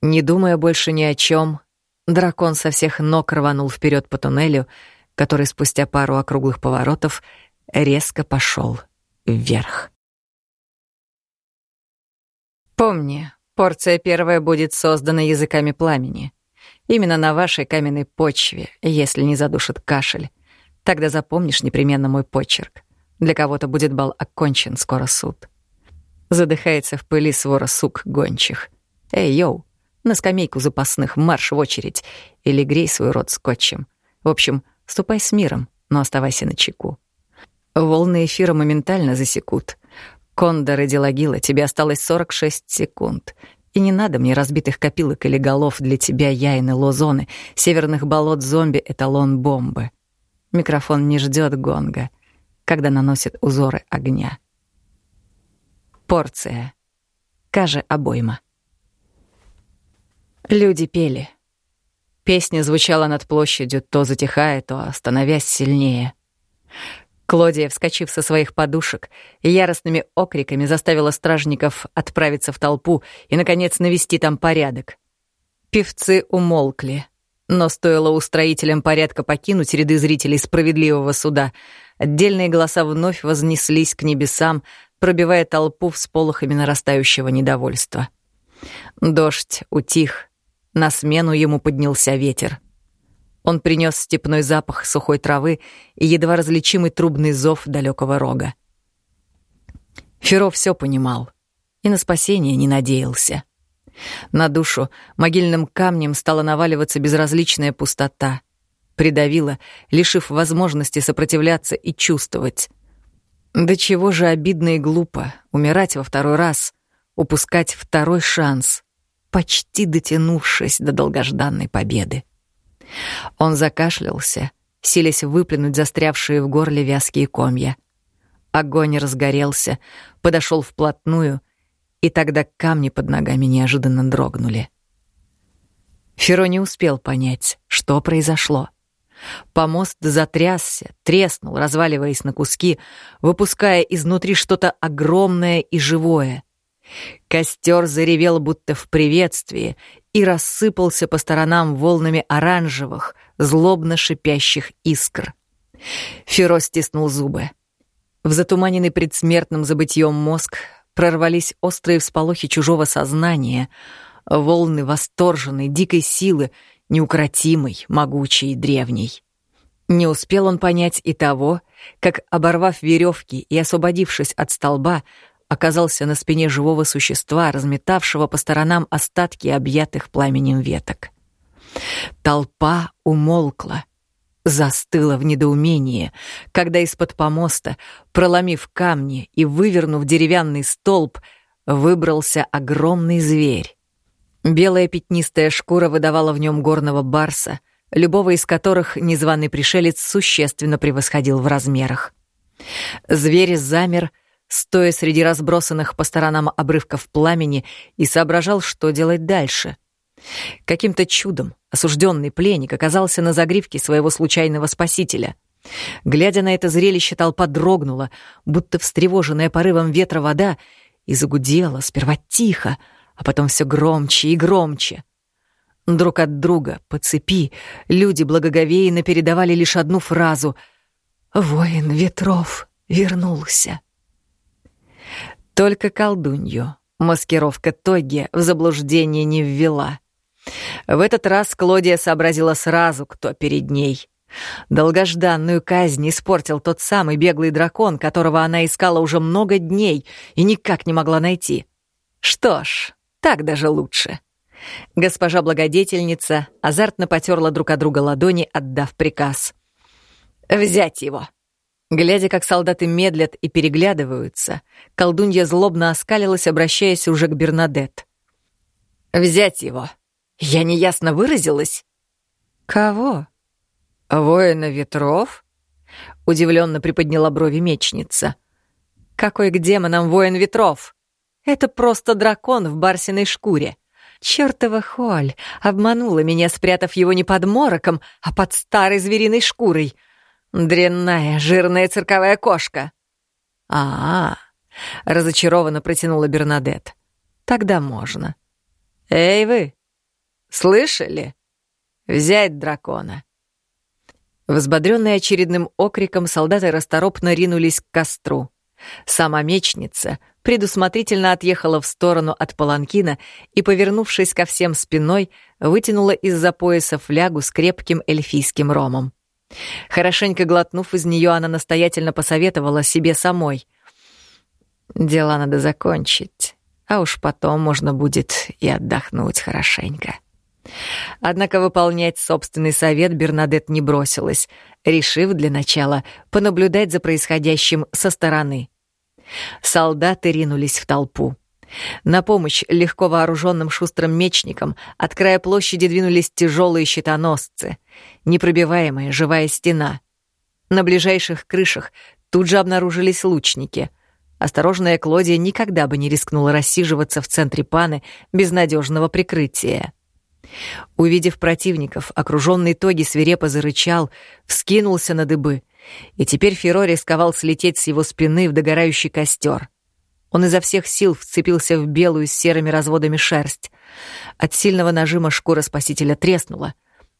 Не думая больше ни о чем, дракон со всех ног рванул вперед по туннелю, который спустя пару округлых поворотов резко пошел вверх. Помни, порция первая будет создана языками пламени. Именно на вашей каменной почве, если не задушит кашель. Тогда запомнишь непременно мой почерк. Для кого-то будет бал окончен, скоро суд. Задыхается в пыли свора сук гончих. Эй, йоу, на скамейку запасных марш в очередь или грей свой рот скотчем. В общем, ступай с миром, но оставайся на чеку. Волны эфира моментально засекут. Кондор и Делагила, тебе осталось 46 секунд. И не надо мне разбитых копилок или голов для тебя, яйны, лозоны, северных болот зомби, эталон бомбы. Микрофон не ждет гонга — когда наносит узоры огня. Порция. Каже обойма. Люди пели. Песня звучала над площадью, то затихая, то становясь сильнее. Клодия, вскочив со своих подушек, яростными окриками заставила стражников отправиться в толпу и, наконец, навести там порядок. Певцы умолкли, но стоило устроителям порядка покинуть ряды зрителей справедливого суда — Отдельные голоса вновь вознеслись к небесам, пробивая толпу всполохами нарастающего недовольства. Дождь утих, на смену ему поднялся ветер. Он принес степной запах сухой травы и едва различимый трубный зов далекого рога. Феро все понимал и на спасение не надеялся. На душу могильным камнем стала наваливаться безразличная пустота — придавила, лишив возможности сопротивляться и чувствовать. До чего же обидно и глупо умирать во второй раз, упускать второй шанс, почти дотянувшись до долгожданной победы. Он закашлялся, силясь выплюнуть застрявшие в горле вязкие комья. Огонь разгорелся, подошел вплотную, и тогда камни под ногами неожиданно дрогнули. Феро не успел понять, что произошло. Помост затрясся, треснул, разваливаясь на куски, выпуская изнутри что-то огромное и живое. Костер заревел будто в приветствии и рассыпался по сторонам волнами оранжевых, злобно шипящих искр. Феро стиснул зубы. В затуманенный предсмертным забытьем мозг прорвались острые всполохи чужого сознания, волны восторженной, дикой силы — неукротимый, могучий и древний. Не успел он понять и того, как, оборвав веревки и освободившись от столба, оказался на спине живого существа, разметавшего по сторонам остатки объятых пламенем веток. Толпа умолкла, застыла в недоумении, когда из-под помоста, проломив камни и вывернув деревянный столб, выбрался огромный зверь. Белая пятнистая шкура выдавала в нем горного барса, любого из которых незваный пришелец существенно превосходил в размерах. Зверь замер, стоя среди разбросанных по сторонам обрывков пламени, и соображал, что делать дальше. Каким-то чудом осужденный пленник оказался на загривке своего случайного спасителя. Глядя на это зрелище, толпа дрогнула, будто встревоженная порывом ветра вода, и загудела, сперва тихо, а потом все громче и громче. Друг от друга, по цепи, люди благоговейно передавали лишь одну фразу «Воин ветров вернулся». Только колдунью маскировка Тоги в заблуждение не ввела. В этот раз Клодия сообразила сразу, кто перед ней. Долгожданную казнь испортил тот самый беглый дракон, которого она искала уже много дней и никак не могла найти. Что ж, так даже лучше. Госпожа благодетельница азартно потерла друг от друга ладони, отдав приказ. «Взять его!» Глядя, как солдаты медлят и переглядываются, колдунья злобно оскалилась, обращаясь уже к Бернадет. «Взять его! Я неясно выразилась?» «Кого?» «Воина ветров?» — удивленно приподняла брови мечница. «Какой к демонам воин ветров? Это просто дракон в барсиной шкуре. Чёртова холь обманула меня, спрятав его не под мороком, а под старой звериной шкурой. Дрянная, жирная цирковая кошка». «А-а-а!» — разочарованно протянула Бернадет. «Тогда можно». «Эй вы! Слышали? Взять дракона!» Взбодрённые очередным окриком, солдаты расторопно ринулись к костру. Сама мечница предусмотрительно отъехала в сторону от паланкина и, повернувшись ко всем спиной, вытянула из-за пояса флягу с крепким эльфийским ромом. Хорошенько глотнув из нее, она настоятельно посоветовала себе самой. «Дела надо закончить, а уж потом можно будет и отдохнуть хорошенько». Однако выполнять собственный совет Бернадет не бросилась, решив для начала понаблюдать за происходящим со стороны. Солдаты ринулись в толпу. На помощь легко вооруженным шустрым мечникам от края площади двинулись тяжелые щитоносцы, непробиваемая живая стена. На ближайших крышах тут же обнаружились лучники. Осторожная Клодия никогда бы не рискнула рассиживаться в центре паны без надежного прикрытия. Увидев противников, окруженный Тоги свирепо зарычал, вскинулся на дыбы, и теперь Феро рисковал слететь с его спины в догорающий костер. Он изо всех сил вцепился в белую с серыми разводами шерсть. От сильного нажима шкура спасителя треснула.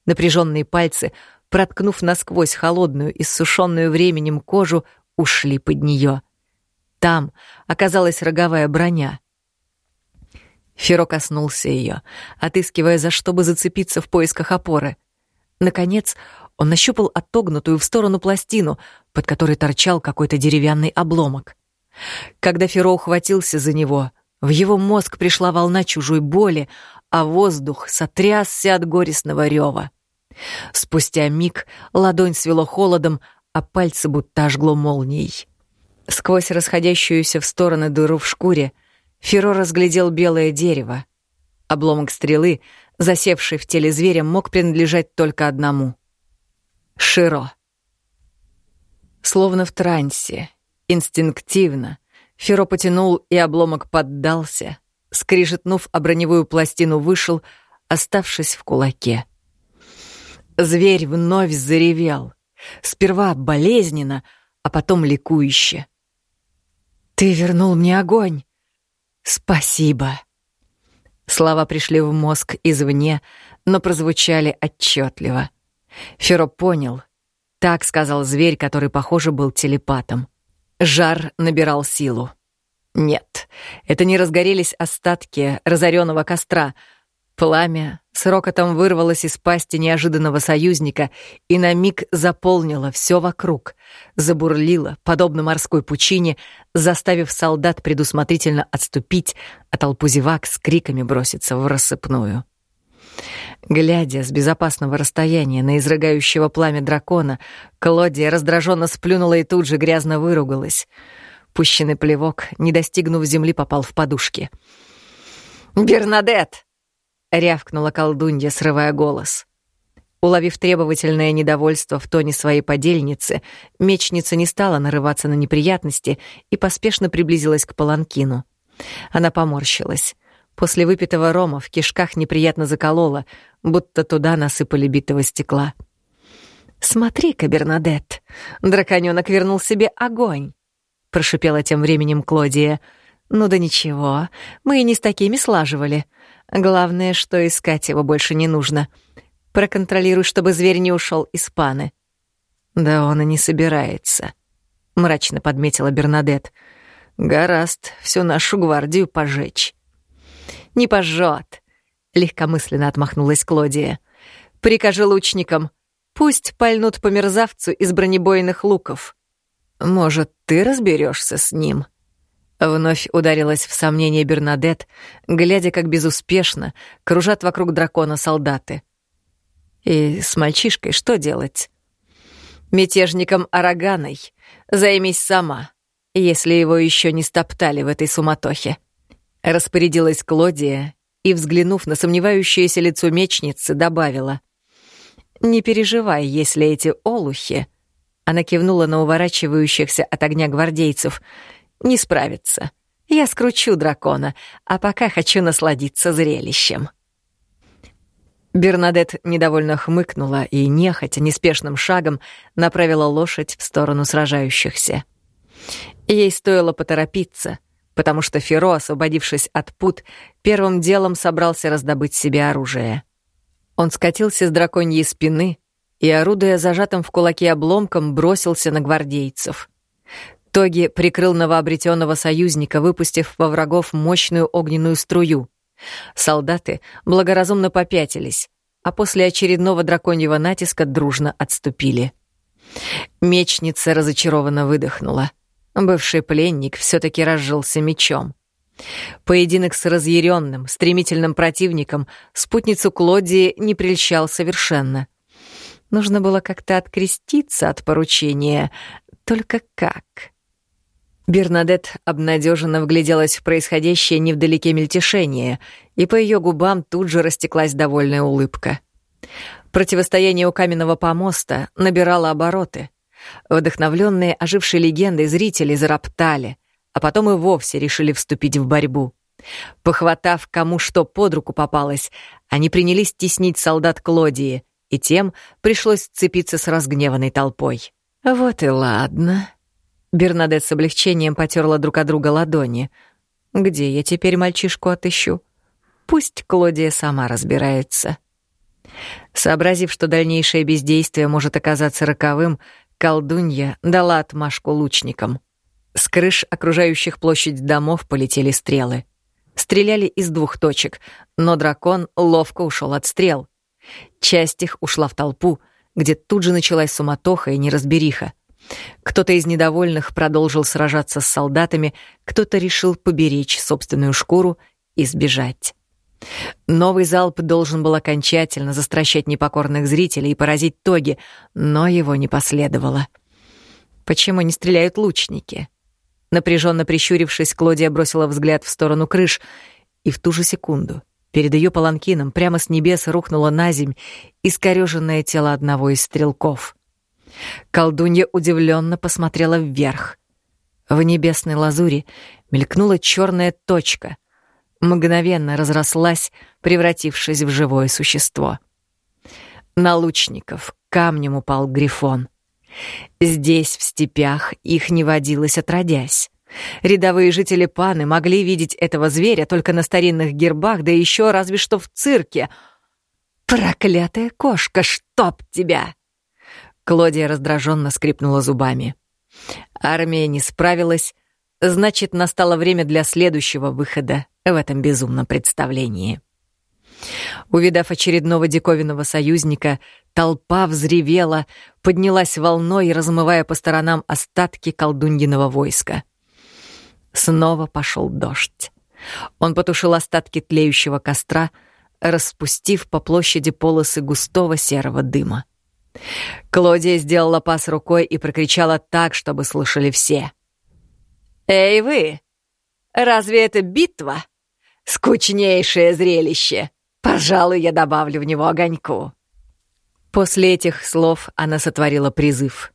Напряженные пальцы, проткнув насквозь холодную, иссушенную временем кожу, ушли под нее. Там оказалась роговая броня — Феро коснулся ее, отыскивая за что бы зацепиться в поисках опоры. Наконец, он нащупал отогнутую в сторону пластину, под которой торчал какой-то деревянный обломок. Когда Феро ухватился за него, в его мозг пришла волна чужой боли, а воздух сотрясся от горестного рева. Спустя миг ладонь свело холодом, а пальцы будто ожгло молнией. Сквозь расходящуюся в стороны дыру в шкуре — Феро разглядел белое дерево. Обломок стрелы, засевший в теле зверя, мог принадлежать только одному — Широ. Словно в трансе, инстинктивно, Феро потянул, и обломок поддался, скрижетнув о броневую пластину, вышел, оставшись в кулаке. Зверь вновь заревел, сперва болезненно, а потом ликующе. «Ты вернул мне огонь!» «Спасибо». Слова пришли в мозг извне, но прозвучали отчетливо. Феро понял. Так сказал зверь, который, похоже, был телепатом. Жар набирал силу. Нет, это не разгорелись остатки разоренного костра — Пламя с рокотом вырвалось из пасти неожиданного союзника и на миг заполнило все вокруг, забурлило, подобно морской пучине, заставив солдат предусмотрительно отступить, а толпу зевак с криками броситься в рассыпную. Глядя с безопасного расстояния на изрыгающего пламя дракона, Клодия раздраженно сплюнула и тут же грязно выругалась. Пущенный плевок, не достигнув земли, попал в подушки. «Бернадет!» — рявкнула колдунья, срывая голос. Уловив требовательное недовольство в тоне своей подельницы, мечница не стала нарываться на неприятности и поспешно приблизилась к паланкину. Она поморщилась. После выпитого рома в кишках неприятно заколола, будто туда насыпали битого стекла. «Смотри-ка, Бернадет, драконёнок вернул себе огонь!» — прошипела тем временем Клодия. «Ну да ничего, мы и не с такими слаживали. Главное, что искать его больше не нужно. Проконтролируй, чтобы зверь не ушел из паны». «Да он и не собирается», — мрачно подметила Бернадет. «Гораст всю нашу гвардию пожечь». «Не пожжет», — легкомысленно отмахнулась Клодия. «Прикажи лучникам, пусть пальнут по мерзавцу из бронебойных луков. Может, ты разберешься с ним?» Вновь ударилась в сомнение Бернадет, глядя, как безуспешно кружат вокруг дракона солдаты. И с мальчишкой что делать? Мятежником Араганой займись сама, если его еще не стоптали в этой суматохе. Распорядилась Клодия и, взглянув на сомневающееся лицо мечницы, добавила. «Не переживай, если эти олухи...» Она кивнула на уворачивающихся от огня гвардейцев. «Не справятся. Я скручу дракона, а пока хочу насладиться зрелищем». Бернадет недовольно хмыкнула и, нехотя, неспешным шагом направила лошадь в сторону сражающихся. Ей стоило поторопиться, потому что Феро, освободившись от пут, первым делом собрался раздобыть себе оружие. Он скатился с драконьей спины и, орудуя зажатым в кулаке обломком, бросился на гвардейцев. Тоги прикрыл новообретенного союзника, выпустив во врагов мощную огненную струю. Солдаты благоразумно попятились, а после очередного драконьего натиска дружно отступили. Мечница разочарованно выдохнула — Бывший пленник все-таки разжился мечом. Поединок с разъяренным, стремительным противником спутницу Клодии не прельщал совершенно. Нужно было как-то откреститься от поручения. Только как? Бернадет обнадеженно вгляделась в происходящее невдалеке мельтешение, и по ее губам тут же растеклась довольная улыбка. Противостояние у каменного помоста набирало обороты. Вдохновленные ожившей легендой зрители зароптали, а потом и вовсе решили вступить в борьбу. Похватав, кому что под руку попалось, они принялись теснить солдат Клодии, и тем пришлось сцепиться с разгневанной толпой. «Вот и ладно». Бернадет с облегчением потерла друг от друга ладони. «Где я теперь мальчишку отыщу? Пусть Клодия сама разбирается». Сообразив, что дальнейшее бездействие может оказаться роковым, Колдунья дала отмашку лучникам. С крыш окружающих площадь домов полетели стрелы. Стреляли из двух точек, но дракон ловко ушел от стрел. Часть их ушла в толпу, где тут же началась суматоха и неразбериха. Кто-то из недовольных продолжил сражаться с солдатами, кто-то решил поберечь собственную шкуру и сбежать. Новый залп должен был окончательно застращать непокорных зрителей и поразить Тоги, но его не последовало. Почему не стреляют лучники? Напряженно прищурившись, Клодия бросила взгляд в сторону крыш, и в ту же секунду перед ее паланкином прямо с небес рухнуло на земь искорёженное тело одного из стрелков. Колдунья удивленно посмотрела вверх. В небесной лазури мелькнула черная точка — мгновенно разрослась, превратившись в живое существо. На лучников камнем упал грифон. Здесь, в степях, их не водилось отродясь. Рядовые жители Паны могли видеть этого зверя только на старинных гербах, да еще разве что в цирке. «Проклятая кошка, чтоб тебя!» Клодия раздраженно скрипнула зубами. Армия не справилась, значит, настало время для следующего выхода в этом безумном представлении. Увидав очередного диковинного союзника, толпа взревела, поднялась волной, размывая по сторонам остатки колдуньиного войска. Снова пошел дождь. Он потушил остатки тлеющего костра, распустив по площади полосы густого серого дыма. Клодия сделала пас рукой и прокричала так, чтобы слышали все. «Эй вы! Разве это битва?» Скучнейшее зрелище. Пожалуй, я добавлю в него огоньку. После этих слов она сотворила призыв.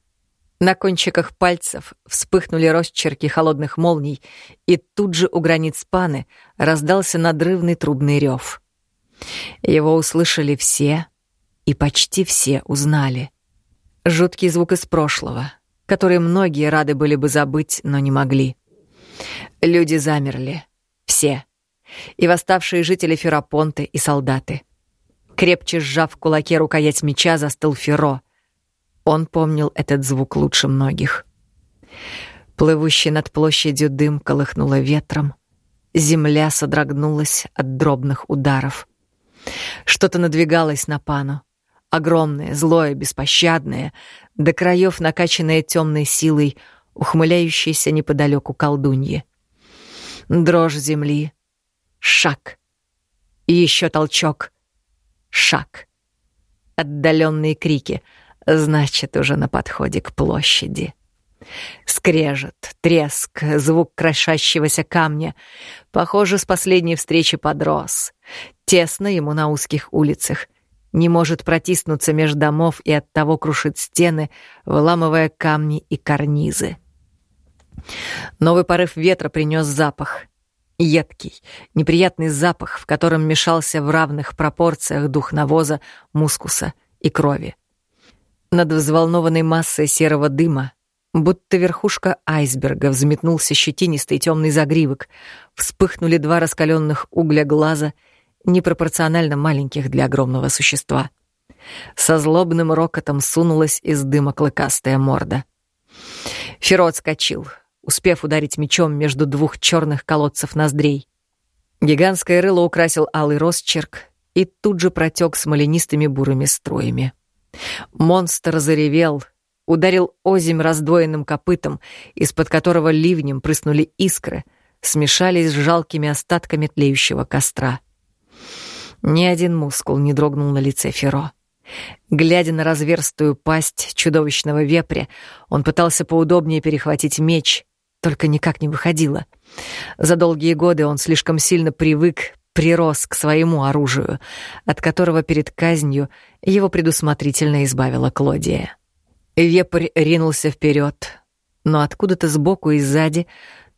На кончиках пальцев вспыхнули росчерки холодных молний, и тут же у границ паны раздался надрывный трубный рев. Его услышали все, и почти все узнали. Жуткий звук из прошлого, который многие рады были бы забыть, но не могли. Люди замерли. Все. И восставшие жители Ферапонты, и солдаты. Крепче сжав в кулаке рукоять меча, застыл Феро. Он помнил этот звук лучше многих. Плывущий над площадью дым колыхнуло ветром. Земля содрогнулась от дробных ударов. Что-то надвигалось на пану. Огромное, злое, беспощадное, до краев накачанное темной силой, ухмыляющейся неподалеку колдуньи. Дрожь земли. Шаг. Еще толчок. Шаг. Отдаленные крики. Значит, уже на подходе к площади. Скрежет, треск, звук крошащегося камня. Похоже, с последней встречи подрос. Тесно ему на узких улицах. Не может протиснуться между домов и оттого крушит стены, выламывая камни и карнизы. Новый порыв ветра принес запах. Едкий, неприятный запах, в котором мешался в равных пропорциях дух навоза, мускуса и крови. Над взволнованной массой серого дыма, будто верхушка айсберга, взметнулся щетинистый темный загривок, вспыхнули два раскаленных угля глаза, непропорционально маленьких для огромного существа. Со злобным рокотом сунулась из дыма клыкастая морда. Феро отскочил, успев ударить мечом между двух черных колодцев ноздрей. Гигантское рыло украсил алый росчерк и тут же протек смоленистыми бурыми струями. Монстр заревел, ударил озимь раздвоенным копытом, из-под которого ливнем прыснули искры, смешались с жалкими остатками тлеющего костра. Ни один мускул не дрогнул на лице Феро. Глядя на разверстую пасть чудовищного вепря, он пытался поудобнее перехватить меч, только никак не выходило. За долгие годы он слишком сильно привык, прирос к своему оружию, от которого перед казнью его предусмотрительно избавила Клодия. Вепрь ринулся вперед, но откуда-то сбоку и сзади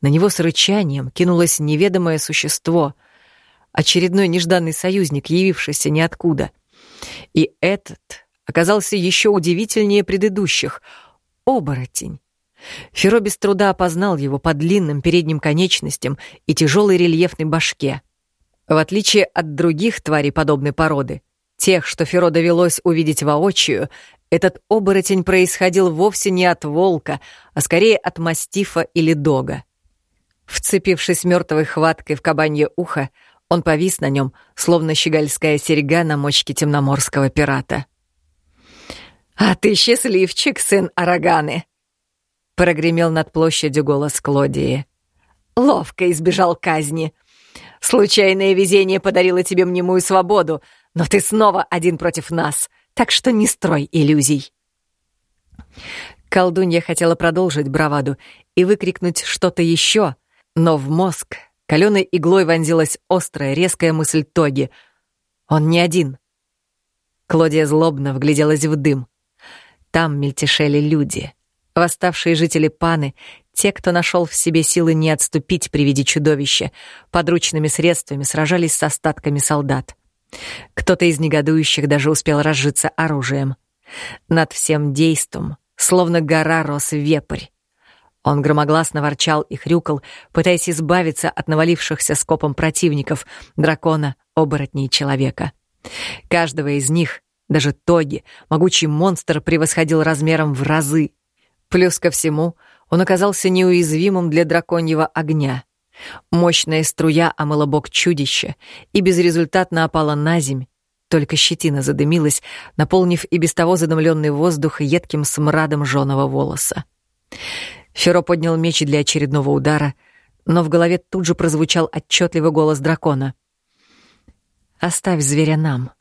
на него с рычанием кинулось неведомое существо, очередной нежданный союзник, явившийся ниоткуда. И этот оказался еще удивительнее предыдущих — оборотень. Феро без труда опознал его по длинным передним конечностям и тяжелой рельефной башке. В отличие от других тварей подобной породы, тех, что Феро довелось увидеть воочию, этот оборотень происходил вовсе не от волка, а скорее от мастифа или дога. Вцепившись мертвой хваткой в кабанье ухо, он повис на нем, словно щегольская серьга на мочке темноморского пирата. «А ты счастливчик, сын Араганы!» Прогремел над площадью голос Клодии. «Ловко избежал казни. Случайное везение подарило тебе мнимую свободу, но ты снова один против нас, так что не строй иллюзий». Колдунья хотела продолжить браваду и выкрикнуть что-то еще, но в мозг каленой иглой вонзилась острая, резкая мысль Тоги. «Он не один». Клодия злобно вгляделась в дым. Там мельтешели люди — Восставшие жители Паны, те, кто нашел в себе силы не отступить при виде чудовища, подручными средствами сражались с остатками солдат. Кто-то из негодующих даже успел разжиться оружием. Над всем действом, словно гора, рос вепрь. Он громогласно ворчал и хрюкал, пытаясь избавиться от навалившихся скопом противников, дракона, оборотней человека. Каждого из них, даже Тоги, могучий монстр превосходил размером в разы. Плюс ко всему, он оказался неуязвимым для драконьего огня. Мощная струя омыла бок чудища и безрезультатно опала на земь. Только щетина задымилась, наполнив и без того задымленный воздух едким смрадом жёного волоса. Феро поднял меч для очередного удара, но в голове тут же прозвучал отчетливый голос дракона. «Оставь зверя нам.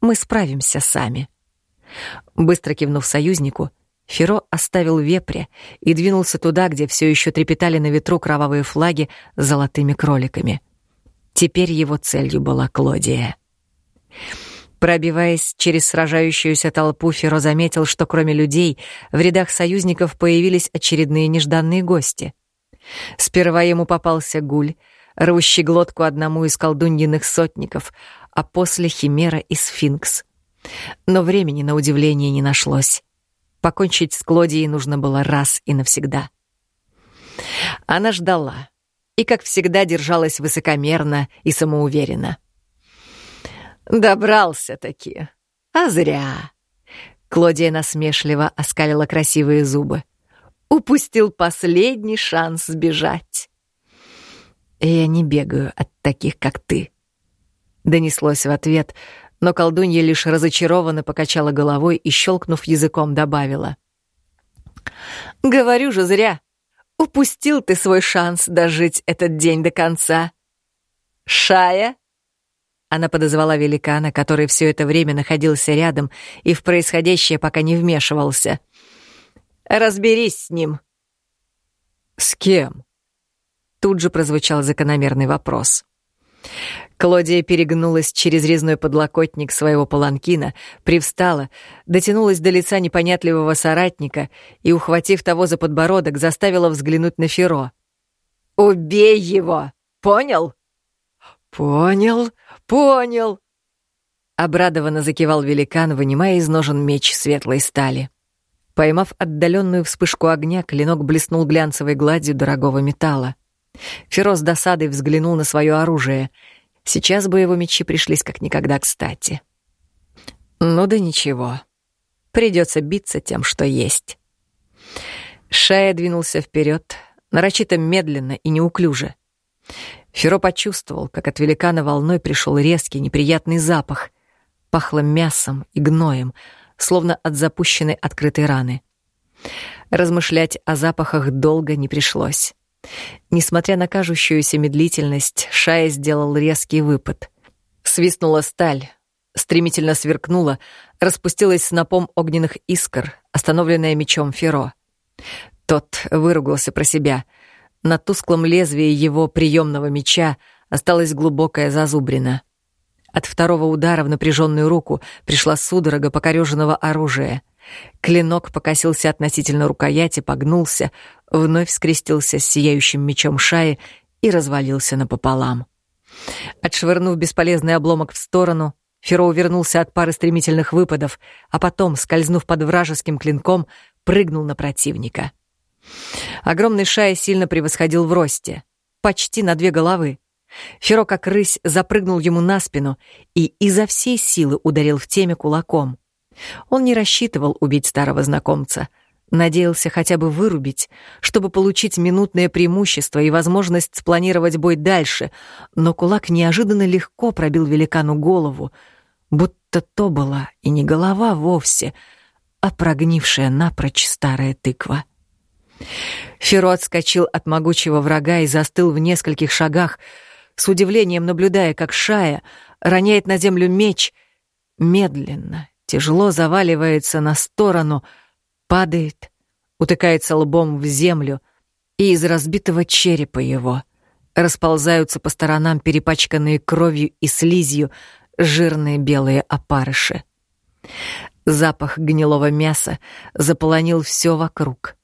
Мы справимся сами». Быстро кивнув союзнику, Феро оставил вепря и двинулся туда, где все еще трепетали на ветру кровавые флаги с золотыми кроликами. Теперь его целью была Клодия. Пробиваясь через сражающуюся толпу, Феро заметил, что кроме людей в рядах союзников появились очередные нежданные гости. Сперва ему попался гуль, рвущий глотку одному из колдуньиных сотников, а после химера и сфинкс. Но времени, на удивление, не нашлось. Покончить с Клодией нужно было раз и навсегда. Она ждала и, как всегда, держалась высокомерно и самоуверенно. «Добрался-таки. А зря». Клодия насмешливо оскалила красивые зубы. «Упустил последний шанс сбежать». «Я не бегаю от таких, как ты», — донеслось в ответ, но колдунья лишь разочарованно покачала головой и, щелкнув языком, добавила. «Говорю же зря. Упустил ты свой шанс дожить этот день до конца. Шая?» Она подозвала великана, который все это время находился рядом и в происходящее пока не вмешивался. «Разберись с ним». «С кем?» Тут же прозвучал закономерный вопрос. Клодия перегнулась через резной подлокотник своего паланкина, привстала, дотянулась до лица непонятливого соратника и, ухватив того за подбородок, заставила взглянуть на Феро. «Убей его! Понял?» «Понял, понял!» Обрадованно закивал великан, вынимая из ножен меч светлой стали. Поймав отдаленную вспышку огня, клинок блеснул глянцевой гладью дорогого металла. Фероз досадой взглянул на свое оружие. Сейчас бы его мечи пришлись как никогда кстати. Ну да ничего. Придется биться тем, что есть. Шая двинулся вперед, нарочито медленно и неуклюже. Феро почувствовал, как от великана волной пришел резкий неприятный запах. Пахло мясом и гноем, словно от запущенной открытой раны. Размышлять о запахах долго не пришлось. Несмотря на кажущуюся медлительность, Шая сделал резкий выпад. Свистнула сталь, стремительно сверкнула, распустилась снопом огненных искр, остановленная мечом Феро. Тот выругался про себя — на тусклом лезвии его приемного меча осталась глубокая зазубрина. От второго удара в напряженную руку пришла судорога покореженного оружия. Клинок покосился относительно рукояти, погнулся, вновь скрестился с сияющим мечом Шаи и развалился напополам. Отшвырнув бесполезный обломок в сторону, Феро увернулся от пары стремительных выпадов, а потом, скользнув под вражеским клинком, прыгнул на противника — Огромный шай сильно превосходил в росте, почти на две головы. Феро, как рысь, запрыгнул ему на спину и изо всей силы ударил в теме кулаком. Он не рассчитывал убить старого знакомца, надеялся хотя бы вырубить, чтобы получить минутное преимущество и возможность спланировать бой дальше, но кулак неожиданно легко пробил великану голову, будто то была и не голова вовсе, а прогнившая напрочь старая тыква. Феро отскочил от могучего врага и застыл в нескольких шагах, с удивлением наблюдая, как Шая роняет на землю меч, медленно, тяжело заваливается на сторону, падает, утыкается лбом в землю, и из разбитого черепа его расползаются по сторонам перепачканные кровью и слизью жирные белые опарыши. Запах гнилого мяса заполонил все вокруг —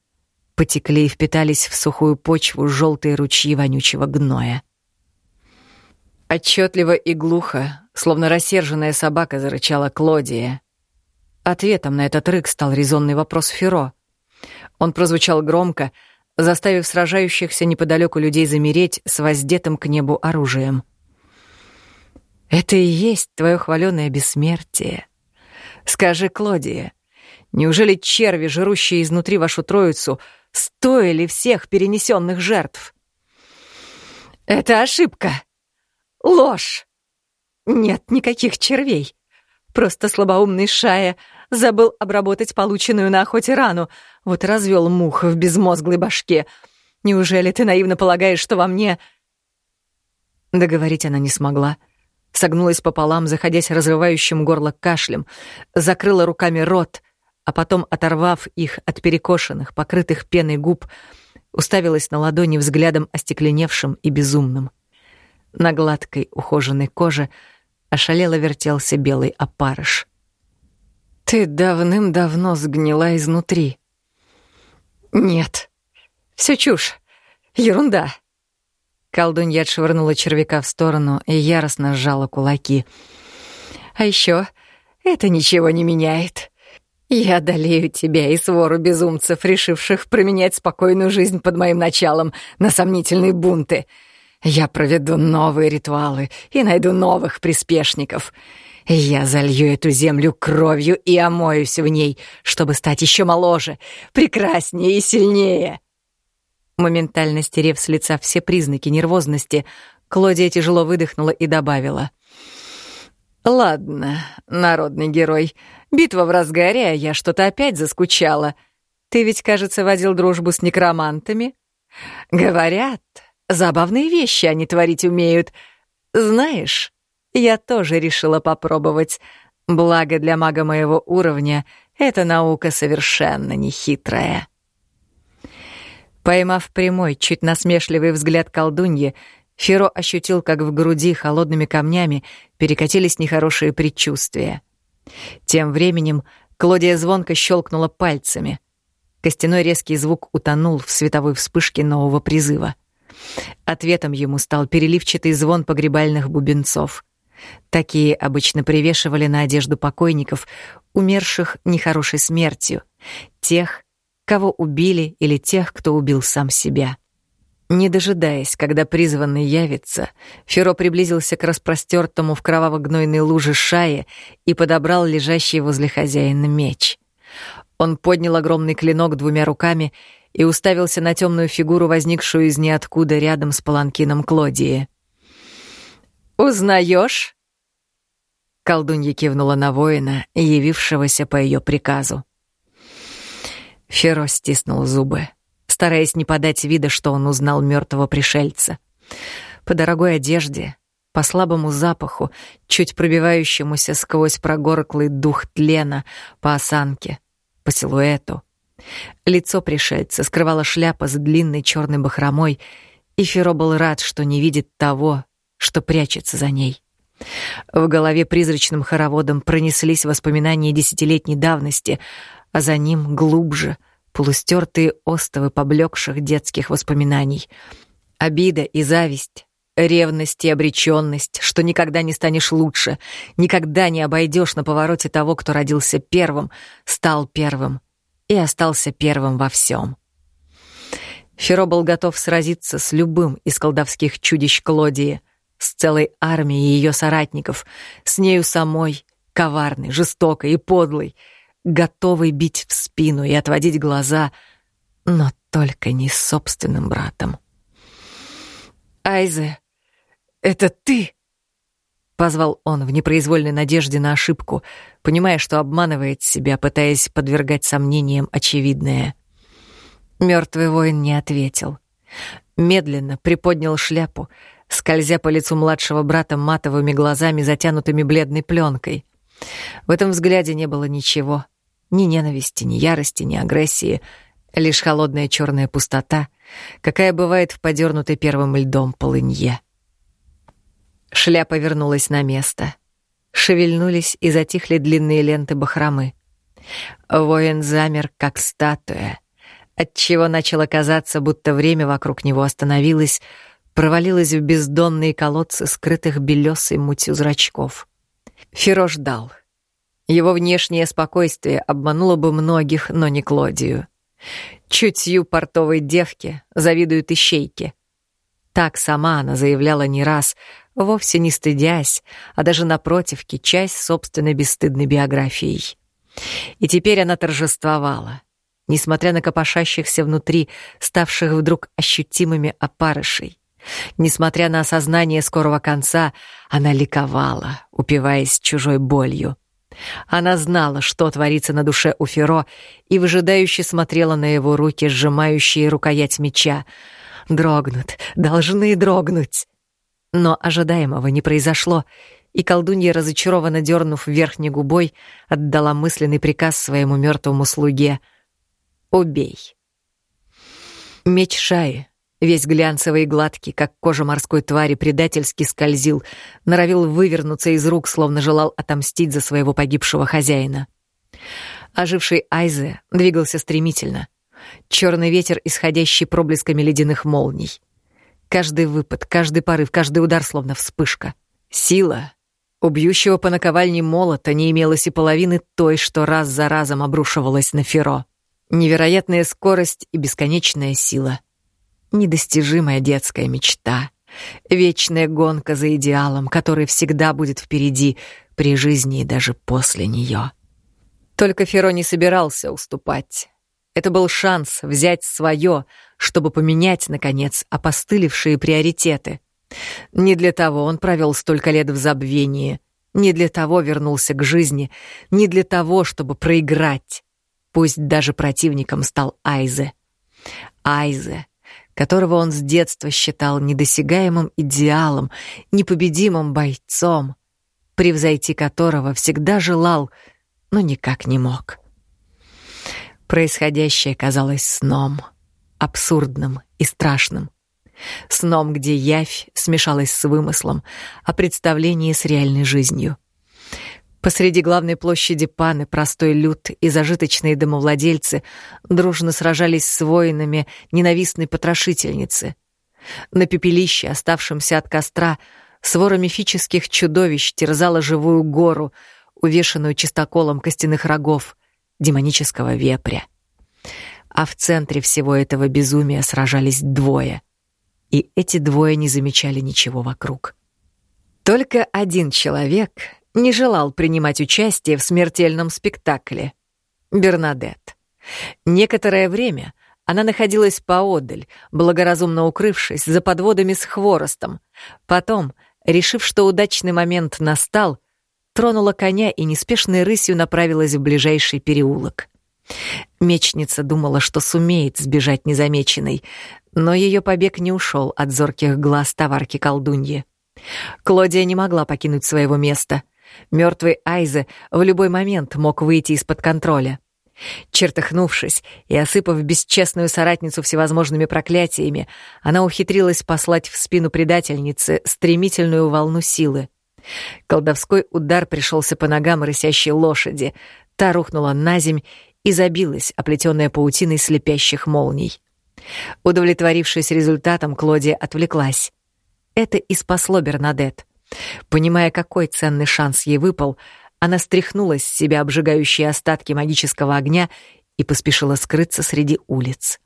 потекли и впитались в сухую почву желтые ручьи вонючего гноя. Отчетливо и глухо, словно рассерженная собака, зарычала Клодия. Ответом на этот рык стал резонный вопрос Феро. Он прозвучал громко, заставив сражающихся неподалеку людей замереть с воздетым к небу оружием. «Это и есть твое хваленое бессмертие. Скажи, Клодия, неужели черви, жрущие изнутри вашу троицу, — стоили всех перенесенных жертв. Это ошибка. Ложь. Нет никаких червей. Просто слабоумный Шая забыл обработать полученную на охоте рану, вот развел мух в безмозглой башке. Неужели ты наивно полагаешь, что во мне... Договорить она не смогла. Согнулась пополам, заходясь разрывающим горло кашлем, закрыла руками рот — а потом, оторвав их от перекошенных, покрытых пеной губ, уставилась на ладони взглядом остекленевшим и безумным. На гладкой, ухоженной коже ошалело вертелся белый опарыш. «Ты давным-давно сгнила изнутри». «Нет, все чушь, ерунда». Колдунья отшвырнула червяка в сторону и яростно сжала кулаки. «А еще это ничего не меняет. Я одолею тебя и свору безумцев, решивших променять спокойную жизнь под моим началом на сомнительные бунты. Я проведу новые ритуалы и найду новых приспешников. Я залью эту землю кровью и омоюсь в ней, чтобы стать еще моложе, прекраснее и сильнее. Моментально стерев с лица все признаки нервозности, Клодия тяжело выдохнула и добавила. «Ладно, народный герой, Битва в разгаре, а я что-то опять заскучала. Ты ведь, кажется, водил дружбу с некромантами. Говорят, забавные вещи они творить умеют. Знаешь, я тоже решила попробовать. Благо для мага моего уровня эта наука совершенно не хитрая. Поймав прямой, чуть насмешливый взгляд колдуньи, Феро ощутил, как в груди холодными камнями перекатились нехорошие предчувствия. Тем временем Клодия звонко щелкнула пальцами. Костяной резкий звук утонул в световой вспышке нового призыва. Ответом ему стал переливчатый звон погребальных бубенцов. Такие обычно привешивали на одежду покойников, умерших нехорошей смертью, тех, кого убили или тех, кто убил сам себя. Не дожидаясь, когда призванный явится, Феро приблизился к распростертому в кроваво-гнойной луже шае и подобрал лежащий возле хозяина меч. Он поднял огромный клинок двумя руками и уставился на темную фигуру, возникшую из ниоткуда рядом с паланкином Клодии. «Узнаешь?» Колдунья кивнула на воина, явившегося по ее приказу. Феро стиснул зубы стараясь не подать вида, что он узнал мертвого пришельца. По дорогой одежде, по слабому запаху, чуть пробивающемуся сквозь прогорклый дух тлена, по осанке, по силуэту. Лицо пришельца скрывала шляпа с длинной черной бахромой, и Феро был рад, что не видит того, что прячется за ней. В голове призрачным хороводом пронеслись воспоминания десятилетней давности, а за ним глубже — полустертые остовы поблекших детских воспоминаний. Обида и зависть, ревность и обреченность, что никогда не станешь лучше, никогда не обойдешь на повороте того, кто родился первым, стал первым и остался первым во всем. Феро был готов сразиться с любым из колдовских чудищ Клодии, с целой армией ее соратников, с нею самой, коварной, жестокой и подлой — готовый бить в спину и отводить глаза, но только не с собственным братом. «Айзе, это ты?» — позвал он в непроизвольной надежде на ошибку, понимая, что обманывает себя, пытаясь подвергать сомнениям очевидное. Мертвый воин не ответил. Медленно приподнял шляпу, скользя по лицу младшего брата матовыми глазами, затянутыми бледной пленкой. В этом взгляде не было ничего, ни ненависти, ни ярости, ни агрессии, лишь холодная черная пустота, какая бывает в подернутой первым льдом полынье. Шляпа вернулась на место. Шевельнулись и затихли длинные ленты бахромы. Воин замер, как статуя, отчего начало казаться, будто время вокруг него остановилось, провалилось в бездонные колодцы, скрытых белесой мутью зрачков. Феро ждал — его внешнее спокойствие обмануло бы многих, но не Клодию. Чутью портовой девки завидуют ищейки. Так сама она заявляла не раз, вовсе не стыдясь, а даже напротив, кичась собственной бесстыдной биографией. И теперь она торжествовала, несмотря на копошащихся внутри, ставших вдруг ощутимыми опарышей. Несмотря на осознание скорого конца, она ликовала, упиваясь чужой болью. Она знала, что творится на душе у Феро, и выжидающе смотрела на его руки, сжимающие рукоять меча. Дрогнут, должны дрогнуть. Но ожидаемого не произошло, и колдунья, разочарованно дернув верхней губой, отдала мысленный приказ своему мертвому слуге «Убей». Меч Шаи, весь глянцевый и гладкий, как кожа морской твари, предательски скользил, норовил вывернуться из рук, словно желал отомстить за своего погибшего хозяина. Оживший Айзе двигался стремительно. Черный ветер, исходящий проблесками ледяных молний. Каждый выпад, каждый порыв, каждый удар словно вспышка. Сила, убьющего по наковальне молота, не имелось и половины той, что раз за разом обрушивалась на Феро. Невероятная скорость и бесконечная сила. Недостижимая детская мечта. Вечная гонка за идеалом, который всегда будет впереди при жизни и даже после нее. Только Феро не собирался уступать. Это был шанс взять свое, чтобы поменять, наконец, опостылевшие приоритеты. Не для того он провел столько лет в забвении, не для того вернулся к жизни, не для того, чтобы проиграть. Пусть даже противником стал Айзе. Айзе, которого он с детства считал недосягаемым идеалом, непобедимым бойцом, превзойти которого всегда желал, но никак не мог. Происходящее казалось сном, абсурдным и страшным. Сном, где явь смешалась с вымыслом, а представление с реальной жизнью. Посреди главной площади Паны простой люд и зажиточные домовладельцы дружно сражались с воинами ненавистной потрошительницы. На пепелище, оставшемся от костра, свора мифических чудовищ терзала живую гору, увешанную чистоколом костяных рогов, демонического вепря. А в центре всего этого безумия сражались двое. И эти двое не замечали ничего вокруг. Только один человек не желал принимать участие в смертельном спектакле — Бернадет. Некоторое время она находилась поодаль, благоразумно укрывшись за подводами с хворостом. Потом, решив, что удачный момент настал, тронула коня и неспешной рысью направилась в ближайший переулок. Мечница думала, что сумеет сбежать незамеченной, но ее побег не ушел от зорких глаз товарки-колдуньи. Клодия не могла покинуть своего места. Мертвый Айзе в любой момент мог выйти из-под контроля. Чертыхнувшись и осыпав бесчестную соратницу всевозможными проклятиями, она ухитрилась послать в спину предательницы стремительную волну силы. Колдовской удар пришелся по ногам рысящей лошади. Та рухнула на земь и забилась, оплетенная паутиной слепящих молний. Удовлетворившись результатом, Клодия отвлеклась. Это и спасло Бернадет. Понимая, какой ценный шанс ей выпал, она стряхнула с себя обжигающие остатки магического огня и поспешила скрыться среди улиц.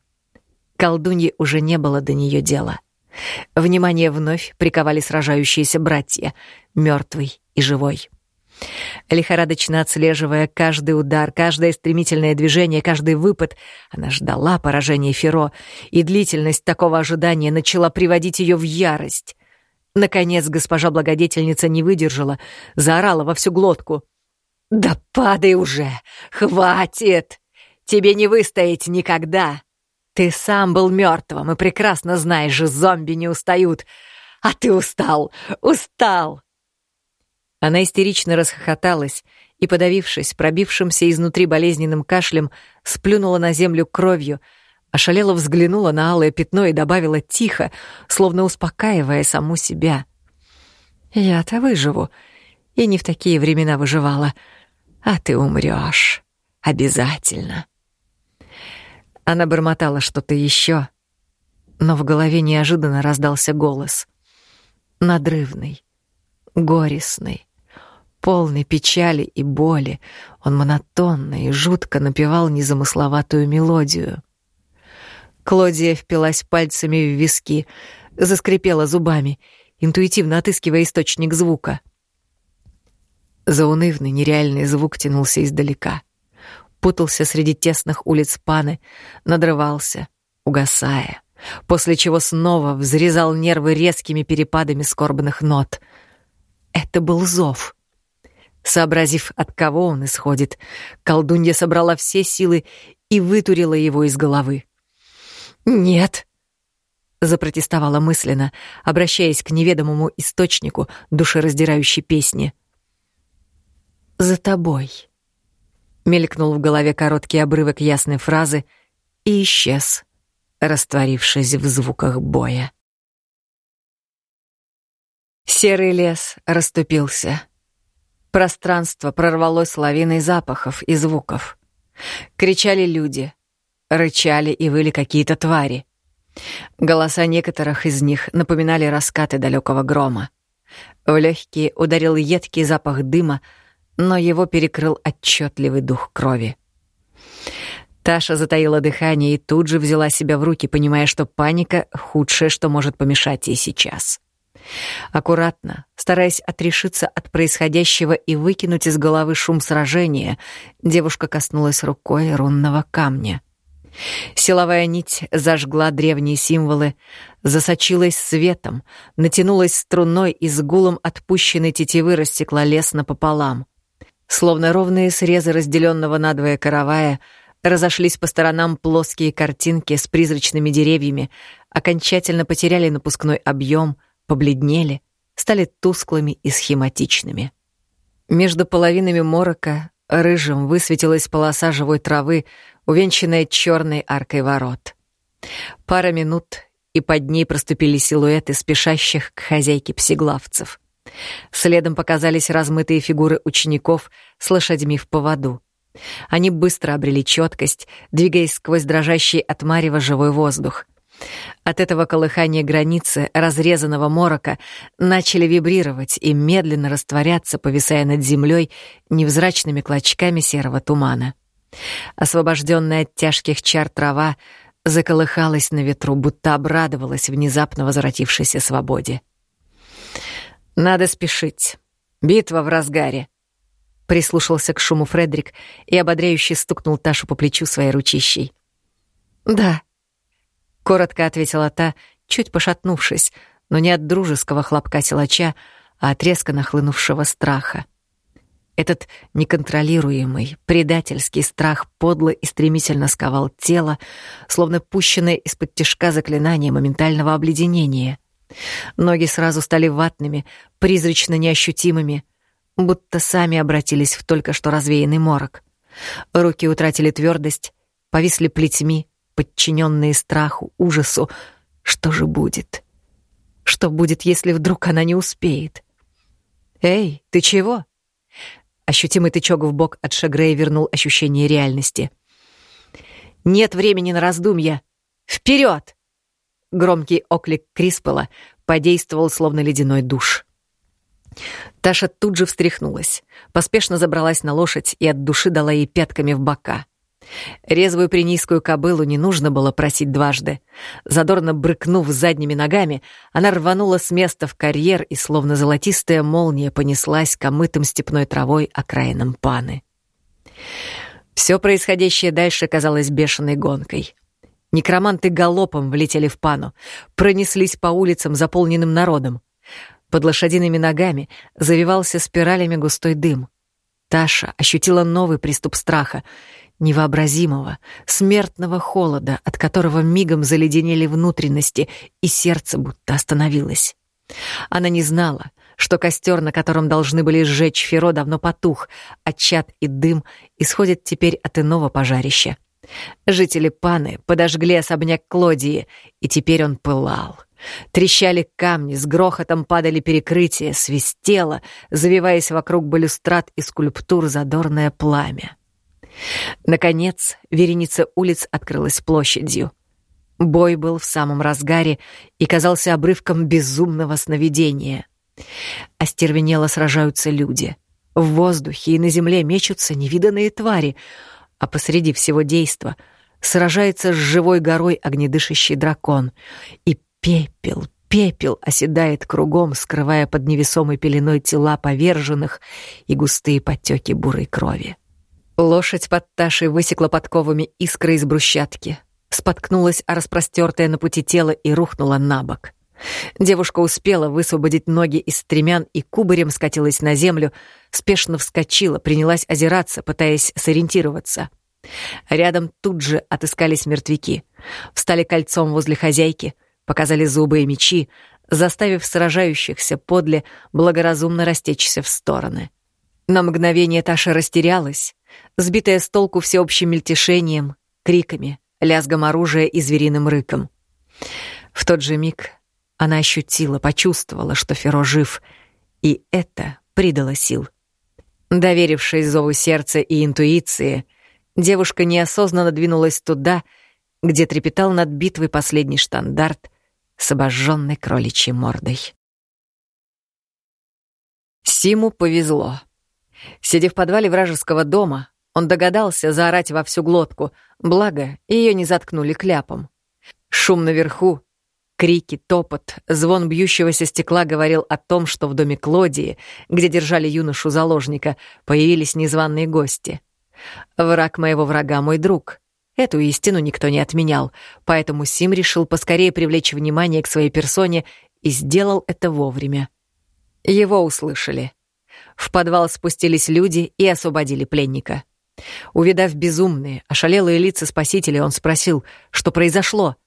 Колдунье уже не было до нее дела. Внимание вновь приковали сражающиеся братья, мертвый и живой. Лихорадочно отслеживая каждый удар, каждое стремительное движение, каждый выпад, она ждала поражения Феро, и длительность такого ожидания начала приводить ее в ярость. Наконец госпожа благодетельница не выдержала, заорала во всю глотку. «Да падай уже! Хватит! Тебе не выстоять никогда! Ты сам был мертвым и прекрасно знаешь зомби не устают! А ты устал! Устал!» Она истерично расхохоталась и, подавившись пробившимся изнутри болезненным кашлем, сплюнула на землю кровью, ошалела взглянула на алое пятно и добавила тихо, словно успокаивая саму себя. «Я-то выживу, и не в такие времена выживала, а ты умрёшь. Обязательно». Она бормотала что-то ещё, но в голове неожиданно раздался голос. Надрывный, горестный, полный печали и боли, он монотонно и жутко напевал незамысловатую мелодию. Клодия впилась пальцами в виски, заскрипела зубами, интуитивно отыскивая источник звука. Заунывный, нереальный звук тянулся издалека. Путался среди тесных улиц Паны, надрывался, угасая, после чего снова взрезал нервы резкими перепадами скорбных нот — это был зов. Сообразив, от кого он исходит, колдунья собрала все силы и вытурила его из головы. «Нет!» — запротестовала мысленно, обращаясь к неведомому источнику душераздирающей песни. «За тобой!» — мелькнул в голове короткий обрывок ясной фразы и исчез, растворившись в звуках боя. Серый лес расступился. Пространство прорвалось лавиной запахов и звуков. Кричали люди, рычали и выли какие-то твари. Голоса некоторых из них напоминали раскаты далекого грома. В легкие ударил едкий запах дыма, но его перекрыл отчетливый дух крови. Таша затаила дыхание и тут же взяла себя в руки, понимая, что паника — худшее, что может помешать ей сейчас. Аккуратно, стараясь отрешиться от происходящего и выкинуть из головы шум сражения, девушка коснулась рукой рунного камня. Силовая нить зажгла древние символы, засочилась светом, натянулась струной и с гулом отпущенной тетивы растекла лес напополам. Словно ровные срезы разделенного надвое каравая — разошлись по сторонам плоские картинки с призрачными деревьями, окончательно потеряли напускной объем, побледнели, стали тусклыми и схематичными. Между половинами морока рыжим высветилась полоса живой травы, увенчанная черной аркой ворот. Пара минут, и под ней проступили силуэты спешащих к хозяйке псиглавцев. Следом показались размытые фигуры учеников с лошадьми в поводу. Они быстро обрели четкость, двигаясь сквозь дрожащий от марева живой воздух. От этого колыхания границы разрезанного морока начали вибрировать и медленно растворяться, повисая над землей невзрачными клочками серого тумана. Освобожденная от тяжких чар трава заколыхалась на ветру, будто обрадовалась внезапно возвратившейся свободе. «Надо спешить. Битва в разгаре», Прислушался к шуму Фредерик и ободряюще стукнул Ташу по плечу своей ручищей. «Да», — коротко ответила та, чуть пошатнувшись, но не от дружеского хлопка силача, а от резко нахлынувшего страха. Этот неконтролируемый, предательский страх подло и стремительно сковал тело, словно пущенное из-под тяжка заклинание моментального обледенения. Ноги сразу стали ватными, призрачно неощутимыми — будто сами обратились в только что развеянный морок. Руки утратили твердость, повисли плетьми, подчиненные страху, ужасу. Что же будет? Что будет, если вдруг она не успеет? «Эй, ты чего?» Ощутимый тычок в бок от Шагрея вернул ощущение реальности. «Нет времени на раздумья! Вперед!» Громкий оклик Криспела подействовал словно ледяной душ. Таша тут же встряхнулась, поспешно забралась на лошадь и от души дала ей пятками в бока. Резвую принийскую кобылу не нужно было просить дважды. Задорно брыкнув задними ногами, она рванула с места в карьер и, словно золотистая молния, понеслась комытым степной травой окраинам паны. Все происходящее дальше казалось бешеной гонкой. Некроманты галопом влетели в пану, пронеслись по улицам, заполненным народом. Под лошадиными ногами завивался спиралями густой дым. Таша ощутила новый приступ страха, невообразимого, смертного холода, от которого мигом заледенели внутренности, и сердце будто остановилось. Она не знала, что костер, на котором должны были сжечь Феро, давно потух, а чад и дым исходят теперь от иного пожарища. Жители Паны подожгли особняк Клодии, и теперь он пылал. Трещали камни, с грохотом падали перекрытия, свистело, завиваясь вокруг балюстрат и скульптур задорное пламя. Наконец, вереница улиц открылась площадью. Бой был в самом разгаре и казался обрывком безумного сновидения. Остервенело сражаются люди. В воздухе и на земле мечутся невиданные твари, а посреди всего действа сражается с живой горой огнедышащий дракон, и Пепел, пепел оседает кругом, скрывая под невесомой пеленой тела поверженных и густые подтеки бурой крови. Лошадь под Ташей высекла подковами искры из брусчатки, споткнулась о распростертое на пути тело и рухнула на бок. Девушка успела высвободить ноги из стремян и кубарем скатилась на землю, спешно вскочила, принялась озираться, пытаясь сориентироваться. Рядом тут же отыскались мертвяки. Встали кольцом возле хозяйки — показали зубы и мечи, заставив сражающихся подле благоразумно растечься в стороны. На мгновение Таша растерялась, сбитая с толку всеобщим мельтешением, криками, лязгом оружия и звериным рыком. В тот же миг она ощутила, почувствовала, что Феро жив, и это придало сил. Доверившись зову сердца и интуиции, девушка неосознанно двинулась туда, где трепетал над битвой последний штандарт с обожженной кроличьей мордой. Симу повезло. Сидя в подвале вражеского дома, он догадался заорать во всю глотку, благо ее не заткнули кляпом. Шум наверху, крики, топот, звон бьющегося стекла говорил о том, что в доме Клодии, где держали юношу-заложника, появились незваные гости. «Враг моего врага — мой друг». Эту истину никто не отменял, поэтому Сим решил поскорее привлечь внимание к своей персоне и сделал это вовремя. Его услышали. В подвал спустились люди и освободили пленника. Увидав безумные, ошалелые лица спасителя, он спросил, что произошло.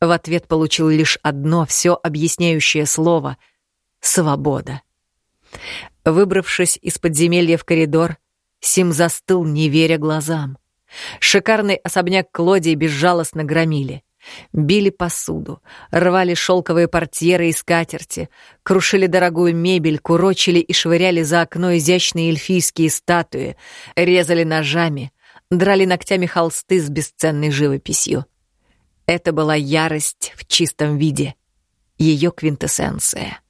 В ответ получил лишь одно все объясняющее слово — «свобода». Выбравшись из подземелья в коридор, Сим застыл, не веря глазам. Шикарный особняк Клодии безжалостно громили. Били посуду, рвали шелковые портьеры и скатерти, крушили дорогую мебель, курочили и швыряли за окно изящные эльфийские статуи, резали ножами, драли ногтями холсты с бесценной живописью. Это была ярость в чистом виде, ее квинтэссенция.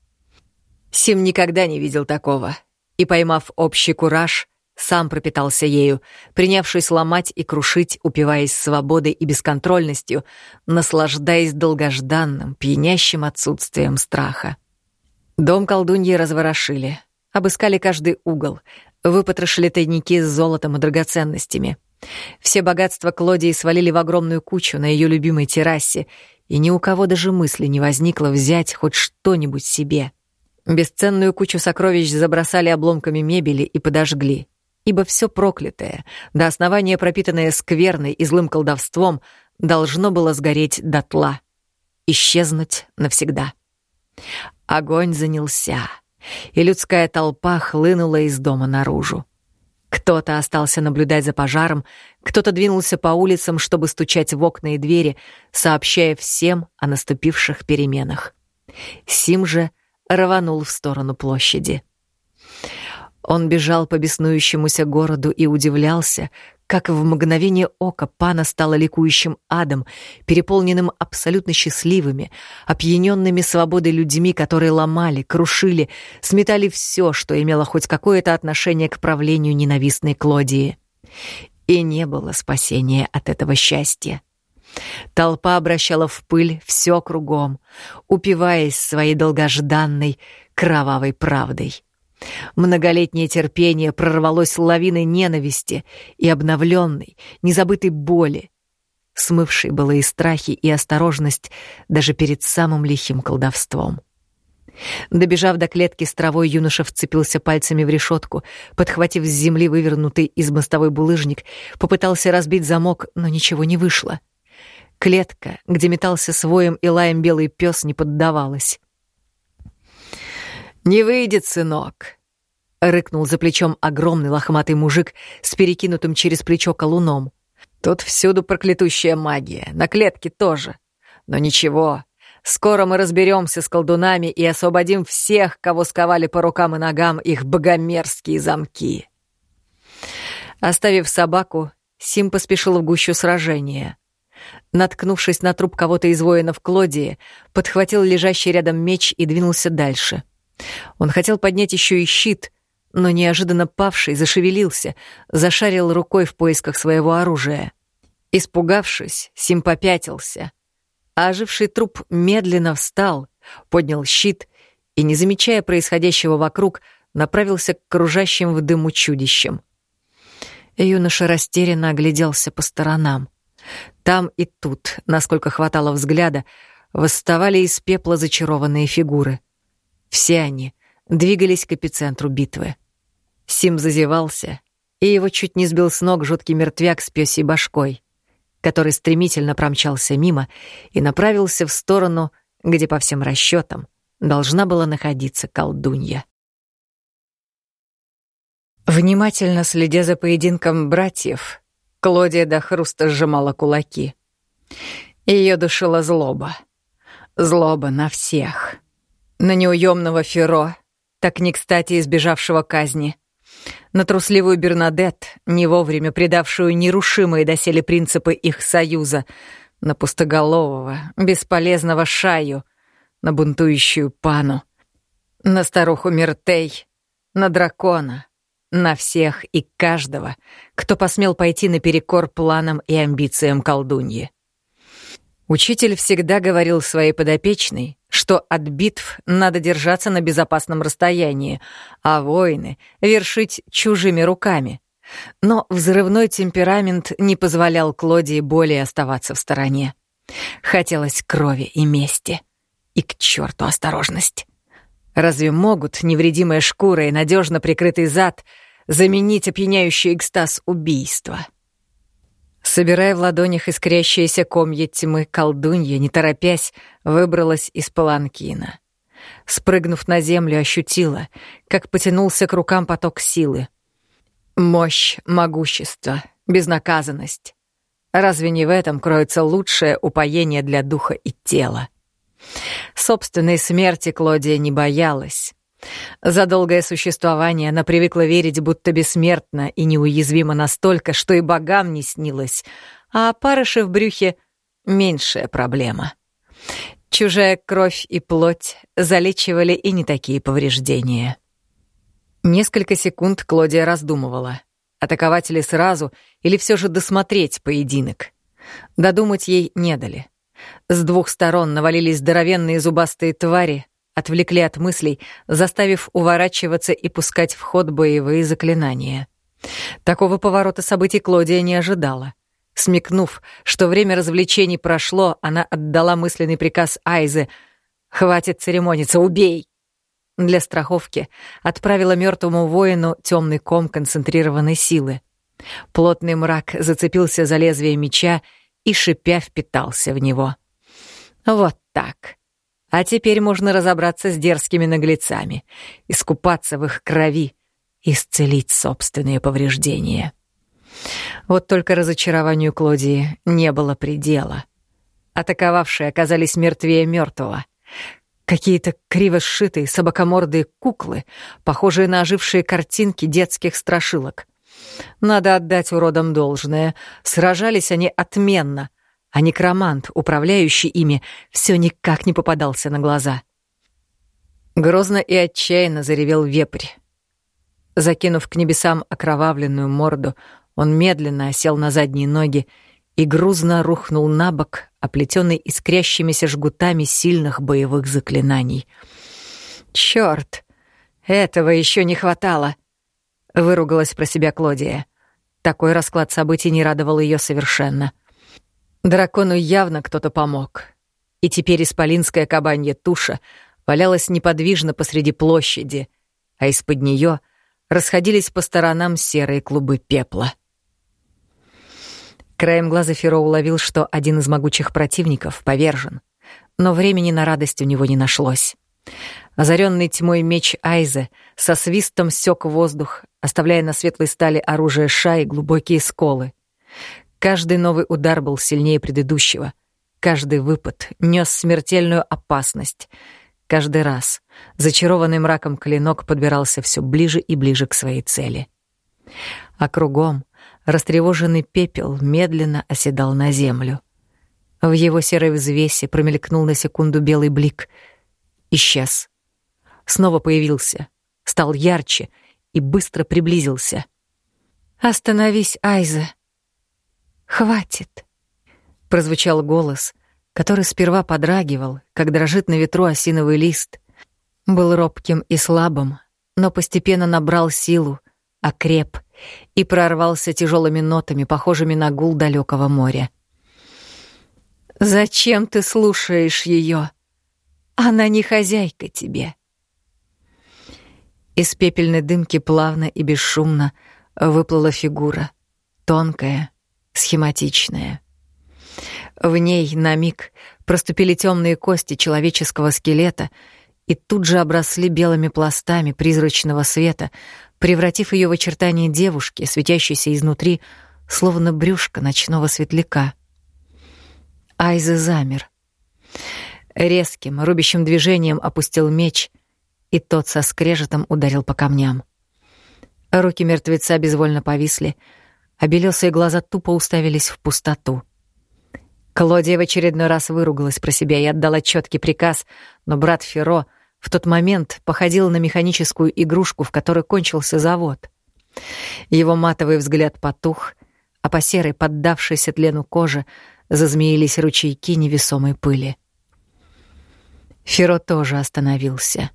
Сим никогда не видел такого, и, поймав общий кураж, сам пропитался ею, принявшись ломать и крушить, упиваясь свободой и бесконтрольностью, наслаждаясь долгожданным, пьянящим отсутствием страха. Дом колдуньи разворошили, обыскали каждый угол, выпотрошили тайники с золотом и драгоценностями. Все богатства Клодии свалили в огромную кучу на ее любимой террасе, и ни у кого даже мысли не возникло взять хоть что-нибудь себе. Бесценную кучу сокровищ забросали обломками мебели и подожгли ибо все проклятое, до основания пропитанное скверной и злым колдовством, должно было сгореть дотла, исчезнуть навсегда. Огонь занялся, и людская толпа хлынула из дома наружу. Кто-то остался наблюдать за пожаром, кто-то двинулся по улицам, чтобы стучать в окна и двери, сообщая всем о наступивших переменах. Сим же рванул в сторону площади. Он бежал по беснующемуся городу и удивлялся, как в мгновение ока пана стала ликующим адом, переполненным абсолютно счастливыми, опьяненными свободой людьми, которые ломали, крушили, сметали все, что имело хоть какое-то отношение к правлению ненавистной Клодии. И не было спасения от этого счастья. Толпа обращала в пыль все кругом, упиваясь своей долгожданной кровавой правдой. Многолетнее терпение прорвалось лавиной ненависти и обновленной, незабытой боли, смывшей было и страхи, и осторожность даже перед самым лихим колдовством. Добежав до клетки с травой, юноша вцепился пальцами в решетку, подхватив с земли вывернутый из мостовой булыжник, попытался разбить замок, но ничего не вышло. Клетка, где метался своем и лаем белый пес, не поддавалась. «Не выйдет, сынок!» — рыкнул за плечом огромный лохматый мужик с перекинутым через плечо колуном. «Тут всюду проклятущая магия, на клетке тоже. Но ничего, скоро мы разберемся с колдунами и освободим всех, кого сковали по рукам и ногам их богомерзкие замки». Оставив собаку, Сим поспешил в гущу сражения. Наткнувшись на труп кого-то из воинов Клодии, подхватил лежащий рядом меч и двинулся дальше — он хотел поднять еще и щит, но неожиданно павший зашевелился, зашарил рукой в поисках своего оружия. Испугавшись, Сим попятился. Оживший труп медленно встал, поднял щит и, не замечая происходящего вокруг, направился к кружащим в дыму чудищам. Юноша растерянно огляделся по сторонам. Там и тут, насколько хватало взгляда, восставали из пепла зачарованные фигуры — все они двигались к эпицентру битвы. Сим зазевался, и его чуть не сбил с ног жуткий мертвяк с пёсей башкой, который стремительно промчался мимо и направился в сторону, где, по всем расчетам, должна была находиться колдунья. Внимательно следя за поединком братьев, Клодия до хруста сжимала кулаки. Ее душила злоба. Злоба на всех. На неуемного Феро, так не кстати избежавшего казни. На трусливую Бернадет, не вовремя предавшую нерушимые доселе принципы их союза. На пустоголового, бесполезного Шаю. На бунтующую Пану. На старуху Миртей. На дракона. На всех и каждого, кто посмел пойти наперекор планам и амбициям колдуньи. Учитель всегда говорил своей подопечной, что от битв надо держаться на безопасном расстоянии, а войны — вершить чужими руками. Но взрывной темперамент не позволял Клодии более оставаться в стороне. Хотелось крови и мести. И к черту осторожность. Разве могут невредимая шкура и надежно прикрытый зад заменить опьяняющий экстаз убийства? Собирая в ладонях искрящиеся комья тьмы, колдунья, не торопясь, выбралась из паланкина. Спрыгнув на землю, ощутила, как потянулся к рукам поток силы. Мощь, могущество, безнаказанность. Разве не в этом кроется лучшее упоение для духа и тела? Собственной смерти Клодия не боялась. За долгое существование она привыкла верить, будто бессмертна и неуязвима настолько, что и богам не снилось, а парыши в брюхе — меньшая проблема. Чужая кровь и плоть залечивали и не такие повреждения. Несколько секунд Клодия раздумывала, атаковать ли сразу или все же досмотреть поединок. Додумать ей не дали. С двух сторон навалились здоровенные зубастые твари, отвлекли от мыслей, заставив уворачиваться и пускать в ход боевые заклинания. Такого поворота событий Клодия не ожидала. Смекнув, что время развлечений прошло, она отдала мысленный приказ Айзе «Хватит церемониться, убей!» Для страховки отправила мертвому воину темный ком концентрированной силы. Плотный мрак зацепился за лезвие меча и, шипя, впитался в него. Вот так. А теперь можно разобраться с дерзкими наглецами, искупаться в их крови, исцелить собственные повреждения. Вот только разочарованию Клодии не было предела. Атаковавшие оказались мертвее мертвого. Какие-то криво сшитые собакомордые куклы, похожие на ожившие картинки детских страшилок. Надо отдать уродам должное. Сражались они отменно — а некромант, управляющий ими, все никак не попадался на глаза. Грозно и отчаянно заревел вепрь. Закинув к небесам окровавленную морду, он медленно осел на задние ноги и грузно рухнул на бок, оплетенный искрящимися жгутами сильных боевых заклинаний. «Чёрт! Этого еще не хватало!» — выругалась про себя Клодия. Такой расклад событий не радовал ее совершенно. Дракону явно кто-то помог. И теперь исполинская кабанья туша валялась неподвижно посреди площади, а из-под нее расходились по сторонам серые клубы пепла. Краем глаза Феро уловил, что один из могучих противников повержен, но времени на радость у него не нашлось. Озаренный тьмой меч Айзе со свистом сёк воздух, оставляя на светлой стали оружие Шаи глубокие сколы. Каждый новый удар был сильнее предыдущего. Каждый выпад нес смертельную опасность. Каждый раз зачарованный мраком клинок подбирался все ближе и ближе к своей цели. А кругом растревоженный пепел медленно оседал на землю. В его серой взвесе промелькнул на секунду белый блик. Исчез. Снова появился, стал ярче и быстро приблизился. «Остановись, Айза!» «Хватит!» — прозвучал голос, который сперва подрагивал, как дрожит на ветру осиновый лист. Был робким и слабым, но постепенно набрал силу, окреп и прорвался тяжелыми нотами, похожими на гул далекого моря. «Зачем ты слушаешь ее? Она не хозяйка тебе». Из пепельной дымки плавно и бесшумно выплыла фигура, тонкая, схематичная. В ней на миг проступили темные кости человеческого скелета и тут же обросли белыми пластами призрачного света, превратив ее в очертания девушки, светящейся изнутри, словно брюшко ночного светляка. Айзе замер. Резким, рубящим движением опустил меч, и тот со скрежетом ударил по камням. Руки мертвеца безвольно повисли, а белесые глаза тупо уставились в пустоту. Клодия в очередной раз выругалась про себя и отдала четкий приказ, но брат Феро в тот момент походил на механическую игрушку, в которой кончился завод. Его матовый взгляд потух, а по серой, поддавшейся тлену кожи, зазмеились ручейки невесомой пыли. Феро тоже остановился.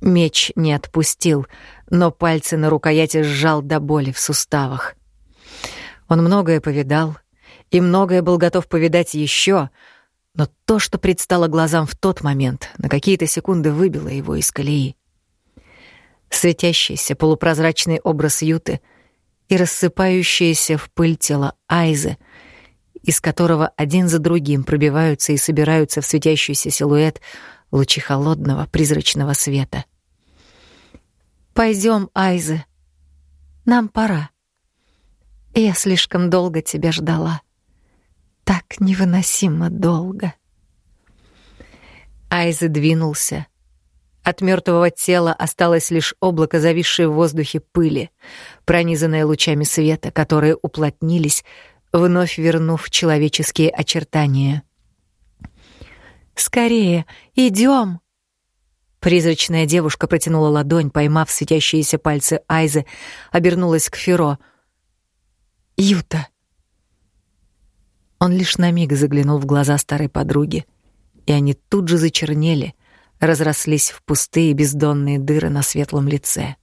Меч не отпустил, но пальцы на рукояти сжал до боли в суставах. Он многое повидал и многое был готов повидать еще, но то, что предстало глазам в тот момент, на какие-то секунды выбило его из колеи. Светящийся полупрозрачный образ Юты и рассыпающееся в пыль тело Айзы, из которого один за другим пробиваются и собираются в светящийся силуэт лучи холодного призрачного света. Пойдем, Айзе. Нам пора. Я слишком долго тебя ждала. Так невыносимо долго. Айзе двинулся. От мертвого тела осталось лишь облако зависшей в воздухе пыли, пронизанное лучами света, которые уплотнились, вновь вернув человеческие очертания. «Скорее, идем!» Призрачная девушка протянула ладонь, поймав светящиеся пальцы Айзы, обернулась к Феро. «Юта!» Он лишь на миг заглянул в глаза старой подруги, и они тут же зачернели, разрослись в пустые бездонные дыры на светлом лице.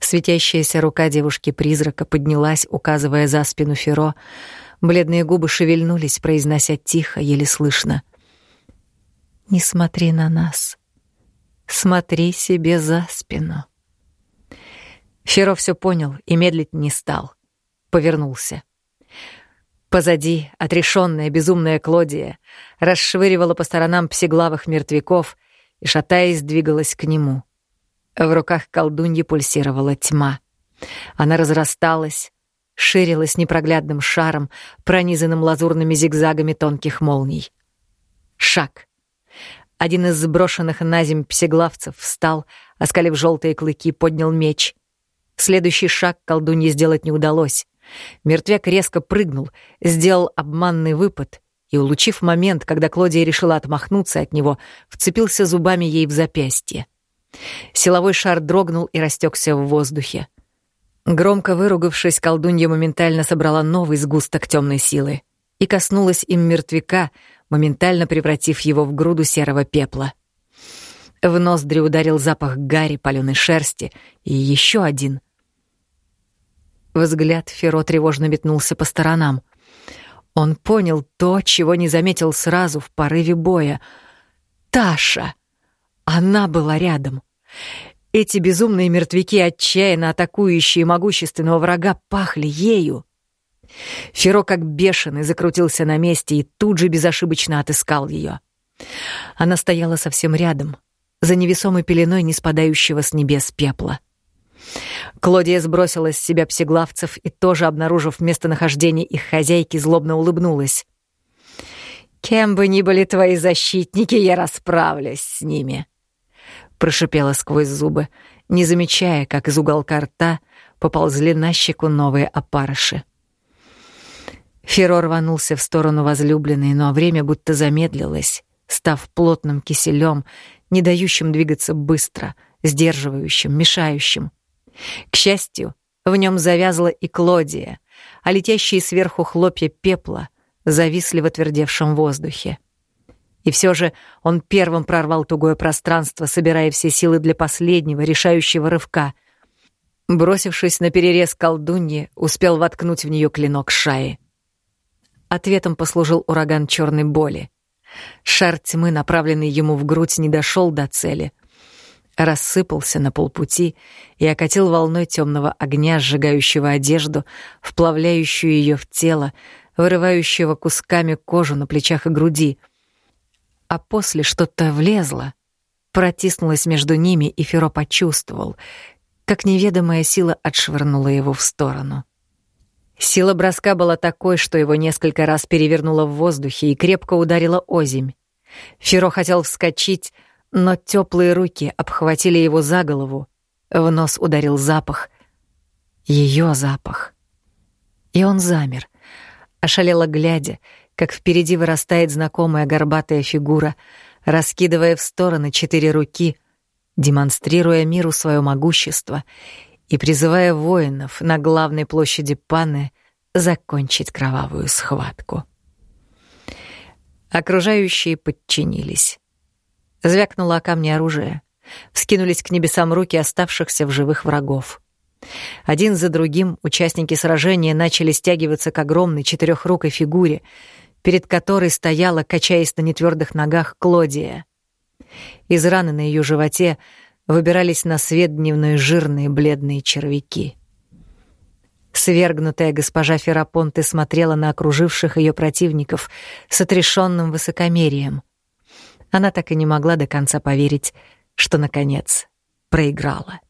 Светящаяся рука девушки-призрака поднялась, указывая за спину Феро. Бледные губы шевельнулись, произнося тихо, еле слышно. «Не смотри на нас. Смотри себе за спину». Феро все понял и медлить не стал. Повернулся. Позади отрешенная безумная Клодия расшвыривала по сторонам псиглавых мертвяков и, шатаясь, двигалась к нему — в руках колдуньи пульсировала тьма. Она разрасталась, ширилась непроглядным шаром, пронизанным лазурными зигзагами тонких молний. Шаг. Один из сброшенных на земь псеглавцев встал, оскалив желтые клыки, поднял меч. Следующий шаг колдунье сделать не удалось. Мертвяк резко прыгнул, сделал обманный выпад и, улучив момент, когда Клодия решила отмахнуться от него, вцепился зубами ей в запястье. Силовой шар дрогнул и растекся в воздухе. Громко выругавшись, колдунья моментально собрала новый сгусток темной силы и коснулась им мертвяка, моментально превратив его в груду серого пепла. В ноздри ударил запах гари, палёной шерсти и еще один. Взгляд Феро тревожно метнулся по сторонам. Он понял то, чего не заметил сразу в порыве боя. «Таша!» Она была рядом. Эти безумные мертвяки, отчаянно атакующие могущественного врага, пахли ею. Феро как бешеный закрутился на месте и тут же безошибочно отыскал ее. Она стояла совсем рядом, за невесомой пеленой не спадающего с небес пепла. Клодия сбросила с себя псеглавцев и, тоже обнаружив местонахождение их хозяйки, злобно улыбнулась. «Кем бы ни были твои защитники, я расправлюсь с ними», прошипела сквозь зубы, не замечая, как из уголка рта поползли на щеку новые опарыши. Феро рванулся в сторону возлюбленной, но время будто замедлилось, став плотным киселем, не дающим двигаться быстро, сдерживающим, мешающим. К счастью, в нем завязла и Клодия, а летящие сверху хлопья пепла зависли в отвердевшем воздухе. И все же он первым прорвал тугое пространство, собирая все силы для последнего, решающего рывка. Бросившись на перерез колдуньи, успел воткнуть в нее клинок шаи. Ответом послужил ураган черной боли. Шар тьмы, направленный ему в грудь, не дошел до цели. Рассыпался на полпути и окатил волной темного огня, сжигающего одежду, вплавляющую ее в тело, вырывающего кусками кожу на плечах и груди — а после что-то влезло, протиснулось между ними, и Феро почувствовал, как неведомая сила отшвырнула его в сторону. Сила броска была такой, что его несколько раз перевернуло в воздухе и крепко ударило озимь. Феро хотел вскочить, но теплые руки обхватили его за голову. В нос ударил запах. Ее запах. И он замер, ошалело глядя, как впереди вырастает знакомая горбатая фигура, раскидывая в стороны четыре руки, демонстрируя миру свое могущество и призывая воинов на главной площади Паны закончить кровавую схватку. Окружающие подчинились. Звякнуло о камне оружие. Вскинулись к небесам руки оставшихся в живых врагов. Один за другим участники сражения начали стягиваться к огромной четырехрукой фигуре, перед которой стояла, качаясь на нетвердых ногах, Клодия. Из раны на ее животе выбирались на свет дневной жирные бледные червяки. Свергнутая госпожа Ферапонте смотрела на окруживших ее противников с отрешенным высокомерием. Она так и не могла до конца поверить, что, наконец, проиграла.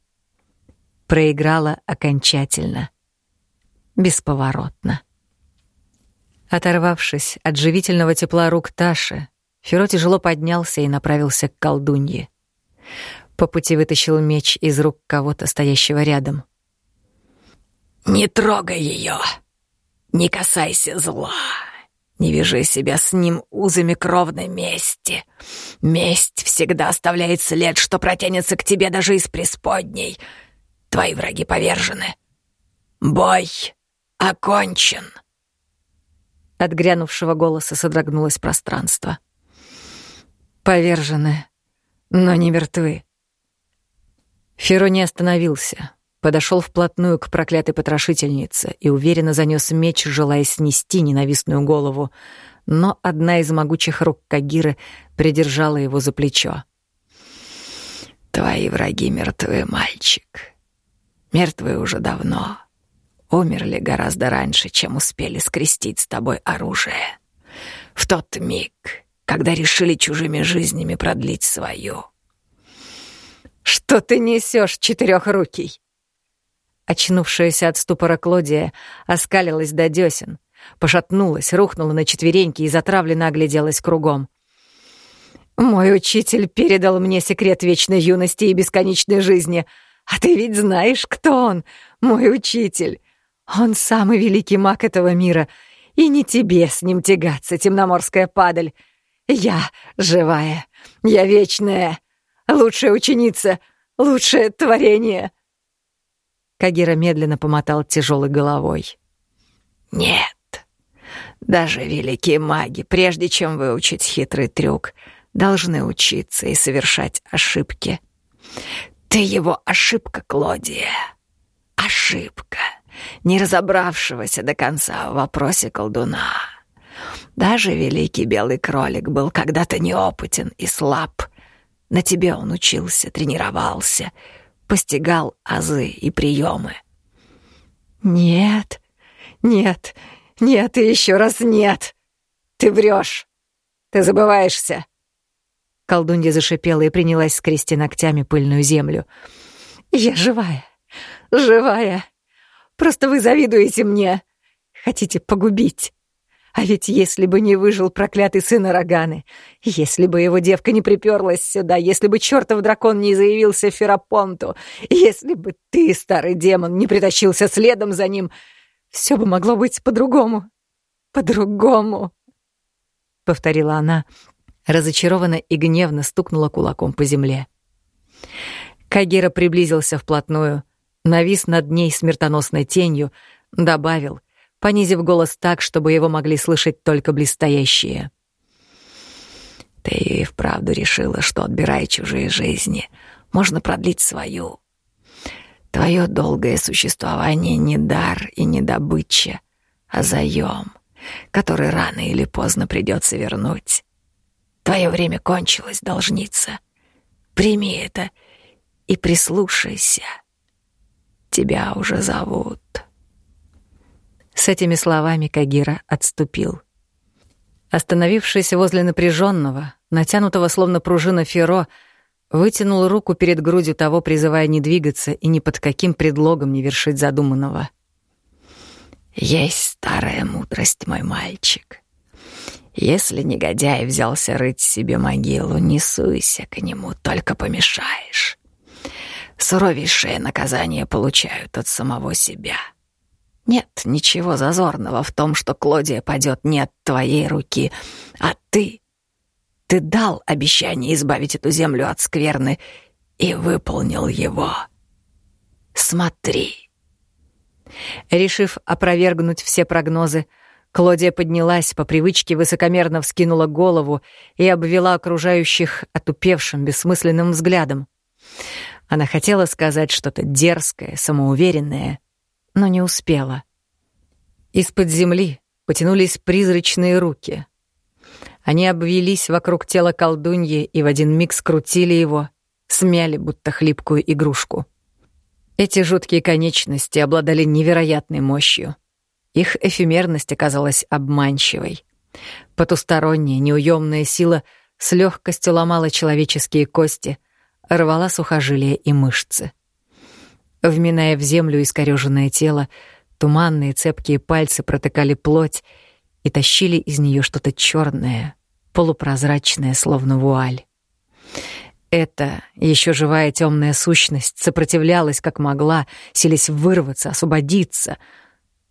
Проиграла окончательно, бесповоротно. Оторвавшись от живительного тепла рук Таши, Феро тяжело поднялся и направился к колдунье. По пути вытащил меч из рук кого-то, стоящего рядом. «Не трогай ее! Не касайся зла! Не вяжи себя с ним узами кровной мести! Месть всегда оставляет след, что протянется к тебе даже из преисподней. Твои враги повержены. Бой окончен!» От грянувшего голоса содрогнулось пространство. «Повержены, но не мертвы». Феро не остановился, подошел вплотную к проклятой потрошительнице и уверенно занес меч, желая снести ненавистную голову, но одна из могучих рук Кагиры придержала его за плечо. «Твои враги мертвы, мальчик. Мертвы уже давно. Умерли гораздо раньше, чем успели скрестить с тобой оружие. В тот миг, когда решили чужими жизнями продлить свою». «Что ты несешь, четырехрукий?» Очнувшаяся от ступора Клодия оскалилась до десен, пошатнулась, рухнула на четвереньки и затравленно огляделась кругом. «Мой учитель передал мне секрет вечной юности и бесконечной жизни. А ты ведь знаешь, кто он, мой учитель. Он самый великий маг этого мира, и не тебе с ним тягаться, темноморская падаль. Я живая, я вечная, лучшая ученица, лучшее творение». Кагира медленно помотал тяжелой головой. «Нет, даже великие маги, прежде чем выучить хитрый трюк, должны учиться и совершать ошибки. Ты его ошибка, Клодия. Ошибка, не разобравшегося до конца в вопросе колдуна. Даже великий белый кролик был когда-то неопытен и слаб. На тебе он учился, тренировался — постигал азы и приемы. «Нет, нет, нет и еще раз нет! Ты врешь! Ты забываешься!» Колдунья зашипела и принялась скрести ногтями пыльную землю. «Я живая, живая! Просто вы завидуете мне! Хотите погубить!» А ведь если бы не выжил проклятый сын Араганы, если бы его девка не приперлась сюда, если бы чертов дракон не заявился Ферапонту, если бы ты, старый демон, не притащился следом за ним, все бы могло быть по-другому. По-другому. Повторила она, разочарованно и гневно стукнула кулаком по земле. Кагира приблизился вплотную, навис над ней смертоносной тенью, добавил — понизив голос так, чтобы его могли слышать только близстоящие. «Ты вправду решила, что, отбирая чужие жизни, можно продлить свою. Твое долгое существование не дар и не добыча, а заем, который рано или поздно придется вернуть. Твое время кончилось, должница. Прими это и прислушайся. Тебя уже зовут». С этими словами Кагира отступил. Остановившись возле напряженного, натянутого словно пружина Феро, вытянул руку перед грудью того, призывая не двигаться и ни под каким предлогом не вершить задуманного. Есть старая мудрость, мой мальчик. Если негодяй взялся рыть себе могилу, не суйся к нему, только помешаешь. Суровейшее наказание получают от самого себя. Нет ничего зазорного в том, что Клодия падет не от твоей руки, а ты. Ты дал обещание избавить эту землю от скверны и выполнил его. Смотри. Решив опровергнуть все прогнозы, Клодия поднялась, по привычке высокомерно вскинула голову и обвела окружающих отупевшим, бессмысленным взглядом. Она хотела сказать что-то дерзкое, самоуверенное, но не успела. Из-под земли потянулись призрачные руки. Они обвелись вокруг тела колдуньи и в один миг скрутили его, смяли будто хлипкую игрушку. Эти жуткие конечности обладали невероятной мощью. Их эфемерность оказалась обманчивой. Потусторонняя, неуемная сила с легкостью ломала человеческие кости, рвала сухожилия и мышцы. Вминая в землю искорёженное тело, туманные цепкие пальцы протыкали плоть и тащили из нее что-то черное, полупрозрачное, словно вуаль. Эта еще живая темная сущность сопротивлялась как могла, селись вырваться, освободиться —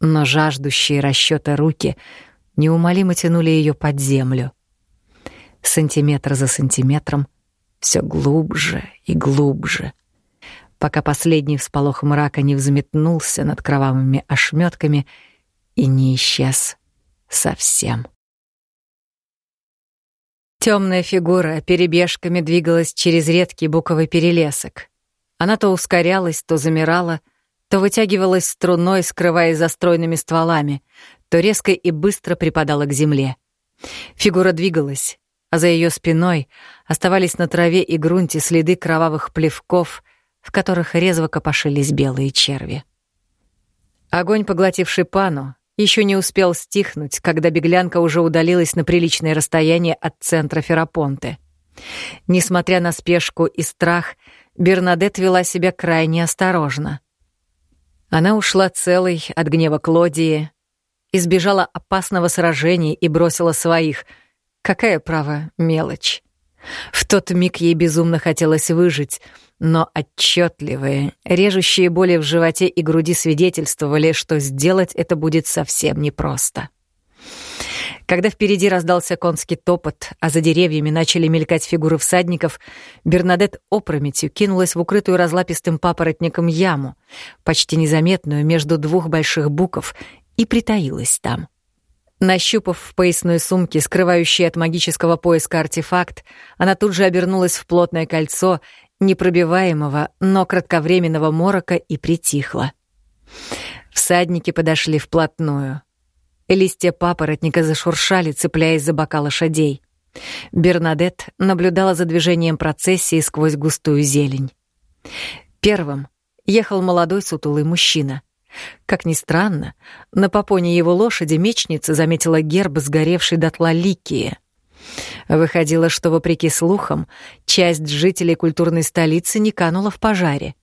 но жаждущие расчета руки неумолимо тянули ее под землю. Сантиметр за сантиметром, все глубже и глубже, пока последний всполох мрака не взметнулся над кровавыми ошметками и не исчез совсем. Темная фигура перебежками двигалась через редкий буковый перелесок. Она то ускорялась, то замирала, то вытягивалась струной, скрываясь за стройными стволами, то резко и быстро припадала к земле. Фигура двигалась, а за ее спиной оставались на траве и грунте следы кровавых плевков, в которых резво копошились белые черви. Огонь, поглотивший пану, еще не успел стихнуть, когда беглянка уже удалилась на приличное расстояние от центра Ферапонты. Несмотря на спешку и страх, Бернадет вела себя крайне осторожно — она ушла целой от гнева Клодии, избежала опасного сражения и бросила своих. Какая, право, мелочь. В тот миг ей безумно хотелось выжить, но отчетливые, режущие боли в животе и груди свидетельствовали, что сделать это будет совсем непросто. Когда впереди раздался конский топот, а за деревьями начали мелькать фигуры всадников, Бернадет опрометью кинулась в укрытую разлапистым папоротником яму, почти незаметную между двух больших буков, и притаилась там. Нащупав в поясной сумке, скрывающей от магического поиска артефакт, она тут же обернулась в плотное кольцо непробиваемого, но кратковременного морока и притихла. Всадники подошли вплотную — Листья папоротника зашуршали, цепляясь за бока лошадей. Бернадет наблюдала за движением процессии сквозь густую зелень. Первым ехал молодой сутулый мужчина. Как ни странно, на попоне его лошади мечница заметила герб сгоревшей дотла Ликии. Выходило, что, вопреки слухам, часть жителей культурной столицы не канула в пожаре.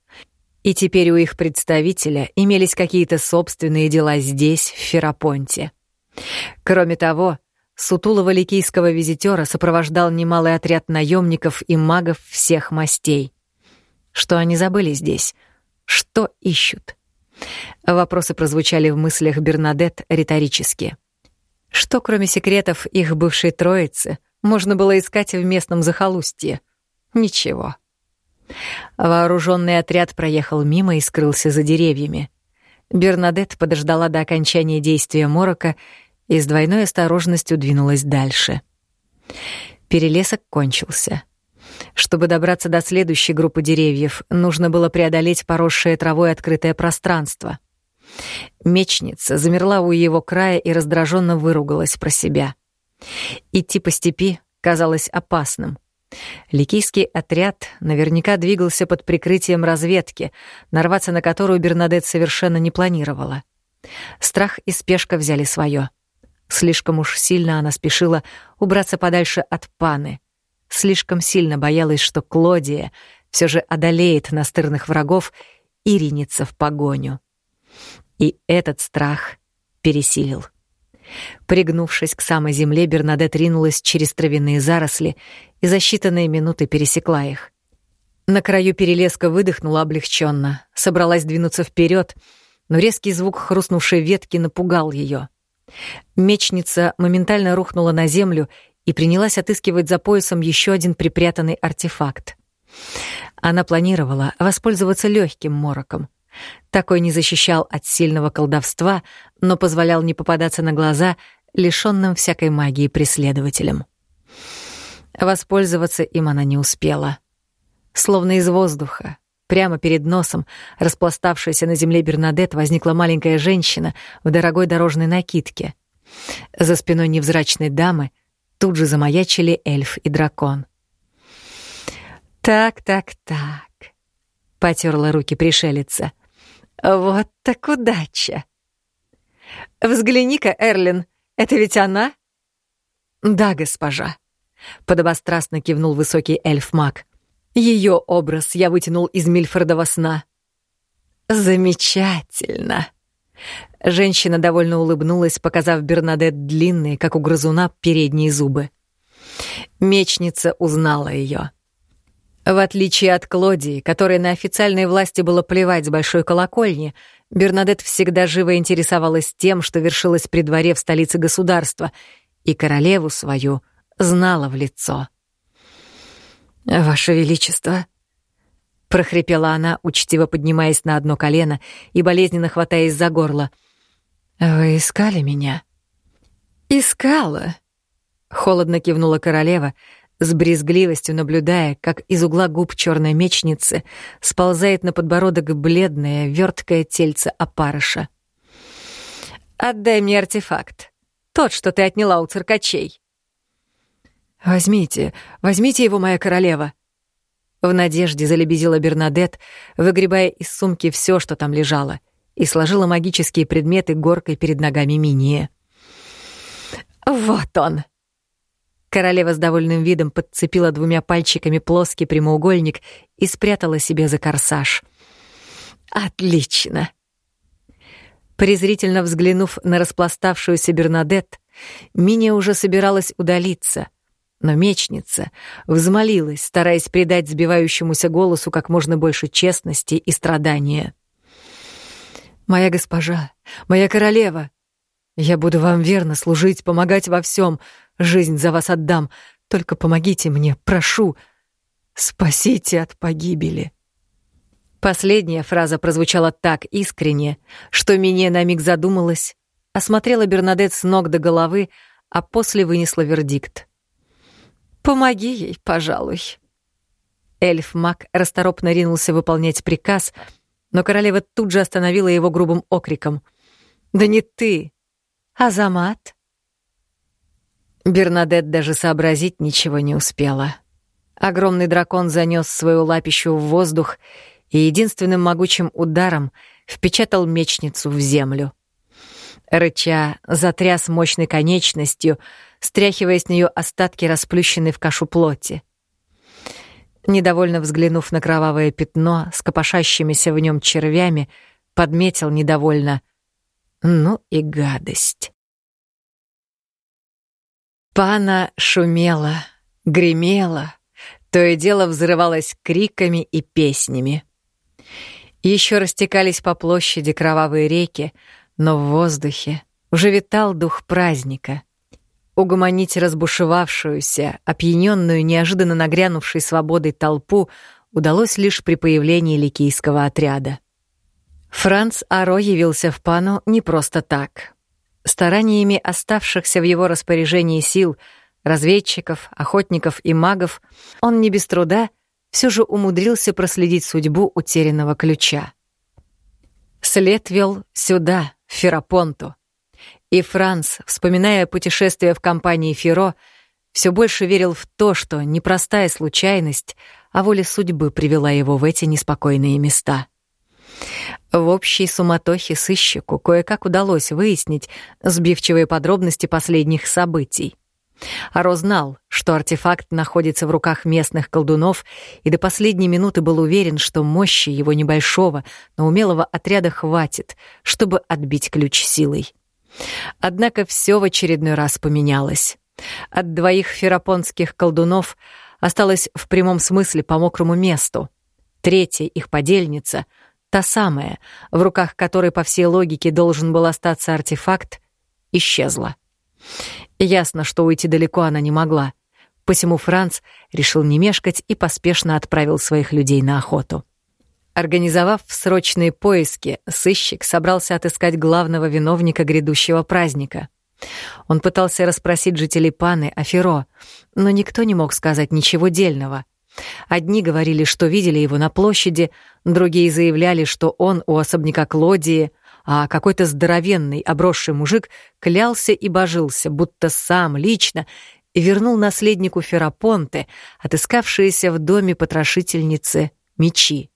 И теперь у их представителя имелись какие-то собственные дела здесь, в Ферапонте. Кроме того, сутулого ликийского визитера сопровождал немалый отряд наемников и магов всех мастей. Что они забыли здесь? Что ищут? Вопросы прозвучали в мыслях Бернадет риторически. Что, кроме секретов их бывшей троицы, можно было искать в местном захолустье? Ничего. Вооруженный отряд проехал мимо и скрылся за деревьями. Бернадет подождала до окончания действия морока и с двойной осторожностью двинулась дальше. Перелесок кончился. Чтобы добраться до следующей группы деревьев, нужно было преодолеть поросшее травой открытое пространство. Мечница замерла у его края и раздраженно выругалась про себя. Идти по степи казалось опасным. Ликийский отряд наверняка двигался под прикрытием разведки, нарваться на которую Бернадет совершенно не планировала. Страх и спешка взяли свое. Слишком уж сильно она спешила убраться подальше от паны. Слишком сильно боялась, что Клодия все же одолеет настырных врагов и ринется в погоню. И этот страх пересилил. Пригнувшись к самой земле, Бернадет ринулась через травяные заросли и за считанные минуты пересекла их. На краю перелеска выдохнула облегченно, собралась двинуться вперед, но резкий звук хрустнувшей ветки напугал ее. Мечница моментально рухнула на землю и принялась отыскивать за поясом еще один припрятанный артефакт. Она планировала воспользоваться легким мороком. Такой не защищал от сильного колдовства, но позволял не попадаться на глаза лишенным всякой магии преследователям. Воспользоваться им она не успела. Словно из воздуха, прямо перед носом, распластавшаяся на земле Бернадет, возникла маленькая женщина в дорогой дорожной накидке. За спиной невзрачной дамы тут же замаячили эльф и дракон. «Так, так, так», — потерла руки пришелица. «Вот так удача!» «Взгляни-ка, Эрлин, это ведь она?» «Да, госпожа», — подобострастно кивнул высокий эльф-маг. Ее образ я вытянул из Мильфордова сна. «Замечательно!» Женщина довольно улыбнулась, показав Бернадет длинные, как у грызуна, передние зубы. Мечница узнала ее. В отличие от Клодии, которой на официальной власти было плевать с большой колокольни, Бернадет всегда живо интересовалась тем, что вершилось при дворе в столице государства, и королеву свою знала в лицо. «Ваше Величество», — прохрипела она, учтиво поднимаясь на одно колено и болезненно хватаясь за горло. «Вы искали меня?» «Искала», — холодно кивнула королева, с брезгливостью наблюдая, как из угла губ черной мечницы сползает на подбородок бледное, верткое тельце опарыша. «Отдай мне артефакт. Тот, что ты отняла у циркачей». «Возьмите, возьмите его, моя королева!» В надежде залебезила Бернадет, выгребая из сумки все, что там лежало, и сложила магические предметы горкой перед ногами Миния. «Вот он!» Королева с довольным видом подцепила двумя пальчиками плоский прямоугольник и спрятала себе за корсаж. «Отлично!» Презрительно взглянув на распластавшуюся Бернадет, Миния уже собиралась удалиться — но мечница взмолилась, стараясь придать сбивающемуся голосу как можно больше честности и страдания. «Моя госпожа, моя королева, я буду вам верно служить, помогать во всем, жизнь за вас отдам, только помогите мне, прошу, спасите от погибели». Последняя фраза прозвучала так искренне, что Мине на миг задумалась, осмотрела Бернадет с ног до головы, а после вынесла вердикт. Помоги ей, пожалуй. Эльф Мак расторопно ринулся выполнять приказ, но королева тут же остановила его грубым окриком. «Да не ты! Азамат!» Бернадет даже сообразить ничего не успела. Огромный дракон занес свою лапищу в воздух и единственным могучим ударом впечатал мечницу в землю. Рыча затряс мощной конечностью — стряхивая с нее остатки расплющенной в кашу плоти. Недовольно взглянув на кровавое пятно с копошащимися в нем червями, подметил недовольно «Ну и гадость». Пана шумела, гремела, то и дело взрывалось криками и песнями. Еще растекались по площади кровавые реки, но в воздухе уже витал дух праздника. Угомонить разбушевавшуюся, опьяненную, неожиданно нагрянувшей свободой толпу удалось лишь при появлении ликийского отряда. Франц Аро явился в Пану не просто так. Стараниями оставшихся в его распоряжении сил, разведчиков, охотников и магов, он не без труда все же умудрился проследить судьбу утерянного ключа. След вел сюда, в Ферапонту. И Франц, вспоминая путешествие в компании Феро, все больше верил в то, что непростая случайность, а воля судьбы привела его в эти неспокойные места. В общей суматохе сыщику кое-как удалось выяснить сбивчивые подробности последних событий. Аро знал, что артефакт находится в руках местных колдунов, и до последней минуты был уверен, что мощи его небольшого, но умелого отряда хватит, чтобы отбить ключ силой. Однако все в очередной раз поменялось. От двоих ферапонских колдунов осталось в прямом смысле по мокрому месту. Третья их подельница, та самая, в руках которой по всей логике должен был остаться артефакт, исчезла. Ясно, что уйти далеко она не могла. Посему Франц решил не мешкать и поспешно отправил своих людей на охоту. Организовав срочные поиски, сыщик собрался отыскать главного виновника грядущего праздника. Он пытался расспросить жителей Паны о Феро, но никто не мог сказать ничего дельного. Одни говорили, что видели его на площади, другие заявляли, что он у особняка Клодии, а какой-то здоровенный, обросший мужик клялся и божился, будто сам лично вернул наследнику Ферапонте, отыскавшиеся в доме потрошительницы, мечи.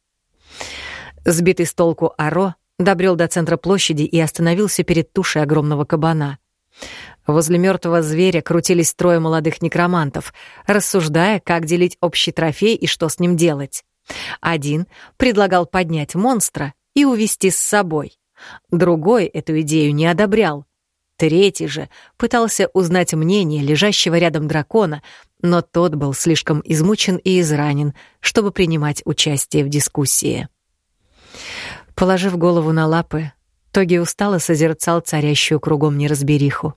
Сбитый с толку Аро добрел до центра площади и остановился перед тушей огромного кабана. Возле мертвого зверя крутились трое молодых некромантов, рассуждая, как делить общий трофей и что с ним делать. Один предлагал поднять монстра и увести с собой. Другой эту идею не одобрял. Третий же пытался узнать мнение лежащего рядом дракона, но тот был слишком измучен и изранен, чтобы принимать участие в дискуссии. Положив голову на лапы, Тоги устало созерцал царящую кругом неразбериху.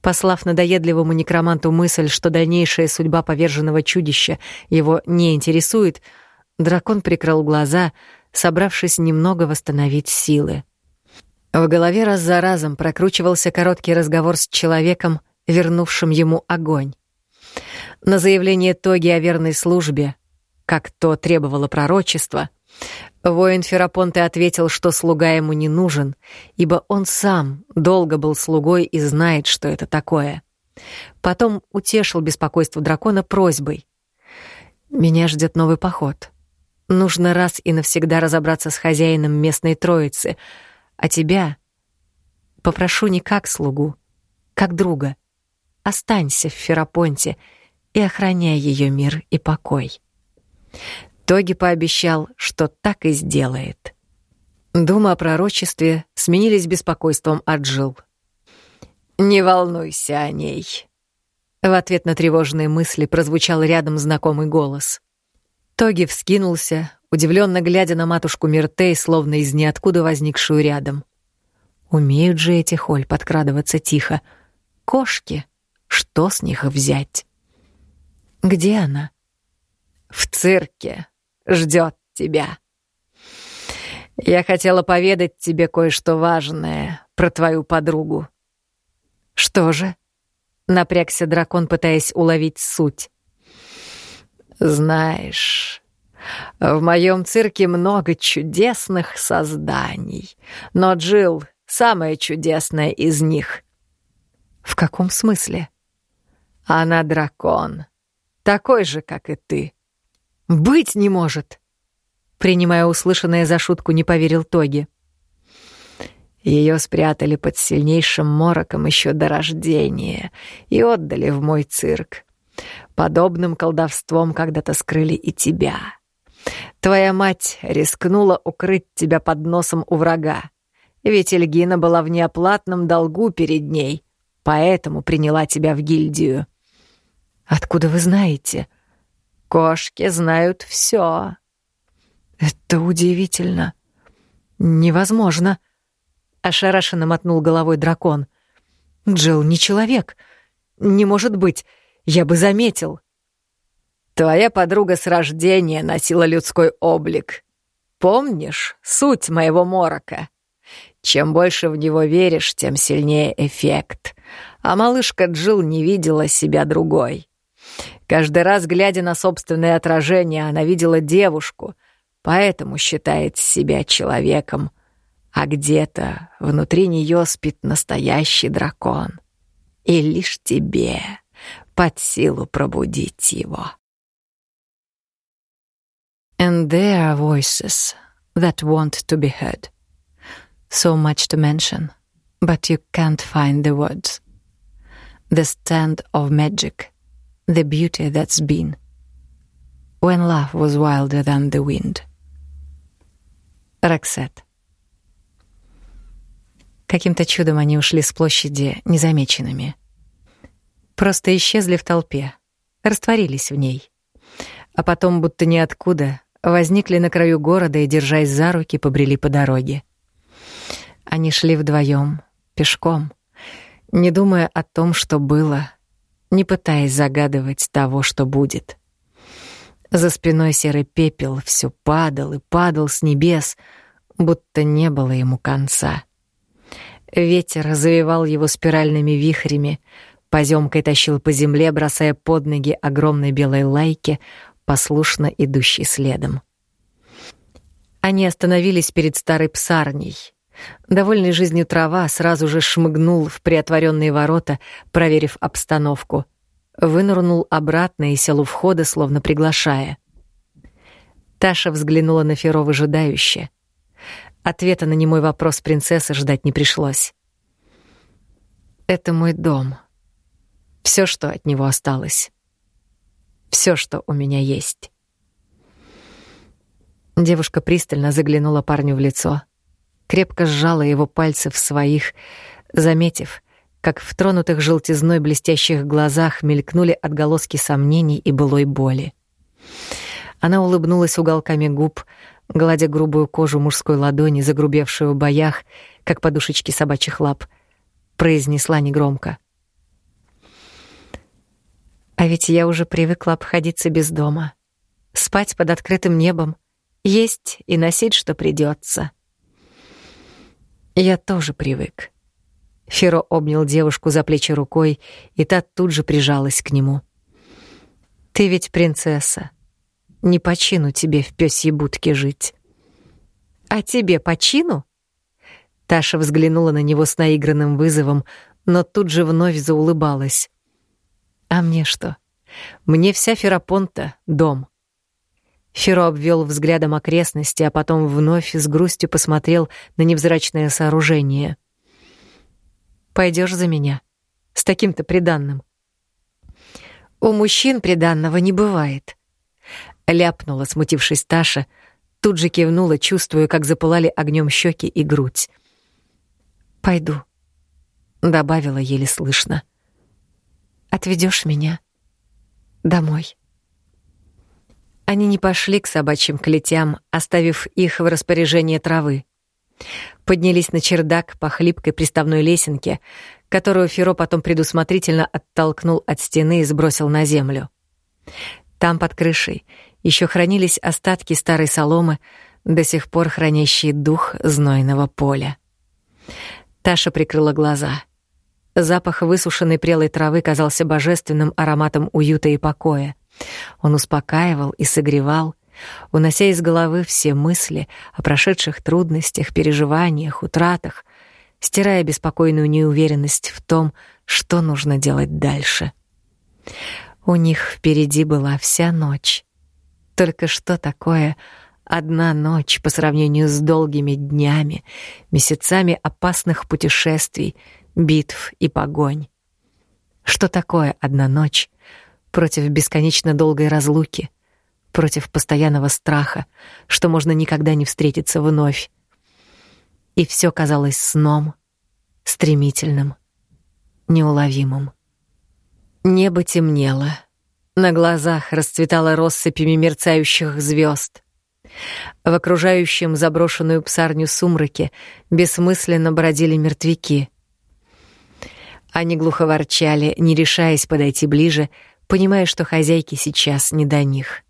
Послав надоедливому некроманту мысль, что дальнейшая судьба поверженного чудища его не интересует, дракон прикрыл глаза, собравшись немного восстановить силы. В голове раз за разом прокручивался короткий разговор с человеком, вернувшим ему огонь. На заявление Тоги о верной службе, как то требовало пророчество, Воин Ферапонте ответил, что слуга ему не нужен, ибо он сам долго был слугой и знает, что это такое. Потом утешил беспокойство дракона просьбой. «Меня ждет новый поход. Нужно раз и навсегда разобраться с хозяином местной троицы, а тебя попрошу не как слугу, как друга. Останься в Ферапонте и охраняй ее мир и покой». Тоги пообещал, что так и сделает. Думы о пророчестве сменились беспокойством от Жил. «Не волнуйся о ней». В ответ на тревожные мысли прозвучал рядом знакомый голос. Тоги вскинулся, удивленно глядя на матушку Миртей, словно из ниоткуда возникшую рядом. Умеют же эти холь подкрадываться тихо. Кошки, что с них взять? Где она? В цирке, ждет тебя. Я хотела поведать тебе кое-что важное про твою подругу. Что же? Напрягся дракон, пытаясь уловить суть. Знаешь, в моем цирке много чудесных созданий, но Джил самая чудесная из них. В каком смысле? Она дракон, такой же, как и ты. «Быть не может!» Принимая услышанное за шутку, не поверил Тоги. Ее спрятали под сильнейшим мороком еще до рождения и отдали в мой цирк. Подобным колдовством когда-то скрыли и тебя. Твоя мать рискнула укрыть тебя под носом у врага, ведь Эльгина была в неоплатном долгу перед ней, поэтому приняла тебя в гильдию. «Откуда вы знаете?» Кошки знают все. Это удивительно. Невозможно. Ошарашенно мотнул головой дракон. Джилл не человек. Не может быть. Я бы заметил. Твоя подруга с рождения носила людской облик. Помнишь суть моего морока? Чем больше в него веришь, тем сильнее эффект. А малышка Джилл не видела себя другой. Каждый раз, глядя на собственное отражение, она видела девушку, поэтому считает себя человеком. А где-то внутри нее спит настоящий дракон. И лишь тебе под силу пробудить его. And there are voices that want to be heard. So much to mention, but you can't find the words. The stand of magic the beauty that's been, when love was wilder than the wind. Роксет. Каким-то чудом они ушли с площади незамеченными. Просто исчезли в толпе, растворились в ней. А потом, будто ниоткуда, возникли на краю города и, держась за руки, побрели по дороге. Они шли вдвоем, пешком, не думая о том, что было, не пытаясь загадывать того, что будет. За спиной серый пепел все падал и падал с небес, будто не было ему конца. Ветер завивал его спиральными вихрями, поземкой тащил по земле, бросая под ноги огромной белой лайки, послушно идущей следом. Они остановились перед старой псарней. Довольный жизнью трава сразу же шмыгнул в приотворенные ворота, проверив обстановку. Вынырнул обратно и сел у входа, словно приглашая. Таша взглянула на Феро выжидающе. Ответа на немой вопрос принцессы ждать не пришлось. «Это мой дом. Все, что от него осталось. Все, что у меня есть». Девушка пристально заглянула парню в лицо, крепко сжала его пальцы в своих, заметив, как в тронутых желтизной блестящих глазах мелькнули отголоски сомнений и былой боли. Она улыбнулась уголками губ, гладя грубую кожу мужской ладони, загрубевшую в боях, как подушечки собачьих лап, произнесла негромко. «А ведь я уже привыкла обходиться без дома, спать под открытым небом, есть и носить, что придется. Я тоже привык. Феро обнял девушку за плечи рукой, и та тут же прижалась к нему. Ты ведь принцесса. Не почину тебе в пёсьей будке жить. А тебе почину? Таша взглянула на него с наигранным вызовом, но тут же вновь заулыбалась. А мне что? Мне вся Ферапонта — дом. Феро обвел взглядом окрестности, а потом вновь с грустью посмотрел на невзрачное сооружение. Пойдешь за меня? С таким-то приданным?» «У мужчин приданного не бывает», — ляпнула, смутившись Таша, тут же кивнула, чувствуя, как запылали огнем щеки и грудь. «Пойду», — добавила еле слышно. Отведешь меня домой?» Они не пошли к собачьим клетям, оставив их в распоряжении травы. Поднялись на чердак по хлипкой приставной лесенке, которую Феро потом предусмотрительно оттолкнул от стены и сбросил на землю. Там, под крышей, еще хранились остатки старой соломы, до сих пор хранящие дух знойного поля. Таша прикрыла глаза. Запах высушенной прелой травы казался божественным ароматом уюта и покоя. Он успокаивал и согревал, унося из головы все мысли о прошедших трудностях, переживаниях, утратах, стирая беспокойную неуверенность в том, что нужно делать дальше. У них впереди была вся ночь. Только что такое одна ночь по сравнению с долгими днями, месяцами опасных путешествий, битв и погонь? Что такое одна ночь против бесконечно долгой разлуки, против постоянного страха, что можно никогда не встретиться вновь. И все казалось сном, стремительным, неуловимым. Небо темнело, на глазах расцветала россыпями мерцающих звезд. В окружающем заброшенную псарню сумраке бессмысленно бродили мертвяки. Они глухо ворчали, не решаясь подойти ближе, понимая, что хозяйке сейчас не до них.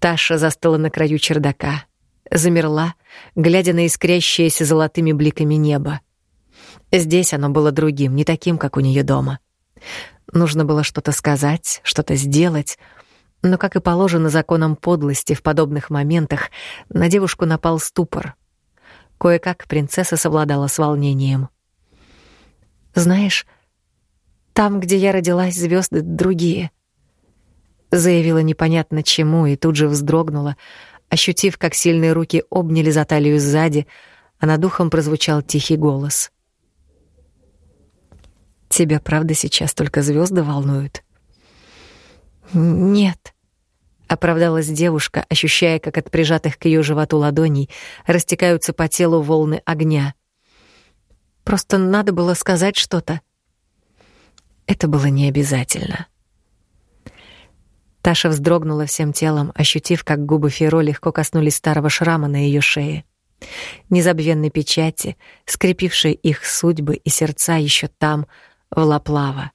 Таша застыла на краю чердака, замерла, глядя на искрящееся золотыми бликами небо. Здесь оно было другим, не таким, как у нее дома. Нужно было что-то сказать, что-то сделать, но, как и положено законам подлости в подобных моментах, на девушку напал ступор. Кое-как принцесса совладала с волнением. «Знаешь, там, где я родилась, звезды другие. Заявила непонятно чему и тут же вздрогнула, ощутив, как сильные руки обняли за талию сзади, а над ухом прозвучал тихий голос. Тебя правда сейчас только звезды волнуют? Нет, оправдалась девушка, ощущая, как от прижатых к ее животу ладоней растекаются по телу волны огня. Просто надо было сказать что-то. Это было не обязательно. Таша вздрогнула всем телом, ощутив, как губы Феро легко коснулись старого шрама на ее шее. Незабвенной печати, скрепившей их судьбы и сердца еще там, в Лаплава.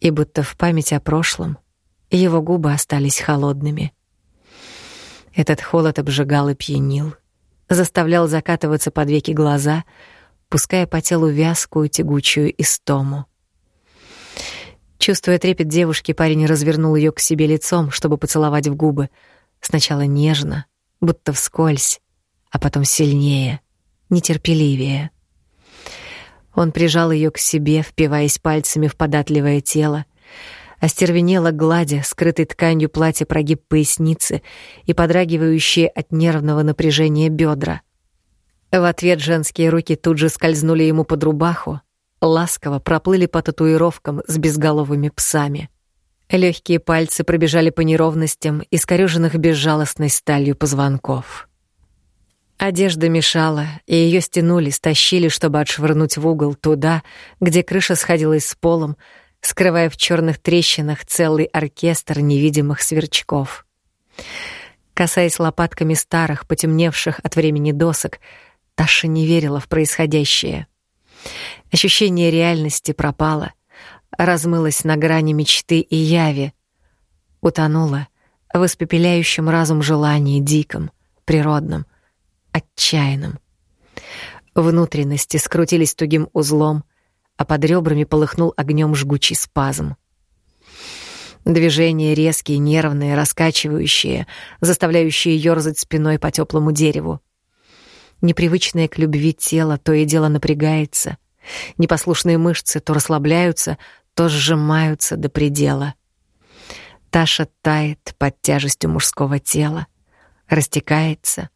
И будто в память о прошлом его губы остались холодными. Этот холод обжигал и пьянил, заставлял закатываться под веки глаза, пуская по телу вязкую тягучую истому. Чувствуя трепет девушки, парень развернул ее к себе лицом, чтобы поцеловать в губы. Сначала нежно, будто вскользь, а потом сильнее, нетерпеливее. Он прижал ее к себе, впиваясь пальцами в податливое тело, остервенело гладя скрытой тканью платья прогиб поясницы и подрагивающие от нервного напряжения бедра. В ответ женские руки тут же скользнули ему под рубаху, ласково проплыли по татуировкам с безголовыми псами. Легкие пальцы пробежали по неровностям, искорёженных безжалостной сталью позвонков. Одежда мешала, и ее стянули, стащили, чтобы отшвырнуть в угол туда, где крыша сходилась с полом, скрывая в черных трещинах целый оркестр невидимых сверчков. Касаясь лопатками старых, потемневших от времени досок, Таша не верила в происходящее. Ощущение реальности пропало, размылось на грани мечты и яви, утонуло в испепеляющем разум желании диком, природном, отчаянным. Внутренности скрутились тугим узлом, а под ребрами полыхнул огнем жгучий спазм. Движения резкие, нервные, раскачивающие, заставляющие ёрзать спиной по теплому дереву. Непривычное к любви тело то и дело напрягается. Непослушные мышцы то расслабляются, то сжимаются до предела. Таша тает под тяжестью мужского тела, растекается,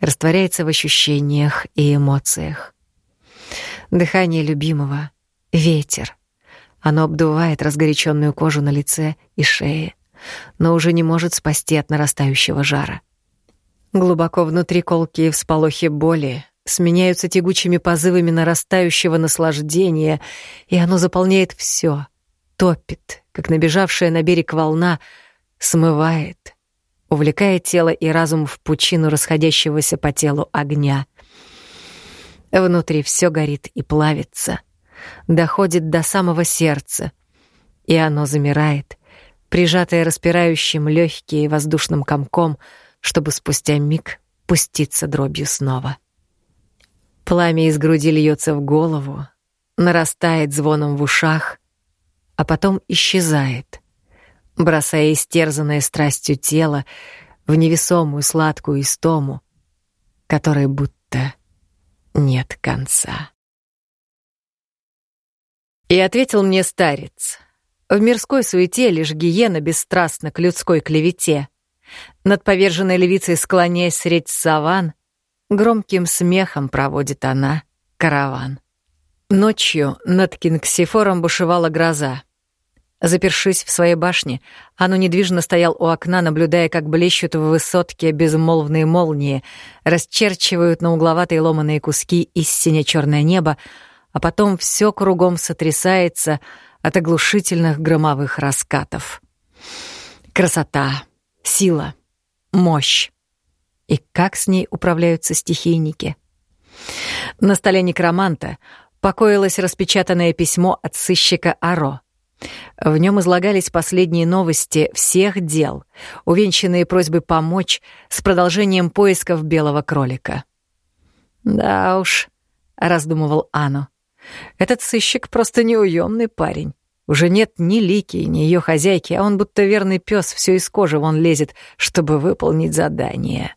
растворяется в ощущениях и эмоциях. Дыхание любимого — ветер. Оно обдувает разгоряченную кожу на лице и шее, но уже не может спасти от нарастающего жара. Глубоко внутри колкие всполохи боли сменяются тягучими позывами нарастающего наслаждения, и оно заполняет все, топит, как набежавшая на берег волна, смывает, увлекая тело и разум в пучину расходящегося по телу огня. Внутри все горит и плавится, доходит до самого сердца, и оно замирает, прижатое распирающим легкие воздушным комком, чтобы спустя миг пуститься дробью снова. Пламя из груди льется в голову, нарастает звоном в ушах, а потом исчезает, бросая истерзанное страстью тело в невесомую сладкую истому, которой будто нет конца. И ответил мне старец. В мирской суете лишь гиена бесстрастна к людской клевете. Над поверженной левицей склоняясь средь саван, громким смехом проводит она караван. Ночью над Кингсифором бушевала гроза. Запершись в своей башне, оно недвижно стоял у окна, наблюдая, как блещут в высотке безмолвные молнии, расчерчивают на угловатые ломаные куски из сине-черное небо, а потом все кругом сотрясается от оглушительных громовых раскатов. Красота, сила, мощь. И как с ней управляются стихийники? На столе некроманта покоилось распечатанное письмо от сыщика Аро — в нем излагались последние новости всех дел, увенчанные просьбой помочь с продолжением поисков белого кролика. «Да уж», — раздумывал Ану, — «этот сыщик просто неуемный парень. Уже нет ни Лики, ни ее хозяйки, а он будто верный пес все из кожи вон лезет, чтобы выполнить задание».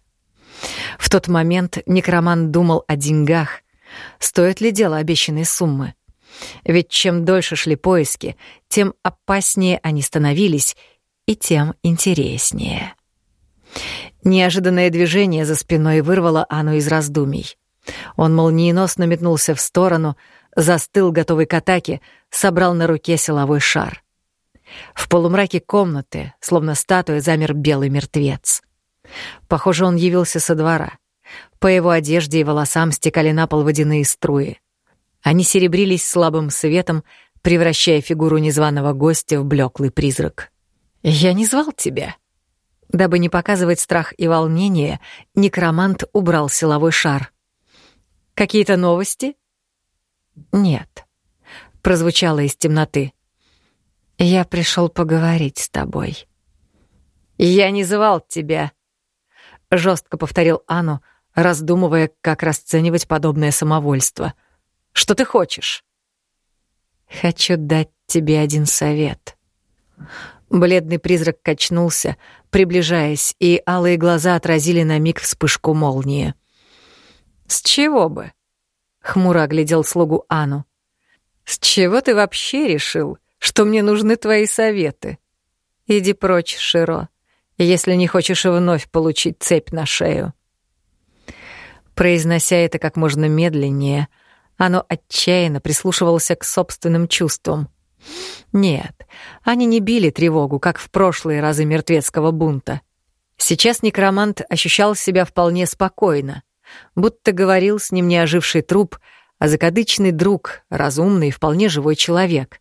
В тот момент некроман думал о деньгах. Стоит ли дело обещанной суммы? Ведь чем дольше шли поиски, тем опаснее они становились и тем интереснее. Неожиданное движение за спиной вырвало Анну из раздумий. Он молниеносно метнулся в сторону, застыл, готовый к атаке, собрал на руке силовой шар. В полумраке комнаты, словно статуя, замер белый мертвец. Похоже, он явился со двора. По его одежде и волосам стекали на пол водяные струи — Они серебрились слабым светом, превращая фигуру незваного гостя в блеклый призрак. «Я не звал тебя». Дабы не показывать страх и волнение, некромант убрал силовой шар. «Какие-то новости?» «Нет», — прозвучало из темноты. «Я пришел поговорить с тобой». «Я не звал тебя», — жестко повторил Ану, раздумывая, как расценивать подобное самовольство. «Что ты хочешь?» «Хочу дать тебе один совет». Бледный призрак качнулся, приближаясь, и алые глаза отразили на миг вспышку молнии. «С чего бы?» — хмуро оглядел слугу Ану. «С чего ты вообще решил, что мне нужны твои советы? Иди прочь, Широ если не хочешь вновь получить цепь на шею. Произнося это как можно медленнее, оно отчаянно прислушивался к собственным чувствам. Нет, они не били тревогу, как в прошлые разы мертвецкого бунта. Сейчас некромант ощущал себя вполне спокойно, будто говорил с ним не оживший труп, а закадычный друг, разумный и вполне живой человек.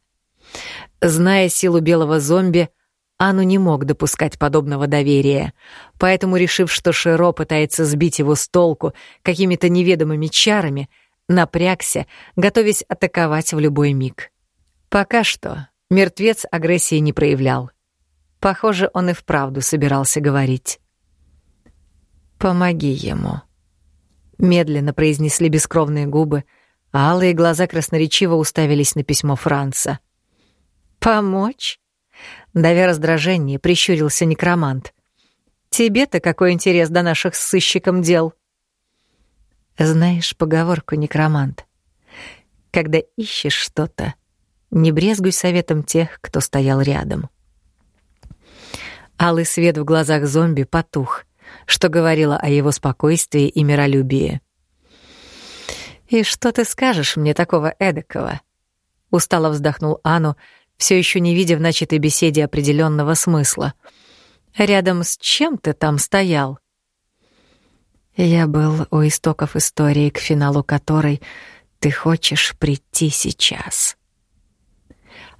Зная силу белого зомби, Ану не мог допускать подобного доверия, поэтому, решив, что Широ пытается сбить его с толку какими-то неведомыми чарами, напрягся, готовясь атаковать в любой миг. Пока что мертвец агрессии не проявлял. Похоже, он и вправду собирался говорить. «Помоги ему», — медленно произнесли бескровные губы, а алые глаза красноречиво уставились на письмо Франца. «Помочь?» Давя раздражение, прищурился некромант. «Тебе-то какой интерес до наших с дел?» Знаешь поговорку, некромант. Когда ищешь что-то, не брезгуй советом тех, кто стоял рядом. Алый свет в глазах зомби потух, что говорило о его спокойствии и миролюбии. «И что ты скажешь мне такого эдакого?» Устало вздохнул Ану, все еще не видя в начатой беседе определенного смысла. «Рядом с чем ты там стоял?» «Я был у истоков истории, к финалу которой ты хочешь прийти сейчас».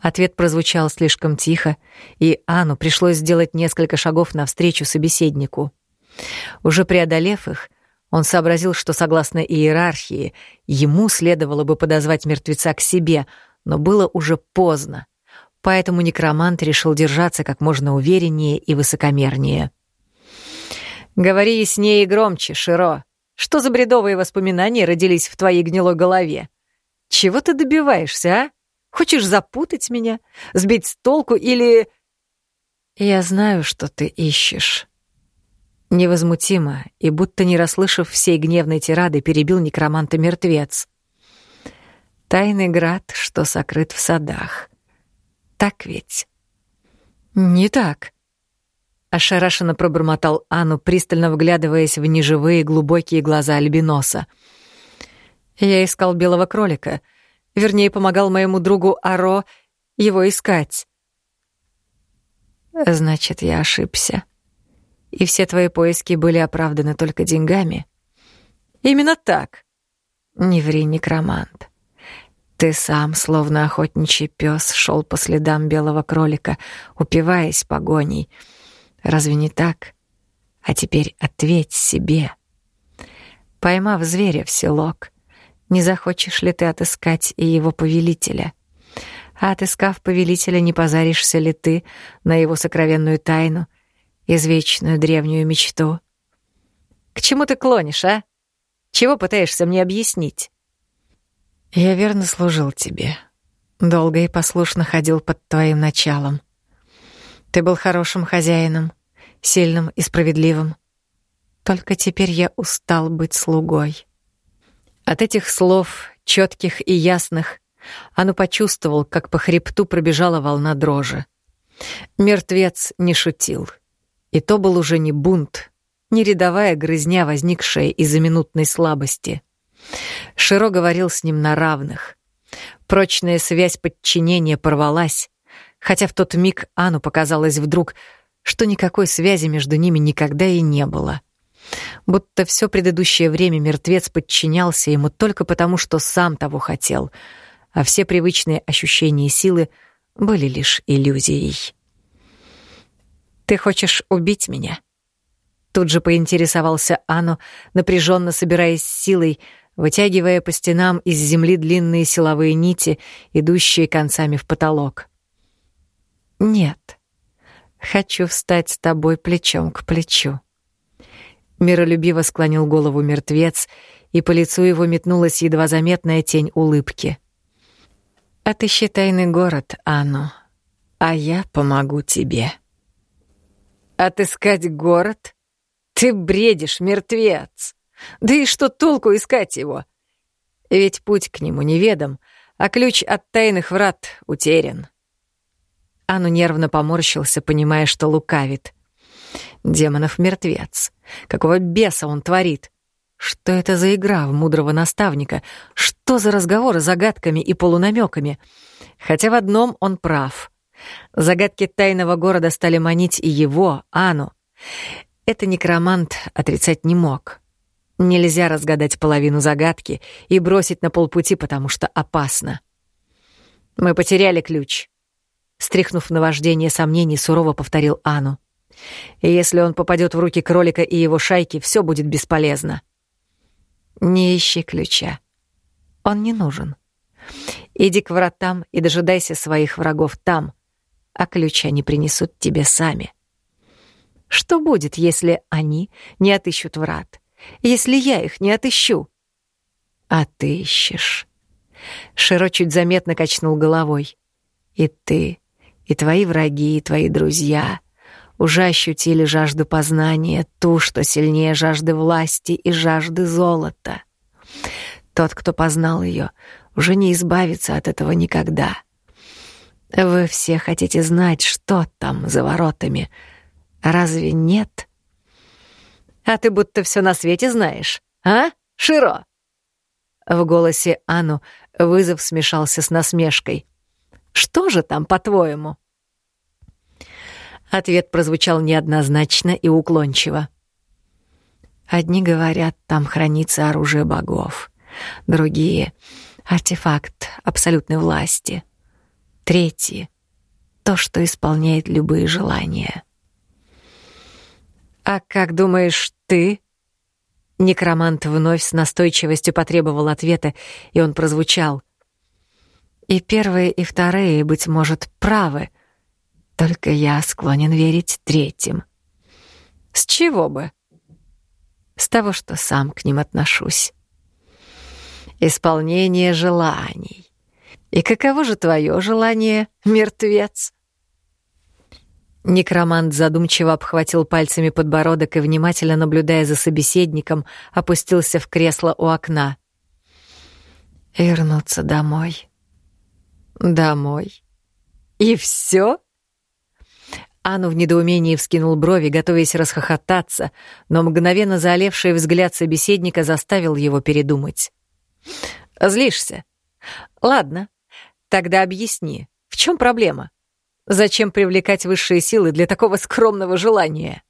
Ответ прозвучал слишком тихо, и Анну пришлось сделать несколько шагов навстречу собеседнику. Уже преодолев их, он сообразил, что, согласно иерархии, ему следовало бы подозвать мертвеца к себе, но было уже поздно поэтому некромант решил держаться как можно увереннее и высокомернее. «Говори яснее и громче, Широ. Что за бредовые воспоминания родились в твоей гнилой голове? Чего ты добиваешься, а? Хочешь запутать меня? Сбить с толку или...» «Я знаю, что ты ищешь». Невозмутимо и будто не расслышав всей гневной тирады, перебил некроманта мертвец. «Тайный град, что сокрыт в садах» Так ведь? Не так. Ошарашенно пробормотал Анну, пристально вглядываясь в неживые глубокие глаза альбиноса. Я искал белого кролика. Вернее, помогал моему другу Аро его искать. Значит, я ошибся. И все твои поиски были оправданы только деньгами. Именно так. Не ври, некромант. Ты сам, словно охотничий пес, шел по следам белого кролика, упиваясь погоней. Разве не так? А теперь ответь себе. Поймав зверя в селок, не захочешь ли ты отыскать и его повелителя? А отыскав повелителя, не позаришься ли ты на его сокровенную тайну, извечную древнюю мечту? К чему ты клонишь, а? Чего пытаешься мне объяснить? Я верно служил тебе. Долго и послушно ходил под твоим началом. Ты был хорошим хозяином, сильным и справедливым. Только теперь я устал быть слугой. От этих слов, четких и ясных, оно почувствовал, как по хребту пробежала волна дрожи. Мертвец не шутил. И то был уже не бунт, не рядовая грызня, возникшая из-за минутной слабости — Широ говорил с ним на равных. Прочная связь подчинения порвалась, хотя в тот миг Ану показалось вдруг, что никакой связи между ними никогда и не было. Будто все предыдущее время мертвец подчинялся ему только потому, что сам того хотел, а все привычные ощущения силы были лишь иллюзией. «Ты хочешь убить меня?» Тут же поинтересовался Ану, напряженно собираясь силой, вытягивая по стенам из земли длинные силовые нити, идущие концами в потолок. «Нет, хочу встать с тобой плечом к плечу». Миролюбиво склонил голову мертвец, и по лицу его метнулась едва заметная тень улыбки. «Отыщи тайный город, Анну, а я помогу тебе». «Отыскать город? Ты бредишь, мертвец! Да и что толку искать его? Ведь путь к нему неведом, а ключ от тайных врат утерян». Ану нервно поморщился, понимая, что лукавит. Демонов мертвец. Какого беса он творит? Что это за игра в мудрого наставника? Что за разговоры загадками и полунамеками? Хотя в одном он прав. Загадки тайного города стали манить и его, Ану. Это некромант отрицать не мог. Нельзя разгадать половину загадки и бросить на полпути, потому что опасно. Мы потеряли ключ. Стряхнув наваждение сомнений, сурово повторил Ану. Если он попадет в руки кролика и его шайки, все будет бесполезно. Не ищи ключа. Он не нужен. Иди к вратам и дожидайся своих врагов там, а ключа не принесут тебе сами. Что будет, если они не отыщут врат? Если я их не отыщу? Отыщешь. Широ чуть заметно качнул головой. И ты, и твои враги, и твои друзья уже ощутили жажду познания, ту, что сильнее жажды власти и жажды золота. Тот, кто познал ее, уже не избавится от этого никогда. Вы все хотите знать, что там за воротами. Разве нет? А ты будто все на свете знаешь, а, Широ? В голосе Ану вызов смешался с насмешкой. Что же там, по-твоему? Ответ прозвучал неоднозначно и уклончиво. Одни говорят, там хранится оружие богов, другие — артефакт абсолютной власти, третьи — то, что исполняет любые желания. «А как думаешь ты?» Некромант вновь с настойчивостью потребовал ответа, и он прозвучал. «И первые, и вторые, быть может, правы», только я склонен верить третьим. С чего бы? С того, что сам к ним отношусь. Исполнение желаний. И каково же твое желание, мертвец? Некромант задумчиво обхватил пальцами подбородок и, внимательно наблюдая за собеседником, опустился в кресло у окна. «Вернуться домой». «Домой? И все? Ану в недоумении вскинул брови, готовясь расхохотаться, но мгновенно заолевший взгляд собеседника заставил его передумать. «Злишься? Ладно, тогда объясни, в чем проблема? Зачем привлекать высшие силы для такого скромного желания?»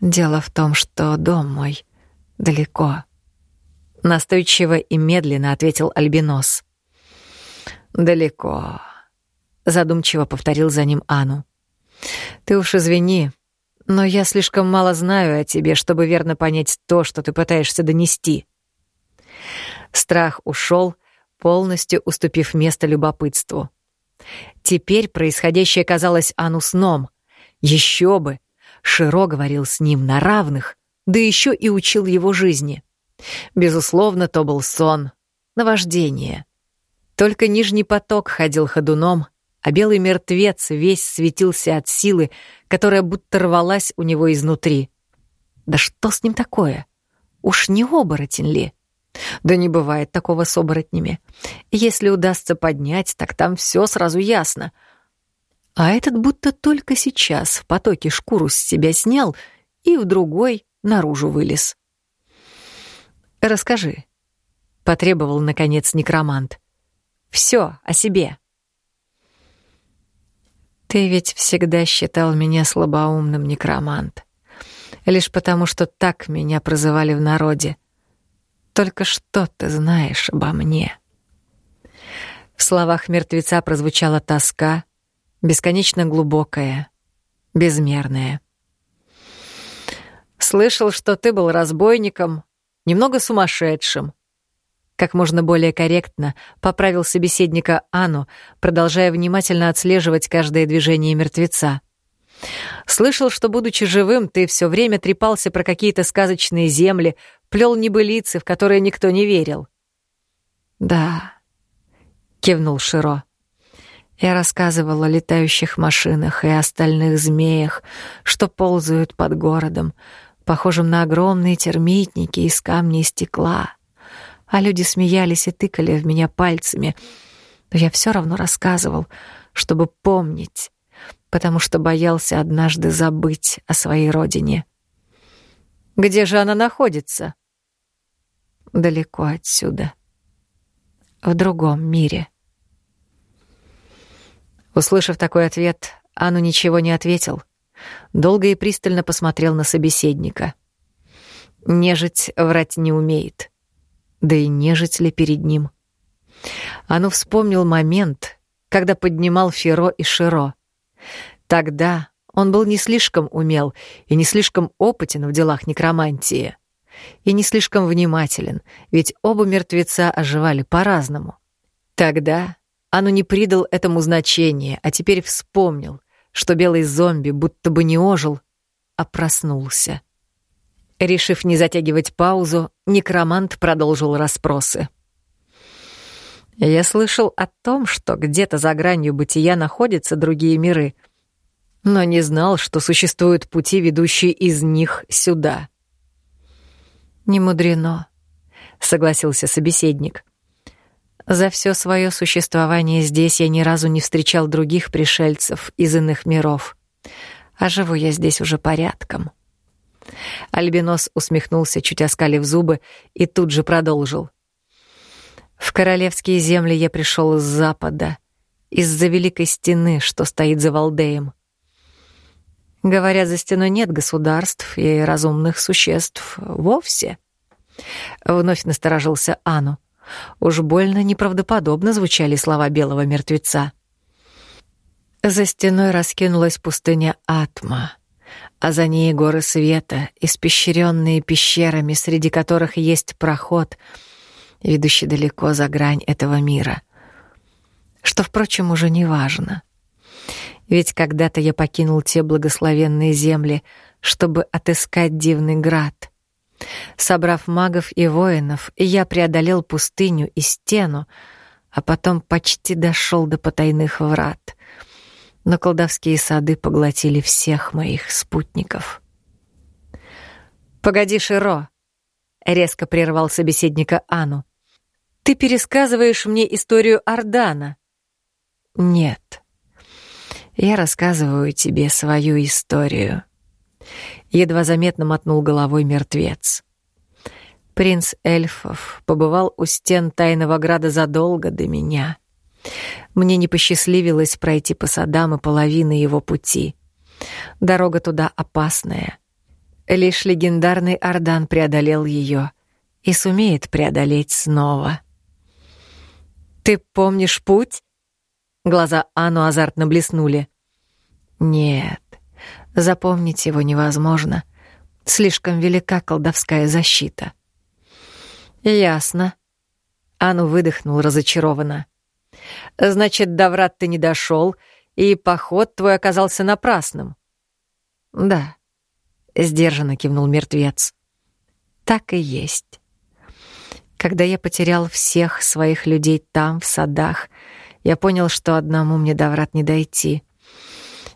«Дело в том, что дом мой далеко», — настойчиво и медленно ответил Альбинос. «Далеко», — задумчиво повторил за ним Ану. Ты уж извини, но я слишком мало знаю о тебе, чтобы верно понять то, что ты пытаешься донести. Страх ушел, полностью уступив место любопытству. Теперь происходящее казалось Ану сном. Еще бы! Широ говорил с ним на равных, да еще и учил его жизни. Безусловно, то был сон, наваждение. Только нижний поток ходил ходуном, а белый мертвец весь светился от силы, которая будто рвалась у него изнутри. Да что с ним такое? Уж не оборотень ли? Да не бывает такого с оборотнями. Если удастся поднять, так там все сразу ясно. А этот будто только сейчас в потоке шкуру с себя снял и в другой наружу вылез. «Расскажи», — потребовал, наконец, некромант. «Все о себе». Ты ведь всегда считал меня слабоумным, некромант. Лишь потому, что так меня прозывали в народе. Только что ты знаешь обо мне?» В словах мертвеца прозвучала тоска, бесконечно глубокая, безмерная. «Слышал, что ты был разбойником, немного сумасшедшим. Как можно более корректно поправил собеседника Анну, продолжая внимательно отслеживать каждое движение мертвеца. Слышал, что, будучи живым, ты все время трепался про какие-то сказочные земли, плел небылицы, в которые никто не верил. «Да», — кивнул Широ. Я рассказывал о летающих машинах и остальных змеях, что ползают под городом, похожим на огромные термитники из камня и стекла. А люди смеялись и тыкали в меня пальцами. Но я все равно рассказывал, чтобы помнить, потому что боялся однажды забыть о своей родине. «Где же она находится?» «Далеко отсюда. В другом мире». Услышав такой ответ, Ану ничего не ответил. Долго и пристально посмотрел на собеседника. Нежить врать не умеет. Да и нежить ли перед ним? Ану вспомнил момент, когда поднимал Феро и Широ. Тогда он был не слишком умел и не слишком опытен в делах некромантии. И не слишком внимателен, ведь оба мертвеца оживали по-разному. Тогда Ану не придал этому значения, а теперь вспомнил, что белый зомби будто бы не ожил, а проснулся. Решив не затягивать паузу, некромант продолжил расспросы. Я слышал о том, что где-то за гранью бытия находятся другие миры, но не знал, что существуют пути, ведущие из них сюда. «Не мудрено», — согласился собеседник. За все свое существование здесь я ни разу не встречал других пришельцев из иных миров. А живу я здесь уже порядком. Альбинос усмехнулся, чуть оскалив зубы, и тут же продолжил. В королевские земли я пришел из запада, из-за великой стены, что стоит за Валдеем. Говорят, за стеной нет государств и разумных существ вовсе. Вновь насторожился Ану. Уж больно неправдоподобно звучали слова белого мертвеца. За стеной раскинулась пустыня Атма, а за ней горы света, испещренные пещерами, среди которых есть проход, ведущий далеко за грань этого мира. Что, впрочем, уже не важно. Ведь когда-то я покинул те благословенные земли, чтобы отыскать дивный град — Собрав магов и воинов, я преодолел пустыню и стену, а потом почти дошел до потайных врат. Но колдовские сады поглотили всех моих спутников. «Погоди, Широ!» — резко прервал собеседника Ану. «Ты пересказываешь мне историю Ордана». «Нет, я рассказываю тебе свою историю». Едва заметно мотнул головой мертвец. Принц эльфов побывал у стен тайного града задолго до меня. Мне не посчастливилось пройти по садам и половины его пути. Дорога туда опасная. Лишь легендарный Ордан преодолел ее и сумеет преодолеть снова. «Ты помнишь путь?» Глаза Ану азартно блеснули. «Нет, запомнить его невозможно. Слишком велика колдовская защита». «Ясно». Ану выдохнул разочарованно. «Значит, до врат ты не дошел, и поход твой оказался напрасным». «Да», — сдержанно кивнул мертвец. «Так и есть. Когда я потерял всех своих людей там, в садах, я понял, что одному мне до врат не дойти.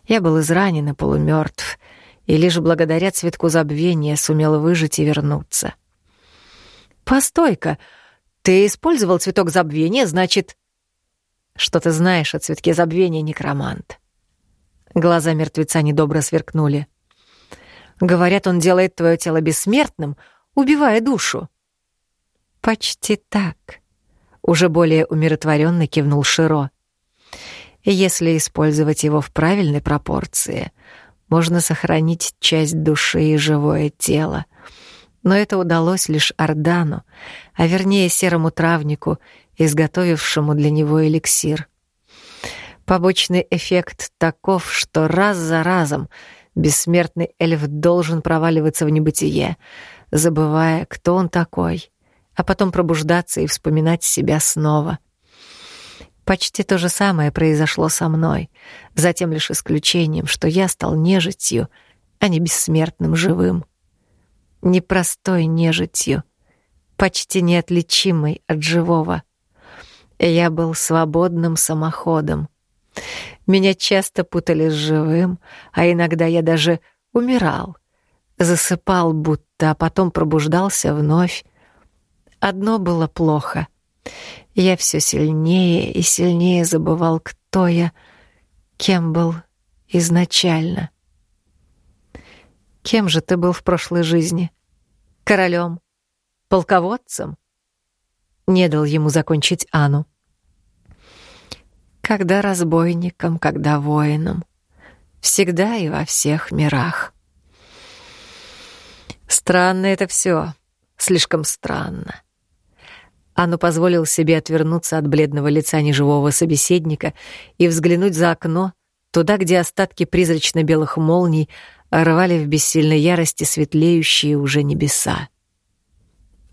Я был изранен и полумертв, и лишь благодаря цветку забвения сумел выжить и вернуться». «Постой-ка, ты использовал цветок забвения, значит...» «Что ты знаешь о цветке забвения, некромант?» Глаза мертвеца недобро сверкнули. «Говорят, он делает твое тело бессмертным, убивая душу». «Почти так», — уже более умиротворенно кивнул Широ. «Если использовать его в правильной пропорции, можно сохранить часть души и живое тело. Но это удалось лишь Ордану, а вернее серому травнику, изготовившему для него эликсир. Побочный эффект таков, что раз за разом бессмертный эльф должен проваливаться в небытие, забывая, кто он такой, а потом пробуждаться и вспоминать себя снова. Почти то же самое произошло со мной, затем лишь исключением, что я стал нежитью, а не бессмертным живым. Непростой нежитью, почти неотличимой от живого. Я был свободным самоходом. Меня часто путали с живым, а иногда я даже умирал. Засыпал будто, а потом пробуждался вновь. Одно было плохо. Я все сильнее и сильнее забывал, кто я, кем был изначально. Кем же ты был в прошлой жизни? Королем? Полководцем? Не дал ему закончить Ану. Когда разбойником, когда воином. Всегда и во всех мирах. Странно это все, слишком странно. Ану позволил себе отвернуться от бледного лица неживого собеседника и взглянуть за окно, туда, где остатки призрачно-белых молний рвали в бессильной ярости светлеющие уже небеса.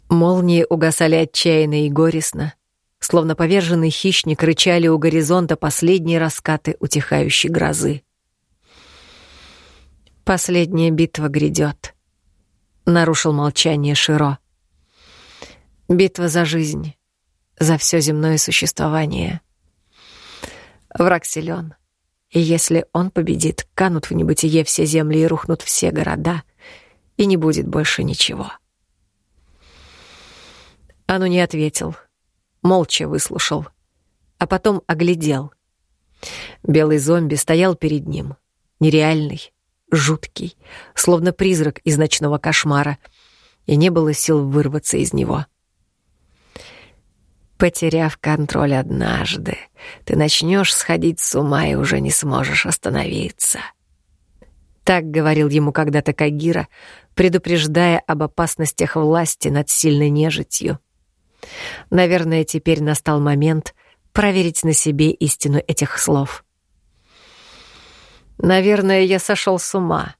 Молнии угасали отчаянно и горестно, словно поверженный хищник рычали у горизонта последние раскаты утихающей грозы. «Последняя битва грядет», — нарушил молчание Широ. Битва за жизнь, за все земное существование. Враг силен, и если он победит, канут в небытие все земли и рухнут все города, и не будет больше ничего. Ану не ответил, молча выслушал, а потом оглядел. Белый зомби стоял перед ним, нереальный, жуткий, словно призрак из ночного кошмара, и не было сил вырваться из него. — Потеряв контроль однажды, ты начнешь сходить с ума и уже не сможешь остановиться. Так говорил ему когда-то Кагира, предупреждая об опасностях власти над сильной нежитью. Наверное, теперь настал момент проверить на себе истину этих слов. Наверное, я сошел с ума.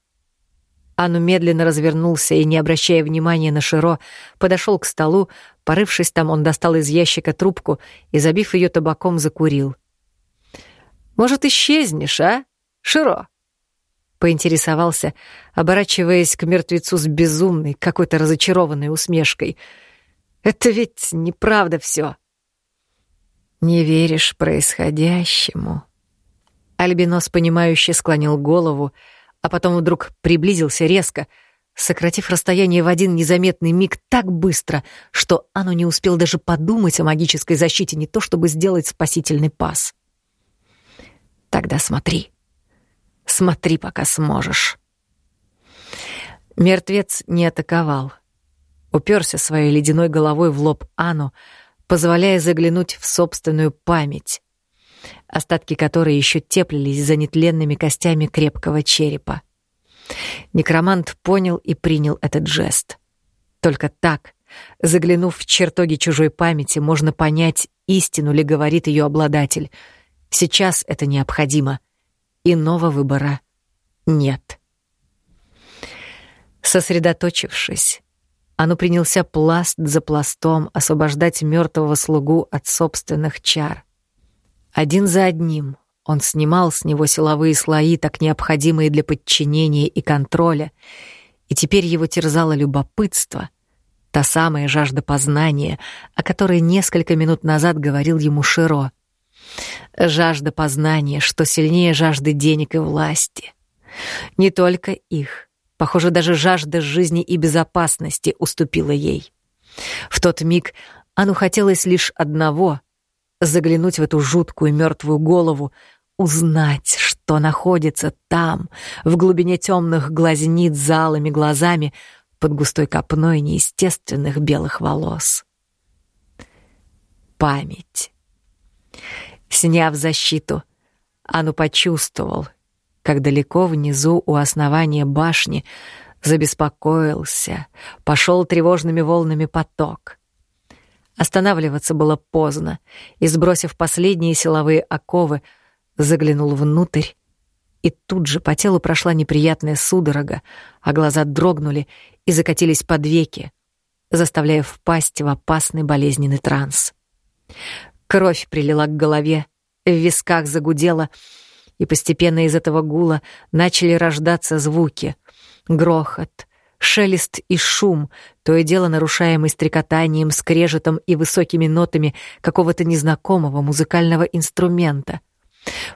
Ану медленно развернулся и, не обращая внимания на Широ, подошел к столу, Порывшись там, он достал из ящика трубку и, забив ее табаком, закурил. «Может, исчезнешь, а, Широ?» Поинтересовался, оборачиваясь к мертвецу с безумной, какой-то разочарованной усмешкой. «Это ведь неправда все. «Не веришь происходящему?» Альбинос, понимающе склонил голову, а потом вдруг приблизился резко — сократив расстояние в один незаметный миг так быстро, что Ану не успел даже подумать о магической защите, не то чтобы сделать спасительный пас. «Тогда смотри. Смотри, пока сможешь». Мертвец не атаковал. Уперся своей ледяной головой в лоб Ану, позволяя заглянуть в собственную память, остатки которой еще теплились за нетленными костями крепкого черепа. Некромант понял и принял этот жест. Только так, заглянув в чертоги чужой памяти, можно понять, истину ли говорит ее обладатель. Сейчас это необходимо. Иного выбора нет. Сосредоточившись, оно принялся пласт за пластом освобождать мертвого слугу от собственных чар. Один за одним он снимал с него силовые слои, так необходимые для подчинения и контроля, и теперь его терзало любопытство, та самая жажда познания, о которой несколько минут назад говорил ему Широ. Жажда познания, что сильнее жажды денег и власти. Не только их. Похоже, даже жажда жизни и безопасности уступила ей. В тот миг Ану хотелось лишь одного — заглянуть в эту жуткую мертвую голову, узнать, что находится там, в глубине темных глазниц залыми глазами, под густой копной неестественных белых волос. Память. Сняв защиту, Ану почувствовал, как далеко внизу у основания башни забеспокоился, пошел тревожными волнами поток. Останавливаться было поздно, и, сбросив последние силовые оковы, заглянул внутрь, и тут же по телу прошла неприятная судорога, а глаза дрогнули и закатились под веки, заставляя впасть в опасный болезненный транс. Кровь прилила к голове, в висках загудела, и постепенно из этого гула начали рождаться звуки. Грохот, шелест и шум, то и дело нарушаемый стрекотанием, скрежетом и высокими нотами какого-то незнакомого музыкального инструмента.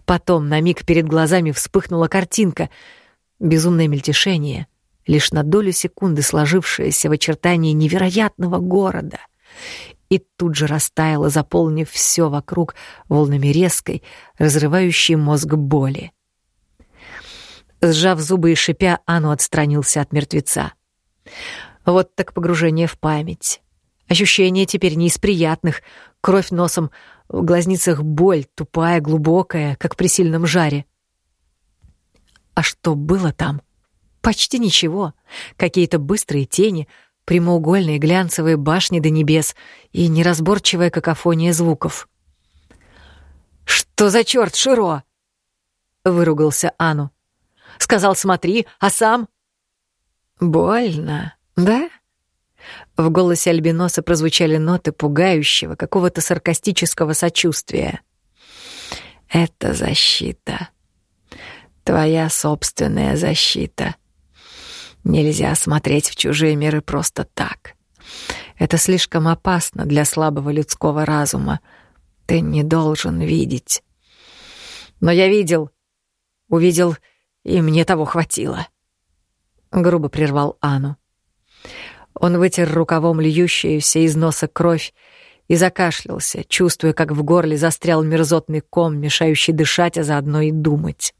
Потом на миг перед глазами вспыхнула картинка. Безумное мельтешение, лишь на долю секунды сложившееся в очертании невероятного города — и тут же растаяла, заполнив все вокруг волнами резкой, разрывающей мозг боли. Сжав зубы и шипя, Ану отстранился от мертвеца. Вот так погружение в память. Ощущение теперь не из приятных. Кровь носом, в глазницах боль, тупая, глубокая, как при сильном жаре. А что было там? Почти ничего. Какие-то быстрые тени — прямоугольные глянцевые башни до небес и неразборчивая какофония звуков. «Что за черт, Широ?» — выругался Ану. «Сказал, смотри, а сам...» «Больно, да?» В голосе Альбиноса прозвучали ноты пугающего, какого-то саркастического сочувствия. «Это защита. Твоя собственная защита. Нельзя смотреть в чужие миры просто так. Это слишком опасно для слабого людского разума. Ты не должен видеть. Но я видел. Увидел, и мне того хватило. Грубо прервал Ану. Он вытер рукавом льющуюся из носа кровь и закашлялся, чувствуя, как в горле застрял мерзотный ком, мешающий дышать, а заодно и думать.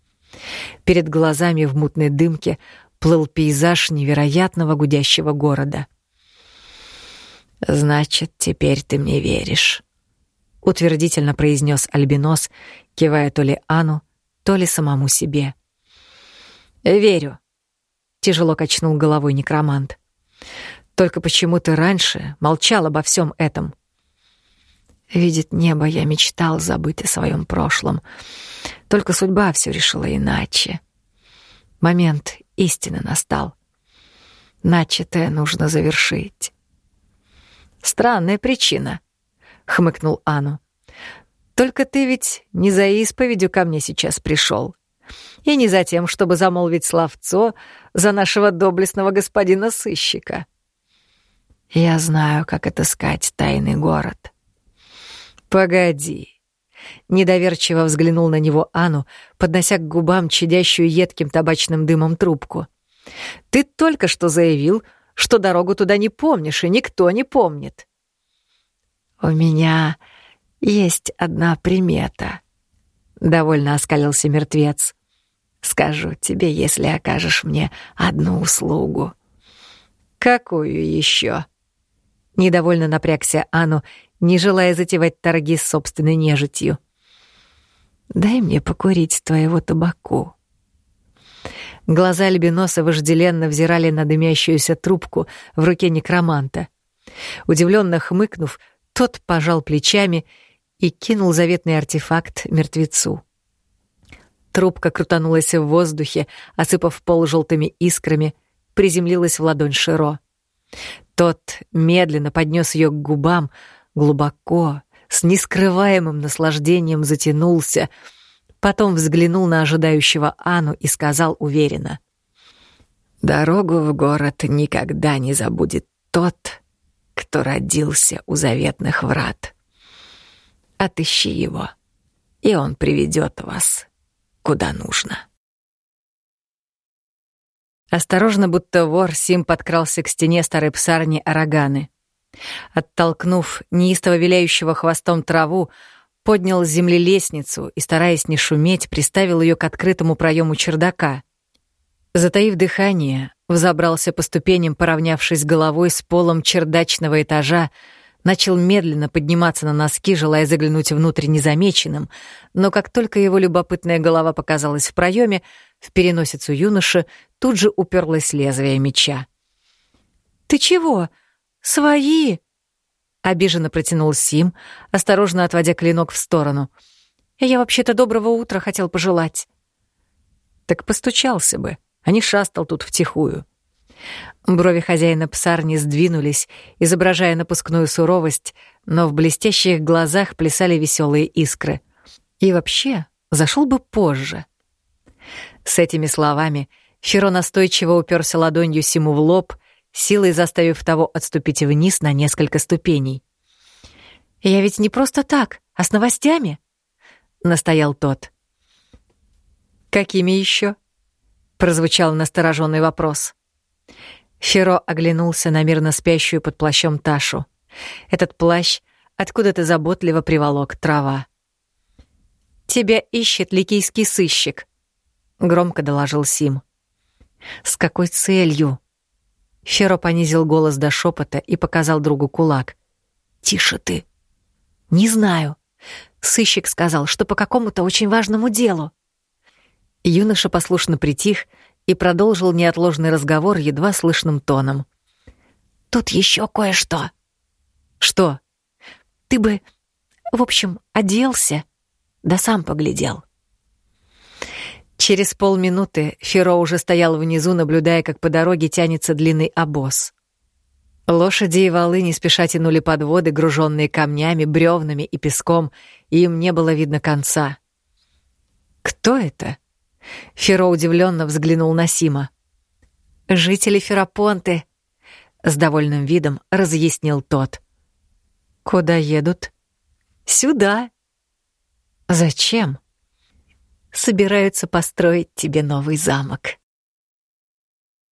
Перед глазами в мутной дымке плыл пейзаж невероятного гудящего города. «Значит, теперь ты мне веришь», — утвердительно произнес Альбинос, кивая то ли Ану, то ли самому себе. «Верю», — тяжело качнул головой некромант. «Только почему ты раньше молчал обо всем этом?» Видит небо, я мечтал забыть о своем прошлом. Только судьба все решила иначе. Момент истины настал. Начатое нужно завершить. Странная причина, хмыкнул Ану. Только ты ведь не за исповедью ко мне сейчас пришел, и не за тем, чтобы замолвить словцо за нашего доблестного господина сыщика. Я знаю, как отыскать тайный город. Погоди. Недоверчиво взглянул на него Ану, поднося к губам чадящую едким табачным дымом трубку. «Ты только что заявил, что дорогу туда не помнишь, и никто не помнит». «У меня есть одна примета», — довольно оскалился мертвец. «Скажу тебе, если окажешь мне одну услугу». «Какую еще?» Недовольно напрягся Ану не желая затевать торги с собственной нежитью. «Дай мне покурить твоего табаку». Глаза Альбиноса вожделенно взирали на дымящуюся трубку в руке некроманта. Удивленно хмыкнув, тот пожал плечами и кинул заветный артефакт мертвецу. Трубка крутанулась в воздухе, осыпав пол желтыми искрами, приземлилась в ладонь Широ. Тот медленно поднес ее к губам, глубоко, с нескрываемым наслаждением затянулся, потом взглянул на ожидающего Ану и сказал уверенно. «Дорогу в город никогда не забудет тот, кто родился у заветных врат. Отыщи его, и он приведет вас куда нужно». Осторожно, будто вор, Сим подкрался к стене старой псарни Араганы. Оттолкнув неистово виляющего хвостом траву, поднял с земли лестницу и, стараясь не шуметь, приставил ее к открытому проему чердака. Затаив дыхание, взобрался по ступеням, поравнявшись головой с полом чердачного этажа, начал медленно подниматься на носки, желая заглянуть внутрь незамеченным, но как только его любопытная голова показалась в проеме, в переносицу юноши тут же уперлось лезвие меча. «Ты чего? Свои!» Обиженно протянул Сим, осторожно отводя клинок в сторону. «Я вообще-то доброго утра хотел пожелать». «Так постучался бы, а не шастал тут втихую». Брови хозяина псарни сдвинулись, изображая напускную суровость, но в блестящих глазах плясали веселые искры. И вообще, зашел бы позже. С этими словами Феро настойчиво уперся ладонью Симу в лоб, силой заставив того отступить вниз на несколько ступеней. «Я ведь не просто так, а с новостями», — настоял тот. «Какими еще?» — прозвучал настороженный вопрос. Феро оглянулся на мирно спящую под плащом Ташу. Этот плащ откуда-то заботливо приволок трава. «Тебя ищет ликийский сыщик», — громко доложил Сим. «С какой целью?» Феро понизил голос до шепота и показал другу кулак. «Тише ты!» «Не знаю. Сыщик сказал, что по какому-то очень важному делу». Юноша послушно притих и продолжил неотложный разговор едва слышным тоном. «Тут еще кое-что». «Что?» «Ты бы, в общем, оделся, да сам поглядел». Через полминуты Феро уже стоял внизу, наблюдая, как по дороге тянется длинный обоз. Лошади и валы не спеша тянули подводы, груженные камнями, бревнами и песком, и им не было видно конца. «Кто это?» Феро удивленно взглянул на Сима. «Жители Ферапонты», — с довольным видом разъяснил тот. «Куда едут?» «Сюда». «Зачем?» собираются построить тебе новый замок.